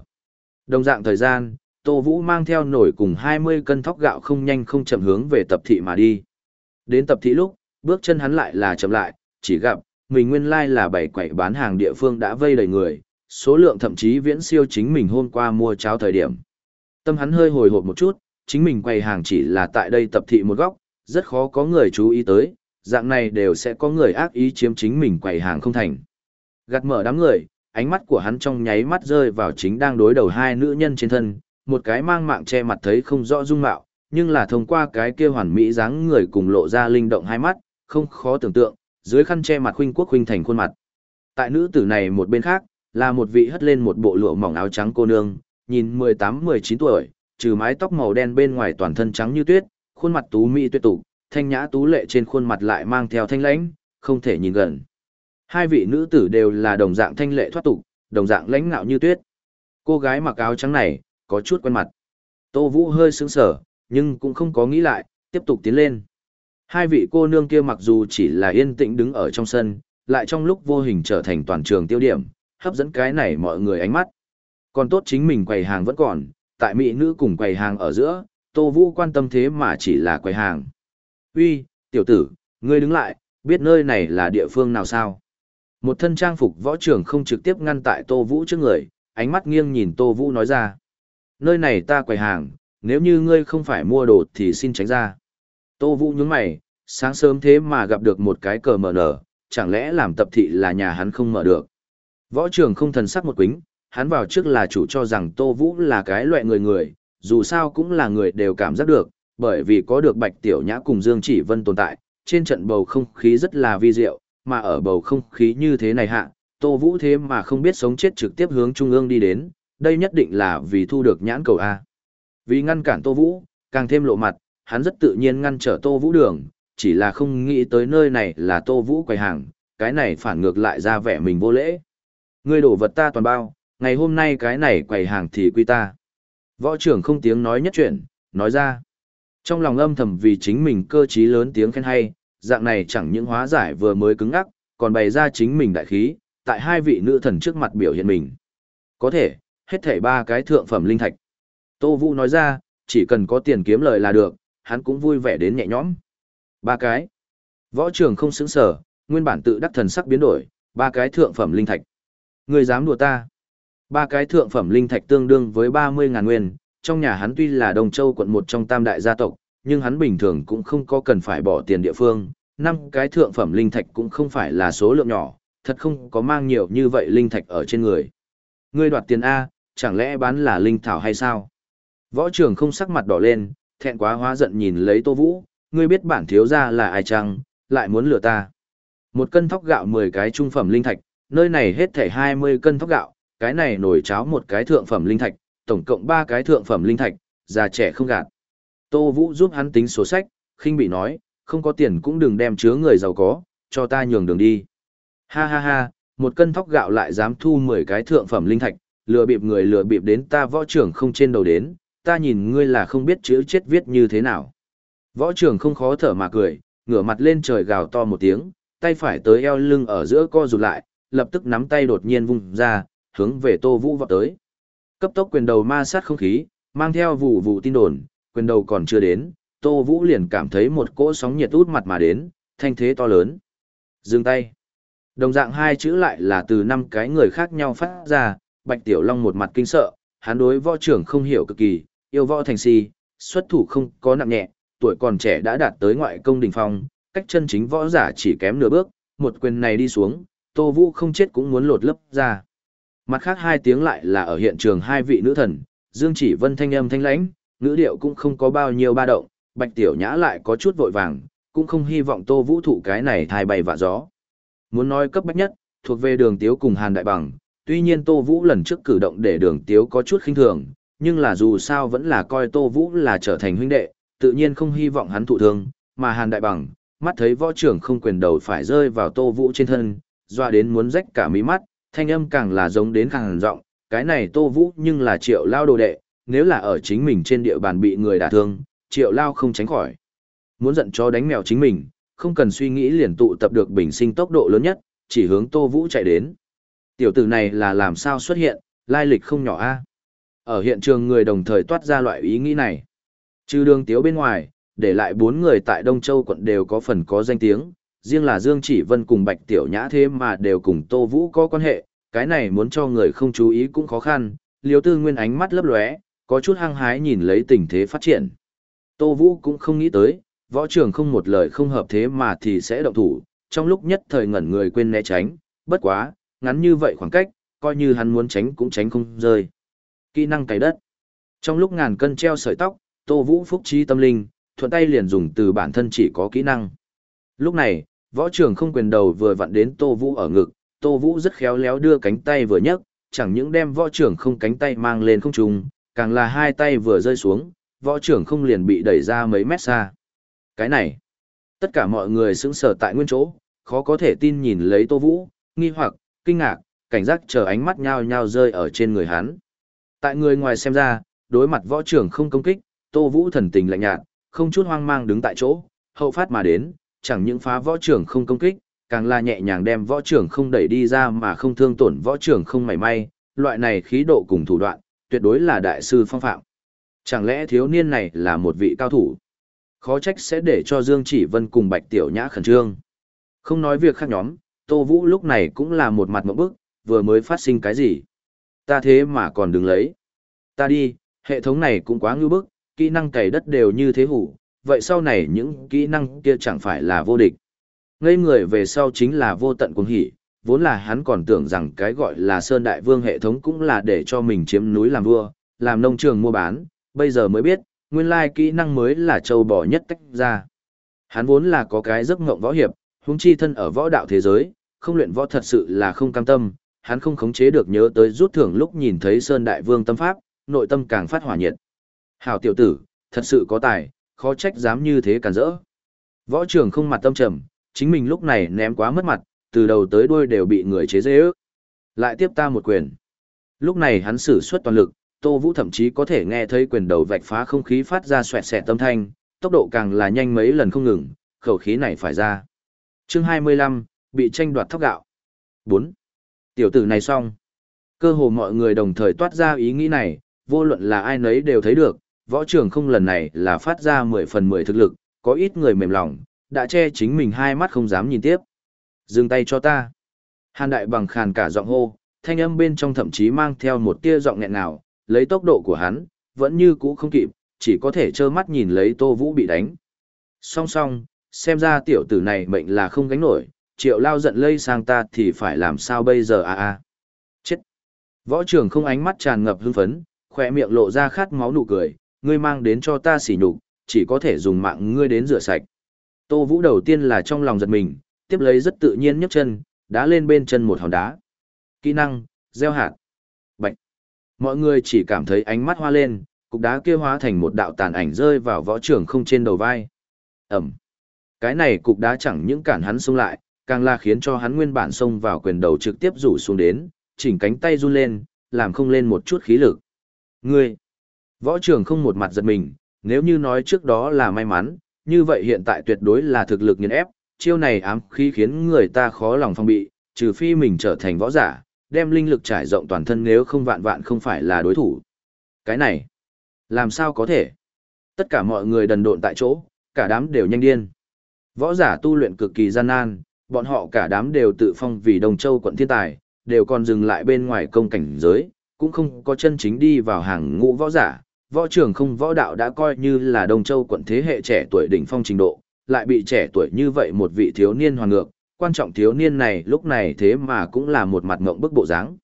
Đồng dạng thời gian, Tô Vũ mang theo nổi cùng 20 cân thóc gạo không nhanh không chậm hướng về tập thị mà đi. Đến tập thị lúc, bước chân hắn lại là chậm lại, chỉ gặp, mình nguyên lai là bảy quẩy bán hàng địa phương đã vây đầy người, số lượng thậm chí viễn siêu chính mình hôm qua mua cháo thời điểm. Tâm hắn hơi hồi hộp một chút, chính mình quầy hàng chỉ là tại đây tập thị một góc, rất khó có người chú ý tới, dạng này đều sẽ có người ác ý chiếm chính mình quầy hàng không thành. Gạt mở đám người, ánh mắt của hắn trong nháy mắt rơi vào chính đang đối đầu hai nữ nhân trên thân, một cái mang mạng che mặt thấy không rõ dung mạo, nhưng là thông qua cái kia hoàn mỹ dáng người cùng lộ ra linh động hai mắt, không khó tưởng tượng, dưới khăn che mặt huynh quốc huynh thành khuôn mặt. Tại nữ tử này một bên khác, là một vị hất lên một bộ lụa mỏng áo trắng cô nương, nhìn 18-19 tuổi, trừ mái tóc màu đen bên ngoài toàn thân trắng như tuyết, khuôn mặt tú mỹ tuyệt tục, thanh nhã tú lệ trên khuôn mặt lại mang theo thanh lãnh, không thể nhìn gần. Hai vị nữ tử đều là đồng dạng thanh lệ thoát tục, đồng dạng lãnh ngạo như tuyết. Cô gái mặc áo trắng này, có chút quen mặt. Tô Vũ hơi sững sở, nhưng cũng không có nghĩ lại, tiếp tục tiến lên. Hai vị cô nương kia mặc dù chỉ là yên tĩnh đứng ở trong sân, lại trong lúc vô hình trở thành toàn trường tiêu điểm, hấp dẫn cái này mọi người ánh mắt. Còn tốt chính mình quầy hàng vẫn còn, tại mỹ nữ cùng quầy hàng ở giữa, Tô Vũ quan tâm thế mà chỉ là quầy hàng. Uy, tiểu tử, ngươi đứng lại, biết nơi này là địa phương nào sao? Một thân trang phục võ trưởng không trực tiếp ngăn tại Tô Vũ trước người, ánh mắt nghiêng nhìn Tô Vũ nói ra. Nơi này ta quầy hàng, nếu như ngươi không phải mua đồ thì xin tránh ra. Tô Vũ nhướng mày, sáng sớm thế mà gặp được một cái cờ mở nở, chẳng lẽ làm tập thị là nhà hắn không mở được. Võ trưởng không thần sắc một quính, hắn vào trước là chủ cho rằng Tô Vũ là cái loại người người, dù sao cũng là người đều cảm giác được, bởi vì có được Bạch Tiểu Nhã cùng Dương Chỉ Vân tồn tại, trên trận bầu không khí rất là vi diệu, mà ở bầu không khí như thế này hạ, Tô Vũ thế mà không biết sống chết trực tiếp hướng trung ương đi đến, đây nhất định là vì thu được nhãn cầu A. Vì ngăn cản Tô Vũ, càng thêm lộ mặt, hắn rất tự nhiên ngăn trở Tô Vũ đường, chỉ là không nghĩ tới nơi này là Tô Vũ quầy hàng, cái này phản ngược lại ra vẻ mình vô lễ. Ngươi đổ vật ta toàn bao, ngày hôm nay cái này quầy hàng thì quy ta. Võ trưởng không tiếng nói nhất chuyện, nói ra. Trong lòng âm thầm vì chính mình cơ trí lớn tiếng khen hay, dạng này chẳng những hóa giải vừa mới cứng ngắc, còn bày ra chính mình đại khí, tại hai vị nữ thần trước mặt biểu hiện mình. Có thể, hết thảy ba cái thượng phẩm linh thạch. Tô Vũ nói ra, chỉ cần có tiền kiếm lời là được, hắn cũng vui vẻ đến nhẹ nhõm. Ba cái. Võ trường không xứng sở, nguyên bản tự đắc thần sắc biến đổi, ba cái thượng phẩm linh thạch. Người dám đùa ta. Ba cái thượng phẩm linh thạch tương đương với 30 ngàn nguyên, trong nhà hắn tuy là Đông Châu quận một trong tam đại gia tộc, nhưng hắn bình thường cũng không có cần phải bỏ tiền địa phương. Năm cái thượng phẩm linh thạch cũng không phải là số lượng nhỏ, thật không có mang nhiều như vậy linh thạch ở trên người. Ngươi đoạt tiền A, chẳng lẽ bán là linh thảo hay sao? Võ trưởng không sắc mặt đỏ lên, thẹn quá hóa giận nhìn lấy Tô Vũ, ngươi biết bản thiếu gia là ai chăng, lại muốn lừa ta. Một cân thóc gạo 10 cái trung phẩm linh thạch, nơi này hết thảy 20 cân thóc gạo, cái này nồi cháo một cái thượng phẩm linh thạch, tổng cộng 3 cái thượng phẩm linh thạch, già trẻ không gạt. Tô Vũ giúp hắn tính sổ sách, khinh bị nói, không có tiền cũng đừng đem chứa người giàu có, cho ta nhường đường đi. Ha ha ha, một cân thóc gạo lại dám thu 10 cái thượng phẩm linh thạch, lừa bịp người lừa bịp đến ta võ trưởng không trên đầu đến, ta nhìn ngươi là không biết chữ chết viết như thế nào. Võ trưởng không khó thở mà cười, ngửa mặt lên trời gào to một tiếng, tay phải tới eo lưng ở giữa co rụt lại, lập tức nắm tay đột nhiên vung ra, hướng về Tô Vũ vọt tới. Cấp tốc quyền đầu ma sát không khí, mang theo vụ vụ tin đồn, quyền đầu còn chưa đến, Tô Vũ liền cảm thấy một cỗ sóng nhiệt út mặt mà đến, thanh thế to lớn. Dừng tay. Đồng dạng hai chữ lại là từ năm cái người khác nhau phát ra, Bạch Tiểu Long một mặt kinh sợ, hắn đối võ trưởng không hiểu cực kỳ, yêu võ thành si, xuất thủ không có nặng nhẹ, tuổi còn trẻ đã đạt tới ngoại công đỉnh phong, cách chân chính võ giả chỉ kém nửa bước, một quyền này đi xuống, Tô Vũ không chết cũng muốn lột lấp ra. Mặt khác hai tiếng lại là ở hiện trường hai vị nữ thần, Dương Chỉ Vân thanh âm thanh lãnh, ngữ điệu cũng không có bao nhiêu ba động, Bạch Tiểu Nhã lại có chút vội vàng, cũng không hy vọng Tô Vũ thụ cái này thai bay vạ gió. Muốn nói cấp bách nhất, thuộc về Đường Tiếu cùng Hàn Đại Bằng, tuy nhiên Tô Vũ lần trước cử động để Đường Tiếu có chút khinh thường, nhưng là dù sao vẫn là coi Tô Vũ là trở thành huynh đệ, tự nhiên không hy vọng hắn thụ thương, mà Hàn Đại Bằng, mắt thấy võ trưởng không quyền đầu phải rơi vào Tô Vũ trên thân, doa đến muốn rách cả mí mắt, thanh âm càng là giống đến càng giọng, cái này Tô Vũ nhưng là triệu lao đồ đệ, nếu là ở chính mình trên địa bàn bị người đả thương, triệu lao không tránh khỏi. Muốn giận cho đánh mèo chính mình, không cần suy nghĩ liền tụ tập được bình sinh tốc độ lớn nhất, chỉ hướng Tô Vũ chạy đến. Tiểu tử này là làm sao xuất hiện, lai lịch không nhỏ a Ở hiện trường người đồng thời toát ra loại ý nghĩ này. Trừ đường tiếu bên ngoài, để lại bốn người tại Đông Châu quận đều có phần có danh tiếng, riêng là Dương Chỉ Vân cùng Bạch Tiểu Nhã thế mà đều cùng Tô Vũ có quan hệ, cái này muốn cho người không chú ý cũng khó khăn, Liêu Tư Nguyên ánh mắt lấp lóe, có chút hăng hái nhìn lấy tình thế phát triển. Tô Vũ cũng không nghĩ tới, võ trường không một lời không hợp thế mà thì sẽ động thủ, trong lúc nhất thời ngẩn người quên né tránh, bất quá, ngắn như vậy khoảng cách, coi như hắn muốn tránh cũng tránh không rơi. Kỹ năng cày đất. Trong lúc ngàn cân treo sợi tóc, Tô Vũ phúc trí tâm linh, thuận tay liền dùng từ bản thân chỉ có kỹ năng. Lúc này, võ trưởng không quyền đầu vừa vặn đến Tô Vũ ở ngực, Tô Vũ rất khéo léo đưa cánh tay vừa nhấc, chẳng những đem võ trưởng không cánh tay mang lên không trung, càng là hai tay vừa rơi xuống, võ trưởng không liền bị đẩy ra mấy mét xa. Cái này, tất cả mọi người sững sờ tại nguyên chỗ, khó có thể tin nhìn lấy Tô Vũ, nghi hoặc, kinh ngạc, cảnh giác chờ ánh mắt nhao nhao rơi ở trên người hắn. Tại người ngoài xem ra, đối mặt võ trưởng không công kích, Tô Vũ thần tình lạnh nhạt, không chút hoang mang đứng tại chỗ, hậu phát mà đến, chẳng những phá võ trưởng không công kích, càng là nhẹ nhàng đem võ trưởng không đẩy đi ra mà không thương tổn võ trưởng không mảy may, loại này khí độ cùng thủ đoạn, tuyệt đối là đại sư phong phạm. Chẳng lẽ thiếu niên này là một vị cao thủ? Khó trách sẽ để cho Dương Chỉ Vân cùng Bạch Tiểu Nhã khẩn trương. Không nói việc khác nhóm, Tô Vũ lúc này cũng là một mặt mộng bức, vừa mới phát sinh cái gì? Ta thế mà còn đứng lấy. Ta đi, hệ thống này cũng quá ngư bức, kỹ năng cày đất đều như thế hủ, vậy sau này những kỹ năng kia chẳng phải là vô địch. Ngây người về sau chính là vô tận cuồng hỉ, vốn là hắn còn tưởng rằng cái gọi là Sơn Đại Vương hệ thống cũng là để cho mình chiếm núi làm vua, làm nông trường mua bán, bây giờ mới biết, nguyên lai kỹ năng mới là châu bò nhất tách ra. Hắn vốn là có cái giấc ngộng võ hiệp, huống chi thân ở võ đạo thế giới, không luyện võ thật sự là không cam tâm, hắn không khống chế được nhớ tới rút thưởng lúc nhìn thấy Sơn Đại Vương tâm pháp, nội tâm càng phát hỏa nhiệt. Hảo tiểu tử, thật sự có tài, khó trách dám như thế cản rỡ. Võ trưởng không mặt tâm trầm, chính mình lúc này ném quá mất mặt, từ đầu tới đuôi đều bị người chế dễ ước. Lại tiếp ta một quyền. Lúc này hắn sử xuất toàn lực, Tô Vũ thậm chí có thể nghe thấy quyền đầu vạch phá không khí phát ra xoẹt xẹt tâm thanh, tốc độ càng là nhanh mấy lần không ngừng, khẩu khí này phải ra. chương 25, bị tranh đoạt thóc gạo. 4. Tiểu tử này xong. Cơ hồ mọi người đồng thời toát ra ý nghĩ này, vô luận là ai nấy đều thấy được, võ trưởng không lần này là phát ra 10 phần 10 thực lực, có ít người mềm lòng, đã che chính mình hai mắt không dám nhìn tiếp. Dừng tay cho ta. Hàn đại bằng khàn cả giọng hô, thanh âm bên trong thậm chí mang theo một tia giọng nghẹn nào, lấy tốc độ của hắn, vẫn như cũ không kịp, chỉ có thể trơ mắt nhìn lấy Tô Vũ bị đánh. Song song, xem ra tiểu tử này mệnh là không gánh nổi, triệu lao giận lây sang ta thì phải làm sao bây giờ à à. Chết. Võ trưởng không ánh mắt tràn ngập hưng phấn, khỏe miệng lộ ra khát máu nụ cười, ngươi mang đến cho ta xỉ nhục, chỉ có thể dùng mạng ngươi đến rửa sạch. Tô Vũ đầu tiên là trong lòng giật mình, tiếp lấy rất tự nhiên nhấc chân, đá lên bên chân một hòn đá. Kỹ năng, gieo hạt. Bạch. Mọi người chỉ cảm thấy ánh mắt hoa lên, cục đá kia hóa thành một đạo tàn ảnh rơi vào võ trưởng không trên đầu vai. Ẩm. Cái này cục đá chẳng những cản hắn xông lại, càng là khiến cho hắn nguyên bản xông vào quyền đầu trực tiếp rủ xuống đến, chỉnh cánh tay run lên, làm không lên một chút khí lực. Ngươi. Võ trưởng không một mặt giật mình, nếu như nói trước đó là may mắn, như vậy hiện tại tuyệt đối là thực lực nghiền ép, chiêu này ám khí khiến người ta khó lòng phòng bị, trừ phi mình trở thành võ giả, đem linh lực trải rộng toàn thân nếu không vạn vạn không phải là đối thủ. Cái này, làm sao có thể? Tất cả mọi người đần độn tại chỗ, cả đám đều nhanh điên. Võ giả tu luyện cực kỳ gian nan, bọn họ cả đám đều tự phong vì Đông Châu quận thiên tài, đều còn dừng lại bên ngoài công cảnh giới, cũng không có chân chính đi vào hàng ngũ võ giả, võ trưởng không võ đạo đã coi như là Đông Châu quận thế hệ trẻ tuổi đỉnh phong trình độ, lại bị trẻ tuổi như vậy một vị thiếu niên hoàn ngược, quan trọng thiếu niên này lúc này thế mà cũng là một mặt ngộng bức bộ dáng.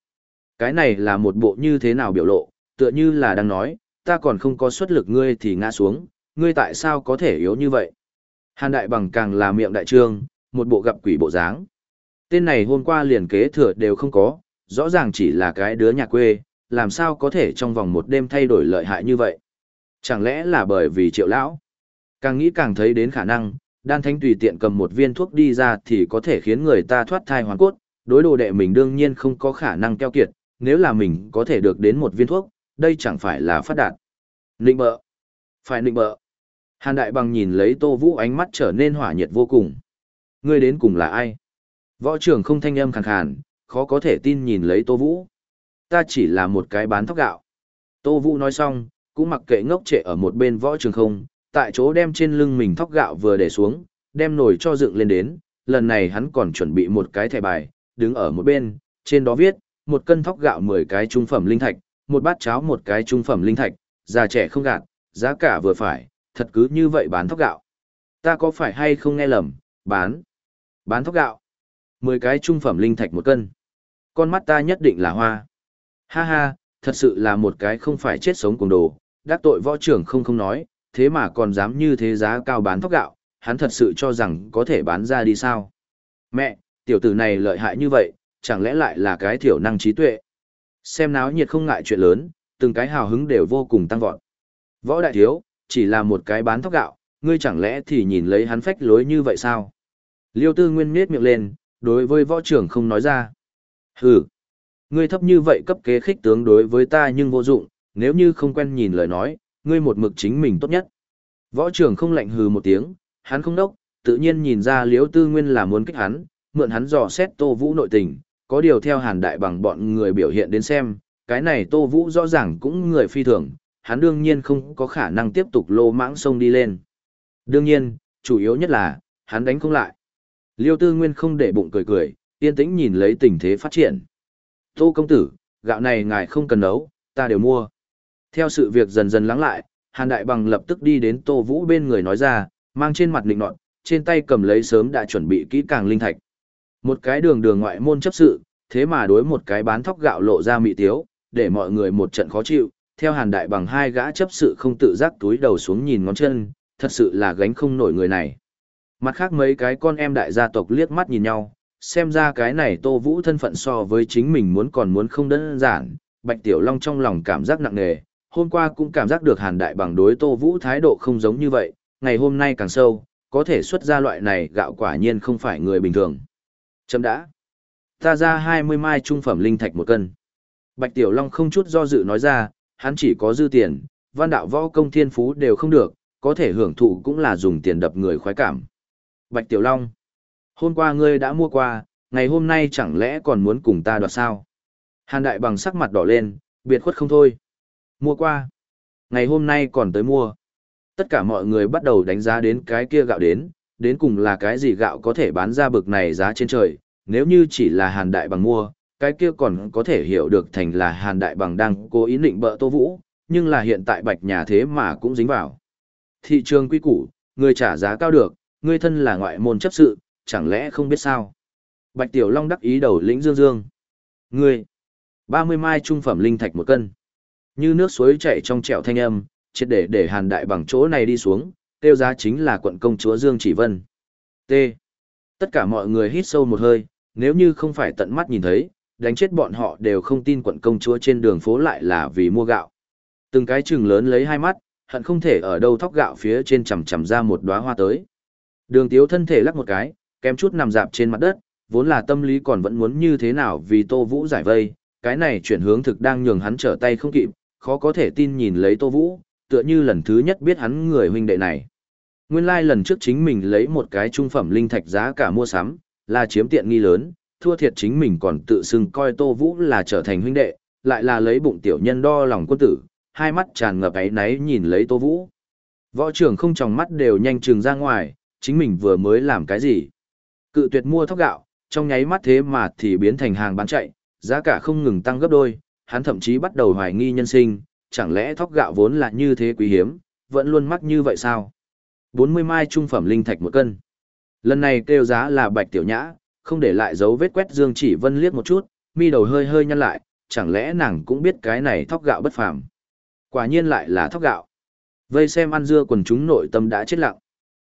Cái này là một bộ như thế nào biểu lộ, tựa như là đang nói, ta còn không có xuất lực ngươi thì ngã xuống, ngươi tại sao có thể yếu như vậy? Hàn đại bằng càng là miệng đại trương, một bộ gặp quỷ bộ dáng. Tên này hôm qua liền kế thừa đều không có, rõ ràng chỉ là cái đứa nhà quê, làm sao có thể trong vòng một đêm thay đổi lợi hại như vậy? Chẳng lẽ là bởi vì triệu lão? Càng nghĩ càng thấy đến khả năng, đan thánh tùy tiện cầm một viên thuốc đi ra thì có thể khiến người ta thoát thai hoàn cốt, đối đồ đệ mình đương nhiên không có khả năng keo kiệt, nếu là mình có thể được đến một viên thuốc, đây chẳng phải là phát đạt. Nịnh bợ. Phải nịnh bợ. Hàn Đại Bằng nhìn lấy Tô Vũ ánh mắt trở nên hỏa nhiệt vô cùng. Ngươi đến cùng là ai? Võ trưởng không thanh âm khàn khàn, khó có thể tin nhìn lấy Tô Vũ. Ta chỉ là một cái bán thóc gạo. Tô Vũ nói xong, cũng mặc kệ ngốc trệ ở một bên võ trường không, tại chỗ đem trên lưng mình thóc gạo vừa để xuống, đem nồi cho dựng lên đến, lần này hắn còn chuẩn bị một cái thẻ bài, đứng ở một bên, trên đó viết, một cân thóc gạo 10 cái trung phẩm linh thạch, một bát cháo một cái trung phẩm linh thạch, già trẻ không gạt, giá cả vừa phải, thật cứ như vậy bán thóc gạo. Ta có phải hay không nghe lầm, bán, bán thóc gạo, 10 cái trung phẩm linh thạch một cân. Con mắt ta nhất định là hoa. Ha ha, thật sự là một cái không phải chết sống cùng đồ, đắc tội võ trưởng không không nói, thế mà còn dám như thế giá cao bán thóc gạo, hắn thật sự cho rằng có thể bán ra đi sao. Mẹ, tiểu tử này lợi hại như vậy, chẳng lẽ lại là cái thiểu năng trí tuệ. Xem náo nhiệt không ngại chuyện lớn, từng cái hào hứng đều vô cùng tăng vọt. Võ đại thiếu, chỉ là một cái bán thóc gạo, ngươi chẳng lẽ thì nhìn lấy hắn phách lối như vậy sao? Liêu tư nguyên nết miệng lên, đối với võ trưởng không nói ra. Hừ, ngươi thấp như vậy cấp kế khích tướng đối với ta nhưng vô dụng, nếu như không quen nhìn lời nói, ngươi một mực chính mình tốt nhất. Võ trưởng không lạnh hừ một tiếng, hắn không đốc, tự nhiên nhìn ra liêu tư nguyên là muốn kích hắn, mượn hắn dò xét tô vũ nội tình, có điều theo hàn đại bằng bọn người biểu hiện đến xem, cái này Tô Vũ rõ ràng cũng người phi thường, hắn đương nhiên không có khả năng tiếp tục lô mãng sông đi lên. Đương nhiên, chủ yếu nhất là, hắn đánh không lại. Liêu Tư Nguyên không để bụng cười cười, yên tĩnh nhìn lấy tình thế phát triển. Tô công tử, gạo này ngài không cần nấu, ta đều mua. Theo sự việc dần dần lắng lại, Hàn Đại Bằng lập tức đi đến Tô Vũ bên người nói ra, mang trên mặt nịnh nọt, trên tay cầm lấy sớm đã chuẩn bị kỹ càng linh thạch. Một cái đường đường ngoại môn chấp sự, thế mà đối một cái bán thóc gạo lộ ra mị tiếu, để mọi người một trận khó chịu, theo hàn đại bằng hai gã chấp sự không tự giác túi đầu xuống nhìn ngón chân, thật sự là gánh không nổi người này. Mặt khác mấy cái con em đại gia tộc liếc mắt nhìn nhau, xem ra cái này Tô Vũ thân phận so với chính mình muốn còn muốn không đơn giản, Bạch Tiểu Long trong lòng cảm giác nặng nề, hôm qua cũng cảm giác được Hàn Đại bằng đối Tô Vũ thái độ không giống như vậy, ngày hôm nay càng sâu, có thể xuất ra loại này gạo quả nhiên không phải người bình thường. Chấm đã. Ta ra 20 mai trung phẩm linh thạch một cân. Bạch Tiểu Long không chút do dự nói ra, hắn chỉ có dư tiền, văn đạo võ công thiên phú đều không được, có thể hưởng thụ cũng là dùng tiền đập người khoái cảm. Bạch Tiểu Long, hôm qua ngươi đã mua qua, ngày hôm nay chẳng lẽ còn muốn cùng ta đoạt sao? Hàn Đại bằng sắc mặt đỏ lên, biệt khuất không thôi. Mua qua. Ngày hôm nay còn tới mua. Tất cả mọi người bắt đầu đánh giá đến cái kia gạo đến, đến cùng là cái gì gạo có thể bán ra bực này giá trên trời, nếu như chỉ là hàn đại bằng mua, cái kia còn có thể hiểu được thành là hàn đại bằng đang cố ý định bợ tô vũ, nhưng là hiện tại bạch nhà thế mà cũng dính vào. Thị trường quy củ, người trả giá cao được, Ngươi thân là ngoại môn chấp sự, chẳng lẽ không biết sao. Bạch Tiểu Long đắc ý đầu lĩnh dương dương. Ngươi, 30 mai trung phẩm linh thạch một cân. Như nước suối chảy trong trẻo thanh âm, triệt để để hàn đại bằng chỗ này đi xuống, tiêu giá chính là quận công chúa Dương Chỉ Vân. T. Tất cả mọi người hít sâu một hơi, nếu như không phải tận mắt nhìn thấy, đánh chết bọn họ đều không tin quận công chúa trên đường phố lại là vì mua gạo. Từng cái chừng lớn lấy hai mắt, hận không thể ở đâu thóc gạo phía trên chầm chầm ra một đóa hoa tới. Đường tiếu thân thể lắc một cái, kém chút nằm dạp trên mặt đất, vốn là tâm lý còn vẫn muốn như thế nào vì Tô Vũ giải vây, cái này chuyển hướng thực đang nhường hắn trở tay không kịp, khó có thể tin nhìn lấy Tô Vũ, tựa như lần thứ nhất biết hắn người huynh đệ này. Nguyên lai like lần trước chính mình lấy một cái trung phẩm linh thạch giá cả mua sắm, là chiếm tiện nghi lớn, thua thiệt chính mình còn tự xưng coi Tô Vũ là trở thành huynh đệ, lại là lấy bụng tiểu nhân đo lòng quân tử, hai mắt tràn ngập ấy náy nhìn lấy Tô Vũ. Võ trưởng không tròng mắt đều nhanh trừng ra ngoài, chính mình vừa mới làm cái gì. Cự tuyệt mua thóc gạo, trong nháy mắt thế mà thì biến thành hàng bán chạy, giá cả không ngừng tăng gấp đôi, hắn thậm chí bắt đầu hoài nghi nhân sinh, chẳng lẽ thóc gạo vốn là như thế quý hiếm, vẫn luôn mắc như vậy sao? 40 mai trung phẩm linh thạch một cân. Lần này kêu giá là bạch tiểu nhã, không để lại dấu vết quét Dương Chỉ Vân liếc một chút, mi đầu hơi hơi nhăn lại, chẳng lẽ nàng cũng biết cái này thóc gạo bất phàm. Quả nhiên lại là thóc gạo. Vây xem ăn dưa quần chúng nội tâm đã chết lặng.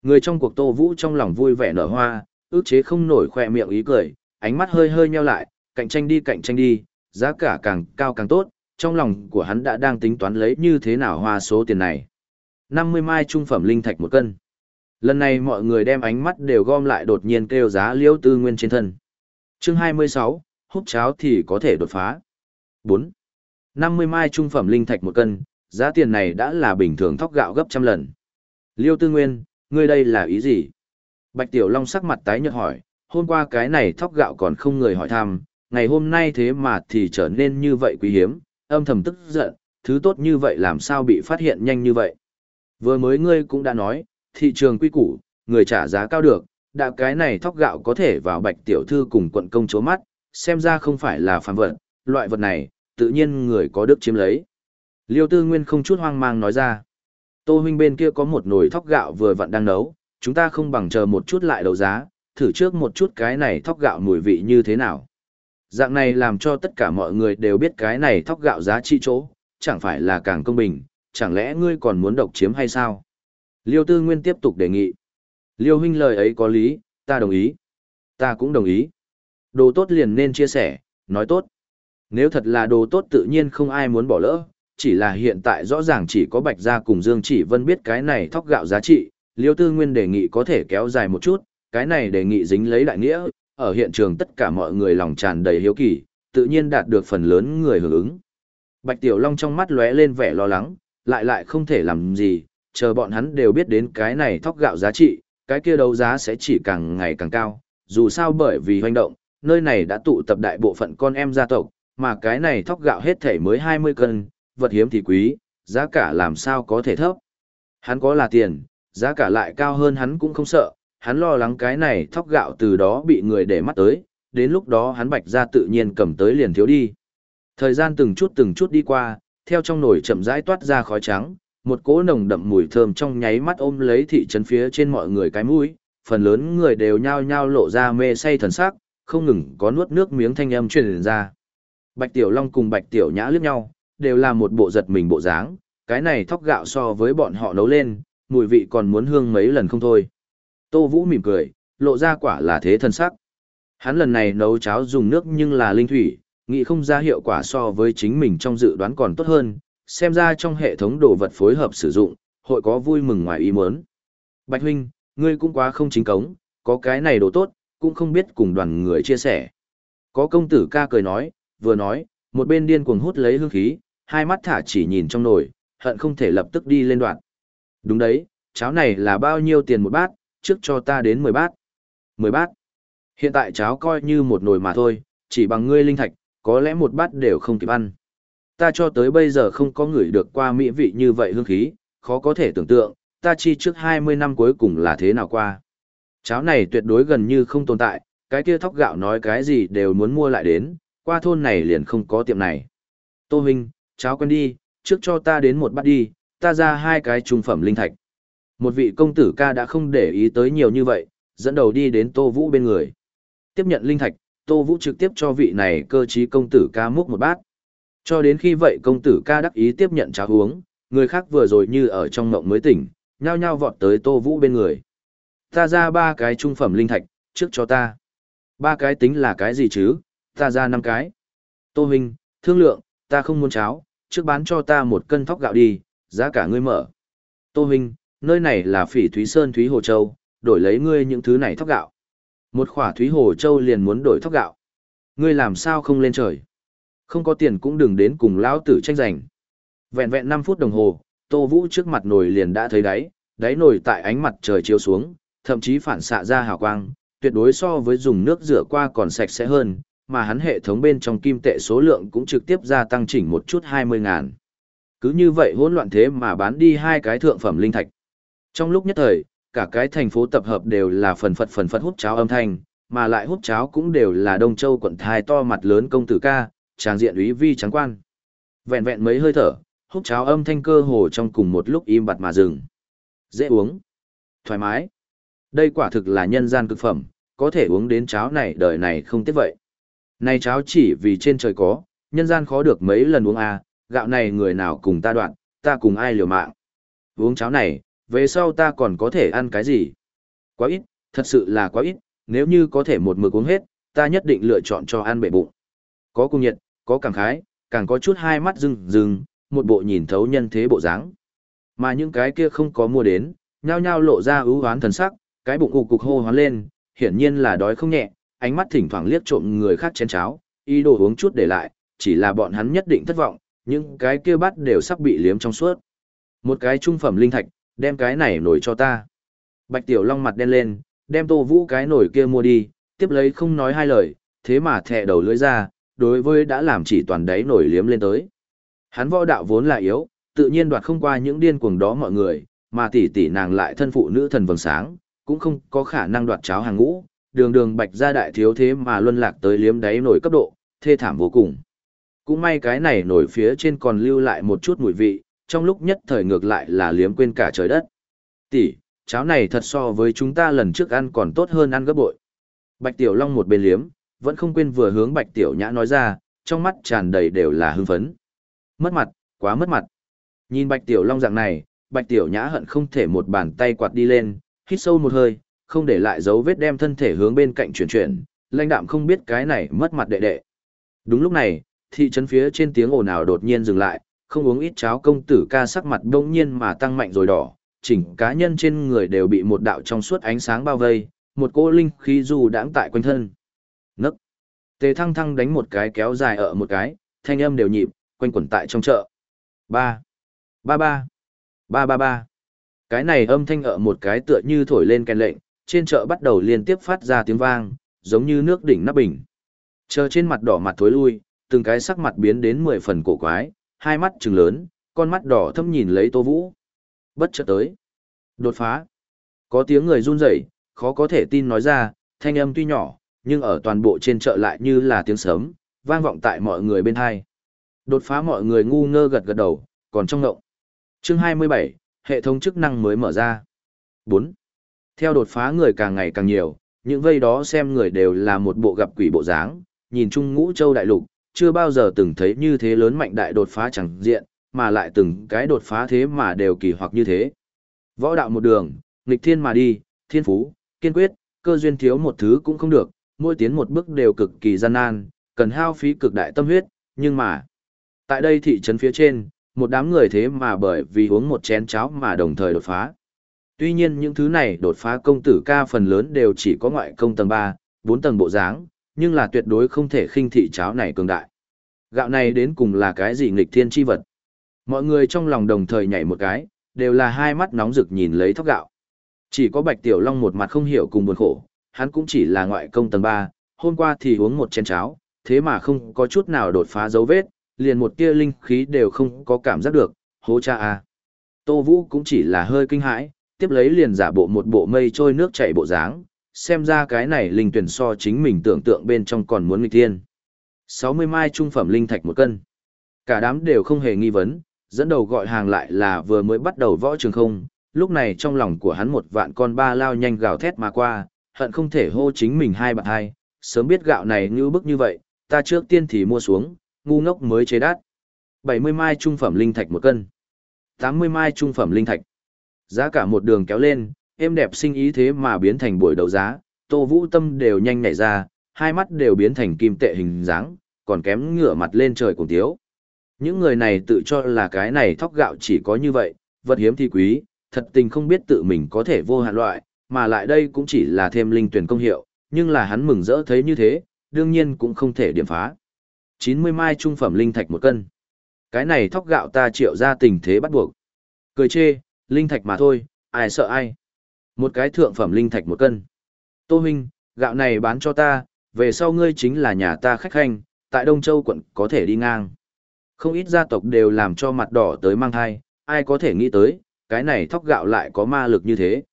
Người trong cuộc Tô Vũ trong lòng vui vẻ nở hoa, ước chế không nổi khoe miệng ý cười, ánh mắt hơi hơi nheo lại, cạnh tranh đi cạnh tranh đi, giá cả càng cao càng tốt, trong lòng của hắn đã đang tính toán lấy như thế nào hoa số tiền này. 50 mai trung phẩm linh thạch một cân. Lần này mọi người đem ánh mắt đều gom lại đột nhiên kêu giá liễu tư nguyên trên thân. Chương 26, hút cháo thì có thể đột phá. 4. 50 mai trung phẩm linh thạch một cân, giá tiền này đã là bình thường thóc gạo gấp trăm lần. Liêu tư nguyên, ngươi đây là ý gì? Bạch Tiểu Long sắc mặt tái nhợt hỏi, hôm qua cái này thóc gạo còn không người hỏi thăm, ngày hôm nay thế mà thì trở nên như vậy quý hiếm, âm thầm tức giận, thứ tốt như vậy làm sao bị phát hiện nhanh như vậy. Vừa mới ngươi cũng đã nói, thị trường quy củ, người trả giá cao được, đã cái này thóc gạo có thể vào bạch tiểu thư cùng quận công chố mắt, xem ra không phải là phàm vật, loại vật này, tự nhiên người có đức chiếm lấy. Liêu tư nguyên không chút hoang mang nói ra. Tô huynh bên kia có một nồi thóc gạo vừa vặn đang nấu, chúng ta không bằng chờ một chút lại đấu giá, thử trước một chút cái này thóc gạo mùi vị như thế nào. Dạng này làm cho tất cả mọi người đều biết cái này thóc gạo giá trị chỗ, chẳng phải là càng công bình, chẳng lẽ ngươi còn muốn độc chiếm hay sao? Liêu Tư Nguyên tiếp tục đề nghị. Liêu huynh lời ấy có lý, ta đồng ý. Ta cũng đồng ý. Đồ tốt liền nên chia sẻ, nói tốt. Nếu thật là đồ tốt tự nhiên không ai muốn bỏ lỡ, chỉ là hiện tại rõ ràng chỉ có Bạch Gia cùng Dương Chỉ Vân biết cái này thóc gạo giá trị, Liêu Tư Nguyên đề nghị có thể kéo dài một chút, cái này đề nghị dính lấy đại nghĩa, ở hiện trường tất cả mọi người lòng tràn đầy hiếu kỳ, tự nhiên đạt được phần lớn người hưởng ứng. Bạch Tiểu Long trong mắt lóe lên vẻ lo lắng, lại lại không thể làm gì, chờ bọn hắn đều biết đến cái này thóc gạo giá trị, cái kia đấu giá sẽ chỉ càng ngày càng cao, dù sao bởi vì hoành động, nơi này đã tụ tập đại bộ phận con em gia tộc, mà cái này thóc gạo hết thể mới 20 cân, vật hiếm thì quý, giá cả làm sao có thể thấp. Hắn có là tiền, giá cả lại cao hơn hắn cũng không sợ, hắn lo lắng cái này thóc gạo từ đó bị người để mắt tới, đến lúc đó hắn bạch ra tự nhiên cầm tới liền thiếu đi. Thời gian từng chút từng chút đi qua, theo trong nồi chậm rãi toát ra khói trắng, một cỗ nồng đậm mùi thơm trong nháy mắt ôm lấy thị trấn phía trên mọi người cái mũi, phần lớn người đều nhao nhao lộ ra mê say thần sắc, không ngừng có nuốt nước miếng thanh âm truyền ra. Bạch Tiểu Long cùng Bạch Tiểu Nhã liếc nhau, đều là một bộ giật mình bộ dáng, cái này thóc gạo so với bọn họ nấu lên, mùi vị còn muốn hương mấy lần không thôi. Tô Vũ mỉm cười, lộ ra quả là thế thân sắc. Hắn lần này nấu cháo dùng nước nhưng là linh thủy, nghĩ không ra hiệu quả so với chính mình trong dự đoán còn tốt hơn, xem ra trong hệ thống đồ vật phối hợp sử dụng, hội có vui mừng ngoài ý muốn. Bạch huynh, ngươi cũng quá không chính cống, có cái này đồ tốt, cũng không biết cùng đoàn người chia sẻ. Có công tử ca cười nói, vừa nói, một bên điên cuồng hút lấy hương khí, hai mắt thả chỉ nhìn trong nồi, hận không thể lập tức đi lên đoạn. Đúng đấy, cháo này là bao nhiêu tiền một bát, trước cho ta đến 10 bát. 10 bát. Hiện tại cháo coi như một nồi mà thôi, chỉ bằng ngươi linh thạch, có lẽ một bát đều không kịp ăn. Ta cho tới bây giờ không có người được qua mỹ vị như vậy hương khí, khó có thể tưởng tượng, ta chi trước 20 năm cuối cùng là thế nào qua. Cháo này tuyệt đối gần như không tồn tại, cái kia thóc gạo nói cái gì đều muốn mua lại đến, qua thôn này liền không có tiệm này. Tô Huynh, cháo quen đi, trước cho ta đến một bát đi, ta ra hai cái trung phẩm linh thạch. Một vị công tử ca đã không để ý tới nhiều như vậy, dẫn đầu đi đến Tô Vũ bên người. Tiếp nhận linh thạch, Tô Vũ trực tiếp cho vị này cơ trí công tử ca múc một bát. Cho đến khi vậy công tử ca đắc ý tiếp nhận cháo uống, người khác vừa rồi như ở trong mộng mới tỉnh, nhao nhao vọt tới Tô Vũ bên người. Ta ra ba cái trung phẩm linh thạch, trước cho ta. Ba cái tính là cái gì chứ, ta ra năm cái. Tô hình thương lượng, ta không muốn cháo, trước bán cho ta một cân thóc gạo đi, giá cả ngươi mở. Tô Huynh, nơi này là phỉ Thúy Sơn Thúy Hồ Châu, đổi lấy ngươi những thứ này thóc gạo. Một khỏa Thúy Hồ Châu liền muốn đổi thóc gạo. Ngươi làm sao không lên trời? Không có tiền cũng đừng đến cùng lão tử tranh giành. Vẹn vẹn 5 phút đồng hồ, Tô Vũ trước mặt nồi liền đã thấy đáy, đáy nồi tại ánh mặt trời chiếu xuống, thậm chí phản xạ ra hào quang, tuyệt đối so với dùng nước rửa qua còn sạch sẽ hơn, mà hắn hệ thống bên trong kim tệ số lượng cũng trực tiếp gia tăng chỉnh một chút 20 ngàn. Cứ như vậy hỗn loạn thế mà bán đi hai cái thượng phẩm linh thạch. Trong lúc nhất thời, cả cái thành phố tập hợp đều là phần phật phần phật hút cháo âm thanh, mà lại hút cháo cũng đều là Đông Châu quận thai to mặt lớn công tử ca, tràng diện úy vi trắng quan. Vẹn vẹn mấy hơi thở, hút cháo âm thanh cơ hồ trong cùng một lúc im bặt mà dừng. Dễ uống, thoải mái. Đây quả thực là nhân gian cực phẩm, có thể uống đến cháo này đời này không tiếc vậy. Này cháo chỉ vì trên trời có, nhân gian khó được mấy lần uống à, gạo này người nào cùng ta đoạn, ta cùng ai liều mạng. Uống cháo này, về sau ta còn có thể ăn cái gì? Quá ít, thật sự là quá ít, nếu như có thể một mực uống hết, ta nhất định lựa chọn cho ăn bệ bụng. Có cung nhiệt, có cảm khái, càng có chút hai mắt rừng rừng, một bộ nhìn thấu nhân thế bộ dáng. Mà những cái kia không có mua đến, nhao nhao lộ ra ưu hoán thần sắc, cái bụng cục cục hô hoán lên, hiển nhiên là đói không nhẹ, ánh mắt thỉnh thoảng liếc trộm người khác chén cháo, ý đồ uống chút để lại, chỉ là bọn hắn nhất định thất vọng, những cái kia bắt đều sắp bị liếm trong suốt. Một cái trung phẩm linh thạch, đem cái này nổi cho ta. Bạch Tiểu Long mặt đen lên, đem Tô Vũ cái nổi kia mua đi, tiếp lấy không nói hai lời, thế mà thẻ đầu lưỡi ra, đối với đã làm chỉ toàn đáy nổi liếm lên tới. Hắn võ đạo vốn là yếu, tự nhiên đoạt không qua những điên cuồng đó mọi người, mà tỷ tỷ nàng lại thân phụ nữ thần vầng sáng, cũng không có khả năng đoạt cháo hàng ngũ, đường đường bạch gia đại thiếu thế mà luân lạc tới liếm đáy nổi cấp độ, thê thảm vô cùng. Cũng may cái này nổi phía trên còn lưu lại một chút mùi vị, trong lúc nhất thời ngược lại là liếm quên cả trời đất. Tỷ, cháo này thật so với chúng ta lần trước ăn còn tốt hơn ăn gấp bội. Bạch Tiểu Long một bên liếm, vẫn không quên vừa hướng Bạch Tiểu Nhã nói ra, trong mắt tràn đầy đều là hưng phấn. Mất mặt, quá mất mặt. Nhìn Bạch Tiểu Long dạng này, Bạch Tiểu Nhã hận không thể một bàn tay quạt đi lên, hít sâu một hơi, không để lại dấu vết đem thân thể hướng bên cạnh chuyển chuyển, lãnh đạm không biết cái này mất mặt đệ đệ. Đúng lúc này, thị trấn phía trên tiếng ồn ào đột nhiên dừng lại, không uống ít cháo công tử ca sắc mặt đông nhiên mà tăng mạnh rồi đỏ, chỉnh cá nhân trên người đều bị một đạo trong suốt ánh sáng bao vây, một cỗ linh khí dù đãng tại quanh thân. Nấc. Tề thăng thăng đánh một cái kéo dài ở một cái, thanh âm đều nhịp, quanh quẩn tại trong chợ. Ba. Ba ba. Ba ba ba. Cái này âm thanh ở một cái tựa như thổi lên kèn lệnh, trên chợ bắt đầu liên tiếp phát ra tiếng vang, giống như nước đỉnh nắp bình. Chờ trên mặt đỏ mặt thối lui, từng cái sắc mặt biến đến mười phần cổ quái, hai mắt trừng lớn, con mắt đỏ thâm nhìn lấy Tô Vũ. Bất chợt tới. Đột phá. Có tiếng người run rẩy, khó có thể tin nói ra, thanh âm tuy nhỏ, nhưng ở toàn bộ trên chợ lại như là tiếng sớm, vang vọng tại mọi người bên hai. Đột phá mọi người ngu ngơ gật gật đầu, còn trong ngộng. Chương 27, hệ thống chức năng mới mở ra. 4. Theo đột phá người càng ngày càng nhiều, những vây đó xem người đều là một bộ gặp quỷ bộ dáng, nhìn chung ngũ châu đại lục, chưa bao giờ từng thấy như thế lớn mạnh đại đột phá chẳng diện, mà lại từng cái đột phá thế mà đều kỳ hoặc như thế. Võ đạo một đường, nghịch thiên mà đi, thiên phú, kiên quyết, cơ duyên thiếu một thứ cũng không được, mỗi tiến một bước đều cực kỳ gian nan, cần hao phí cực đại tâm huyết, nhưng mà, tại đây thị trấn phía trên, một đám người thế mà bởi vì uống một chén cháo mà đồng thời đột phá. Tuy nhiên những thứ này đột phá công tử ca phần lớn đều chỉ có ngoại công tầng 3, 4 tầng bộ dáng, nhưng là tuyệt đối không thể khinh thị cháo này cường đại. Gạo này đến cùng là cái gì nghịch thiên chi vật? Mọi người trong lòng đồng thời nhảy một cái, đều là hai mắt nóng rực nhìn lấy thóc gạo. Chỉ có Bạch Tiểu Long một mặt không hiểu cùng buồn khổ, hắn cũng chỉ là ngoại công tầng 3, hôm qua thì uống một chén cháo, thế mà không có chút nào đột phá dấu vết, liền một tia linh khí đều không có cảm giác được, hố cha a. Tô Vũ cũng chỉ là hơi kinh hãi, tiếp lấy liền giả bộ một bộ mây trôi nước chảy bộ dáng, xem ra cái này linh tuyển so chính mình tưởng tượng bên trong còn muốn nghịch thiên. 60 mai trung phẩm linh thạch một cân. Cả đám đều không hề nghi vấn, dẫn đầu gọi hàng lại là vừa mới bắt đầu võ trường không, lúc này trong lòng của hắn một vạn con ba lao nhanh gào thét mà qua, hận không thể hô chính mình hai bạn hai, sớm biết gạo này như bức như vậy, ta trước tiên thì mua xuống, ngu ngốc mới chế đắt. 70 mai trung phẩm linh thạch một cân. 80 mai trung phẩm linh thạch. Giá cả một đường kéo lên, êm đẹp sinh ý thế mà biến thành buổi đấu giá, Tô Vũ Tâm đều nhanh nhảy ra, hai mắt đều biến thành kim tệ hình dáng, còn kém ngửa mặt lên trời cùng tiếu. Những người này tự cho là cái này thóc gạo chỉ có như vậy, vật hiếm thì quý, thật tình không biết tự mình có thể vô hạn loại, mà lại đây cũng chỉ là thêm linh tuyển công hiệu, nhưng là hắn mừng rỡ thấy như thế, đương nhiên cũng không thể điểm phá. 90 mai trung phẩm linh thạch một cân. Cái này thóc gạo ta triệu ra tình thế bắt buộc. Cười chê, linh thạch mà thôi, ai sợ ai. Một cái thượng phẩm linh thạch một cân. Tô Minh, gạo này bán cho ta, về sau ngươi chính là nhà ta khách khanh, tại Đông Châu quận có thể đi ngang. Không ít gia tộc đều làm cho mặt đỏ tới mang thai, ai có thể nghĩ tới, cái này thóc gạo lại có ma lực như thế.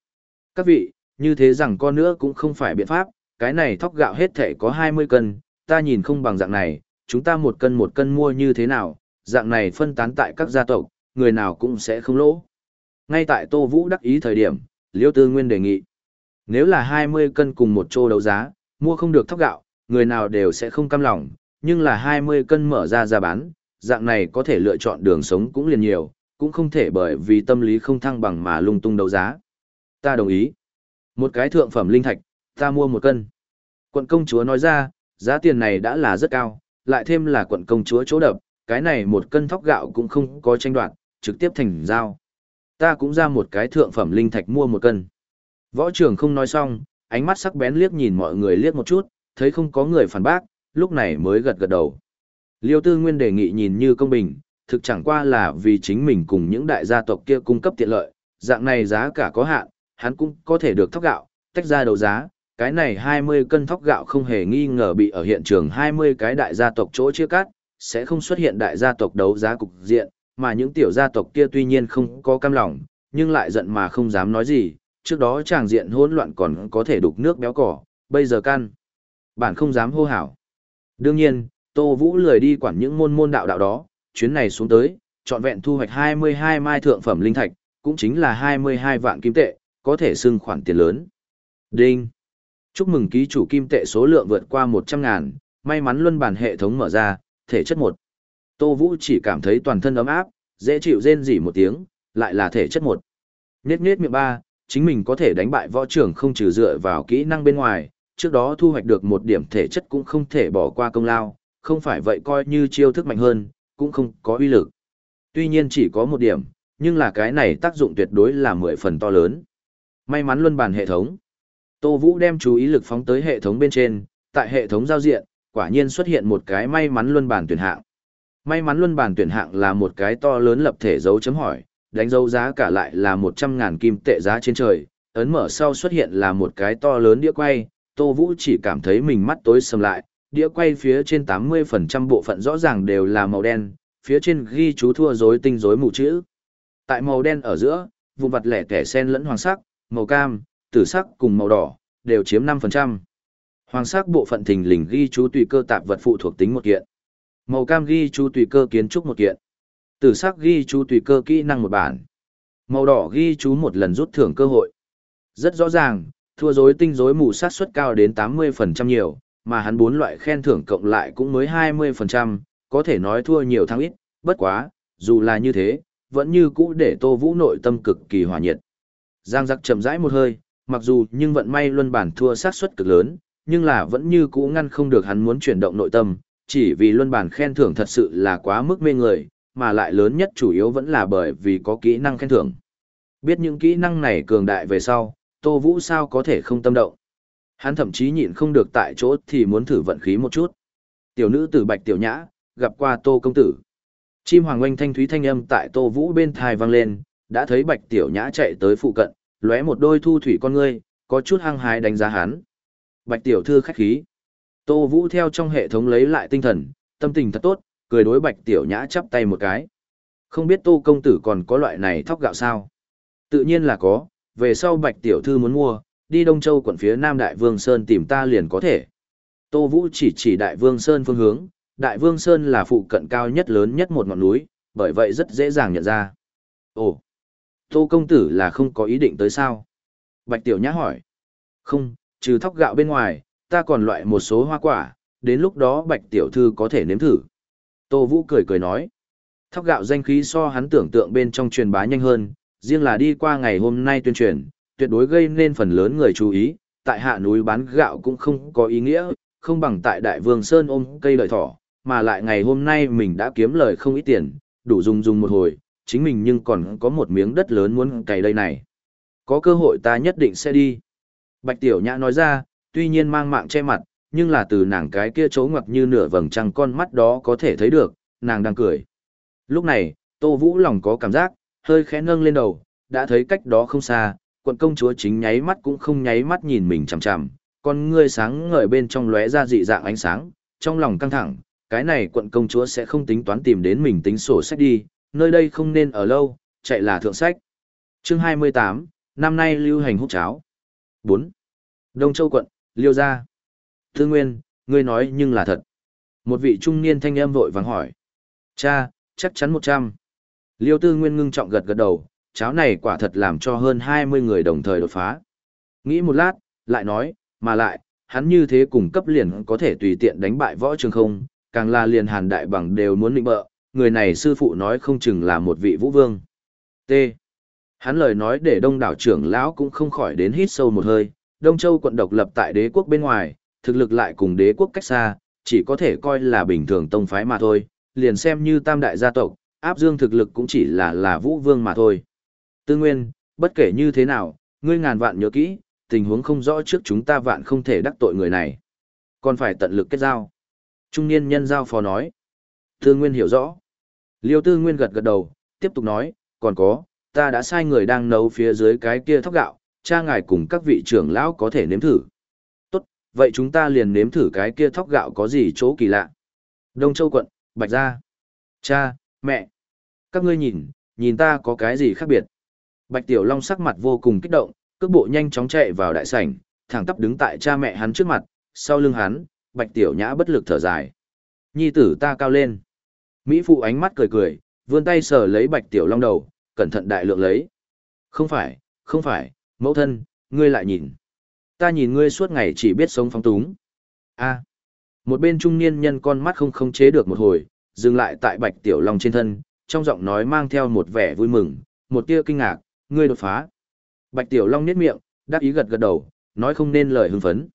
Các vị, như thế rằng con nữa cũng không phải biện pháp, cái này thóc gạo hết thể có 20 cân, ta nhìn không bằng dạng này, chúng ta một cân một cân mua như thế nào, dạng này phân tán tại các gia tộc, người nào cũng sẽ không lỗ. Ngay tại Tô Vũ đắc ý thời điểm, Liêu Tư Nguyên đề nghị. Nếu là 20 cân cùng một chô đấu giá, mua không được thóc gạo, người nào đều sẽ không cam lòng, nhưng là 20 cân mở ra ra bán, dạng này có thể lựa chọn đường sống cũng liền nhiều, cũng không thể bởi vì tâm lý không thăng bằng mà lung tung đấu giá. Ta đồng ý. Một cái thượng phẩm linh thạch, ta mua một cân. Quận công chúa nói ra, giá tiền này đã là rất cao, lại thêm là quận công chúa chỗ đập, cái này một cân thóc gạo cũng không có tranh đoạt, trực tiếp thành giao. Ta cũng ra một cái thượng phẩm linh thạch mua một cân. Võ trưởng không nói xong, ánh mắt sắc bén liếc nhìn mọi người liếc một chút, thấy không có người phản bác, lúc này mới gật gật đầu. Liêu Tư Nguyên đề nghị nhìn như công bình, thực chẳng qua là vì chính mình cùng những đại gia tộc kia cung cấp tiện lợi, dạng này giá cả có hạn, hắn cũng có thể được thóc gạo, tách ra đấu giá, cái này 20 cân thóc gạo không hề nghi ngờ bị ở hiện trường 20 cái đại gia tộc chỗ chia cắt, sẽ không xuất hiện đại gia tộc đấu giá cục diện, mà những tiểu gia tộc kia tuy nhiên không có cam lòng, nhưng lại giận mà không dám nói gì, trước đó tràng diện hỗn loạn còn có thể đục nước béo cỏ, bây giờ căn. Bản không dám hô hào. Đương nhiên, Tô Vũ lười đi quản những môn môn đạo đạo đó, chuyến này xuống tới, trọn vẹn thu hoạch 22 mai thượng phẩm linh thạch, cũng chính là 22 vạn kim tệ, có thể xưng khoản tiền lớn. Đinh! Chúc mừng ký chủ kim tệ số lượng vượt qua 100 ngàn, may mắn luân bản hệ thống mở ra, thể chất một. Tô Vũ chỉ cảm thấy toàn thân ấm áp, dễ chịu rên rỉ một tiếng, lại là thể chất một. Nhết nhết miệng ba, chính mình có thể đánh bại võ trưởng không trừ dựa vào kỹ năng bên ngoài, trước đó thu hoạch được một điểm thể chất cũng không thể bỏ qua công lao, không phải vậy coi như chiêu thức mạnh hơn, cũng không có uy lực. Tuy nhiên chỉ có một điểm, nhưng là cái này tác dụng tuyệt đối là mười phần to lớn. May mắn luân bàn hệ thống. Tô Vũ đem chú ý lực phóng tới hệ thống bên trên, tại hệ thống giao diện, quả nhiên xuất hiện một cái may mắn luân bàn tuyển hạng. May mắn luân bàn tuyển hạng là một cái to lớn lập thể dấu chấm hỏi, đánh dấu giá cả lại là 100.000 kim tệ giá trên trời, ấn mở sau xuất hiện là một cái to lớn đĩa quay, Tô Vũ chỉ cảm thấy mình mắt tối sầm lại, đĩa quay phía trên 80% bộ phận rõ ràng đều là màu đen, phía trên ghi chú thua rối tinh rối mù chữ. Tại màu đen ở giữa, vùng vặt lẻ tẻ sen lẫn hoàng sắc, màu cam, tử sắc cùng màu đỏ, đều chiếm 5%. Hoàng sắc bộ phận thình lình ghi chú tùy cơ tạp vật phụ thuộc tính một kiện. Màu cam ghi chú tùy cơ kiến trúc một kiện. Tử sắc ghi chú tùy cơ kỹ năng một bản. Màu đỏ ghi chú một lần rút thưởng cơ hội. Rất rõ ràng, thua dối tinh dối mù sát suất cao đến 80% nhiều, mà hắn bốn loại khen thưởng cộng lại cũng mới 20%, có thể nói thua nhiều thắng ít, bất quá, dù là như thế, vẫn như cũ để Tô Vũ nội tâm cực kỳ hòa nhiệt. Giang giặc chậm rãi một hơi, mặc dù nhưng vận may luân bản thua sát suất cực lớn, nhưng là vẫn như cũ ngăn không được hắn muốn chuyển động nội tâm, chỉ vì luân bản khen thưởng thật sự là quá mức mê người, mà lại lớn nhất chủ yếu vẫn là bởi vì có kỹ năng khen thưởng. Biết những kỹ năng này cường đại về sau, Tô Vũ sao có thể không tâm động. Hắn thậm chí nhịn không được tại chỗ thì muốn thử vận khí một chút. Tiểu nữ tử Bạch Tiểu Nhã, gặp qua Tô Công Tử. Chim hoàng oanh thanh thúy thanh âm tại Tô Vũ bên thai vang lên, đã thấy Bạch Tiểu Nhã chạy tới phụ cận, lóe một đôi thu thủy con ngươi, có chút hăng hái đánh giá hắn. Bạch Tiểu Thư khách khí. Tô Vũ theo trong hệ thống lấy lại tinh thần, tâm tình thật tốt, cười đối Bạch Tiểu Nhã chắp tay một cái. Không biết Tô Công Tử còn có loại này thóc gạo sao? Tự nhiên là có, về sau Bạch Tiểu Thư muốn mua, đi Đông Châu quận phía Nam Đại Vương Sơn tìm ta liền có thể. Tô Vũ chỉ chỉ Đại Vương Sơn phương hướng, Đại Vương Sơn là phụ cận cao nhất lớn nhất một ngọn núi, bởi vậy rất dễ dàng nhận ra. Ồ, Tô Công Tử là không có ý định tới sao? Bạch Tiểu Nhã hỏi. Không, trừ thóc gạo bên ngoài, ta còn loại một số hoa quả, đến lúc đó Bạch Tiểu Thư có thể nếm thử. Tô Vũ cười cười nói. Thóc gạo danh khí so hắn tưởng tượng bên trong truyền bá nhanh hơn, riêng là đi qua ngày hôm nay tuyên truyền, tuyệt đối gây nên phần lớn người chú ý, tại hạ núi bán gạo cũng không có ý nghĩa, không bằng tại Đại Vương Sơn ôm cây lợi thỏ, mà lại ngày hôm nay mình đã kiếm lời không ít tiền, đủ dùng dùng một hồi, chính mình nhưng còn có một miếng đất lớn muốn cày đây này. Có cơ hội ta nhất định sẽ đi. Bạch Tiểu Nhã nói ra, tuy nhiên mang mạng che mặt, nhưng là từ nàng cái kia trố ngoặc như nửa vầng trăng con mắt đó có thể thấy được, nàng đang cười. Lúc này, Tô Vũ lòng có cảm giác, hơi khẽ nâng lên đầu, đã thấy cách đó không xa, quận công chúa chính nháy mắt cũng không nháy mắt nhìn mình chằm chằm, con ngươi sáng ngời bên trong lóe ra dị dạng ánh sáng, trong lòng căng thẳng, cái này quận công chúa sẽ không tính toán tìm đến mình tính sổ sách đi, nơi đây không nên ở lâu, chạy là thượng sách. Chương 28, năm nay lưu hành hút cháo. 4. Đông Châu quận, Liêu gia. Thư Nguyên, ngươi nói nhưng là thật. Một vị trung niên thanh âm vội vàng hỏi. Cha, chắc chắn 100. Liêu Tư Nguyên ngưng trọng gật gật đầu, cháo này quả thật làm cho hơn 20 người đồng thời đột phá. Nghĩ một lát, lại nói, mà lại, hắn như thế cùng cấp liền có thể tùy tiện đánh bại võ trường không, càng là liền hàn đại bằng đều muốn định bợ, người này sư phụ nói không chừng là một vị vũ vương. T. Hắn lời nói để đông đảo trưởng lão cũng không khỏi đến hít sâu một hơi, Đông Châu quận độc lập tại đế quốc bên ngoài, thực lực lại cùng đế quốc cách xa, chỉ có thể coi là bình thường tông phái mà thôi, liền xem như tam đại gia tộc, áp dương thực lực cũng chỉ là là vũ vương mà thôi. Tư Nguyên, bất kể như thế nào, ngươi ngàn vạn nhớ kỹ, tình huống không rõ trước chúng ta vạn không thể đắc tội người này. Còn phải tận lực kết giao. Trung niên nhân giao phó nói. Tư Nguyên hiểu rõ. Liêu Tư Nguyên gật gật đầu, tiếp tục nói, còn có, ta đã sai người đang nấu phía dưới cái kia thóc gạo, cha ngài cùng các vị trưởng lão có thể nếm thử. Tốt, vậy chúng ta liền nếm thử cái kia thóc gạo có gì chỗ kỳ lạ. Đông Châu quận, Bạch Gia. Cha, mẹ. Các ngươi nhìn, nhìn ta có cái gì khác biệt. Bạch Tiểu Long sắc mặt vô cùng kích động, cước bộ nhanh chóng chạy vào đại sảnh, thẳng tắp đứng tại cha mẹ hắn trước mặt, sau lưng hắn, Bạch Tiểu Nhã bất lực thở dài. Nhi tử ta cao lên. Mỹ phụ ánh mắt cười cười, vươn tay sờ lấy Bạch Tiểu Long đầu, cẩn thận đại lượng lấy. Không phải, không phải, mẫu thân, ngươi lại nhìn. Ta nhìn ngươi suốt ngày chỉ biết sống phóng túng. a một bên trung niên nhân con mắt không khống chế được một hồi, dừng lại tại Bạch Tiểu Long trên thân, trong giọng nói mang theo một vẻ vui mừng, một tia kinh ngạc, ngươi đột phá. Bạch Tiểu Long nhếch miệng, đáp ý gật gật đầu, nói không nên lời hưng phấn.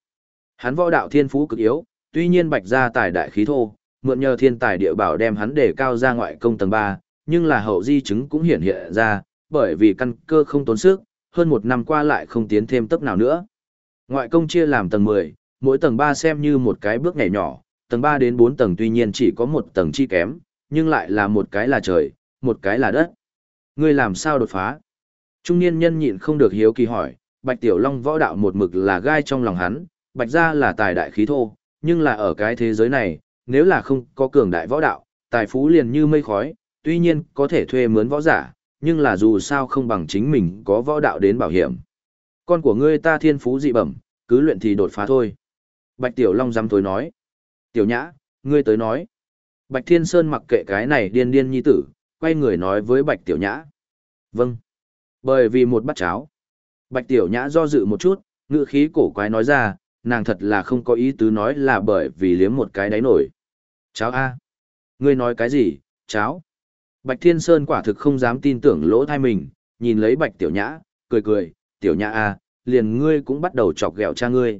Hắn võ đạo thiên phú cực yếu, tuy nhiên Bạch gia tài đại khí thô, mượn nhờ thiên tài địa bảo đem hắn để cao ra ngoại công tầng 3, nhưng là hậu di chứng cũng hiện hiện ra, bởi vì căn cơ không tốn sức, hơn một năm qua lại không tiến thêm tấp nào nữa. Ngoại công chia làm tầng 10, mỗi tầng 3 xem như một cái bước nhảy nhỏ, tầng 3 đến 4 tầng tuy nhiên chỉ có một tầng chi kém, nhưng lại là một cái là trời, một cái là đất. Ngươi làm sao đột phá? Trung niên nhân nhịn không được hiếu kỳ hỏi, Bạch Tiểu Long võ đạo một mực là gai trong lòng hắn, Bạch gia là tài đại khí thô, nhưng là ở cái thế giới này, nếu là không có cường đại võ đạo, tài phú liền như mây khói, tuy nhiên có thể thuê mướn võ giả, nhưng là dù sao không bằng chính mình có võ đạo đến bảo hiểm. Con của ngươi ta thiên phú dị bẩm, cứ luyện thì đột phá thôi. Bạch Tiểu Long dám tối nói. Tiểu Nhã, ngươi tới nói. Bạch Thiên Sơn mặc kệ cái này điên điên nhi tử, quay người nói với Bạch Tiểu Nhã. Vâng. Bởi vì một bát cháo. Bạch Tiểu Nhã do dự một chút, ngựa khí cổ quái nói ra, nàng thật là không có ý tứ nói là bởi vì liếm một cái đáy nổi. Cháo A. Ngươi nói cái gì, cháo? Bạch Thiên Sơn quả thực không dám tin tưởng lỗ thai mình, nhìn lấy Bạch Tiểu Nhã, cười cười, Tiểu Nhã à, liền ngươi cũng bắt đầu chọc ghẹo cha ngươi.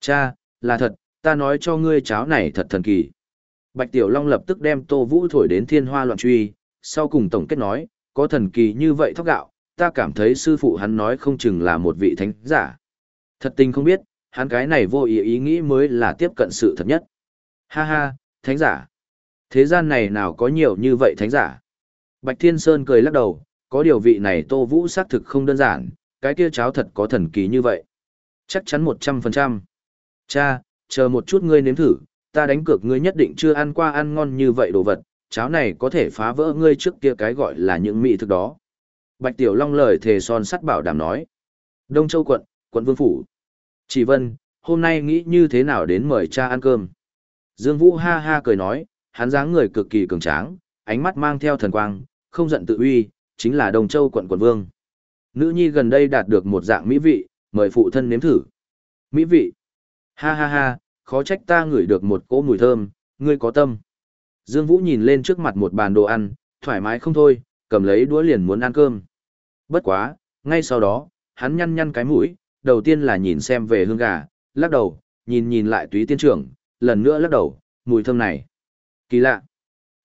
Cha, là thật, ta nói cho ngươi cháo này thật thần kỳ. Bạch Tiểu Long lập tức đem Tô Vũ thổi đến thiên hoa loạn truy, sau cùng tổng kết nói, có thần kỳ như vậy thóc gạo, ta cảm thấy sư phụ hắn nói không chừng là một vị thánh giả. Thật tình không biết, hắn cái này vô ý ý nghĩ mới là tiếp cận sự thật nhất. Ha ha, thánh giả. Thế gian này nào có nhiều như vậy thánh giả. Bạch Thiên Sơn cười lắc đầu, có điều vị này Tô Vũ xác thực không đơn giản, cái kia cháo thật có thần kỳ như vậy. Chắc chắn 100%. Cha, chờ một chút ngươi nếm thử, ta đánh cược ngươi nhất định chưa ăn qua ăn ngon như vậy đồ vật, cháo này có thể phá vỡ ngươi trước kia cái gọi là những mỹ thực đó. Bạch Tiểu Long lời thề son sắt bảo đảm nói. Đông Châu quận, quận Vương Phủ. Chỉ vân, hôm nay nghĩ như thế nào đến mời cha ăn cơm. Dương Vũ ha ha cười nói, hắn dáng người cực kỳ cường tráng, ánh mắt mang theo thần quang, không giận tự uy, chính là đồng Châu quận quận Vương. Nữ nhi gần đây đạt được một dạng mỹ vị, mời phụ thân nếm thử. Mỹ vị. Ha ha ha, khó trách ta ngửi được một cỗ mùi thơm, ngươi có tâm. Dương Vũ nhìn lên trước mặt một bàn đồ ăn, thoải mái không thôi, cầm lấy đũa liền muốn ăn cơm. Bất quá, ngay sau đó, hắn nhăn nhăn cái mũi, đầu tiên là nhìn xem về hương gà, lắc đầu, nhìn nhìn lại túy tiên trưởng, lần nữa lắc đầu, mùi thơm này. Kỳ lạ.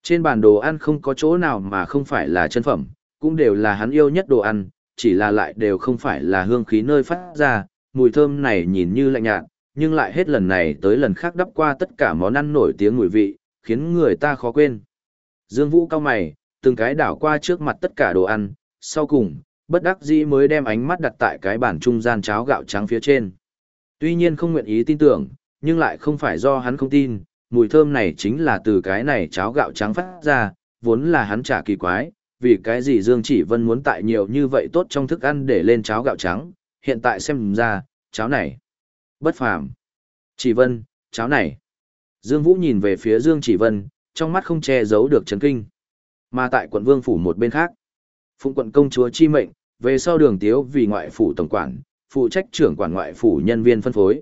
Trên bản đồ ăn không có chỗ nào mà không phải là chân phẩm, cũng đều là hắn yêu nhất đồ ăn, chỉ là lại đều không phải là hương khí nơi phát ra, mùi thơm này nhìn như lạnh nhạt, nhưng lại hết lần này tới lần khác đắp qua tất cả món ăn nổi tiếng mùi vị, khiến người ta khó quên. Dương Vũ cao mày, từng cái đảo qua trước mặt tất cả đồ ăn, sau cùng, bất đắc dĩ mới đem ánh mắt đặt tại cái bản trung gian cháo gạo trắng phía trên. Tuy nhiên không nguyện ý tin tưởng, nhưng lại không phải do hắn không tin, mùi thơm này chính là từ cái này cháo gạo trắng phát ra, vốn là hắn trả kỳ quái, vì cái gì Dương Chỉ Vân muốn tại nhiều như vậy tốt trong thức ăn để lên cháo gạo trắng, hiện tại xem ra, cháo này, bất phàm. Chỉ Vân, cháo này. Dương Vũ nhìn về phía Dương Chỉ Vân, trong mắt không che giấu được chấn kinh. Mà tại quận Vương Phủ một bên khác, Phụng quận công chúa chi mệnh, về sau đường tiếu vì ngoại phủ tổng quản, phụ trách trưởng quản ngoại phủ nhân viên phân phối.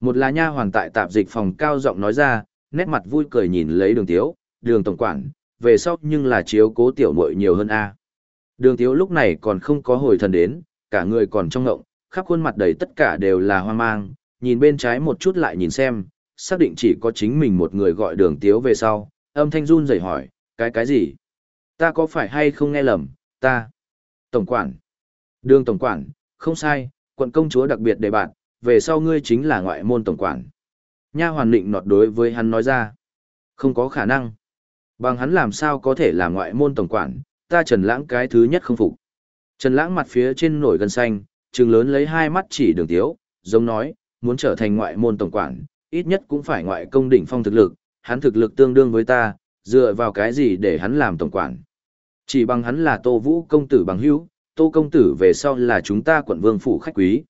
Một là nha hoàn tại tạp dịch phòng cao giọng nói ra, nét mặt vui cười nhìn lấy đường tiếu, đường tổng quản, về sau nhưng là chiếu cố tiểu muội nhiều hơn a. Đường tiếu lúc này còn không có hồi thần đến, cả người còn trong ngộng, khắp khuôn mặt đầy tất cả đều là hoang mang, nhìn bên trái một chút lại nhìn xem, xác định chỉ có chính mình một người gọi đường tiếu về sau, âm thanh run rẩy hỏi, cái cái gì? Ta có phải hay không nghe lầm, ta? Tổng quản, Đường tổng quản, không sai, quận công chúa đặc biệt đề bạn, về sau ngươi chính là ngoại môn tổng quản. Nha hoàn định nọt đối với hắn nói ra. Không có khả năng. Bằng hắn làm sao có thể là ngoại môn tổng quản, ta Trần Lãng cái thứ nhất không phục. Trần Lãng mặt phía trên nổi gân xanh, trừng lớn lấy hai mắt chỉ đường tiếu, giống nói, muốn trở thành ngoại môn tổng quản, ít nhất cũng phải ngoại công đỉnh phong thực lực, hắn thực lực tương đương với ta, dựa vào cái gì để hắn làm tổng quản. Chỉ bằng hắn là Tô Vũ công tử bằng hữu, Tô công tử về sau là chúng ta quận vương phủ khách quý.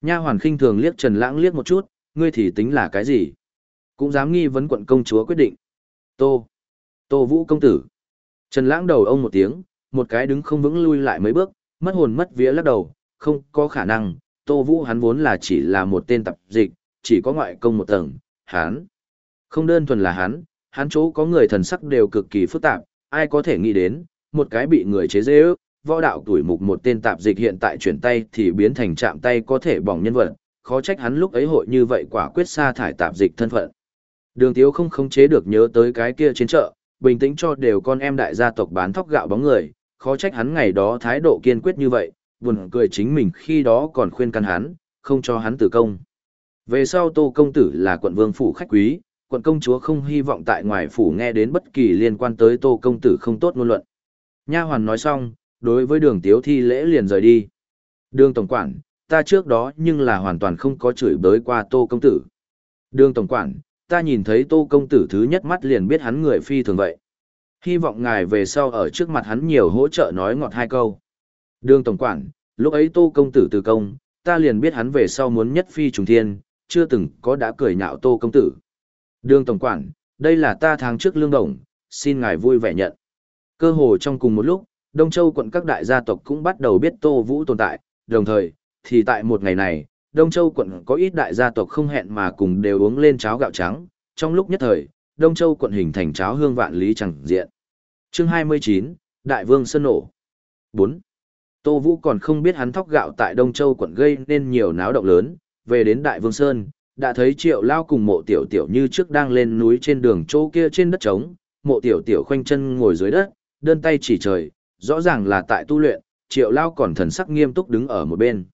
Nha hoàn khinh thường liếc Trần Lãng liếc một chút, ngươi thì tính là cái gì? Cũng dám nghi vấn quận công chúa quyết định. Tô. Tô Vũ công tử. Trần Lãng đầu ông một tiếng, một cái đứng không vững lui lại mấy bước, mất hồn mất vía lắc đầu, không có khả năng, Tô Vũ hắn vốn là chỉ là một tên tập dịch, chỉ có ngoại công một tầng, hắn. Không đơn thuần là hắn, hắn chỗ có người thần sắc đều cực kỳ phức tạp, ai có thể nghĩ đến, một cái bị người chế dễ ước, võ đạo tuổi mục một tên tạp dịch hiện tại chuyển tay thì biến thành chạm tay có thể bỏng nhân vật, khó trách hắn lúc ấy hội như vậy quả quyết sa thải tạp dịch thân phận. Đường Tiếu không khống chế được nhớ tới cái kia chiến trợ, bình tĩnh cho đều con em đại gia tộc bán thóc gạo bóng người, khó trách hắn ngày đó thái độ kiên quyết như vậy, buồn cười chính mình khi đó còn khuyên can hắn, không cho hắn tử công. Về sau Tô công tử là quận vương phủ khách quý, quận công chúa không hy vọng tại ngoài phủ nghe đến bất kỳ liên quan tới Tô công tử không tốt ngôn luận. Nha hoàn nói xong, đối với Đường Tiếu thi lễ liền rời đi. Đường tổng quản, ta trước đó nhưng là hoàn toàn không có chửi bới qua Tô công tử. Đường tổng quản, ta nhìn thấy Tô công tử thứ nhất mắt liền biết hắn người phi thường vậy. Hy vọng ngài về sau ở trước mặt hắn nhiều hỗ trợ nói ngọt hai câu. Đường tổng quản, lúc ấy Tô công tử từ công, ta liền biết hắn về sau muốn nhất phi trùng thiên, chưa từng có đã cười nhạo Tô công tử. Đường tổng quản, đây là ta tháng trước lương đồng, xin ngài vui vẻ nhận. Cơ hồ trong cùng một lúc, Đông Châu quận các đại gia tộc cũng bắt đầu biết Tô Vũ tồn tại, đồng thời, thì tại một ngày này, Đông Châu quận có ít đại gia tộc không hẹn mà cùng đều uống lên cháo gạo trắng, trong lúc nhất thời, Đông Châu quận hình thành cháo hương vạn lý chẳng diện. Chương 29, Đại Vương Sơn Nổ 4. Tô Vũ còn không biết hắn thóc gạo tại Đông Châu quận gây nên nhiều náo động lớn, về đến Đại Vương Sơn, đã thấy triệu lao cùng mộ tiểu tiểu như trước đang lên núi trên đường chỗ kia trên đất trống, mộ tiểu tiểu khoanh chân ngồi dưới đất, đơn tay chỉ trời, rõ ràng là tại tu luyện, triệu lao còn thần sắc nghiêm túc đứng ở một bên.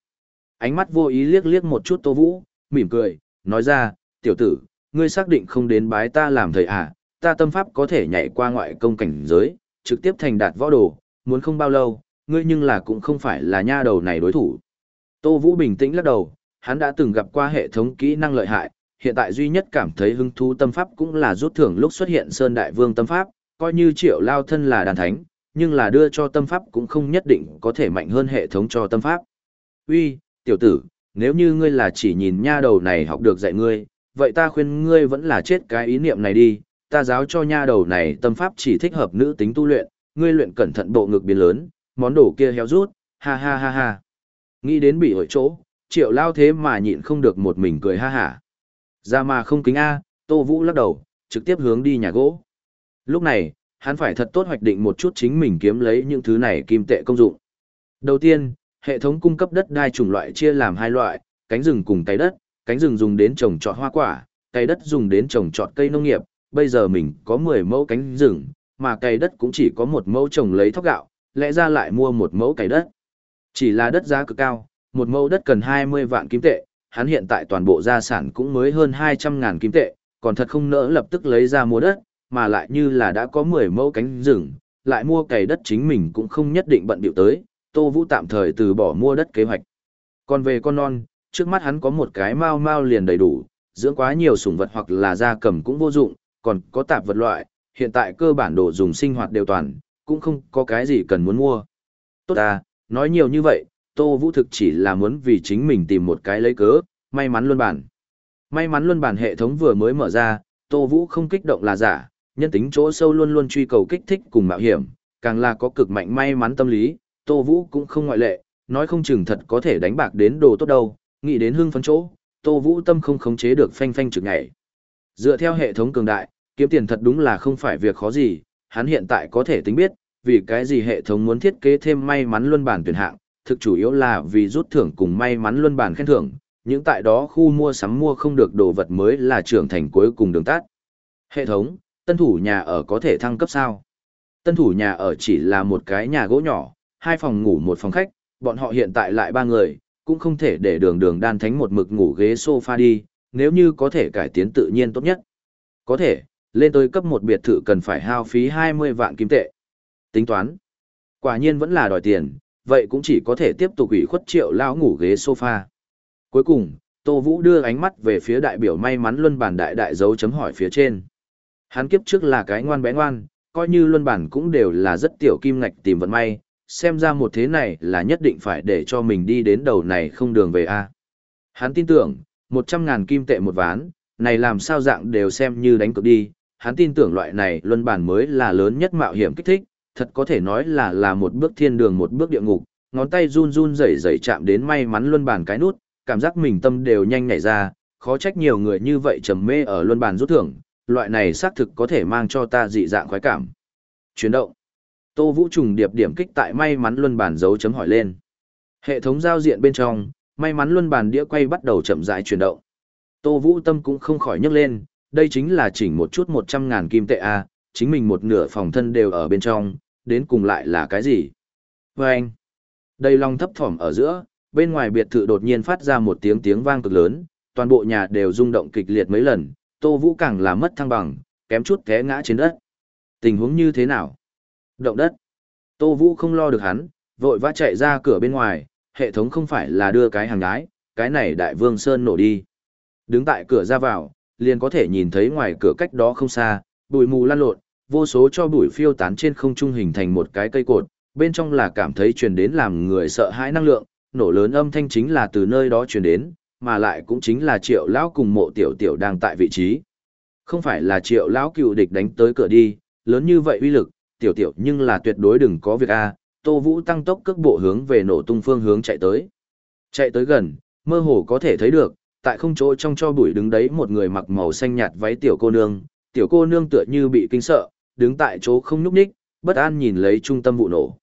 Ánh mắt vô ý liếc liếc một chút Tô Vũ, mỉm cười, nói ra, tiểu tử, ngươi xác định không đến bái ta làm thầy à, ta tâm pháp có thể nhảy qua ngoại công cảnh giới, trực tiếp thành đạt võ đồ, muốn không bao lâu, ngươi nhưng là cũng không phải là nha đầu này đối thủ. Tô Vũ bình tĩnh lắc đầu, hắn đã từng gặp qua hệ thống kỹ năng lợi hại, hiện tại duy nhất cảm thấy hứng thú tâm pháp cũng là rút thưởng lúc xuất hiện Sơn Đại Vương tâm pháp, coi như triệu lao thân là đàn thánh, nhưng là đưa cho tâm pháp cũng không nhất định có thể mạnh hơn hệ thống cho tâm pháp. Uy, tiểu tử, nếu như ngươi là chỉ nhìn nha đầu này học được dạy ngươi, vậy ta khuyên ngươi vẫn là chết cái ý niệm này đi, ta giáo cho nha đầu này tâm pháp chỉ thích hợp nữ tính tu luyện, ngươi luyện cẩn thận bộ ngực biến lớn, món đồ kia héo rút, ha ha ha ha. Nghĩ đến bị ở chỗ, triệu lao thế mà nhịn không được một mình cười ha hả. Ra mà không kính A, Tô Vũ lắc đầu, trực tiếp hướng đi nhà gỗ. Lúc này, hắn phải thật tốt hoạch định một chút chính mình kiếm lấy những thứ này kim tệ công dụng. Đầu tiên, hệ thống cung cấp đất đai chủng loại chia làm hai loại, cánh rừng cùng cây đất, cánh rừng dùng đến trồng trọt hoa quả, cây đất dùng đến trồng trọt cây nông nghiệp, bây giờ mình có 10 mẫu cánh rừng, mà cây đất cũng chỉ có một mẫu trồng lấy thóc gạo, lẽ ra lại mua một mẫu cây đất. Chỉ là đất giá cực cao, một mẫu đất cần 20 vạn kim tệ, hắn hiện tại toàn bộ gia sản cũng mới hơn 200 ngàn kim tệ, còn thật không nỡ lập tức lấy ra mua đất, mà lại như là đã có 10 mẫu cánh rừng, lại mua cày đất chính mình cũng không nhất định bận biểu tới, Tô Vũ tạm thời từ bỏ mua đất kế hoạch. Còn về con non, trước mắt hắn có một cái mau mau liền đầy đủ, dưỡng quá nhiều sủng vật hoặc là da cầm cũng vô dụng, còn có tạp vật loại, hiện tại cơ bản đồ dùng sinh hoạt đều toàn, cũng không có cái gì cần muốn mua. Tốt à, nói nhiều như vậy, Tô Vũ thực chỉ là muốn vì chính mình tìm một cái lấy cớ, may mắn luân bản. May mắn luân bản hệ thống vừa mới mở ra, Tô Vũ không kích động là giả, nhân tính chỗ sâu luôn luôn truy cầu kích thích cùng mạo hiểm, càng là có cực mạnh may mắn tâm lý, Tô Vũ cũng không ngoại lệ, nói không chừng thật có thể đánh bạc đến đồ tốt đâu, nghĩ đến hưng phấn chỗ, Tô Vũ tâm không khống chế được phanh phanh trực ngày. Dựa theo hệ thống cường đại, kiếm tiền thật đúng là không phải việc khó gì, hắn hiện tại có thể tính biết, vì cái gì hệ thống muốn thiết kế thêm may mắn luân bản tuyển hạng, thực chủ yếu là vì rút thưởng cùng may mắn luân bản khen thưởng, những tại đó khu mua sắm mua không được đồ vật mới là trưởng thành cuối cùng đường tắt. Hệ thống, tân thủ nhà ở có thể thăng cấp sao? Tân thủ nhà ở chỉ là một cái nhà gỗ nhỏ, hai phòng ngủ một phòng khách, bọn họ hiện tại lại ba người, cũng không thể để đường đường đan thánh một mực ngủ ghế sofa đi, nếu như có thể cải tiến tự nhiên tốt nhất. Có thể, lên tới cấp một biệt thự cần phải hao phí 20 vạn kim tệ. Tính toán. Quả nhiên vẫn là đòi tiền, vậy cũng chỉ có thể tiếp tục ủy khuất triệu lao ngủ ghế sofa. Cuối cùng, Tô Vũ đưa ánh mắt về phía đại biểu may mắn luân bản đại đại dấu chấm hỏi phía trên. Hắn kiếp trước là cái ngoan bé ngoan, coi như luân bản cũng đều là rất tiểu kim ngạch tìm vận may, xem ra một thế này là nhất định phải để cho mình đi đến đầu này không đường về a. Hắn tin tưởng, một trăm ngàn kim tệ một ván, này làm sao dạng đều xem như đánh cược đi, hắn tin tưởng loại này luân bản mới là lớn nhất mạo hiểm kích thích, thật có thể nói là là một bước thiên đường một bước địa ngục, ngón tay run run rẩy rẩy chạm đến may mắn luân bản cái nút, cảm giác mình tâm đều nhanh nảy ra, khó trách nhiều người như vậy trầm mê ở luân bản rút thưởng, loại này xác thực có thể mang cho ta dị dạng khoái cảm. Chuyển động. Tô Vũ trùng điệp điểm kích tại may mắn luân bản dấu chấm hỏi lên. Hệ thống giao diện bên trong, may mắn luân bản đĩa quay bắt đầu chậm rãi chuyển động. Tô Vũ tâm cũng không khỏi nhấc lên, đây chính là chỉnh một chút một trăm ngàn kim tệ a, chính mình một nửa phòng thân đều ở bên trong, đến cùng lại là cái gì? Và anh, đây lòng thấp thỏm ở giữa, bên ngoài biệt thự đột nhiên phát ra một tiếng tiếng vang cực lớn, toàn bộ nhà đều rung động kịch liệt mấy lần, Tô Vũ càng là mất thăng bằng, kém chút té ngã trên đất. Tình huống như thế nào? Động đất. Tô Vũ không lo được hắn, vội vã chạy ra cửa bên ngoài, hệ thống không phải là đưa cái hàng đái, cái này đại vương sơn nổ đi. Đứng tại cửa ra vào, liền có thể nhìn thấy ngoài cửa cách đó không xa, bụi mù lan lộn, vô số cho bụi phiêu tán trên không trung hình thành một cái cây cột, bên trong là cảm thấy truyền đến làm người sợ hãi năng lượng, nổ lớn âm thanh chính là từ nơi đó truyền đến, mà lại cũng chính là triệu lão cùng mộ tiểu tiểu đang tại vị trí. Không phải là triệu lão cựu địch đánh tới cửa đi, lớn như vậy uy lực, tiểu tiểu nhưng là tuyệt đối đừng có việc a. Tô Vũ tăng tốc cước bộ hướng về nổ tung phương hướng chạy tới. Chạy tới gần, mơ hồ có thể thấy được, tại không chỗ trong cho bụi đứng đấy một người mặc màu xanh nhạt váy tiểu cô nương, tiểu cô nương tựa như bị kinh sợ, đứng tại chỗ không nhúc ních, bất an nhìn lấy trung tâm vụ nổ.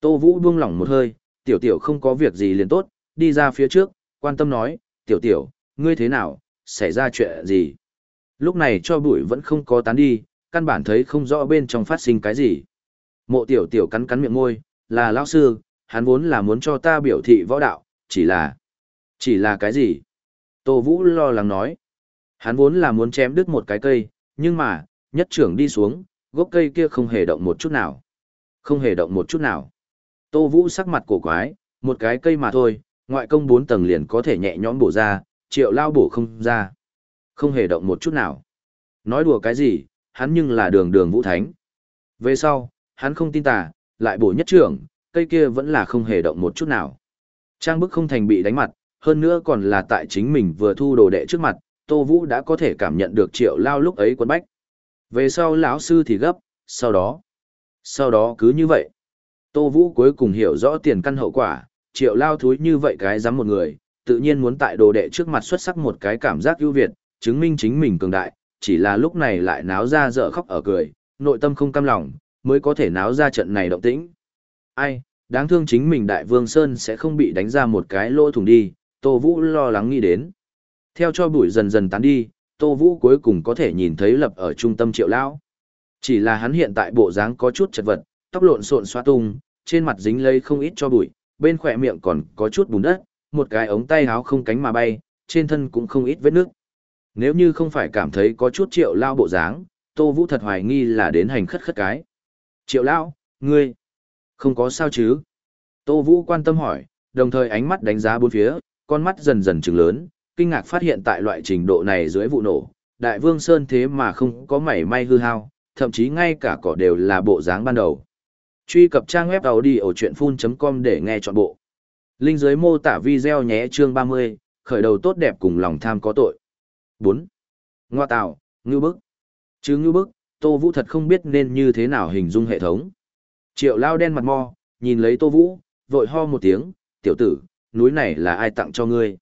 Tô Vũ buông lỏng một hơi, tiểu tiểu không có việc gì liền tốt, đi ra phía trước, quan tâm nói, tiểu tiểu, ngươi thế nào, xảy ra chuyện gì? Lúc này cho bụi vẫn không có tán đi, căn bản thấy không rõ bên trong phát sinh cái gì. Mộ tiểu tiểu cắn cắn miệng môi, là lão sư, hắn vốn là muốn cho ta biểu thị võ đạo, chỉ là... Chỉ là cái gì? Tô Vũ lo lắng nói. Hắn vốn là muốn chém đứt một cái cây, nhưng mà, nhất trưởng đi xuống, gốc cây kia không hề động một chút nào. Không hề động một chút nào. Tô Vũ sắc mặt cổ quái, một cái cây mà thôi, ngoại công bốn tầng liền có thể nhẹ nhõm bổ ra, triệu lao bổ không ra. Không hề động một chút nào. Nói đùa cái gì, hắn nhưng là đường đường vũ thánh. Về sau, hắn không tin tà, lại bổ nhất trưởng, cây kia vẫn là không hề động một chút nào. Trang bức không thành bị đánh mặt, hơn nữa còn là tại chính mình vừa thu đồ đệ trước mặt, Tô Vũ đã có thể cảm nhận được triệu lao lúc ấy quấn bách. Về sau lão sư thì gấp, sau đó, sau đó cứ như vậy. Tô Vũ cuối cùng hiểu rõ tiền căn hậu quả, triệu lao thúi như vậy cái dám một người, tự nhiên muốn tại đồ đệ trước mặt xuất sắc một cái cảm giác ưu việt, chứng minh chính mình cường đại, chỉ là lúc này lại náo ra dở khóc ở cười, nội tâm không cam lòng, mới có thể náo ra trận này động tĩnh. Ai, đáng thương chính mình đại vương Sơn sẽ không bị đánh ra một cái lỗ thủng đi, Tô Vũ lo lắng nghĩ đến. Theo cho bụi dần dần tán đi, Tô Vũ cuối cùng có thể nhìn thấy lập ở trung tâm triệu lão. Chỉ là hắn hiện tại bộ dáng có chút chật vật, tóc lộn xộn xoa tung, trên mặt dính lấy không ít cho bụi, bên khỏe miệng còn có chút bùn đất, một cái ống tay áo không cánh mà bay, trên thân cũng không ít vết nước. Nếu như không phải cảm thấy có chút triệu lao bộ dáng, Tô Vũ thật hoài nghi là đến hành khất khất cái. Triệu lao, ngươi, không có sao chứ? Tô Vũ quan tâm hỏi, đồng thời ánh mắt đánh giá bốn phía, con mắt dần dần trừng lớn, kinh ngạc phát hiện tại loại trình độ này dưới vụ nổ, Đại Vương Sơn thế mà không có mảy may hư hao, thậm chí ngay cả cỏ đều là bộ dáng ban đầu. Truy cập trang web đầu đi ở chuyện full.com để nghe trọn bộ. Linh dưới mô tả video nhé chương 30, khởi đầu tốt đẹp cùng lòng tham có tội. 4. Ngoa tạo, ngư bức. Chứ ngư bức, Tô Vũ thật không biết nên như thế nào hình dung hệ thống. Triệu lao đen mặt mò, nhìn lấy Tô Vũ, vội ho một tiếng, tiểu tử, núi này là ai tặng cho ngươi?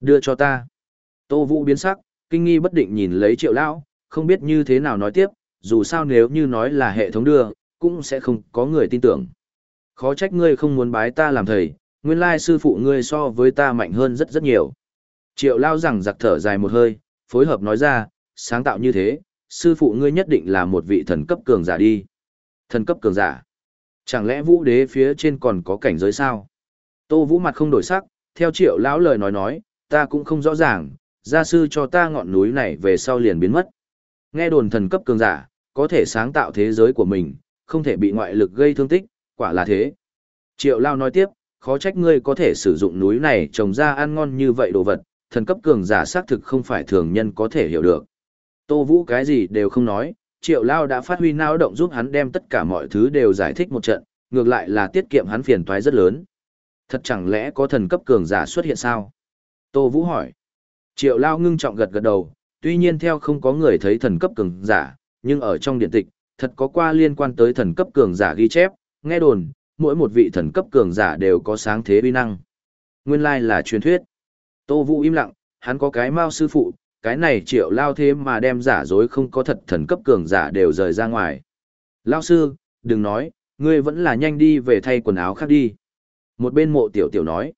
Đưa cho ta. Tô Vũ biến sắc, kinh nghi bất định nhìn lấy triệu lão, không biết như thế nào nói tiếp, dù sao nếu như nói là hệ thống đưa, cũng sẽ không có người tin tưởng. Khó trách ngươi không muốn bái ta làm thầy, nguyên lai sư phụ ngươi so với ta mạnh hơn rất rất nhiều. Triệu lao rằng giặc thở dài một hơi, phối hợp nói ra, sáng tạo như thế, sư phụ ngươi nhất định là một vị thần cấp cường giả đi. Thần cấp cường giả. Chẳng lẽ vũ đế phía trên còn có cảnh giới sao? Tô Vũ mặt không đổi sắc, theo triệu lão lời nói nói, ta cũng không rõ ràng, gia sư cho ta ngọn núi này về sau liền biến mất. Nghe đồn thần cấp cường giả, có thể sáng tạo thế giới của mình, không thể bị ngoại lực gây thương tích, quả là thế. Triệu Lao nói tiếp, khó trách ngươi có thể sử dụng núi này trồng ra ăn ngon như vậy đồ vật, thần cấp cường giả xác thực không phải thường nhân có thể hiểu được. Tô Vũ cái gì đều không nói, Triệu Lao đã phát huy não động giúp hắn đem tất cả mọi thứ đều giải thích một trận, ngược lại là tiết kiệm hắn phiền toái rất lớn. Thật chẳng lẽ có thần cấp cường giả xuất hiện sao? Tô Vũ hỏi. Triệu Lao ngưng trọng gật gật đầu, tuy nhiên theo không có người thấy thần cấp cường giả, nhưng ở trong điện tịch, thật có qua liên quan tới thần cấp cường giả ghi chép, nghe đồn, mỗi một vị thần cấp cường giả đều có sáng thế uy năng. Nguyên lai là truyền thuyết. Tô Vũ im lặng, hắn có cái mao sư phụ, cái này triệu lao thế mà đem giả dối không có thật thần cấp cường giả đều rời ra ngoài. Lao sư, đừng nói, ngươi vẫn là nhanh đi về thay quần áo khác đi. Một bên mộ tiểu tiểu nói.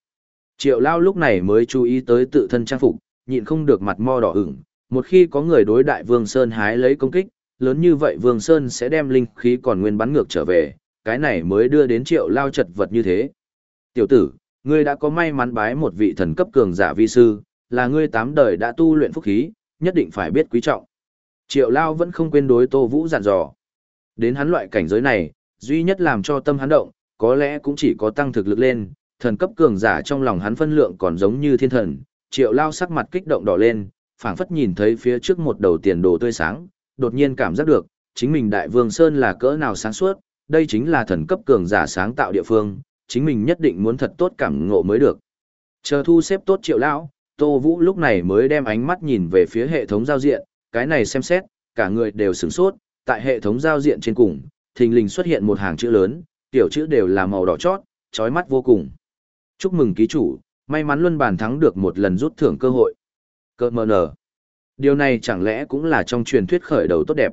Triệu lao lúc này mới chú ý tới tự thân trang phục, nhịn không được mặt mo đỏ ửng. Một khi có người đối đại Vương Sơn hái lấy công kích, lớn như vậy Vương Sơn sẽ đem linh khí còn nguyên bắn ngược trở về, cái này mới đưa đến triệu lao chật vật như thế. Tiểu tử, ngươi đã có may mắn bái một vị thần cấp cường giả vi sư, là ngươi tám đời đã tu luyện phúc khí, nhất định phải biết quý trọng. Triệu lao vẫn không quên đối Tô Vũ dặn dò. Đến hắn loại cảnh giới này, duy nhất làm cho tâm hắn động, có lẽ cũng chỉ có tăng thực lực lên, thần cấp cường giả trong lòng hắn phân lượng còn giống như thiên thần. Triệu lao sắc mặt kích động đỏ lên, phảng phất nhìn thấy phía trước một đầu tiền đồ tươi sáng, đột nhiên cảm giác được, chính mình đại vương Sơn là cỡ nào sáng suốt, đây chính là thần cấp cường giả sáng tạo địa phương, chính mình nhất định muốn thật tốt cảm ngộ mới được. Chờ thu xếp tốt triệu lão, Tô Vũ lúc này mới đem ánh mắt nhìn về phía hệ thống giao diện, cái này xem xét, cả người đều sửng sốt, tại hệ thống giao diện trên cùng, thình lình xuất hiện một hàng chữ lớn, tiểu chữ đều là màu đỏ chót, chói mắt vô cùng. Chúc mừng ký chủ, may mắn luân bàn thắng được một lần rút thưởng cơ hội. Cơ mờ nở. Điều này chẳng lẽ cũng là trong truyền thuyết khởi đầu tốt đẹp.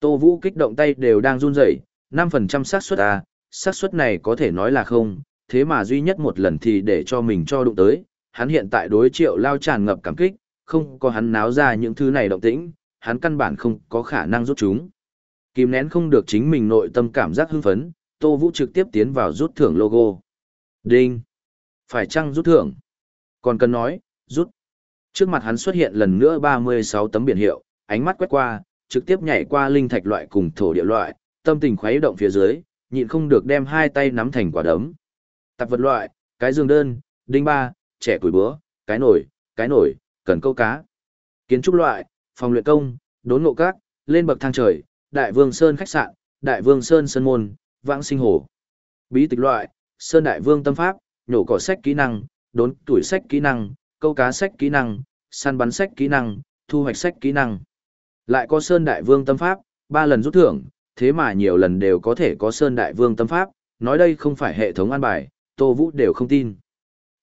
Tô Vũ kích động tay đều đang run rẩy, 5% xác suất à, xác suất này có thể nói là không, thế mà duy nhất một lần thì để cho mình cho đụng tới, hắn hiện tại đối triệu lao tràn ngập cảm kích, không có hắn náo ra những thứ này động tĩnh, hắn căn bản không có khả năng rút chúng. Kìm nén không được chính mình nội tâm cảm giác hưng phấn, Tô Vũ trực tiếp tiến vào rút thưởng logo. Đinh! Phải chăng rút thưởng? Còn cần nói, rút. Trước mặt hắn xuất hiện lần nữa 36 tấm biển hiệu, ánh mắt quét qua, trực tiếp nhảy qua linh thạch loại cùng thổ địa loại, tâm tình khuấy động phía dưới, nhịn không được đem hai tay nắm thành quả đấm. Tạp vật loại, cái giường đơn, đinh ba, trẻ củi búa, cái nổi, cái nổi, cần câu cá. Kiến trúc loại, phòng luyện công, đốn ngộ các, lên bậc thang trời, đại vương sơn khách sạn, đại vương sơn sơn môn, vãng sinh hồ. Bí tịch loại, sơn đại vương tâm pháp, nhổ cỏ sách kỹ năng, đốn tuổi sách kỹ năng, câu cá sách kỹ năng, săn bắn sách kỹ năng, thu hoạch sách kỹ năng. Lại có sơn đại vương tâm pháp, ba lần rút thưởng, thế mà nhiều lần đều có thể có Sơn Đại Vương tâm pháp, nói đây không phải hệ thống an bài, Tô Vũ đều không tin.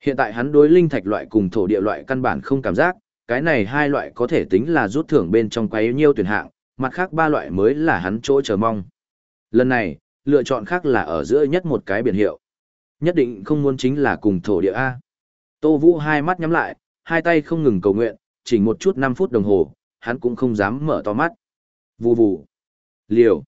Hiện tại hắn đối linh thạch loại cùng thổ địa loại căn bản không cảm giác, cái này hai loại có thể tính là rút thưởng bên trong quấy nhiêu tuyển hạng, mặt khác ba loại mới là hắn chỗ chờ mong. Lần này, lựa chọn khác là ở giữa nhất một cái biển hiệu. Nhất định không muốn chính là cùng thổ địa A. Tô Vũ hai mắt nhắm lại, hai tay không ngừng cầu nguyện, chỉ một chút 5 phút đồng hồ, hắn cũng không dám mở to mắt. Vù vù. Liều.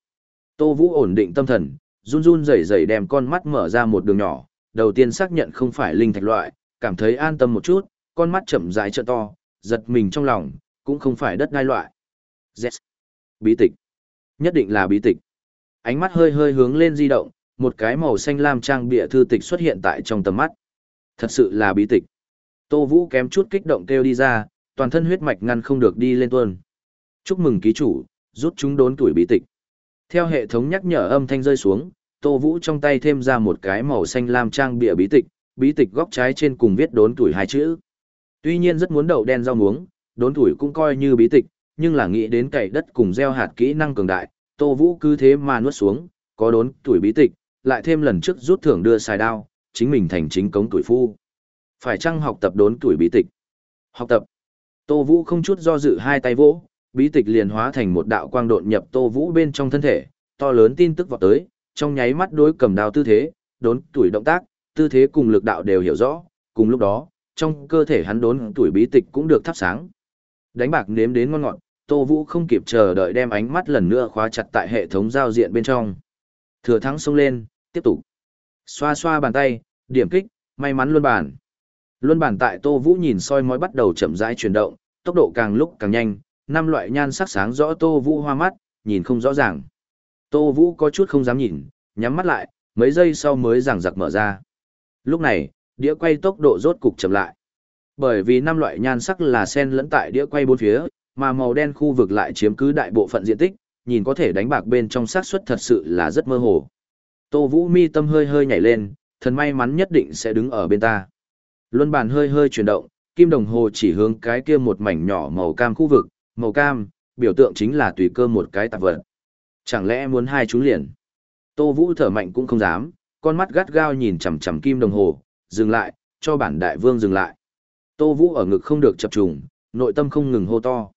Tô Vũ ổn định tâm thần, run run rẩy rẩy đem con mắt mở ra một đường nhỏ, đầu tiên xác nhận không phải linh thạch loại, cảm thấy an tâm một chút, con mắt chậm rãi trợ to, giật mình trong lòng, cũng không phải đất ngai loại. Yes. Bí tịch. Nhất định là bí tịch. Ánh mắt hơi hơi hướng lên di động, một cái màu xanh lam trang bìa thư tịch xuất hiện tại trong tầm mắt. Thật sự là bí tịch. Tô Vũ kém chút kích động kêu đi ra, toàn thân huyết mạch ngăn không được đi lên tuôn. Chúc mừng ký chủ, rút chúng đốn tuổi bí tịch. Theo hệ thống nhắc nhở âm thanh rơi xuống, Tô Vũ trong tay thêm ra một cái màu xanh lam trang bìa bí tịch, bí tịch góc trái trên cùng viết đốn tuổi hai chữ. Tuy nhiên rất muốn đậu đen rau muống, đốn tuổi cũng coi như bí tịch, nhưng là nghĩ đến cày đất cùng gieo hạt kỹ năng cường đại, Tô Vũ cứ thế mà nuốt xuống, có đốn tuổi bí tịch, lại thêm lần trước rút thưởng đưa xài đao, chính mình thành chính cống tuổi phu. Phải chăng học tập đốn tuổi bí tịch? Học tập. Tô Vũ không chút do dự hai tay vỗ, bí tịch liền hóa thành một đạo quang độn nhập Tô Vũ bên trong thân thể, to lớn tin tức vọt tới, trong nháy mắt đối cầm đao tư thế, đốn tuổi động tác, tư thế cùng lực đạo đều hiểu rõ, cùng lúc đó, trong cơ thể hắn đốn tuổi bí tịch cũng được thắp sáng. Đánh bạc nếm đến ngon ngọt, Tô Vũ không kịp chờ đợi đem ánh mắt lần nữa khóa chặt tại hệ thống giao diện bên trong. Thừa thắng xông lên, tiếp tục. Xoa xoa bàn tay, điểm kích, may mắn luân bản. Luân bản tại Tô Vũ nhìn soi mói bắt đầu chậm rãi chuyển động, tốc độ càng lúc càng nhanh, năm loại nhan sắc sáng rõ Tô Vũ hoa mắt, nhìn không rõ ràng. Tô Vũ có chút không dám nhìn, nhắm mắt lại, mấy giây sau mới giằng giặc mở ra. Lúc này, đĩa quay tốc độ rốt cục chậm lại. Bởi vì năm loại nhan sắc là sen lẫn tại đĩa quay bốn phía, mà màu đen khu vực lại chiếm cứ đại bộ phận diện tích, nhìn có thể đánh bạc bên trong xác suất thật sự là rất mơ hồ. Tô Vũ mi tâm hơi hơi nhảy lên, thần may mắn nhất định sẽ đứng ở bên ta. Luân bàn hơi hơi chuyển động, kim đồng hồ chỉ hướng cái kia một mảnh nhỏ màu cam khu vực, màu cam, biểu tượng chính là tùy cơ một cái tạp vật. Chẳng lẽ muốn hai chúng liền? Tô Vũ thở mạnh cũng không dám, con mắt gắt gao nhìn chằm chằm kim đồng hồ, dừng lại, cho bản đại vương dừng lại. Tô Vũ ở ngực không được chập trùng, nội tâm không ngừng hô to.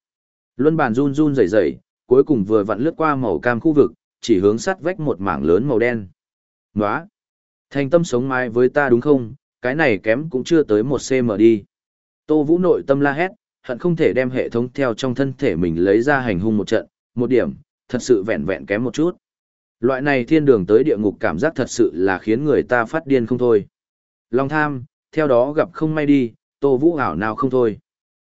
Luân bàn run run rẩy rẩy, cuối cùng vừa vặn lướt qua màu cam khu vực, chỉ hướng sắt vách một mảng lớn màu đen. Nóa! Thành tâm sống mái với ta đúng không, cái này kém cũng chưa tới một cm đi. Tô Vũ nội tâm la hét, hận không thể đem hệ thống theo trong thân thể mình lấy ra hành hung một trận, một điểm, thật sự vẹn vẹn kém một chút. Loại này thiên đường tới địa ngục cảm giác thật sự là khiến người ta phát điên không thôi. Long tham, theo đó gặp không may đi, Tô Vũ ảo nào không thôi.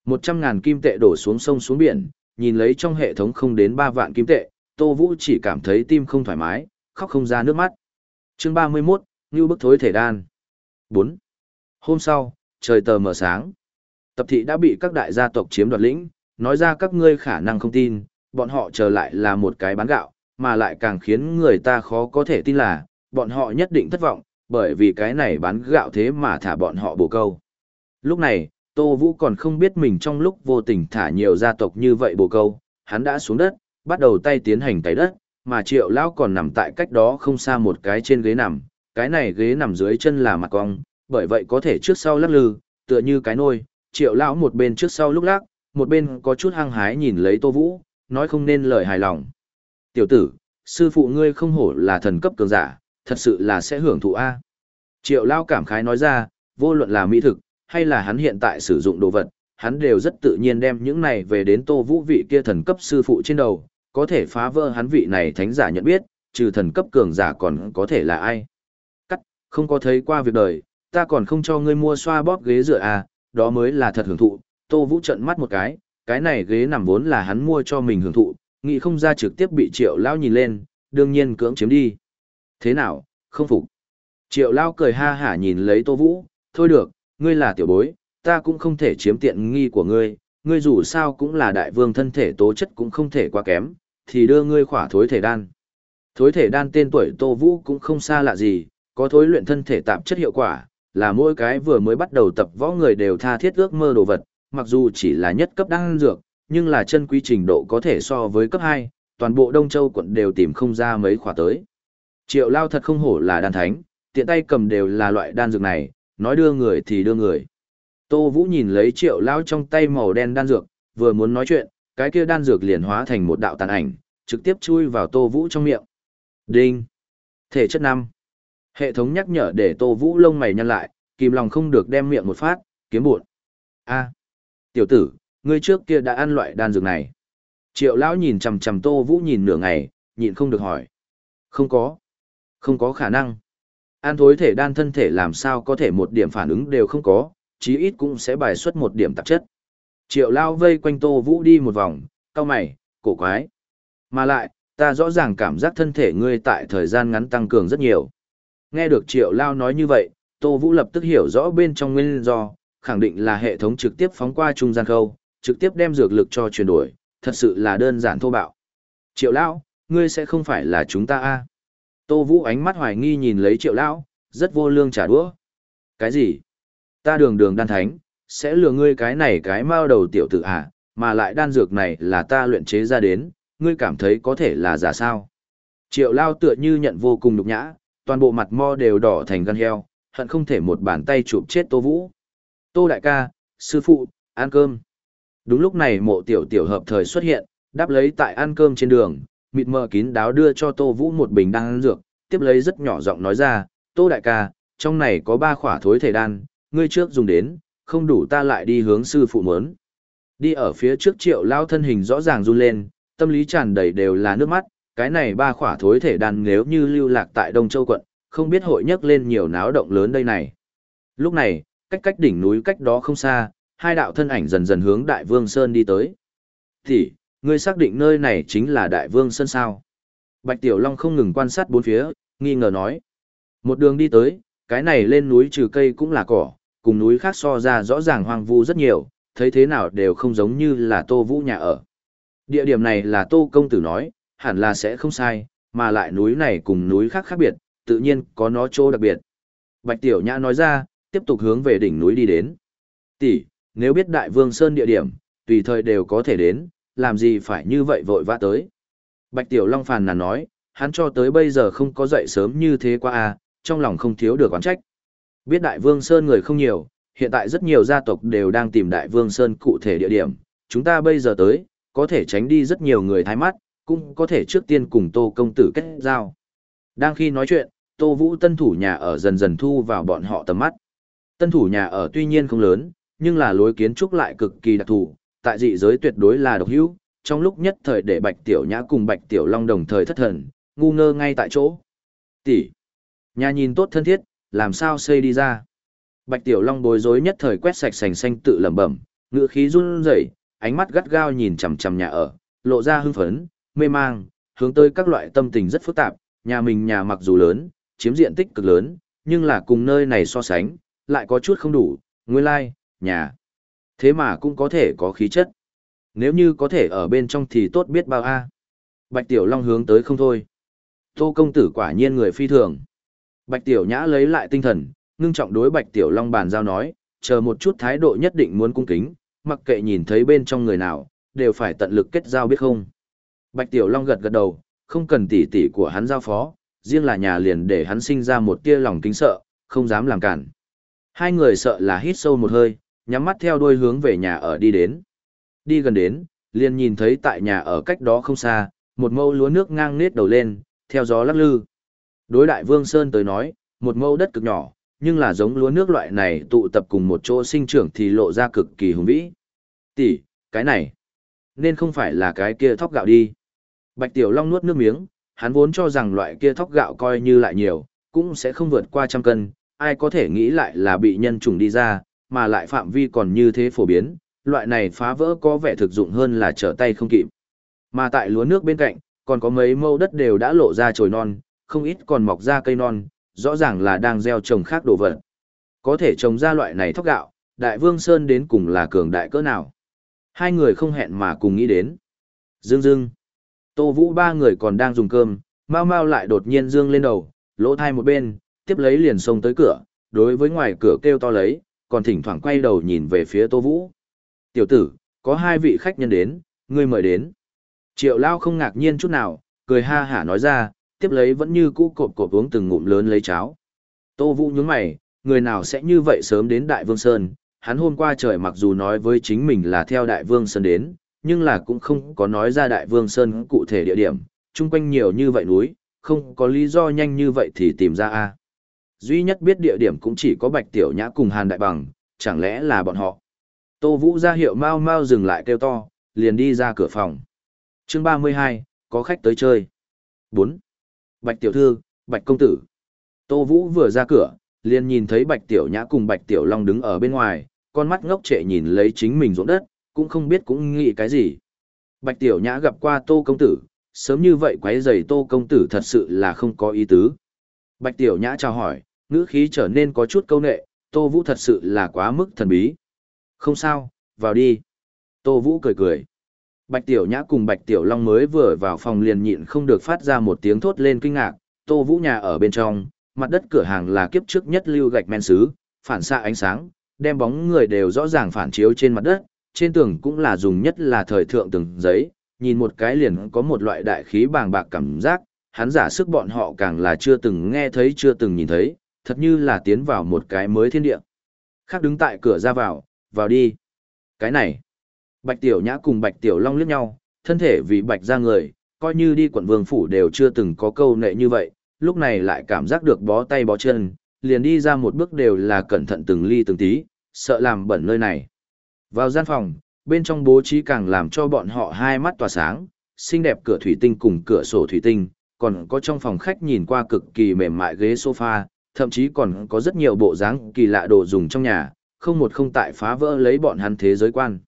Một trăm ngàn kim tệ đổ xuống sông xuống biển, nhìn lấy trong hệ thống không đến ba vạn kim tệ, Tô Vũ chỉ cảm thấy tim không thoải mái, khóc không ra nước mắt. chương ba mươi 31, Như bức thối thể đan. bốn Hôm sau, trời tờ mờ sáng. Tập thị đã bị các đại gia tộc chiếm đoạt lĩnh, nói ra các ngươi khả năng không tin, bọn họ trở lại là một cái bán gạo, mà lại càng khiến người ta khó có thể tin là, bọn họ nhất định thất vọng, bởi vì cái này bán gạo thế mà thả bọn họ bổ câu. Lúc này, Tô Vũ còn không biết mình trong lúc vô tình thả nhiều gia tộc như vậy bồ câu, hắn đã xuống đất, bắt đầu tay tiến hành tẩy đất, mà triệu lão còn nằm tại cách đó không xa một cái trên ghế nằm, cái này ghế nằm dưới chân là mặt cong, bởi vậy có thể trước sau lắc lư, tựa như cái nôi, triệu lão một bên trước sau lúc lắc, một bên có chút hăng hái nhìn lấy Tô Vũ, nói không nên lời hài lòng. Tiểu tử, sư phụ ngươi không hổ là thần cấp cường giả, thật sự là sẽ hưởng thụ A. Triệu lão cảm khái nói ra, vô luận là mỹ thực, hay là hắn hiện tại sử dụng đồ vật, hắn đều rất tự nhiên đem những này về đến Tô Vũ vị kia thần cấp sư phụ trên đầu, có thể phá vỡ hắn vị này thánh giả nhận biết, trừ thần cấp cường giả còn có thể là ai. Cắt, không có thấy qua việc đời, ta còn không cho ngươi mua xoa bóp ghế dựa à, đó mới là thật hưởng thụ. Tô Vũ trận mắt một cái, cái này ghế nằm vốn là hắn mua cho mình hưởng thụ, nghĩ không ra trực tiếp bị triệu lao nhìn lên, đương nhiên cưỡng chiếm đi. Thế nào, không phục. Triệu lao cười ha hả nhìn lấy Tô Vũ, thôi được, ngươi là tiểu bối, ta cũng không thể chiếm tiện nghi của ngươi, ngươi dù sao cũng là đại vương thân thể tố chất cũng không thể quá kém, thì đưa ngươi khỏa thối thể đan. Thối thể đan tên tuổi Tô Vũ cũng không xa lạ gì, có thối luyện thân thể tạp chất hiệu quả, là mỗi cái vừa mới bắt đầu tập võ người đều tha thiết ước mơ đồ vật, mặc dù chỉ là nhất cấp đan dược, nhưng là chân quý trình độ có thể so với cấp 2, toàn bộ Đông Châu quận đều tìm không ra mấy khỏa tới. Triệu Lao thật không hổ là đan thánh, tiện tay cầm đều là loại đan dược này, nói đưa người thì đưa người. Tô Vũ nhìn lấy triệu lao trong tay màu đen đan dược, vừa muốn nói chuyện, cái kia đan dược liền hóa thành một đạo tàn ảnh, trực tiếp chui vào Tô Vũ trong miệng. Đinh! Thể chất năm. Hệ thống nhắc nhở để Tô Vũ lông mày nhăn lại, kìm lòng không được đem miệng một phát, kiếm buồn. A, tiểu tử, ngươi trước kia đã ăn loại đan dược này. Triệu lão nhìn chằm chằm Tô Vũ nhìn nửa ngày, nhịn không được hỏi. Không có. Không có khả năng. An thối thể đan thân thể làm sao có thể một điểm phản ứng đều không có, chí ít cũng sẽ bài xuất một điểm tạp chất. Triệu lao vây quanh Tô Vũ đi một vòng, cao mày, cổ quái. Mà lại, ta rõ ràng cảm giác thân thể ngươi tại thời gian ngắn tăng cường rất nhiều. Nghe được triệu lao nói như vậy, Tô Vũ lập tức hiểu rõ bên trong nguyên do, khẳng định là hệ thống trực tiếp phóng qua trung gian khâu, trực tiếp đem dược lực cho chuyển đổi, thật sự là đơn giản thô bạo. Triệu lao, ngươi sẽ không phải là chúng ta a Tô Vũ ánh mắt hoài nghi nhìn lấy triệu lão, rất vô lương trả đũa. Cái gì? Ta đường đường đan thánh, sẽ lừa ngươi cái này cái mao đầu tiểu tử à, mà lại đan dược này là ta luyện chế ra đến, ngươi cảm thấy có thể là giả sao. Triệu lao tựa như nhận vô cùng nhục nhã, toàn bộ mặt mo đều đỏ thành gan heo, hận không thể một bàn tay chụp chết Tô Vũ. Tô đại ca, sư phụ, ăn cơm. Đúng lúc này mộ tiểu tiểu hợp thời xuất hiện, đáp lấy tại ăn cơm trên đường, mịt mờ kín đáo đưa cho Tô Vũ một bình đan dược, tiếp lấy rất nhỏ giọng nói ra, Tô đại ca, trong này có ba khỏa thối thể đan, ngươi trước dùng đến, không đủ ta lại đi hướng sư phụ mớn. Đi ở phía trước triệu lao thân hình rõ ràng run lên, tâm lý tràn đầy đều là nước mắt, cái này ba khỏa thối thể đan nếu như lưu lạc tại Đông Châu quận, không biết hội nhấc lên nhiều náo động lớn đây này. Lúc này, cách cách đỉnh núi cách đó không xa, hai đạo thân ảnh dần dần hướng Đại Vương Sơn đi tới. Thì, ngươi xác định nơi này chính là Đại Vương Sơn sao? Bạch Tiểu Long không ngừng quan sát bốn phía, nghi ngờ nói. Một đường đi tới, cái này lên núi trừ cây cũng là cỏ, cùng núi khác so ra rõ ràng hoang vu rất nhiều, thấy thế nào đều không giống như là Tô Vũ nhà ở. Địa điểm này là Tô Công Tử nói, hẳn là sẽ không sai, mà lại núi này cùng núi khác khác biệt, tự nhiên có nó chỗ đặc biệt. Bạch Tiểu Nhã nói ra, tiếp tục hướng về đỉnh núi đi đến. Tỷ, nếu biết Đại Vương Sơn địa điểm, tùy thời đều có thể đến, làm gì phải như vậy vội vã tới. Bạch Tiểu Long phàn nàn nói, hắn cho tới bây giờ không có dậy sớm như thế qua à, trong lòng không thiếu được oán trách. Biết Đại Vương Sơn người không nhiều, hiện tại rất nhiều gia tộc đều đang tìm Đại Vương Sơn cụ thể địa điểm, chúng ta bây giờ tới, có thể tránh đi rất nhiều người thái mắt, cũng có thể trước tiên cùng Tô Công Tử kết giao. Đang khi nói chuyện, Tô Vũ tân thủ nhà ở dần dần thu vào bọn họ tầm mắt. Tân thủ nhà ở tuy nhiên không lớn, nhưng là lối kiến trúc lại cực kỳ đặc thù, tại dị giới tuyệt đối là độc hữu, trong lúc nhất thời để Bạch Tiểu Nhã cùng Bạch Tiểu Long đồng thời thất thần, ngu ngơ ngay tại chỗ. Tỷ, nhà nhìn tốt thân thiết, làm sao xây đi ra? Bạch Tiểu Long bối rối nhất thời quét sạch sành xanh tự lẩm bẩm, ngựa khí run rẩy, ánh mắt gắt gao nhìn chằm chằm nhà ở, lộ ra hưng phấn, mê mang, hướng tới các loại tâm tình rất phức tạp, nhà mình nhà mặc dù lớn, chiếm diện tích cực lớn, nhưng là cùng nơi này so sánh, lại có chút không đủ, nguyên lai, like, nhà. Thế mà cũng có thể có khí chất. Nếu như có thể ở bên trong thì tốt biết bao a. Bạch Tiểu Long hướng tới không thôi. Tô công tử quả nhiên người phi thường. Bạch Tiểu Nhã lấy lại tinh thần, ngưng trọng đối Bạch Tiểu Long bàn giao nói, chờ một chút thái độ nhất định muốn cung kính, mặc kệ nhìn thấy bên trong người nào, đều phải tận lực kết giao biết không. Bạch Tiểu Long gật gật đầu, không cần tỉ tỉ của hắn giao phó, riêng là nhà liền để hắn sinh ra một tia lòng kính sợ, không dám làm cản. Hai người sợ là hít sâu một hơi, nhắm mắt theo đuôi hướng về nhà ở đi đến. Đi gần đến, liền nhìn thấy tại nhà ở cách đó không xa, một mâu lúa nước ngang nết đầu lên, theo gió lắc lư. Đối đại Vương Sơn tới nói, một mâu đất cực nhỏ, nhưng là giống lúa nước loại này tụ tập cùng một chỗ sinh trưởng thì lộ ra cực kỳ hùng vĩ. Tỷ, cái này, nên không phải là cái kia thóc gạo đi. Bạch Tiểu Long nuốt nước miếng, hắn vốn cho rằng loại kia thóc gạo coi như lại nhiều, cũng sẽ không vượt qua trăm cân, ai có thể nghĩ lại là bị nhân trùng đi ra, mà lại phạm vi còn như thế phổ biến, loại này phá vỡ có vẻ thực dụng hơn là trở tay không kịp. Mà tại lúa nước bên cạnh, còn có mấy mâu đất đều đã lộ ra trồi non, không ít còn mọc ra cây non, rõ ràng là đang gieo trồng khác đồ vật. Có thể trồng ra loại này thóc gạo, Đại Vương Sơn đến cùng là cường đại cỡ nào. Hai người không hẹn mà cùng nghĩ đến. Dương dương. Tô Vũ ba người còn đang dùng cơm, mau mau lại đột nhiên dương lên đầu, lỗ thai một bên, tiếp lấy liền xông tới cửa, đối với ngoài cửa kêu to lấy, còn thỉnh thoảng quay đầu nhìn về phía Tô Vũ. Tiểu tử, có hai vị khách nhân đến, ngươi mời đến. Triệu Lao không ngạc nhiên chút nào, cười ha hả nói ra, tiếp lấy vẫn như cũ cộp cộp uống từng ngụm lớn lấy cháo. Tô Vũ nhướng mày, người nào sẽ như vậy sớm đến Đại Vương Sơn, hắn hôm qua trời mặc dù nói với chính mình là theo Đại Vương Sơn đến, nhưng là cũng không có nói ra Đại Vương Sơn cụ thể địa điểm, chung quanh nhiều như vậy núi, không có lý do nhanh như vậy thì tìm ra a Duy nhất biết địa điểm cũng chỉ có Bạch Tiểu Nhã cùng Hàn Đại Bằng, chẳng lẽ là bọn họ. Tô Vũ ra hiệu mau mau dừng lại kêu to, liền đi ra cửa phòng. chương 32, có khách tới chơi. bốn Bạch Tiểu Thư, Bạch Công Tử. Tô Vũ vừa ra cửa, liền nhìn thấy Bạch Tiểu Nhã cùng Bạch Tiểu Long đứng ở bên ngoài, con mắt ngốc trệ nhìn lấy chính mình ruộng đất, cũng không biết cũng nghĩ cái gì. Bạch Tiểu Nhã gặp qua Tô Công Tử, sớm như vậy quấy rầy Tô Công Tử thật sự là không có ý tứ. Bạch Tiểu Nhã chào hỏi, ngữ khí trở nên có chút câu nệ, Tô Vũ thật sự là quá mức thần bí. Không sao, vào đi. Tô Vũ cười cười. Bạch Tiểu Nhã cùng Bạch Tiểu Long mới vừa vào phòng liền nhịn không được phát ra một tiếng thốt lên kinh ngạc. Tô Vũ nhà ở bên trong, mặt đất cửa hàng là kiếp trước nhất lưu gạch men sứ, phản xạ ánh sáng, đem bóng người đều rõ ràng phản chiếu trên mặt đất, trên tường cũng là dùng nhất là thời thượng từng giấy, nhìn một cái liền có một loại đại khí bàng bạc cảm giác, hắn giả sức bọn họ càng là chưa từng nghe thấy chưa từng nhìn thấy, thật như là tiến vào một cái mới thiên địa. Khác đứng tại cửa ra vào, vào đi. Cái này, Bạch Tiểu Nhã cùng Bạch Tiểu Long liếc nhau, thân thể vì Bạch ra người, coi như đi quận vương phủ đều chưa từng có câu nệ như vậy, lúc này lại cảm giác được bó tay bó chân, liền đi ra một bước đều là cẩn thận từng ly từng tí, sợ làm bẩn nơi này. Vào gian phòng, bên trong bố trí càng làm cho bọn họ hai mắt tỏa sáng, xinh đẹp cửa thủy tinh cùng cửa sổ thủy tinh, còn có trong phòng khách nhìn qua cực kỳ mềm mại ghế sofa, thậm chí còn có rất nhiều bộ dáng kỳ lạ đồ dùng trong nhà, không một không tại phá vỡ lấy bọn hắn thế giới quan.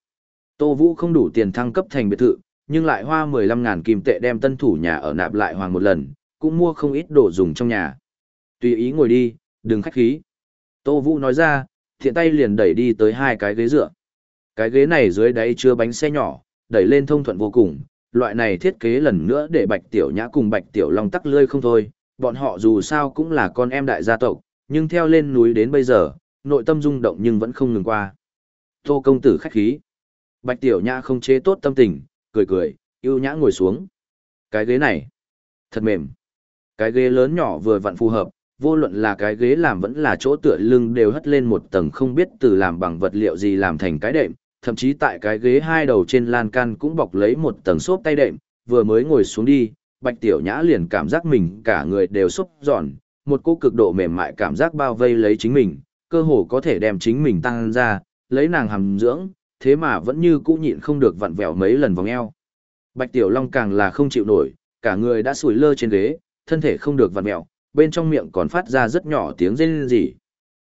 Tô Vũ không đủ tiền thăng cấp thành biệt thự, nhưng lại hoa 15.000 kim tệ đem tân thủ nhà ở nạp lại hoàng một lần, cũng mua không ít đồ dùng trong nhà. Tùy ý ngồi đi, đừng khách khí. Tô Vũ nói ra, thiện tay liền đẩy đi tới hai cái ghế dựa. Cái ghế này dưới đáy chứa bánh xe nhỏ, đẩy lên thông thuận vô cùng, loại này thiết kế lần nữa để Bạch Tiểu Nhã cùng Bạch Tiểu Long tắc lươi không thôi, bọn họ dù sao cũng là con em đại gia tộc, nhưng theo lên núi đến bây giờ, nội tâm rung động nhưng vẫn không ngừng qua. Tô công tử khách khí. Bạch Tiểu Nhã không chế tốt tâm tình, cười cười, yêu nhã ngồi xuống. Cái ghế này, thật mềm. Cái ghế lớn nhỏ vừa vặn phù hợp, vô luận là cái ghế làm vẫn là chỗ tựa lưng đều hất lên một tầng không biết từ làm bằng vật liệu gì làm thành cái đệm, thậm chí tại cái ghế hai đầu trên lan can cũng bọc lấy một tầng xốp tay đệm, vừa mới ngồi xuống đi, Bạch Tiểu Nhã liền cảm giác mình cả người đều xốp giòn, một cô cực độ mềm mại cảm giác bao vây lấy chính mình, cơ hồ có thể đem chính mình tăng ra, lấy nàng hàm dưỡng, thế mà vẫn như cũ nhịn không được vặn vẹo mấy lần vòng eo. Bạch Tiểu Long càng là không chịu nổi, cả người đã sủi lơ trên ghế, thân thể không được vặn vẹo, bên trong miệng còn phát ra rất nhỏ tiếng rên rỉ.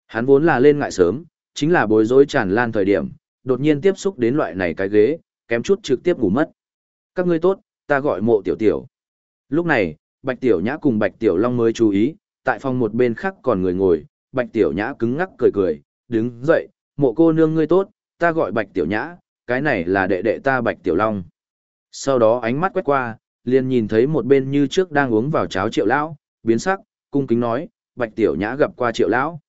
Hắn vốn là lên ngại sớm, chính là bối rối tràn lan thời điểm, đột nhiên tiếp xúc đến loại này cái ghế, kém chút trực tiếp ngủ mất. Các ngươi tốt, ta gọi mộ tiểu tiểu. Lúc này, Bạch Tiểu Nhã cùng Bạch Tiểu Long mới chú ý, tại phòng một bên khác còn người ngồi, Bạch Tiểu Nhã cứng ngắc cười cười, đứng dậy, mộ cô nương ngươi tốt, ta gọi Bạch Tiểu Nhã, cái này là đệ đệ ta Bạch Tiểu Long. Sau đó ánh mắt quét qua, liền nhìn thấy một bên như trước đang uống vào cháo triệu lão, biến sắc, cung kính nói, Bạch Tiểu Nhã gặp qua triệu lão.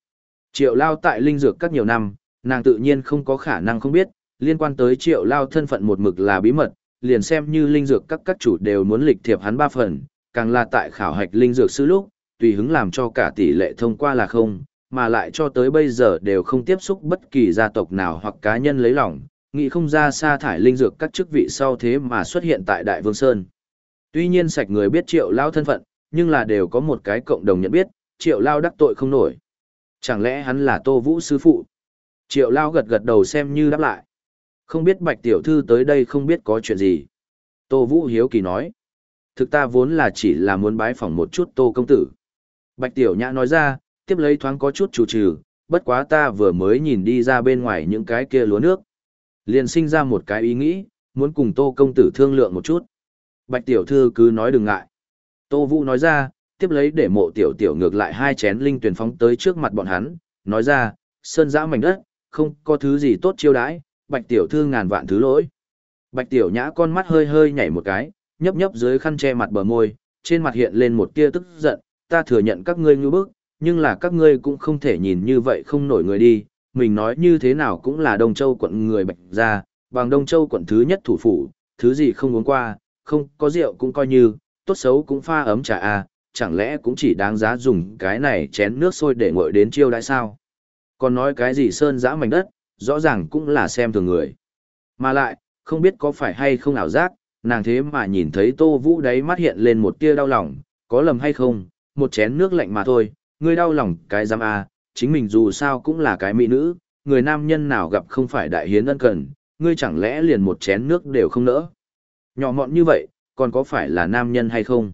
Triệu lao tại linh dược các nhiều năm, nàng tự nhiên không có khả năng không biết, liên quan tới triệu lao thân phận một mực là bí mật, liền xem như linh dược các các chủ đều muốn lịch thiệp hắn ba phần, càng là tại khảo hạch linh dược sư lúc, tùy hứng làm cho cả tỷ lệ thông qua là không, mà lại cho tới bây giờ đều không tiếp xúc bất kỳ gia tộc nào hoặc cá nhân lấy lòng, nghĩ không ra sa thải linh dược các chức vị sau thế mà xuất hiện tại Đại Vương Sơn. Tuy nhiên sạch người biết triệu lao thân phận, nhưng là đều có một cái cộng đồng nhận biết, triệu lao đắc tội không nổi. Chẳng lẽ hắn là Tô Vũ sư phụ? Triệu lao gật gật đầu xem như đáp lại. Không biết bạch tiểu thư tới đây không biết có chuyện gì. Tô Vũ hiếu kỳ nói. Thực ta vốn là chỉ là muốn bái phỏng một chút tô công tử. Bạch tiểu nhã nói ra, tiếp lấy thoáng có chút chủ trừ, bất quá ta vừa mới nhìn đi ra bên ngoài những cái kia lúa nước. Liền sinh ra một cái ý nghĩ, muốn cùng tô công tử thương lượng một chút. Bạch tiểu thư cứ nói đừng ngại. Tô Vũ nói ra, tiếp lấy để mộ tiểu tiểu ngược lại hai chén linh tuyển phóng tới trước mặt bọn hắn, nói ra, sơn dã mảnh đất, không có thứ gì tốt chiêu đãi, bạch tiểu thư ngàn vạn thứ lỗi. Bạch tiểu nhã con mắt hơi hơi nhảy một cái, nhấp nhấp dưới khăn che mặt bờ môi, trên mặt hiện lên một tia tức giận, ta thừa nhận các ngươi như bức, nhưng là các ngươi cũng không thể nhìn như vậy không nổi người đi, mình nói như thế nào cũng là Đông Châu quận người bạch ra, bằng Đông Châu quận thứ nhất thủ phủ, thứ gì không uống qua, không có rượu cũng coi như, tốt xấu cũng pha ấm trà à, chẳng lẽ cũng chỉ đáng giá dùng cái này chén nước sôi để nguội đến chiêu đãi sao? Còn nói cái gì sơn dã mảnh đất, rõ ràng cũng là xem thường người. Mà lại, không biết có phải hay không ảo giác, nàng thế mà nhìn thấy Tô Vũ đấy mắt hiện lên một tia đau lòng, có lầm hay không, một chén nước lạnh mà thôi, ngươi đau lòng cái giam à? chính mình dù sao cũng là cái mỹ nữ, người nam nhân nào gặp không phải đại hiến ân cần, ngươi chẳng lẽ liền một chén nước đều không nỡ. Nhỏ mọn như vậy, còn có phải là nam nhân hay không?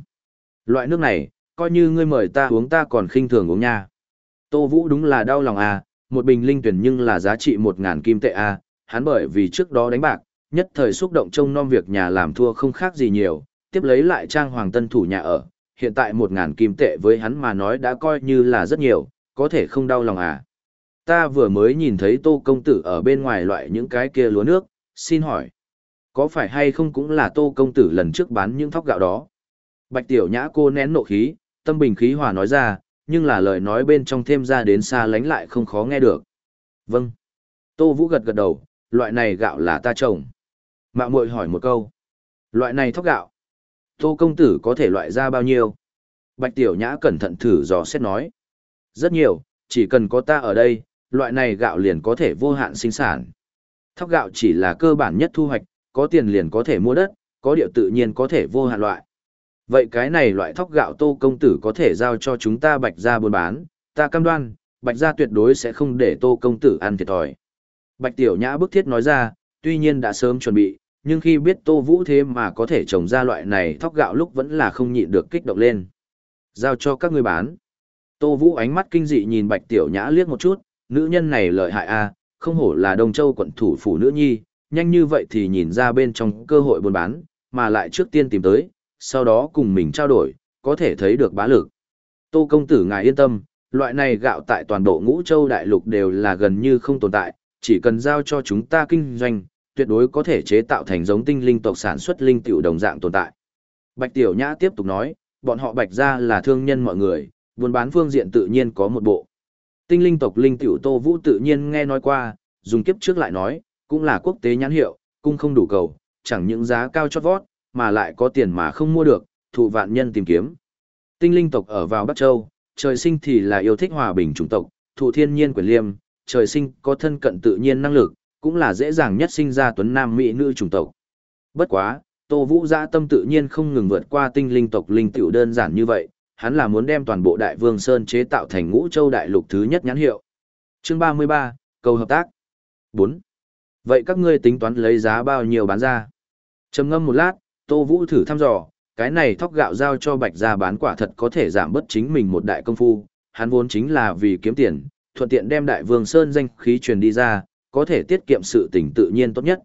Loại nước này, coi như ngươi mời ta uống ta còn khinh thường uống nha. Tô Vũ đúng là đau lòng à, một bình linh tuyển nhưng là giá trị một ngàn kim tệ à, hắn bởi vì trước đó đánh bạc, nhất thời xúc động trông non việc nhà làm thua không khác gì nhiều, tiếp lấy lại trang hoàng tân thủ nhà ở, hiện tại một ngàn kim tệ với hắn mà nói đã coi như là rất nhiều, có thể không đau lòng à. Ta vừa mới nhìn thấy tô công tử ở bên ngoài loại những cái kia lúa nước, xin hỏi, có phải hay không cũng là tô công tử lần trước bán những thóc gạo đó? Bạch tiểu nhã cô nén nộ khí, tâm bình khí hòa nói ra, nhưng là lời nói bên trong thêm ra đến xa lánh lại không khó nghe được. Vâng. Tô Vũ gật gật đầu, loại này gạo là ta trồng. Mạo muội hỏi một câu. Loại này thóc gạo. Tô công tử có thể loại ra bao nhiêu? Bạch tiểu nhã cẩn thận thử dò xét nói. Rất nhiều, chỉ cần có ta ở đây, loại này gạo liền có thể vô hạn sinh sản. Thóc gạo chỉ là cơ bản nhất thu hoạch, có tiền liền có thể mua đất, có điệu tự nhiên có thể vô hạn loại. Vậy cái này loại thóc gạo tô công tử có thể giao cho chúng ta bạch gia buôn bán, ta cam đoan, bạch gia tuyệt đối sẽ không để tô công tử ăn thiệt thòi. Bạch tiểu nhã bức thiết nói ra, tuy nhiên đã sớm chuẩn bị, nhưng khi biết tô vũ thế mà có thể trồng ra loại này thóc gạo lúc vẫn là không nhịn được kích động lên. Giao cho các người bán. Tô Vũ ánh mắt kinh dị nhìn Bạch Tiểu Nhã liếc một chút, nữ nhân này lợi hại a, không hổ là Đông Châu quận thủ phủ nữ nhi, nhanh như vậy thì nhìn ra bên trong cơ hội buôn bán, mà lại trước tiên tìm tới, sau đó cùng mình trao đổi, có thể thấy được bá lực. Tô công tử ngài yên tâm, loại này gạo tại toàn bộ ngũ châu đại lục đều là gần như không tồn tại, chỉ cần giao cho chúng ta kinh doanh, tuyệt đối có thể chế tạo thành giống tinh linh tộc sản xuất linh tiểu đồng dạng tồn tại. Bạch Tiểu Nhã tiếp tục nói, bọn họ bạch ra là thương nhân mọi người, buôn bán phương diện tự nhiên có một bộ. Tinh linh tộc linh tiểu Tô Vũ tự nhiên nghe nói qua, dùng kiếp trước lại nói, cũng là quốc tế nhãn hiệu, cung không đủ cầu, chẳng những giá cao chót vót, mà lại có tiền mà không mua được, thụ vạn nhân tìm kiếm. Tinh linh tộc ở vào Bắc Châu, trời sinh thì là yêu thích hòa bình chủng tộc, thụ thiên nhiên quyền liêm, trời sinh có thân cận tự nhiên năng lực, cũng là dễ dàng nhất sinh ra tuấn nam mỹ nữ chủng tộc. Bất quá, Tô Vũ Giã tâm tự nhiên không ngừng vượt qua tinh linh tộc linh tiểu đơn giản như vậy, hắn là muốn đem toàn bộ Đại Vương Sơn chế tạo thành Ngũ Châu đại lục thứ nhất nhãn hiệu. Chương 33, cầu hợp tác. 4. Vậy các ngươi tính toán lấy giá bao nhiêu bán ra? Trầm ngâm một lát, Tô Vũ thử thăm dò, cái này thóc gạo giao cho Bạch gia bán quả thật có thể giảm bớt chính mình một đại công phu, hắn vốn chính là vì kiếm tiền, thuận tiện đem Đại Vương Sơn danh khí truyền đi ra, có thể tiết kiệm sự tình tự nhiên tốt nhất.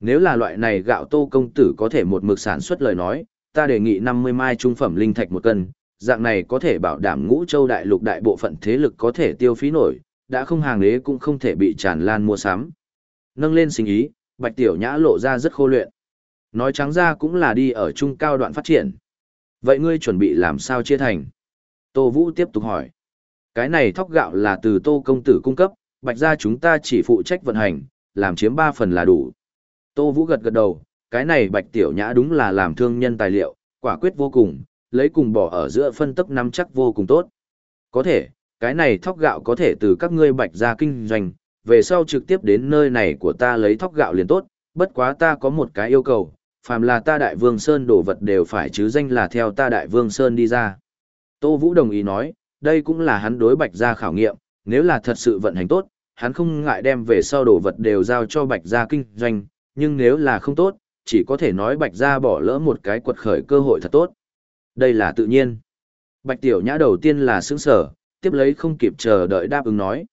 Nếu là loại này gạo Tô công tử có thể một mực sản xuất lời nói, ta đề nghị 50 mai trung phẩm linh thạch một cân, dạng này có thể bảo đảm ngũ châu đại lục đại bộ phận thế lực có thể tiêu phí nổi, đã không hàng đế cũng không thể bị tràn lan mua sắm. Nâng lên sinh ý, Bạch Tiểu Nhã lộ ra rất khô luyện. Nói trắng ra cũng là đi ở trung cao đoạn phát triển. Vậy ngươi chuẩn bị làm sao chia thành? Tô Vũ tiếp tục hỏi. Cái này thóc gạo là từ Tô Công Tử cung cấp, Bạch ra chúng ta chỉ phụ trách vận hành, làm chiếm 3 phần là đủ. Tô Vũ gật gật đầu, cái này Bạch Tiểu Nhã đúng là làm thương nhân tài liệu, quả quyết vô cùng, lấy cùng bỏ ở giữa phân tốc nắm chắc vô cùng tốt. Có thể, cái này thóc gạo có thể từ các ngươi Bạch ra kinh doanh, về sau trực tiếp đến nơi này của ta lấy thóc gạo liền tốt, bất quá ta có một cái yêu cầu, phàm là ta đại vương Sơn đổ vật đều phải chứ danh là theo ta đại vương Sơn đi ra. Tô Vũ đồng ý nói, đây cũng là hắn đối bạch gia khảo nghiệm, nếu là thật sự vận hành tốt, hắn không ngại đem về sau đổ vật đều giao cho bạch gia kinh doanh, nhưng nếu là không tốt, chỉ có thể nói bạch gia bỏ lỡ một cái quật khởi cơ hội thật tốt. Đây là tự nhiên. Bạch tiểu nhã đầu tiên là sướng sở, tiếp lấy không kịp chờ đợi đáp ứng nói.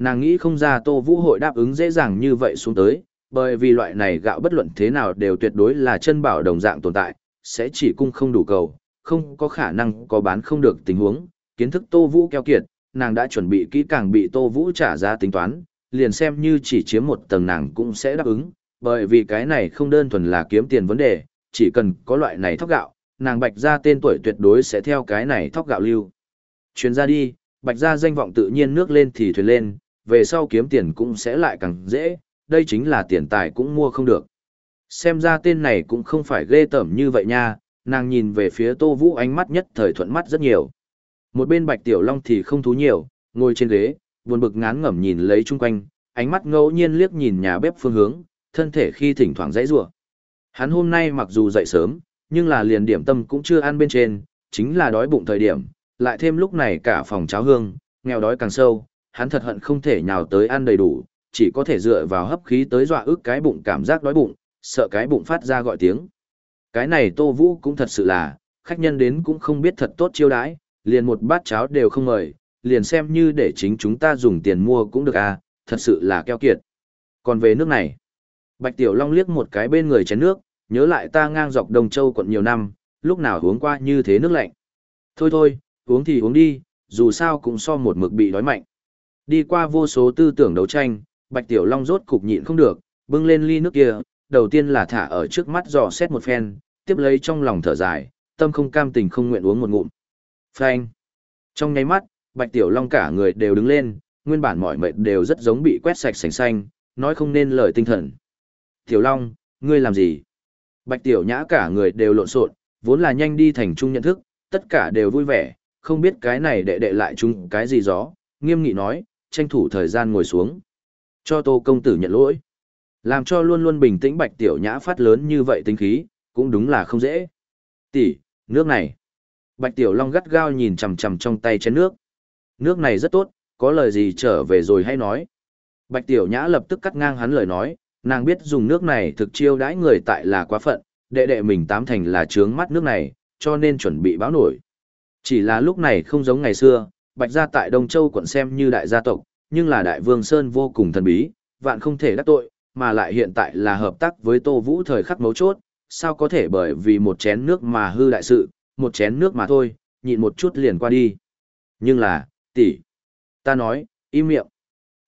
Nàng nghĩ không ra Tô Vũ hội đáp ứng dễ dàng như vậy xuống tới, bởi vì loại này gạo bất luận thế nào đều tuyệt đối là chân bảo đồng dạng tồn tại, sẽ chỉ cung không đủ cầu, không có khả năng có bán không được tình huống, kiến thức Tô Vũ keo kiệt, nàng đã chuẩn bị kỹ càng bị Tô Vũ trả ra tính toán, liền xem như chỉ chiếm một tầng nàng cũng sẽ đáp ứng, bởi vì cái này không đơn thuần là kiếm tiền vấn đề, chỉ cần có loại này thóc gạo, nàng bạch ra tên tuổi tuyệt đối sẽ theo cái này thóc gạo lưu. Chuyến ra đi, bạch ra danh vọng tự nhiên nước lên thì thuyền lên, về sau kiếm tiền cũng sẽ lại càng dễ, đây chính là tiền tài cũng mua không được. Xem ra tên này cũng không phải ghê tởm như vậy nha, nàng nhìn về phía Tô Vũ ánh mắt nhất thời thuận mắt rất nhiều. Một bên Bạch Tiểu Long thì không thú nhiều, ngồi trên ghế, buồn bực ngán ngẩm nhìn lấy chung quanh, ánh mắt ngẫu nhiên liếc nhìn nhà bếp phương hướng, thân thể khi thỉnh thoảng dãy rủa. Hắn hôm nay mặc dù dậy sớm, nhưng là liền điểm tâm cũng chưa ăn bên trên, chính là đói bụng thời điểm, lại thêm lúc này cả phòng cháo hương, nghèo đói càng sâu, hắn thật hận không thể nhào tới ăn đầy đủ, chỉ có thể dựa vào hấp khí tới dọa ức cái bụng cảm giác đói bụng, sợ cái bụng phát ra gọi tiếng. Cái này Tô Vũ cũng thật sự là, khách nhân đến cũng không biết thật tốt chiêu đãi, liền một bát cháo đều không mời, liền xem như để chính chúng ta dùng tiền mua cũng được à, thật sự là keo kiệt. Còn về nước này, Bạch Tiểu Long liếc một cái bên người chén nước, nhớ lại ta ngang dọc Đông Châu quận nhiều năm, lúc nào uống qua như thế nước lạnh. Thôi thôi, uống thì uống đi, dù sao cũng so một mực bị đói mạnh. Đi qua vô số tư tưởng đấu tranh, Bạch Tiểu Long rốt cục nhịn không được, bưng lên ly nước kia, đầu tiên là thả ở trước mắt dò xét một phen, tiếp lấy trong lòng thở dài, tâm không cam tình không nguyện uống một ngụm. Phanh. Trong nháy mắt, Bạch Tiểu Long cả người đều đứng lên, nguyên bản mọi mệt đều rất giống bị quét sạch sành xanh, nói không nên lời tinh thần. Tiểu Long, ngươi làm gì? Bạch Tiểu Nhã cả người đều lộn xộn, vốn là nhanh đi thành trung nhận thức, tất cả đều vui vẻ, không biết cái này đệ đệ lại chung cái gì gió, nghiêm nghị nói, tranh thủ thời gian ngồi xuống. Cho tô công tử nhận lỗi. Làm cho luôn luôn bình tĩnh bạch tiểu nhã phát lớn như vậy tính khí, cũng đúng là không dễ. Tỷ, nước này. Bạch tiểu long gắt gao nhìn chằm chằm trong tay chén nước. Nước này rất tốt, có lời gì trở về rồi hay nói. Bạch tiểu nhã lập tức cắt ngang hắn lời nói, nàng biết dùng nước này thực chiêu đãi người tại là quá phận, đệ đệ mình tám thành là trướng mắt nước này, cho nên chuẩn bị báo nổi. Chỉ là lúc này không giống ngày xưa, Bạch gia tại Đông Châu quận xem như đại gia tộc, nhưng là đại vương Sơn vô cùng thần bí, vạn không thể đắc tội, mà lại hiện tại là hợp tác với Tô Vũ thời khắc mấu chốt, sao có thể bởi vì một chén nước mà hư đại sự, một chén nước mà thôi, nhịn một chút liền qua đi. Nhưng là, tỷ, ta nói, im miệng.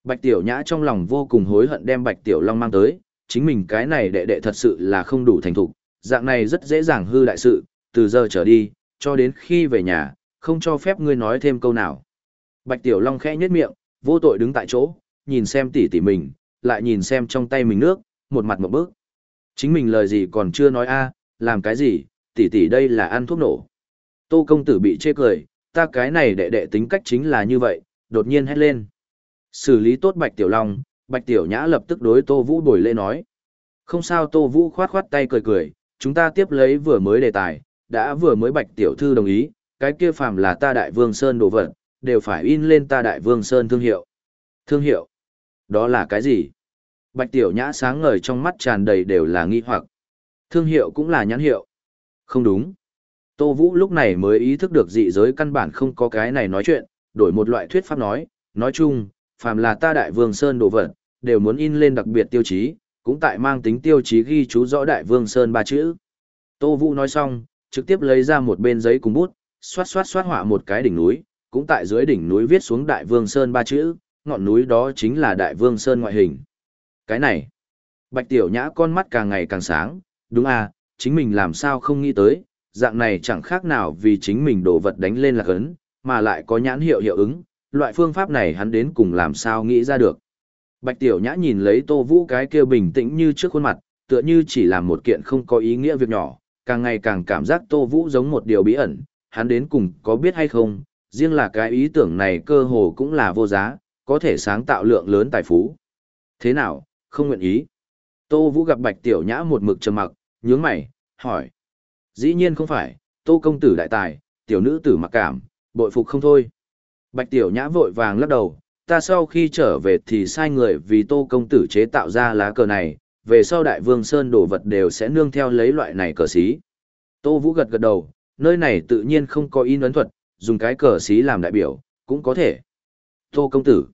Bạch Tiểu Nhã trong lòng vô cùng hối hận đem Bạch Tiểu Long mang tới, chính mình cái này đệ đệ thật sự là không đủ thành thục, dạng này rất dễ dàng hư đại sự, từ giờ trở đi, cho đến khi về nhà, không cho phép ngươi nói thêm câu nào. Bạch Tiểu Long khẽ nhếch miệng, vô tội đứng tại chỗ, nhìn xem tỷ tỷ mình, lại nhìn xem trong tay mình nước, một mặt một bước. Chính mình lời gì còn chưa nói a, làm cái gì, tỷ tỷ đây là ăn thuốc nổ. Tô công tử bị chê cười, ta cái này đệ đệ tính cách chính là như vậy, đột nhiên hét lên. Xử lý tốt Bạch Tiểu Long, Bạch Tiểu Nhã lập tức đối Tô Vũ bồi lễ nói. Không sao Tô Vũ khoát khoát tay cười cười, chúng ta tiếp lấy vừa mới đề tài, đã vừa mới Bạch Tiểu Thư đồng ý, cái kia phàm là ta Đại Vương Sơn đồ vật, đều phải in lên ta Đại Vương Sơn thương hiệu. Thương hiệu? Đó là cái gì? Bạch Tiểu Nhã sáng ngời trong mắt tràn đầy đều là nghi hoặc. Thương hiệu cũng là nhãn hiệu. Không đúng. Tô Vũ lúc này mới ý thức được dị giới căn bản không có cái này nói chuyện, đổi một loại thuyết pháp nói, nói chung, phàm là ta đại vương sơn đồ vật, đều muốn in lên đặc biệt tiêu chí, cũng tại mang tính tiêu chí ghi chú rõ đại vương sơn ba chữ. Tô Vũ nói xong, trực tiếp lấy ra một bên giấy cùng bút, xoát xoát xoát họa một cái đỉnh núi, cũng tại dưới đỉnh núi viết xuống đại vương sơn ba chữ, ngọn núi đó chính là đại vương sơn ngoại hình. Cái này, bạch tiểu nhã con mắt càng ngày càng sáng, đúng à, chính mình làm sao không nghĩ tới, dạng này chẳng khác nào vì chính mình đồ vật đánh lên là cấn, mà lại có nhãn hiệu hiệu ứng, loại phương pháp này hắn đến cùng làm sao nghĩ ra được. Bạch Tiểu Nhã nhìn lấy Tô Vũ cái kia bình tĩnh như trước khuôn mặt, tựa như chỉ làm một kiện không có ý nghĩa việc nhỏ, càng ngày càng cảm giác Tô Vũ giống một điều bí ẩn, hắn đến cùng có biết hay không, riêng là cái ý tưởng này cơ hồ cũng là vô giá, có thể sáng tạo lượng lớn tài phú. Thế nào, không nguyện ý. Tô Vũ gặp Bạch Tiểu Nhã một mực trầm mặc, nhướng mày, hỏi. Dĩ nhiên không phải, Tô công tử đại tài, tiểu nữ tử mặc cảm, bội phục không thôi. Bạch Tiểu Nhã vội vàng lắc đầu, ta sau khi trở về thì sai người vì Tô công tử chế tạo ra lá cờ này, về sau Đại Vương Sơn đồ vật đều sẽ nương theo lấy loại này cờ xí. Tô Vũ gật gật đầu, nơi này tự nhiên không có in ấn thuật, dùng cái cờ xí làm đại biểu, cũng có thể. Tô công tử.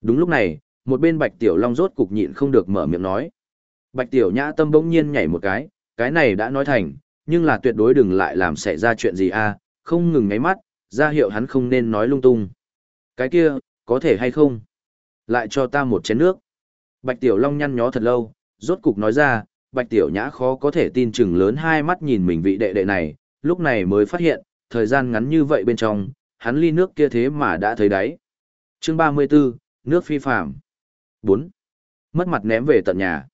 Đúng lúc này, một bên Bạch Tiểu Long rốt cục nhịn không được mở miệng nói. Bạch Tiểu Nhã tâm bỗng nhiên nhảy một cái, cái này đã nói thành, nhưng là tuyệt đối đừng lại làm xảy ra chuyện gì a, không ngừng ngáy mắt, ra hiệu hắn không nên nói lung tung. Cái kia, có thể hay không? Lại cho ta một chén nước. Bạch Tiểu Long nhăn nhó thật lâu, rốt cục nói ra, Bạch Tiểu Nhã khó có thể tin chừng lớn hai mắt nhìn mình vị đệ đệ này, lúc này mới phát hiện, thời gian ngắn như vậy bên trong, hắn ly nước kia thế mà đã thấy đáy. Chương 34, nước phi phạm. 4. Mất mặt ném về tận nhà.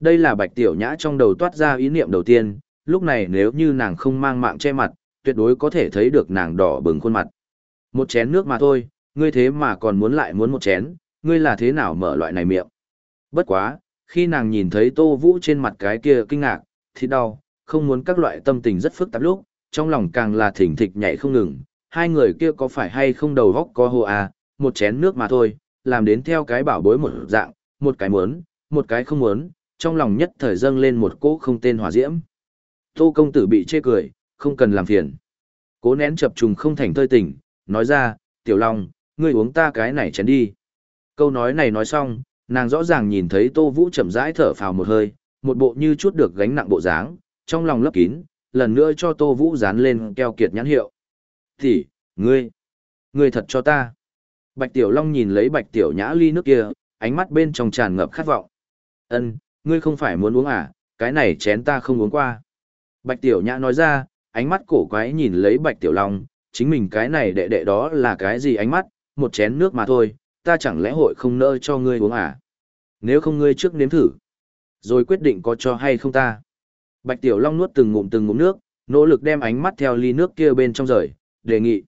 Đây là Bạch Tiểu Nhã trong đầu toát ra ý niệm đầu tiên, lúc này nếu như nàng không mang mạng che mặt, tuyệt đối có thể thấy được nàng đỏ bừng khuôn mặt. Một chén nước mà thôi, ngươi thế mà còn muốn lại muốn một chén, ngươi là thế nào mở loại này miệng. Bất quá, khi nàng nhìn thấy Tô Vũ trên mặt cái kia kinh ngạc, thì đau, không muốn các loại tâm tình rất phức tạp lúc, trong lòng càng là thỉnh thịch nhảy không ngừng, hai người kia có phải hay không đầu góc có hồ à, một chén nước mà thôi, làm đến theo cái bảo bối một dạng, một cái muốn, một cái không muốn, trong lòng nhất thời dâng lên một cỗ không tên hỏa diễm. Tô công tử bị chê cười, không cần làm phiền. Cố nén chập trùng không thành tơi tỉnh, nói ra, tiểu long, ngươi uống ta cái này chén đi. Câu nói này nói xong, nàng rõ ràng nhìn thấy tô vũ chậm rãi thở phào một hơi, một bộ như chút được gánh nặng bộ dáng, trong lòng lấp kín, lần nữa cho tô vũ dán lên keo kiệt nhãn hiệu. Thì, ngươi, ngươi thật cho ta. Bạch tiểu long nhìn lấy bạch tiểu nhã ly nước kia, ánh mắt bên trong tràn ngập khát vọng. Ân, ngươi không phải muốn uống à, cái này chén ta không uống qua. Bạch Tiểu Nhã nói ra, ánh mắt cổ quái nhìn lấy Bạch Tiểu Long, chính mình cái này đệ đệ đó là cái gì ánh mắt, một chén nước mà thôi, ta chẳng lẽ hội không nỡ cho ngươi uống à? Nếu không ngươi trước nếm thử, rồi quyết định có cho hay không ta. Bạch Tiểu Long nuốt từng ngụm từng ngụm nước, nỗ lực đem ánh mắt theo ly nước kia bên trong rời, đề nghị.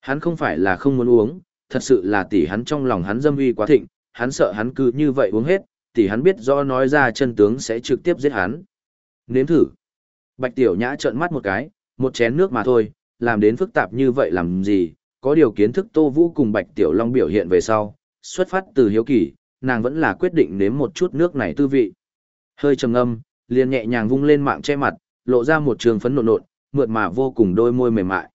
Hắn không phải là không muốn uống, thật sự là tỷ hắn trong lòng hắn dâm uy quá thịnh, hắn sợ hắn cứ như vậy uống hết, tỷ hắn biết do nói ra chân tướng sẽ trực tiếp giết hắn. Nếm thử. Bạch Tiểu Nhã trợn mắt một cái, một chén nước mà thôi, làm đến phức tạp như vậy làm gì, có điều kiến thức Tô Vũ cùng Bạch Tiểu Long biểu hiện về sau, xuất phát từ hiếu kỳ, nàng vẫn là quyết định nếm một chút nước này tư vị. Hơi trầm ngâm, liền nhẹ nhàng vung lên mạng che mặt, lộ ra một trường phấn nộn nộn, mượt mà vô cùng đôi môi mềm mại.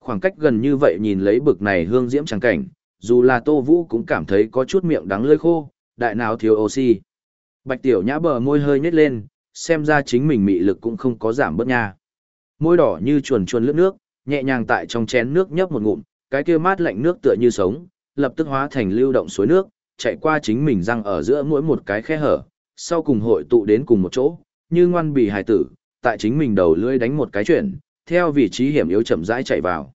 Khoảng cách gần như vậy nhìn lấy bực này hương diễm trắng cảnh, dù là Tô Vũ cũng cảm thấy có chút miệng đắng lơi khô, đại nào thiếu oxy. Bạch Tiểu Nhã bờ môi hơi nhếch lên, xem ra chính mình mị lực cũng không có giảm bớt nha. Môi đỏ như chuồn chuồn lướt nước, nhẹ nhàng tại trong chén nước nhấp một ngụm, cái kia mát lạnh nước tựa như sống, lập tức hóa thành lưu động suối nước, chạy qua chính mình răng ở giữa mỗi một cái khe hở, sau cùng hội tụ đến cùng một chỗ, như ngoan bì hài tử, tại chính mình đầu lưỡi đánh một cái chuyển, theo vị trí hiểm yếu chậm rãi chạy vào.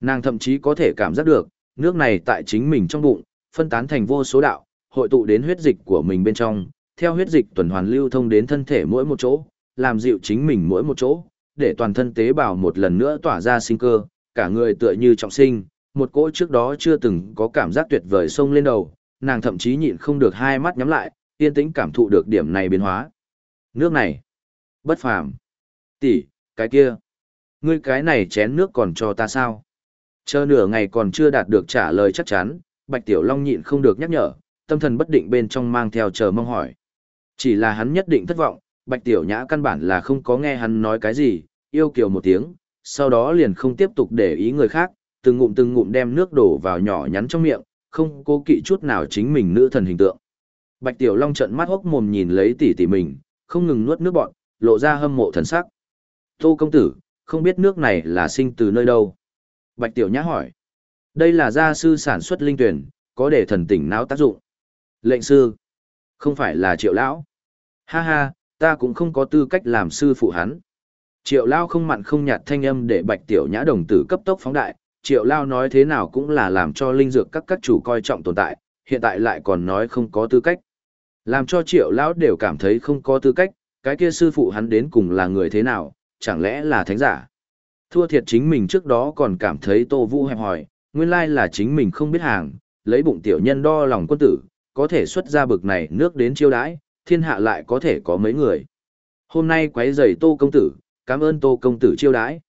Nàng thậm chí có thể cảm giác được, nước này tại chính mình trong bụng, phân tán thành vô số đạo, hội tụ đến huyết dịch của mình bên trong, theo huyết dịch tuần hoàn lưu thông đến thân thể mỗi một chỗ, làm dịu chính mình mỗi một chỗ, để toàn thân tế bào một lần nữa tỏa ra sinh cơ, cả người tựa như trọng sinh, một cỗ trước đó chưa từng có cảm giác tuyệt vời sông lên đầu, nàng thậm chí nhịn không được hai mắt nhắm lại, yên tĩnh cảm thụ được điểm này biến hóa. Nước này, bất phàm. Tỷ, cái kia, ngươi cái này chén nước còn cho ta sao? Chờ nửa ngày còn chưa đạt được trả lời chắc chắn, Bạch Tiểu Long nhịn không được nhắc nhở, tâm thần bất định bên trong mang theo chờ mong hỏi. Chỉ là hắn nhất định thất vọng, Bạch Tiểu Nhã căn bản là không có nghe hắn nói cái gì, yêu kiều một tiếng, sau đó liền không tiếp tục để ý người khác, từng ngụm từng ngụm đem nước đổ vào nhỏ nhắn trong miệng, không cố kỵ chút nào chính mình nữ thần hình tượng. Bạch Tiểu Long trợn mắt hốc mồm nhìn lấy tỷ tỷ mình, không ngừng nuốt nước bọt, lộ ra hâm mộ thần sắc. Tô công tử, không biết nước này là sinh từ nơi đâu? Bạch Tiểu Nhã hỏi. Đây là gia sư sản xuất linh tuyển, có để thần tỉnh não tác dụng. Lệnh sư. Không phải là triệu lão. Ha ha, ta cũng không có tư cách làm sư phụ hắn. Triệu Lao không mặn không nhạt thanh âm để Bạch Tiểu Nhã đồng tử cấp tốc phóng đại, Triệu Lao nói thế nào cũng là làm cho linh dược các các chủ coi trọng tồn tại, hiện tại lại còn nói không có tư cách. Làm cho Triệu Lão đều cảm thấy không có tư cách, cái kia sư phụ hắn đến cùng là người thế nào, chẳng lẽ là thánh giả. Thua thiệt chính mình trước đó còn cảm thấy Tô Vũ hẹp hỏi, nguyên lai là chính mình không biết hàng, lấy bụng tiểu nhân đo lòng quân tử, có thể xuất ra bực này nước đến chiêu đãi, thiên hạ lại có thể có mấy người. Hôm nay quấy rầy Tô công tử, cảm ơn Tô công tử chiêu đãi.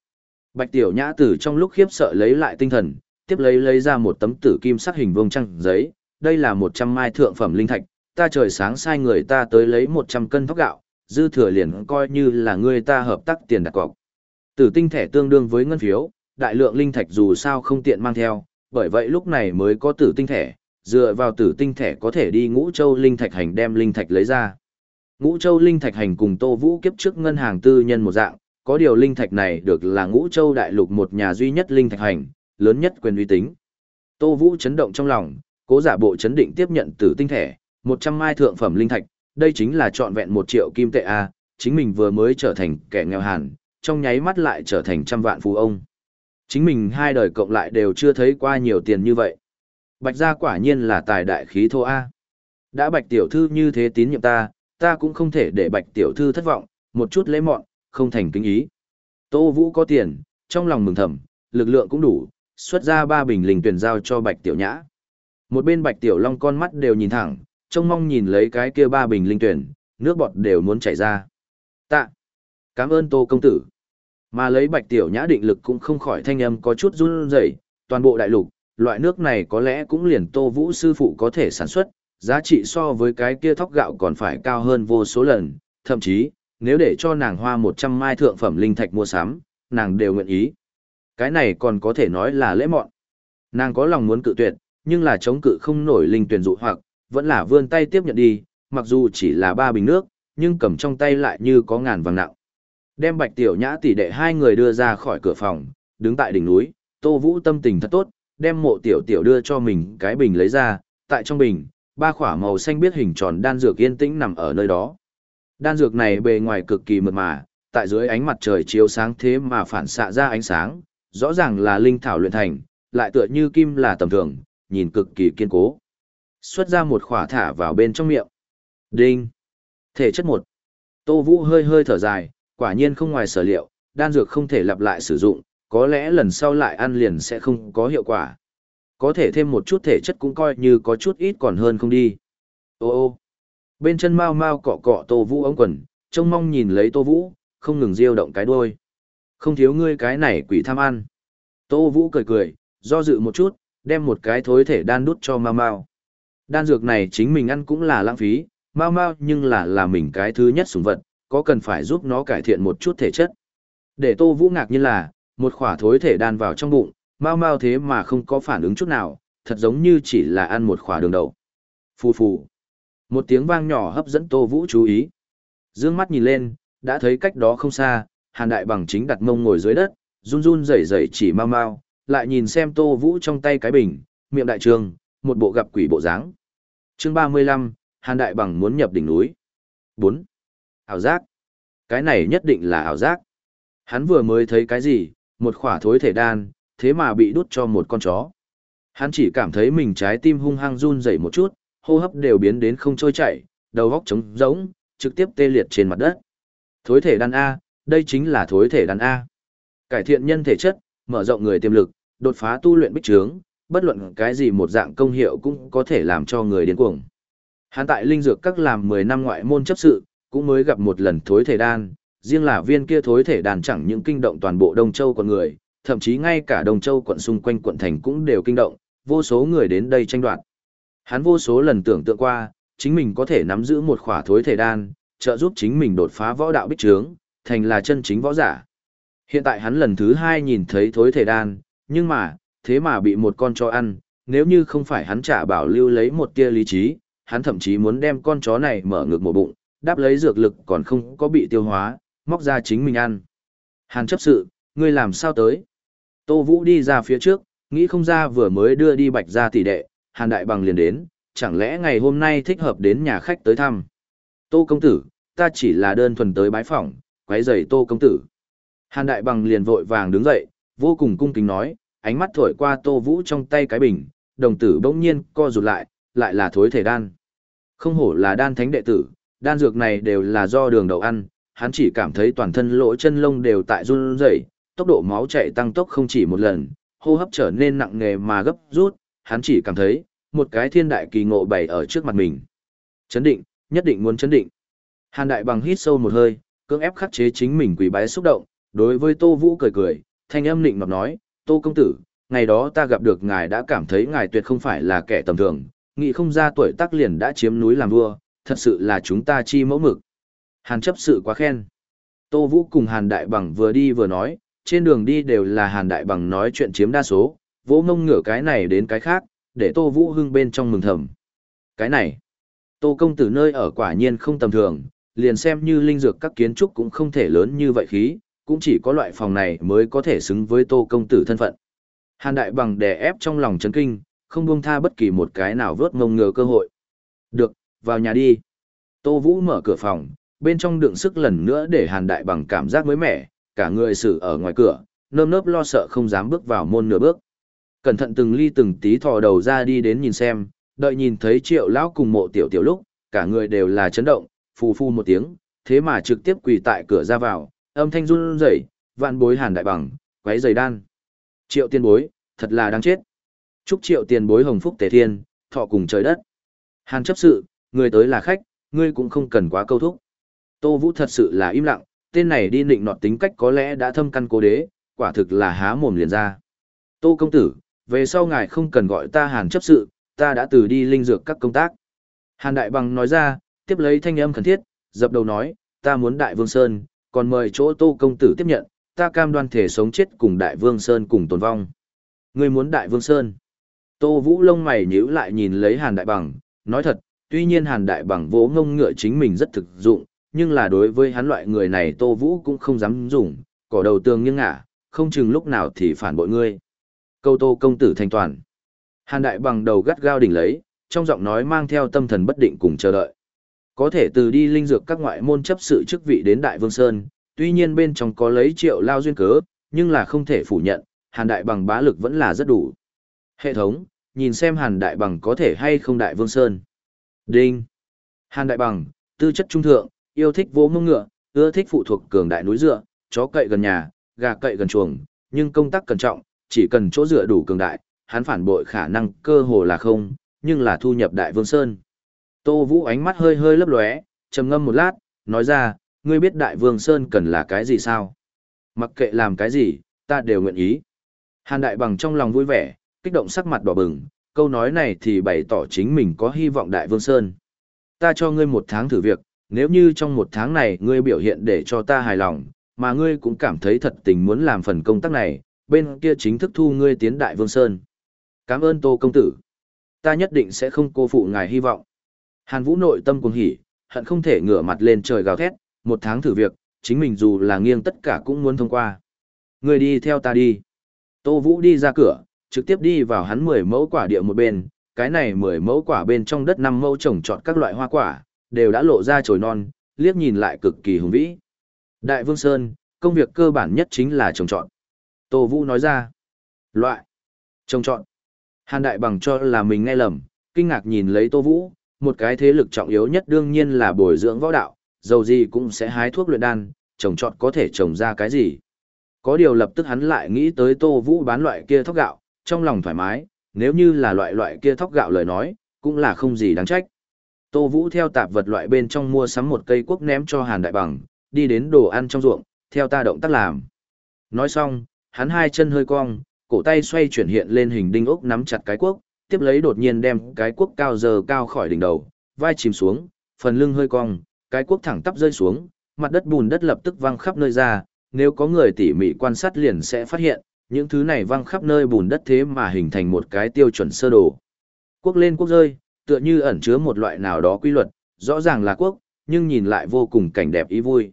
Bạch Tiểu Nhã tử trong lúc khiếp sợ lấy lại tinh thần, tiếp lấy lấy ra một tấm tử kim sắc hình vuông trăng giấy, đây là một trăm mai thượng phẩm linh thạch, ta trời sáng sai người ta tới lấy một trăm cân thóc gạo, dư thừa liền coi như là người ta hợp tác tiền đặt cọc. Tử tinh thẻ tương đương với ngân phiếu, đại lượng linh thạch dù sao không tiện mang theo, bởi vậy lúc này mới có tử tinh thẻ, dựa vào tử tinh thẻ có thể đi ngũ châu linh thạch hành đem linh thạch lấy ra. Ngũ châu linh thạch hành cùng Tô Vũ kiếp trước ngân hàng tư nhân một dạng, có điều linh thạch này được là ngũ châu đại lục một nhà duy nhất linh thạch hành, lớn nhất quyền uy tín. Tô Vũ chấn động trong lòng, cố giả bộ chấn định tiếp nhận tử tinh thẻ, 100 mai thượng phẩm linh thạch, đây chính là trọn vẹn một triệu kim tệ A, chính mình vừa mới trở thành kẻ nghèo hàn, trong nháy mắt lại trở thành trăm vạn phú ông. Chính mình hai đời cộng lại đều chưa thấy qua nhiều tiền như vậy. Bạch gia quả nhiên là tài đại khí thô A. Đã bạch tiểu thư như thế tín nhiệm ta, ta cũng không thể để bạch tiểu thư thất vọng, một chút lễ mọn, không thành kính ý. Tô Vũ có tiền, trong lòng mừng thầm, lực lượng cũng đủ, xuất ra ba bình linh tuyển giao cho Bạch Tiểu Nhã. Một bên Bạch Tiểu Long con mắt đều nhìn thẳng, trông mong nhìn lấy cái kia ba bình linh tuyển, nước bọt đều muốn chảy ra. Tạ! Cảm ơn Tô Công Tử. Mà lấy Bạch Tiểu Nhã định lực cũng không khỏi thanh âm có chút run rẩy, toàn bộ đại lục, loại nước này có lẽ cũng liền Tô Vũ sư phụ có thể sản xuất, giá trị so với cái kia thóc gạo còn phải cao hơn vô số lần, thậm chí, nếu để cho nàng hoa 100 mai thượng phẩm linh thạch mua sắm, nàng đều nguyện ý. Cái này còn có thể nói là lễ mọn. Nàng có lòng muốn cự tuyệt, nhưng là chống cự không nổi linh tuyển dụ hoặc, vẫn là vươn tay tiếp nhận đi, mặc dù chỉ là ba bình nước, nhưng cầm trong tay lại như có ngàn vàng nặng. Đem Bạch Tiểu Nhã tỷ đệ hai người đưa ra khỏi cửa phòng, đứng tại đỉnh núi, Tô Vũ tâm tình thật tốt, đem mộ tiểu tiểu đưa cho mình cái bình lấy ra, tại trong bình, ba khỏa màu xanh biết hình tròn đan dược yên tĩnh nằm ở nơi đó. Đan dược này bề ngoài cực kỳ mượt mà, tại dưới ánh mặt trời chiếu sáng thế mà phản xạ ra ánh sáng, rõ ràng là linh thảo luyện thành, lại tựa như kim là tầm thường, nhìn cực kỳ kiên cố. Xuất ra một khỏa thả vào bên trong miệng. Đinh. Thể chất một. Tô Vũ hơi hơi thở dài, quả nhiên không ngoài sở liệu, đan dược không thể lặp lại sử dụng, có lẽ lần sau lại ăn liền sẽ không có hiệu quả. Có thể thêm một chút thể chất cũng coi như có chút ít còn hơn không đi. Ô ô. Bên chân mau mau cọ cọ Tô Vũ ống quần, trông mong nhìn lấy Tô Vũ, không ngừng diêu động cái đuôi. Không thiếu ngươi cái này quỷ tham ăn. Tô Vũ cười cười, do dự một chút, đem một cái thối thể đan đút cho mau mau. Đan dược này chính mình ăn cũng là lãng phí, mau mau nhưng là là mình cái thứ nhất sủng vật, có cần phải giúp nó cải thiện một chút thể chất. Để Tô Vũ ngạc nhiên là, Một khỏa thối thể đan vào trong bụng, mau mau thế mà không có phản ứng chút nào, thật giống như chỉ là ăn một khỏa đường đậu. Phù phù. Một tiếng vang nhỏ hấp dẫn Tô Vũ chú ý. Dương mắt nhìn lên, đã thấy cách đó không xa, Hàn Đại Bằng chính đặt mông ngồi dưới đất, run run rẩy rẩy chỉ mau mau, lại nhìn xem Tô Vũ trong tay cái bình, miệng đại trường, một bộ gặp quỷ bộ dáng. Chương 35, Hàn Đại Bằng muốn nhập đỉnh núi. 4. Ảo giác. Cái này nhất định là ảo giác. Hắn vừa mới thấy cái gì, một khỏa thối thể đan, thế mà bị đút cho một con chó. Hắn chỉ cảm thấy mình trái tim hung hăng run rẩy một chút, hô hấp đều biến đến không trôi chảy, đầu góc trống rỗng, trực tiếp tê liệt trên mặt đất. Thối thể đan A, đây chính là thối thể đan A. Cải thiện nhân thể chất, mở rộng người tiềm lực, đột phá tu luyện bích trướng, bất luận cái gì một dạng công hiệu cũng có thể làm cho người điên cuồng. Hắn tại linh dược các làm 10 năm ngoại môn chấp sự, cũng mới gặp một lần thối thể đan, riêng là viên kia thối thể đan chẳng những kinh động toàn bộ Đông Châu quận người, thậm chí ngay cả Đông Châu quận xung quanh quận thành cũng đều kinh động, vô số người đến đây tranh đoạt. Hắn vô số lần tưởng tượng qua, chính mình có thể nắm giữ một khỏa thối thể đan, trợ giúp chính mình đột phá võ đạo bích trướng, thành là chân chính võ giả. Hiện tại hắn lần thứ hai nhìn thấy thối thể đan, nhưng mà, thế mà bị một con chó ăn, nếu như không phải hắn trả bảo lưu lấy một tia lý trí, hắn thậm chí muốn đem con chó này mở ngược một bụng, đáp lấy dược lực còn không có bị tiêu hóa, móc ra chính mình ăn. Hàn chấp sự, ngươi làm sao tới? Tô Vũ đi ra phía trước, nghĩ không ra vừa mới đưa đi bạch ra tỷ đệ, Hàn Đại Bằng liền đến, chẳng lẽ ngày hôm nay thích hợp đến nhà khách tới thăm? Tô công tử, ta chỉ là đơn thuần tới bái phỏng, quấy rầy Tô công tử. Hàn Đại Bằng liền vội vàng đứng dậy, vô cùng cung kính nói, ánh mắt thổi qua Tô Vũ trong tay cái bình, đồng tử bỗng nhiên co rụt lại, lại là thối thể đan. Không hổ là đan thánh đệ tử, đan dược này đều là do đường đầu ăn, hắn chỉ cảm thấy toàn thân lỗ chân lông đều tại run rẩy, tốc độ máu chạy tăng tốc không chỉ một lần, hô hấp trở nên nặng nề mà gấp rút, hắn chỉ cảm thấy một cái thiên đại kỳ ngộ bày ở trước mặt mình. Chấn định, nhất định muốn chấn định. Hàn Đại Bằng hít sâu một hơi, cưỡng ép khắc chế chính mình quỳ bái xúc động, đối với Tô Vũ cười cười, thanh âm nịnh nọt nói, Tô công tử, ngày đó ta gặp được ngài đã cảm thấy ngài tuyệt không phải là kẻ tầm thường, nghĩ không ra tuổi tác liền đã chiếm núi làm vua, thật sự là chúng ta chi mẫu mực. Hàn chấp sự quá khen. Tô Vũ cùng Hàn Đại Bằng vừa đi vừa nói, trên đường đi đều là Hàn Đại Bằng nói chuyện chiếm đa số, vỗ ngông ngửa cái này đến cái khác, để Tô Vũ hưng bên trong mừng thầm. Cái này, Tô công tử nơi ở quả nhiên không tầm thường, liền xem như linh dược các kiến trúc cũng không thể lớn như vậy khí, cũng chỉ có loại phòng này mới có thể xứng với Tô công tử thân phận. Hàn Đại Bằng đè ép trong lòng chấn kinh, không buông tha bất kỳ một cái nào vớt ngông ngừa cơ hội. Được, vào nhà đi. Tô Vũ mở cửa phòng, bên trong đựng sức lần nữa để Hàn Đại Bằng cảm giác mới mẻ, cả người xử ở ngoài cửa, nơm nớp lo sợ không dám bước vào môn nửa bước. Cẩn thận từng ly từng tí thò đầu ra đi đến nhìn xem, đợi nhìn thấy triệu lão cùng mộ tiểu tiểu lúc, cả người đều là chấn động, phù phu một tiếng, thế mà trực tiếp quỳ tại cửa ra vào, âm thanh run rẩy, vạn bối Hàn Đại Bằng, quấy giày đan. Triệu tiền bối, thật là đáng chết. Chúc triệu tiền bối hồng phúc tề thiên, thọ cùng trời đất. Hàn chấp sự, người tới là khách, ngươi cũng không cần quá câu thúc. Tô Vũ thật sự là im lặng, tên này đi nịnh nọt tính cách có lẽ đã thâm căn cố đế, quả thực là há mồm liền ra. Tô công tử, về sau ngài không cần gọi ta hàn chấp sự, ta đã từ đi linh dược các công tác. Hàn Đại Bằng nói ra, tiếp lấy thanh âm khẩn thiết, dập đầu nói, ta muốn Đại Vương Sơn, còn mời chỗ Tô công tử tiếp nhận, ta cam đoan thể sống chết cùng Đại Vương Sơn cùng tồn vong. Ngươi muốn Đại Vương Sơn? Tô Vũ lông mày nhíu lại nhìn lấy Hàn Đại Bằng, nói thật, tuy nhiên Hàn Đại Bằng vỗ ngông ngựa chính mình rất thực dụng, nhưng là đối với hắn loại người này Tô Vũ cũng không dám dùng, cỏ đầu tường nghiêng ngả, không chừng lúc nào thì phản bội ngươi. Câu Tô công tử thành toàn. Hàn Đại Bằng đầu gắt gao đỉnh lấy, trong giọng nói mang theo tâm thần bất định cùng chờ đợi. Có thể từ đi linh dược các ngoại môn chấp sự chức vị đến Đại Vương Sơn, tuy nhiên bên trong có lấy triệu lao duyên cớ, nhưng là không thể phủ nhận, Hàn Đại Bằng bá lực vẫn là rất đủ. Hệ thống, nhìn xem Hàn Đại Bằng có thể hay không Đại Vương Sơn. Đinh. Hàn Đại Bằng, tư chất trung thượng, yêu thích vỗ mông ngựa, ưa thích phụ thuộc cường đại núi dựa, chó cậy gần nhà, gà cậy gần chuồng, nhưng công tác cẩn trọng, chỉ cần chỗ dựa đủ cường đại, hắn phản bội khả năng cơ hồ là không, nhưng là thu nhập Đại Vương Sơn. Tô Vũ ánh mắt hơi hơi lấp lóe, trầm ngâm một lát, nói ra, ngươi biết Đại Vương Sơn cần là cái gì sao? Mặc kệ làm cái gì, ta đều nguyện ý. Hàn Đại Bằng trong lòng vui vẻ, kích động sắc mặt đỏ bừng, câu nói này thì bày tỏ chính mình có hy vọng Đại Vương Sơn. Ta cho ngươi một tháng thử việc, nếu như trong một tháng này ngươi biểu hiện để cho ta hài lòng, mà ngươi cũng cảm thấy thật tình muốn làm phần công tác này, bên kia chính thức thu ngươi tiến Đại Vương Sơn. Cảm ơn Tô Công Tử. Ta nhất định sẽ không cô phụ ngài hy vọng. Hàn Vũ nội tâm cuồng hỉ, hận không thể ngửa mặt lên trời gào thét, một tháng thử việc, chính mình dù là nghiêng tất cả cũng muốn thông qua. Người đi theo ta đi. Tô Vũ đi ra cửa, trực tiếp đi vào hắn 10 mẫu quả địa một bên, cái này 10 mẫu quả bên trong đất 5 mẫu trồng trọt các loại hoa quả, đều đã lộ ra chồi non, liếc nhìn lại cực kỳ hùng vĩ. Đại Vương Sơn, công việc cơ bản nhất chính là trồng trọt. Tô Vũ nói ra. Loại. Trồng trọt. Hàn Đại Bằng cho là mình nghe lầm, kinh ngạc nhìn lấy Tô Vũ, một cái thế lực trọng yếu nhất đương nhiên là bồi dưỡng võ đạo, dầu gì cũng sẽ hái thuốc luyện đan, trồng trọt có thể trồng ra cái gì. Có điều lập tức hắn lại nghĩ tới Tô Vũ bán loại kia thóc gạo, trong lòng thoải mái, nếu như là loại loại kia thóc gạo lời nói, cũng là không gì đáng trách. Tô Vũ theo tạp vật loại bên trong mua sắm một cây quốc ném cho Hàn Đại Bằng, đi đến đồ ăn trong ruộng, theo ta động tác làm. Nói xong, hắn hai chân hơi cong, cổ tay xoay chuyển hiện lên hình đinh ốc nắm chặt cái quốc, tiếp lấy đột nhiên đem cái quốc cao giờ cao khỏi đỉnh đầu, vai chìm xuống, phần lưng hơi cong, cái quốc thẳng tắp rơi xuống, mặt đất bùn đất lập tức văng khắp nơi ra, nếu có người tỉ mỉ quan sát liền sẽ phát hiện, những thứ này văng khắp nơi bùn đất thế mà hình thành một cái tiêu chuẩn sơ đồ. Quốc lên quốc rơi, tựa như ẩn chứa một loại nào đó quy luật, rõ ràng là quốc, nhưng nhìn lại vô cùng cảnh đẹp ý vui.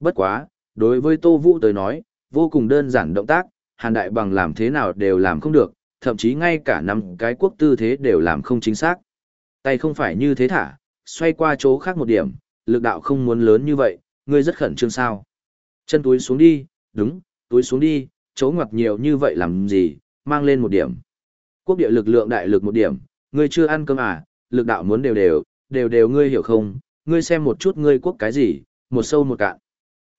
Bất quá, đối với Tô Vũ tới nói, vô cùng đơn giản động tác, Hàn Đại Bằng làm thế nào đều làm không được, thậm chí ngay cả năm cái quốc tư thế đều làm không chính xác. Tay không phải như thế thả, xoay qua chỗ khác một điểm, lực đạo không muốn lớn như vậy, ngươi rất khẩn trương sao. Chân túi xuống đi, đúng, túi xuống đi, chỗ ngoặt nhiều như vậy làm gì, mang lên một điểm. Quốc địa lực lượng đại lực một điểm, ngươi chưa ăn cơm à, lực đạo muốn đều đều, đều đều ngươi hiểu không, ngươi xem một chút ngươi quốc cái gì, một sâu một cạn.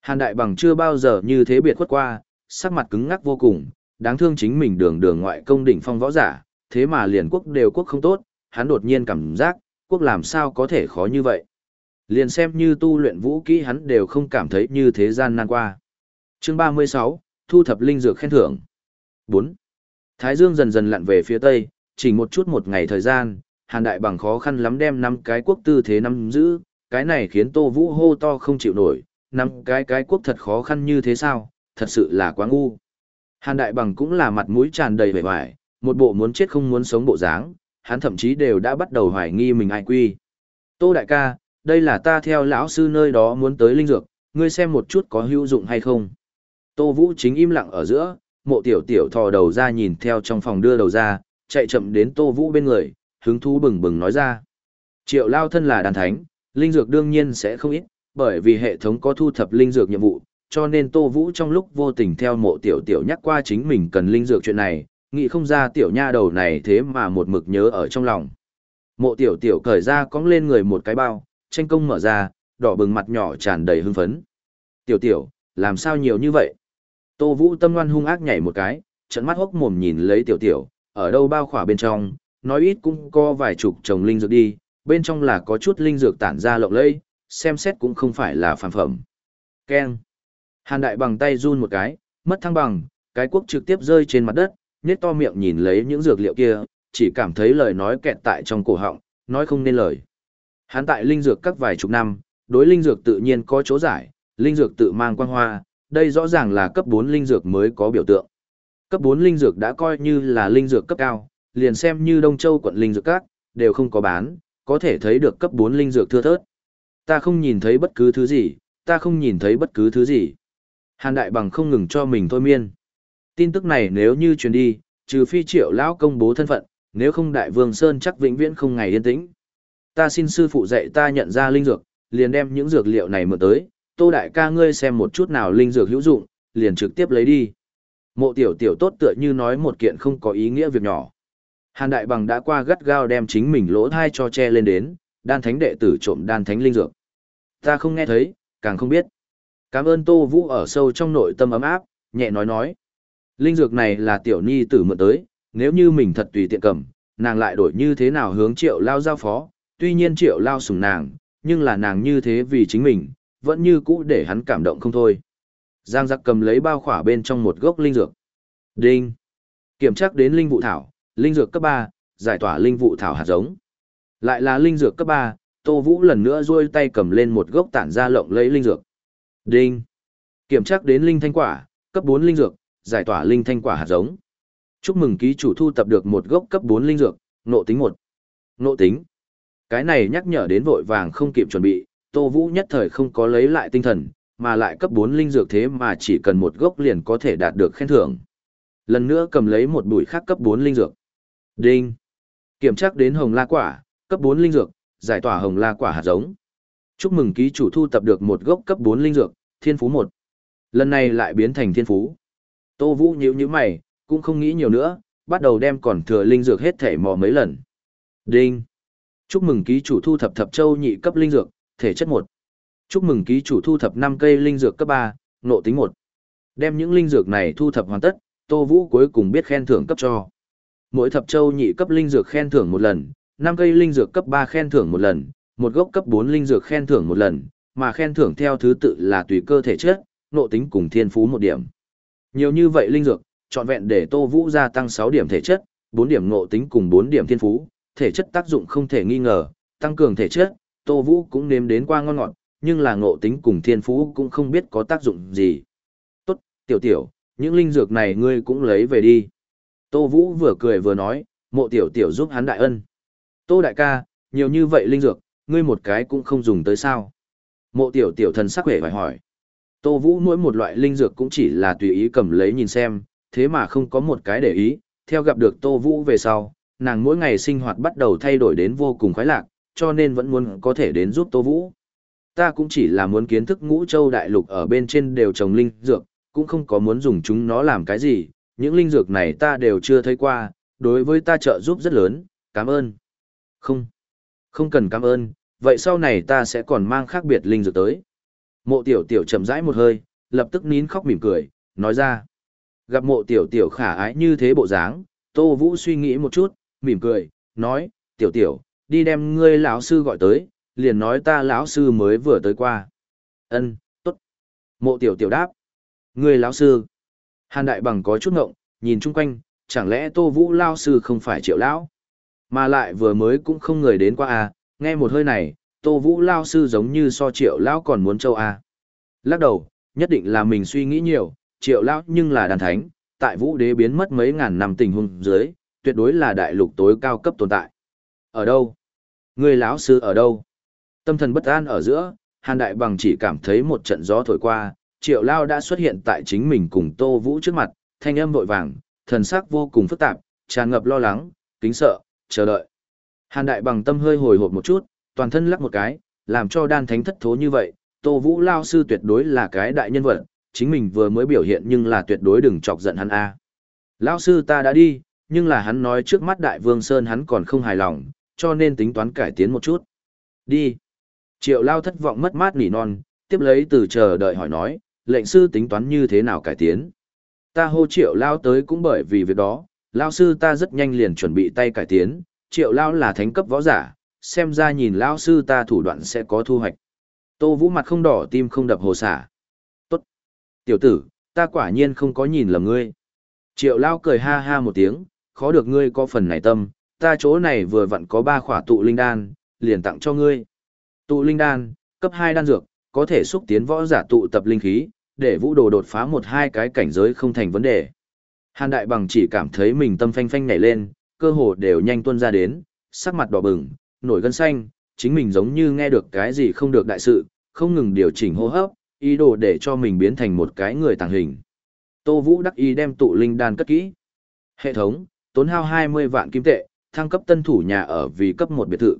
Hàn đại bằng chưa bao giờ như thế biệt khuất qua, sắc mặt cứng ngắc vô cùng, đáng thương chính mình đường đường ngoại công đỉnh phong võ giả, thế mà liền quốc đều quốc không tốt, hắn đột nhiên cảm giác, quốc làm sao có thể khó như vậy. Liền xem như tu luyện vũ kỹ hắn đều không cảm thấy như thế gian nan qua. Chương 36, thu thập linh dược khen thưởng. 4. Thái Dương dần dần lặn về phía tây, chỉ một chút một ngày thời gian, Hàn Đại bằng khó khăn lắm đem năm cái quốc tư thế năm giữ, cái này khiến Tô Vũ hô to không chịu nổi, năm cái cái quốc thật khó khăn như thế sao, thật sự là quá ngu. Hàn Đại bằng cũng là mặt mũi tràn đầy vẻ vải, một bộ muốn chết không muốn sống bộ dáng, hắn thậm chí đều đã bắt đầu hoài nghi mình ai quy. Tô đại ca, đây là ta theo lão sư nơi đó muốn tới linh dược, ngươi xem một chút có hữu dụng hay không. Tô Vũ chính im lặng ở giữa, mộ tiểu tiểu thò đầu ra nhìn theo trong phòng đưa đầu ra, chạy chậm đến Tô Vũ bên người, hứng thú bừng bừng nói ra. Triệu lao thân là đàn thánh, linh dược đương nhiên sẽ không ít, bởi vì hệ thống có thu thập linh dược nhiệm vụ, cho nên Tô Vũ trong lúc vô tình theo mộ tiểu tiểu nhắc qua chính mình cần linh dược chuyện này, nghĩ không ra tiểu nha đầu này thế mà một mực nhớ ở trong lòng. Mộ tiểu tiểu cởi ra cong lên người một cái bao, tranh công mở ra, đỏ bừng mặt nhỏ tràn đầy hưng phấn. Tiểu tiểu, làm sao nhiều như vậy? Tô Vũ tâm ngoan hung ác nhảy một cái, trận mắt hốc mồm nhìn lấy tiểu tiểu, ở đâu bao khỏa bên trong, nói ít cũng có vài chục trồng linh dược đi, bên trong là có chút linh dược tản ra lộng lẫy, xem xét cũng không phải là phàm phẩm. Keng. Hàn đại bằng tay run một cái, mất thăng bằng, cái quốc trực tiếp rơi trên mặt đất, nhét to miệng nhìn lấy những dược liệu kia, chỉ cảm thấy lời nói kẹt tại trong cổ họng, nói không nên lời. Hắn tại linh dược các vài chục năm, đối linh dược tự nhiên có chỗ giải, linh dược tự mang quang hoa, đây rõ ràng là cấp 4 linh dược mới có biểu tượng. Cấp 4 linh dược đã coi như là linh dược cấp cao, liền xem như Đông Châu quận linh dược các, đều không có bán, có thể thấy được cấp 4 linh dược thưa thớt. Ta không nhìn thấy bất cứ thứ gì, ta không nhìn thấy bất cứ thứ gì. Hàn Đại Bằng không ngừng cho mình thôi miên. Tin tức này nếu như truyền đi, trừ phi triệu lão công bố thân phận, nếu không Đại Vương Sơn chắc vĩnh viễn không ngày yên tĩnh. Ta xin sư phụ dạy ta nhận ra linh dược, liền đem những dược liệu này mượn tới, tô đại ca ngươi xem một chút nào linh dược hữu dụng, liền trực tiếp lấy đi. Mộ tiểu tiểu tốt tựa như nói một kiện không có ý nghĩa việc nhỏ. Hàn đại bằng đã qua gắt gao đem chính mình lỗ thai cho che lên đến, đan thánh đệ tử trộm đan thánh linh dược. Ta không nghe thấy, càng không biết. Cảm ơn Tô Vũ ở sâu trong nội tâm ấm áp, nhẹ nói nói. Linh dược này là tiểu ni tử mượn tới, nếu như mình thật tùy tiện cầm, nàng lại đổi như thế nào hướng triệu lao giao phó, tuy nhiên triệu lao sùng nàng, nhưng là nàng như thế vì chính mình, vẫn như cũ để hắn cảm động không thôi. Giang giặc cầm lấy bao khỏa bên trong một gốc linh dược. Đinh. Kiểm tra đến linh vụ thảo, linh dược cấp 3, giải tỏa linh vụ thảo hạt giống. Lại là linh dược cấp 3, Tô Vũ lần nữa duỗi tay cầm lên một gốc tản ra lộng lấy linh dược. Đinh. Kiểm tra đến linh thanh quả, cấp 4 linh dược, giải tỏa linh thanh quả hạt giống. Chúc mừng ký chủ thu tập được một gốc cấp 4 linh dược, nộ tính 1. Nộ tính. Cái này nhắc nhở đến vội vàng không kịp chuẩn bị, Tô Vũ nhất thời không có lấy lại tinh thần, mà lại cấp 4 linh dược thế mà chỉ cần một gốc liền có thể đạt được khen thưởng. Lần nữa cầm lấy một bụi khác cấp 4 linh dược. Đinh. Kiểm tra đến hồng la quả, cấp 4 linh dược, giải tỏa hồng la quả hạt giống. Chúc mừng ký chủ thu tập được một gốc cấp 4 linh dược, thiên phú 1. Lần này lại biến thành thiên phú. Tô Vũ nhíu nhíu mày, cũng không nghĩ nhiều nữa, bắt đầu đem còn thừa linh dược hết thể mò mấy lần. Đinh. Chúc mừng ký chủ thu thập thập châu nhị cấp linh dược, thể chất 1. Chúc mừng ký chủ thu thập 5 cây linh dược cấp 3, nộ tính 1. Đem những linh dược này thu thập hoàn tất, Tô Vũ cuối cùng biết khen thưởng cấp cho. Mỗi thập châu nhị cấp linh dược khen thưởng một lần, 5 cây linh dược cấp 3 khen thưởng một lần, một gốc cấp 4 linh dược khen thưởng một lần, mà khen thưởng theo thứ tự là tùy cơ thể chất, nộ tính cùng thiên phú một điểm. Nhiều như vậy linh dược, chọn vẹn để Tô Vũ gia tăng 6 điểm thể chất, 4 điểm nộ tính cùng 4 điểm thiên phú, thể chất tác dụng không thể nghi ngờ, tăng cường thể chất, Tô Vũ cũng nếm đến qua ngon ngọt, nhưng là ngộ tính cùng thiên phú cũng không biết có tác dụng gì. Tốt, tiểu tiểu, những linh dược này ngươi cũng lấy về đi. Tô Vũ vừa cười vừa nói, mộ tiểu tiểu giúp hắn đại ân. Tô đại ca, nhiều như vậy linh dược, ngươi một cái cũng không dùng tới sao. Mộ tiểu tiểu thần sắc vẻ phải hỏi. Tô Vũ mỗi một loại linh dược cũng chỉ là tùy ý cầm lấy nhìn xem, thế mà không có một cái để ý, theo gặp được Tô Vũ về sau, nàng mỗi ngày sinh hoạt bắt đầu thay đổi đến vô cùng khoái lạc, cho nên vẫn muốn có thể đến giúp Tô Vũ. Ta cũng chỉ là muốn kiến thức ngũ châu đại lục ở bên trên đều trồng linh dược, cũng không có muốn dùng chúng nó làm cái gì, những linh dược này ta đều chưa thấy qua, đối với ta trợ giúp rất lớn, cảm ơn. Không, không cần cảm ơn, vậy sau này ta sẽ còn mang khác biệt linh dược tới. Mộ tiểu tiểu chậm rãi một hơi, lập tức nín khóc mỉm cười, nói ra. Gặp mộ tiểu tiểu khả ái như thế bộ dáng, Tô Vũ suy nghĩ một chút, mỉm cười, nói, tiểu tiểu, đi đem ngươi lão sư gọi tới, liền nói ta lão sư mới vừa tới qua. Ân, tốt. Mộ tiểu tiểu đáp. Ngươi lão sư. Hàn đại bằng có chút ngộng, nhìn chung quanh, chẳng lẽ Tô Vũ lão sư không phải Triệu lão? Mà lại vừa mới cũng không người đến qua à, nghe một hơi này, Tô Vũ lão sư giống như so Triệu lão còn muốn châu a. À. Lắc đầu, nhất định là mình suy nghĩ nhiều, Triệu lão nhưng là đàn thánh, tại Vũ Đế biến mất mấy ngàn năm tình huống dưới, tuyệt đối là đại lục tối cao cấp tồn tại. Ở đâu? Người lão sư ở đâu? Tâm thần bất an ở giữa, Hàn Đại Bằng chỉ cảm thấy một trận gió thổi qua, Triệu Lao đã xuất hiện tại chính mình cùng Tô Vũ trước mặt, thanh âm vội vàng, thần sắc vô cùng phức tạp, tràn ngập lo lắng, kính sợ, chờ đợi. Hàn Đại Bằng tâm hơi hồi hộp một chút, toàn thân lắc một cái, làm cho đan thánh thất thố như vậy, Tô Vũ Lao sư tuyệt đối là cái đại nhân vật, chính mình vừa mới biểu hiện nhưng là tuyệt đối đừng chọc giận hắn a. Lao sư ta đã đi, nhưng là hắn nói trước mắt Đại Vương Sơn hắn còn không hài lòng, cho nên tính toán cải tiến một chút. Đi. Triệu Lao thất vọng mất mát nỉ non, tiếp lấy từ chờ đợi hỏi nói, lệnh sư tính toán như thế nào cải tiến. Ta hô Triệu Lao tới cũng bởi vì việc đó, Lao sư ta rất nhanh liền chuẩn bị tay cải tiến, Triệu Lao là thánh cấp võ giả, xem ra nhìn Lao sư ta thủ đoạn sẽ có thu hoạch. Tô Vũ mặt không đỏ tim không đập hồ xả. Tốt. Tiểu tử, ta quả nhiên không có nhìn lầm ngươi. Triệu Lao cười ha ha một tiếng, khó được ngươi có phần này tâm, ta chỗ này vừa vặn có ba khỏa tụ linh đan, liền tặng cho ngươi. Tụ linh đan, cấp hai đan dược, có thể xúc tiến võ giả tụ tập linh khí, để vũ đồ đột phá một hai cái cảnh giới không thành vấn đề. Hàn Đại Bằng chỉ cảm thấy mình tâm phanh phanh nhảy lên, cơ hồ đều nhanh tuôn ra đến, sắc mặt đỏ bừng, nổi gân xanh, chính mình giống như nghe được cái gì không được đại sự, không ngừng điều chỉnh hô hấp, ý đồ để cho mình biến thành một cái người tàng hình. Tô Vũ đắc ý đem tụ linh đan cất kỹ. Hệ thống, tốn hao 20 vạn kim tệ, thăng cấp tân thủ nhà ở vì cấp một biệt thự.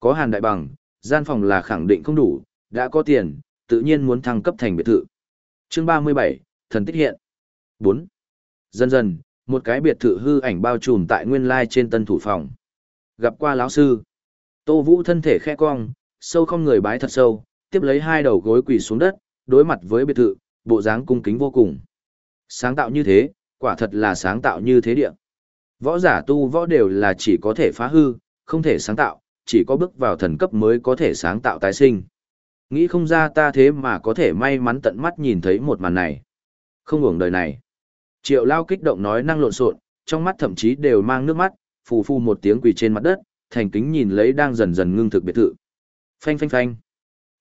Có hàn đại bằng, gian phòng là khẳng định không đủ, đã có tiền, tự nhiên muốn thăng cấp thành biệt thự. Chương 37, thần tích hiện. 4. Dần dần, một cái biệt thự hư ảnh bao trùm tại nguyên lai trên tân thủ phòng. Gặp qua lão sư. Tô Vũ thân thể khẽ cong, sâu không người bái thật sâu, tiếp lấy hai đầu gối quỳ xuống đất, đối mặt với biệt thự, bộ dáng cung kính vô cùng. Sáng tạo như thế, quả thật là sáng tạo như thế địa. Võ giả tu võ đều là chỉ có thể phá hư, không thể sáng tạo, chỉ có bước vào thần cấp mới có thể sáng tạo tái sinh. Nghĩ không ra ta thế mà có thể may mắn tận mắt nhìn thấy một màn này. Không uổng đời này. Triệu lao kích động nói năng lộn xộn, trong mắt thậm chí đều mang nước mắt, phù phù một tiếng quỳ trên mặt đất, thành kính nhìn lấy đang dần dần ngưng thực biệt thự. Phanh phanh phanh.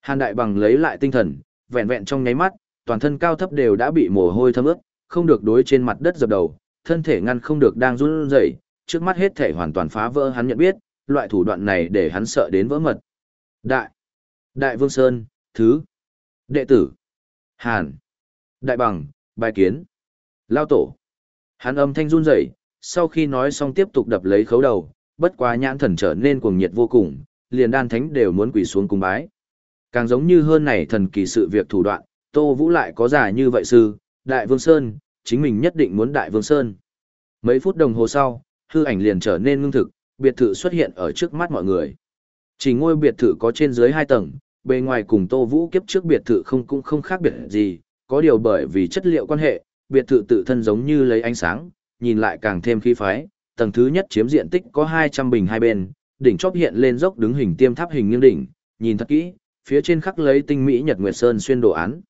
Hàn đại bằng lấy lại tinh thần, vẹn vẹn trong nháy mắt, toàn thân cao thấp đều đã bị mồ hôi thấm ướt, không được đối trên mặt đất dập đầu, thân thể ngăn không được đang run rẩy, trước mắt hết thể hoàn toàn phá vỡ hắn nhận biết, loại thủ đoạn này để hắn sợ đến vỡ mật. Đại, Đại Vương Sơn, Thứ, Đệ tử, Hàn, Đại Bằng, Bài Kiến, Lao Tổ. Hắn âm thanh run rẩy, sau khi nói xong tiếp tục đập lấy khấu đầu, bất quá nhãn thần trở nên cuồng nhiệt vô cùng, liền đan thánh đều muốn quỳ xuống cung bái. Càng giống như hơn này thần kỳ sự việc thủ đoạn, Tô Vũ lại có giả như vậy sư, Đại Vương Sơn, chính mình nhất định muốn Đại Vương Sơn. Mấy phút đồng hồ sau, hư ảnh liền trở nên ngưng thực, biệt thự xuất hiện ở trước mắt mọi người. Chỉ ngôi biệt thự có trên dưới hai tầng, bề ngoài cùng Tô Vũ kiếp trước biệt thự không cũng không khác biệt gì, có điều bởi vì chất liệu quan hệ, biệt thự tự thân giống như lấy ánh sáng, nhìn lại càng thêm khí phái. Tầng thứ nhất chiếm diện tích có 200 bình hai bên, đỉnh chóp hiện lên dốc đứng hình tiêm tháp hình nghiêng đỉnh, nhìn thật kỹ, phía trên khắc lấy tinh mỹ Nhật Nguyệt Sơn xuyên đồ án.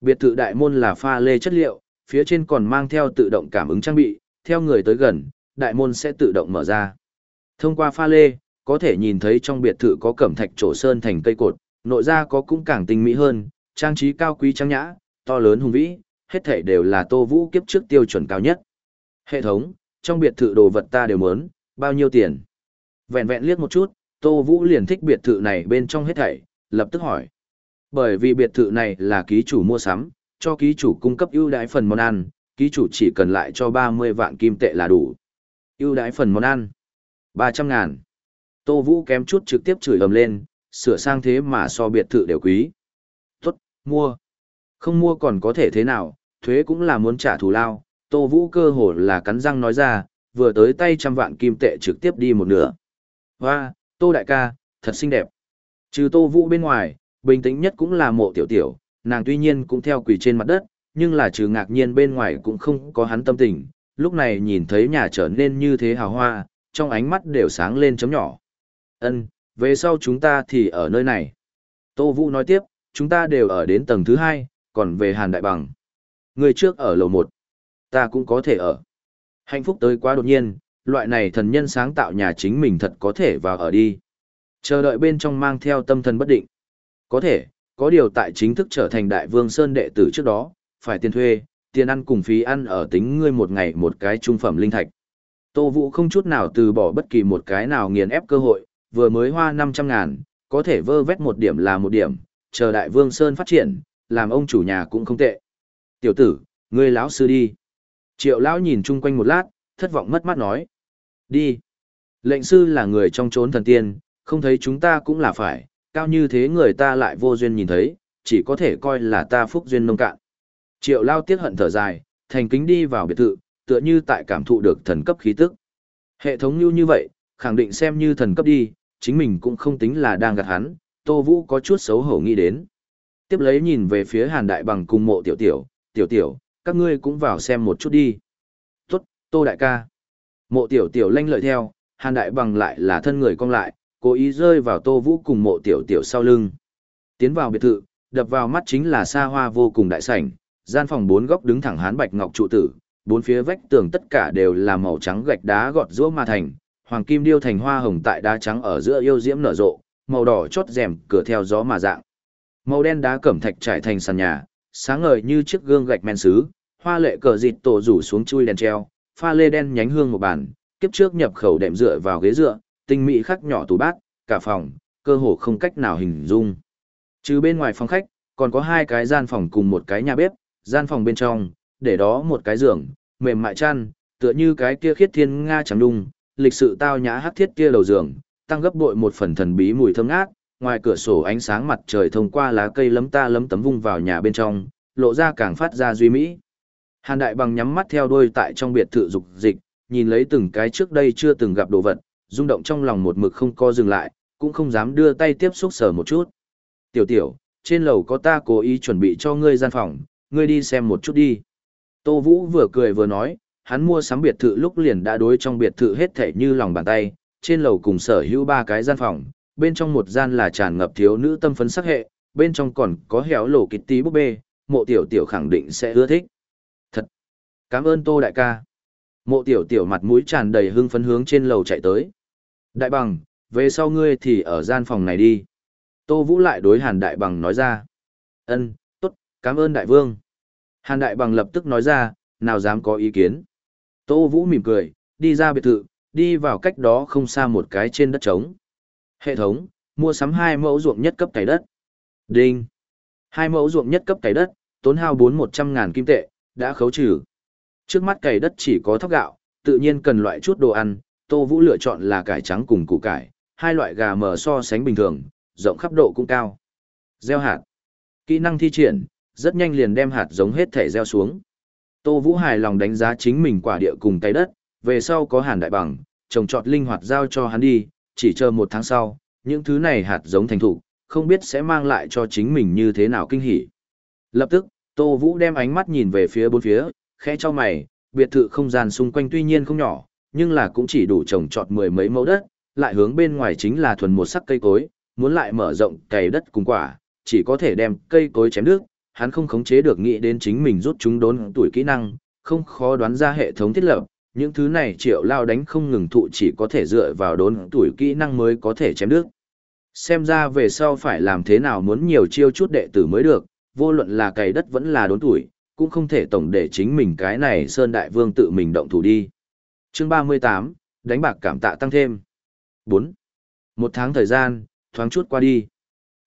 Biệt thự đại môn là pha lê chất liệu, phía trên còn mang theo tự động cảm ứng trang bị, theo người tới gần, đại môn sẽ tự động mở ra. Thông qua pha lê, có thể nhìn thấy trong biệt thự có cẩm thạch trổ sơn thành cây cột, nội ra có cũng càng tinh mỹ hơn, trang trí cao quý trang nhã, to lớn hùng vĩ, hết thảy đều là Tô Vũ kiếp trước tiêu chuẩn cao nhất. Hệ thống, trong biệt thự đồ vật ta đều muốn, bao nhiêu tiền? Vẹn vẹn liếc một chút, Tô Vũ liền thích biệt thự này bên trong hết thảy, lập tức hỏi. Bởi vì biệt thự này là ký chủ mua sắm, cho ký chủ cung cấp ưu đãi phần món ăn, ký chủ chỉ cần lại cho 30 vạn kim tệ là đủ. ưu đãi phần món ăn. 300 ngàn. Tô Vũ kém chút trực tiếp chửi ầm lên, sửa sang thế mà so biệt thự đều quý. Tốt, mua. Không mua còn có thể thế nào, thuế cũng là muốn trả thù lao. Tô Vũ cơ hồ là cắn răng nói ra, vừa tới tay trăm vạn kim tệ trực tiếp đi một nửa. Hoa, Tô Đại ca, thật xinh đẹp. Trừ Tô Vũ bên ngoài, bình tĩnh nhất cũng là mộ tiểu tiểu, nàng tuy nhiên cũng theo quỳ trên mặt đất, nhưng là trừ ngạc nhiên bên ngoài cũng không có hắn tâm tình. Lúc này nhìn thấy nhà trở nên như thế hào hoa, trong ánh mắt đều sáng lên chấm nhỏ. Ân, về sau chúng ta thì ở nơi này. Tô Vũ nói tiếp, chúng ta đều ở đến tầng thứ hai, còn về Hàn Đại Bằng. Người trước ở lầu một, ta cũng có thể ở. Hạnh phúc tới quá đột nhiên, loại này thần nhân sáng tạo nhà chính mình thật có thể vào ở đi. Chờ đợi bên trong mang theo tâm thần bất định. Có thể, có điều tại chính thức trở thành Đại Vương Sơn đệ tử trước đó, phải tiền thuê, tiền ăn cùng phí ăn ở tính ngươi một ngày một cái trung phẩm linh thạch. Tô Vũ không chút nào từ bỏ bất kỳ một cái nào nghiền ép cơ hội, vừa mới hoa 500 ngàn, có thể vơ vét một điểm là một điểm, chờ Đại Vương Sơn phát triển, làm ông chủ nhà cũng không tệ. Tiểu tử, ngươi lão sư đi. Triệu lão nhìn chung quanh một lát, thất vọng mất mắt nói. Đi. Lệnh sư là người trong chốn thần tiên, không thấy chúng ta cũng là phải, cao như thế người ta lại vô duyên nhìn thấy, chỉ có thể coi là ta phúc duyên nông cạn. Triệu lao tiếc hận thở dài, thành kính đi vào biệt thự, tựa như tại cảm thụ được thần cấp khí tức. Hệ thống như như vậy, khẳng định xem như thần cấp đi, chính mình cũng không tính là đang gạt hắn, Tô Vũ có chút xấu hổ nghĩ đến. Tiếp lấy nhìn về phía Hàn Đại Bằng cùng mộ tiểu tiểu, tiểu tiểu, các ngươi cũng vào xem một chút đi. Tốt, Tô Đại ca. Mộ tiểu tiểu lanh lợi theo, Hàn Đại Bằng lại là thân người cong lại, cố ý rơi vào Tô Vũ cùng mộ tiểu tiểu sau lưng. Tiến vào biệt thự, đập vào mắt chính là xa hoa vô cùng đại sảnh, gian phòng bốn góc đứng thẳng hán bạch ngọc trụ tử, bốn phía vách tường tất cả đều là màu trắng gạch đá gọt rũa ma thành, hoàng kim điêu thành hoa hồng tại đá trắng ở giữa yêu diễm nở rộ, màu đỏ chót rèm cửa theo gió mà dạng. Màu đen đá cẩm thạch trải thành sàn nhà, sáng ngời như chiếc gương gạch men sứ, hoa lệ cờ dịt tổ rủ xuống chui đèn treo, pha lê đen nhánh hương một bàn, kiếp trước nhập khẩu đệm dựa vào ghế dựa, tinh mỹ khắc nhỏ tủ bát, cả phòng, cơ hồ không cách nào hình dung. Trừ bên ngoài phòng khách, còn có hai cái gian phòng cùng một cái nhà bếp, gian phòng bên trong, để đó một cái giường, mềm mại chăn, tựa như cái kia khiết thiên nga trắng đung, lịch sự tao nhã hắc thiết kia đầu giường, tăng gấp bội một phần thần bí mùi thơm ngát, ngoài cửa sổ ánh sáng mặt trời thông qua lá cây lấm ta lấm tấm vung vào nhà bên trong, lộ ra càng phát ra duy mỹ. Hàn Đại Bằng nhắm mắt theo đuôi tại trong biệt thự dục dịch, nhìn lấy từng cái trước đây chưa từng gặp đồ vật, rung động trong lòng một mực không co dừng lại, cũng không dám đưa tay tiếp xúc sở một chút. Tiểu tiểu, trên lầu có ta cố ý chuẩn bị cho ngươi gian phòng, ngươi đi xem một chút đi. Tô Vũ vừa cười vừa nói, hắn mua sắm biệt thự lúc liền đã đối trong biệt thự hết thể như lòng bàn tay, trên lầu cùng sở hữu ba cái gian phòng, bên trong một gian là tràn ngập thiếu nữ tâm phấn sắc hệ, bên trong còn có héo lổ kịch tí búp bê, mộ tiểu tiểu khẳng định sẽ ưa thích. Thật! Cảm ơn Tô Đại ca. Mộ tiểu tiểu mặt mũi tràn đầy hưng phấn hướng trên lầu chạy tới. Đại bằng, về sau ngươi thì ở gian phòng này đi. Tô Vũ lại đối Hàn Đại bằng nói ra. Ân, tốt, Cảm ơn đại vương. Hàn đại bằng lập tức nói ra, nào dám có ý kiến. Tô Vũ mỉm cười, đi ra biệt thự, đi vào cách đó không xa một cái trên đất trống. Hệ thống, mua sắm hai mẫu ruộng nhất cấp cày đất. Đinh. Hai mẫu ruộng nhất cấp cày đất, tốn hao bốn một trăm ngàn kim tệ, đã khấu trừ. Trước mắt cày đất chỉ có thóc gạo, tự nhiên cần loại chút đồ ăn, Tô Vũ lựa chọn là cải trắng cùng củ cải, hai loại gà mờ so sánh bình thường, rộng khắp độ cũng cao. Gieo hạt. Kỹ năng thi triển, rất nhanh liền đem hạt giống hết thể gieo xuống. Tô Vũ hài lòng đánh giá chính mình quả địa cùng cày đất, về sau có hàn đại bằng, trồng trọt linh hoạt giao cho hắn đi, chỉ chờ một tháng sau, những thứ này hạt giống thành thủ, không biết sẽ mang lại cho chính mình như thế nào kinh hỉ. Lập tức, Tô Vũ đem ánh mắt nhìn về phía bốn phía, khẽ cho mày, biệt thự không gian xung quanh tuy nhiên không nhỏ, nhưng là cũng chỉ đủ trồng trọt mười mấy mẫu đất, lại hướng bên ngoài chính là thuần một sắc cây cối, muốn lại mở rộng cày đất cùng quả, chỉ có thể đem cây cối chém nước, hắn không khống chế được nghĩ đến chính mình rút chúng đốn tuổi kỹ năng, không khó đoán ra hệ thống thiết lập, những thứ này triệu lao đánh không ngừng thụ chỉ có thể dựa vào đốn tuổi kỹ năng mới có thể chém đứt. Xem ra về sau phải làm thế nào muốn nhiều chiêu chút đệ tử mới được, vô luận là cày đất vẫn là đốn tuổi, cũng không thể tổng để chính mình cái này Sơn Đại Vương tự mình động thủ đi. Chương 38, đánh bạc cảm tạ tăng thêm. 4. Một tháng thời gian, thoáng chút qua đi.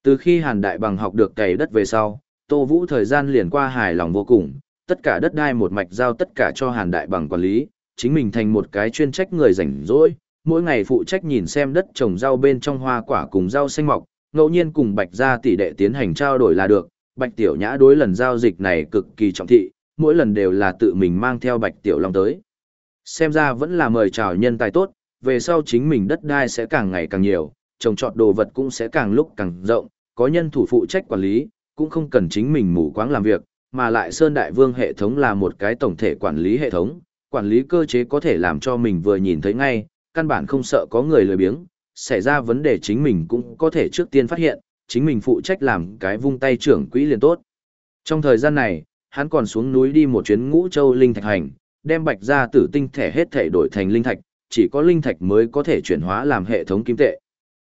Từ khi Hàn Đại Bằng học được cày đất về sau, Tô Vũ thời gian liền qua hài lòng vô cùng, tất cả đất đai một mạch giao tất cả cho Hàn Đại Bằng quản lý, chính mình thành một cái chuyên trách người rảnh rỗi, mỗi ngày phụ trách nhìn xem đất trồng rau bên trong hoa quả cùng rau xanh mọc, ngẫu nhiên cùng Bạch gia tỷ đệ tiến hành trao đổi là được. Bạch Tiểu Nhã đối lần giao dịch này cực kỳ trọng thị, mỗi lần đều là tự mình mang theo Bạch Tiểu Long tới. Xem ra vẫn là mời chào nhân tài tốt, về sau chính mình đất đai sẽ càng ngày càng nhiều, trồng trọt đồ vật cũng sẽ càng lúc càng rộng, có nhân thủ phụ trách quản lý, cũng không cần chính mình mù quáng làm việc, mà lại Sơn Đại Vương hệ thống là một cái tổng thể quản lý hệ thống, quản lý cơ chế có thể làm cho mình vừa nhìn thấy ngay, căn bản không sợ có người lười biếng, xảy ra vấn đề chính mình cũng có thể trước tiên phát hiện, chính mình phụ trách làm cái vung tay trưởng quỹ liền tốt. Trong thời gian này, hắn còn xuống núi đi một chuyến ngũ châu linh thạch hành, đem bạch ra tử tinh thể hết thể đổi thành linh thạch, chỉ có linh thạch mới có thể chuyển hóa làm hệ thống kim tệ.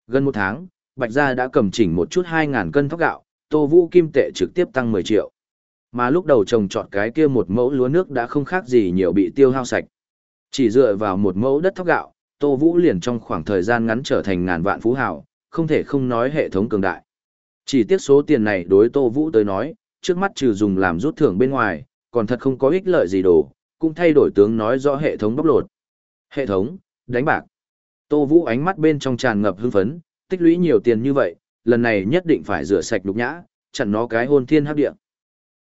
Gần một tháng, bạch gia đã cầm chỉnh một chút 2.000 cân thóc gạo, tô vũ kim tệ trực tiếp tăng 10 triệu. Mà lúc đầu trồng trọt cái kia một mẫu lúa nước đã không khác gì nhiều bị tiêu hao sạch. Chỉ dựa vào một mẫu đất thóc gạo, Tô Vũ liền trong khoảng thời gian ngắn trở thành ngàn vạn phú hào, không thể không nói hệ thống cường đại. Chỉ tiếc số tiền này đối Tô Vũ tới nói, trước mắt trừ dùng làm rút thưởng bên ngoài, còn thật không có ích lợi gì đồ, cũng thay đổi tướng nói rõ hệ thống bóc lột. Hệ thống, đánh bạc. Tô Vũ ánh mắt bên trong tràn ngập hưng phấn, tích lũy nhiều tiền như vậy, lần này nhất định phải rửa sạch nhục nhã, chặn nó cái hôn thiên hấp địa.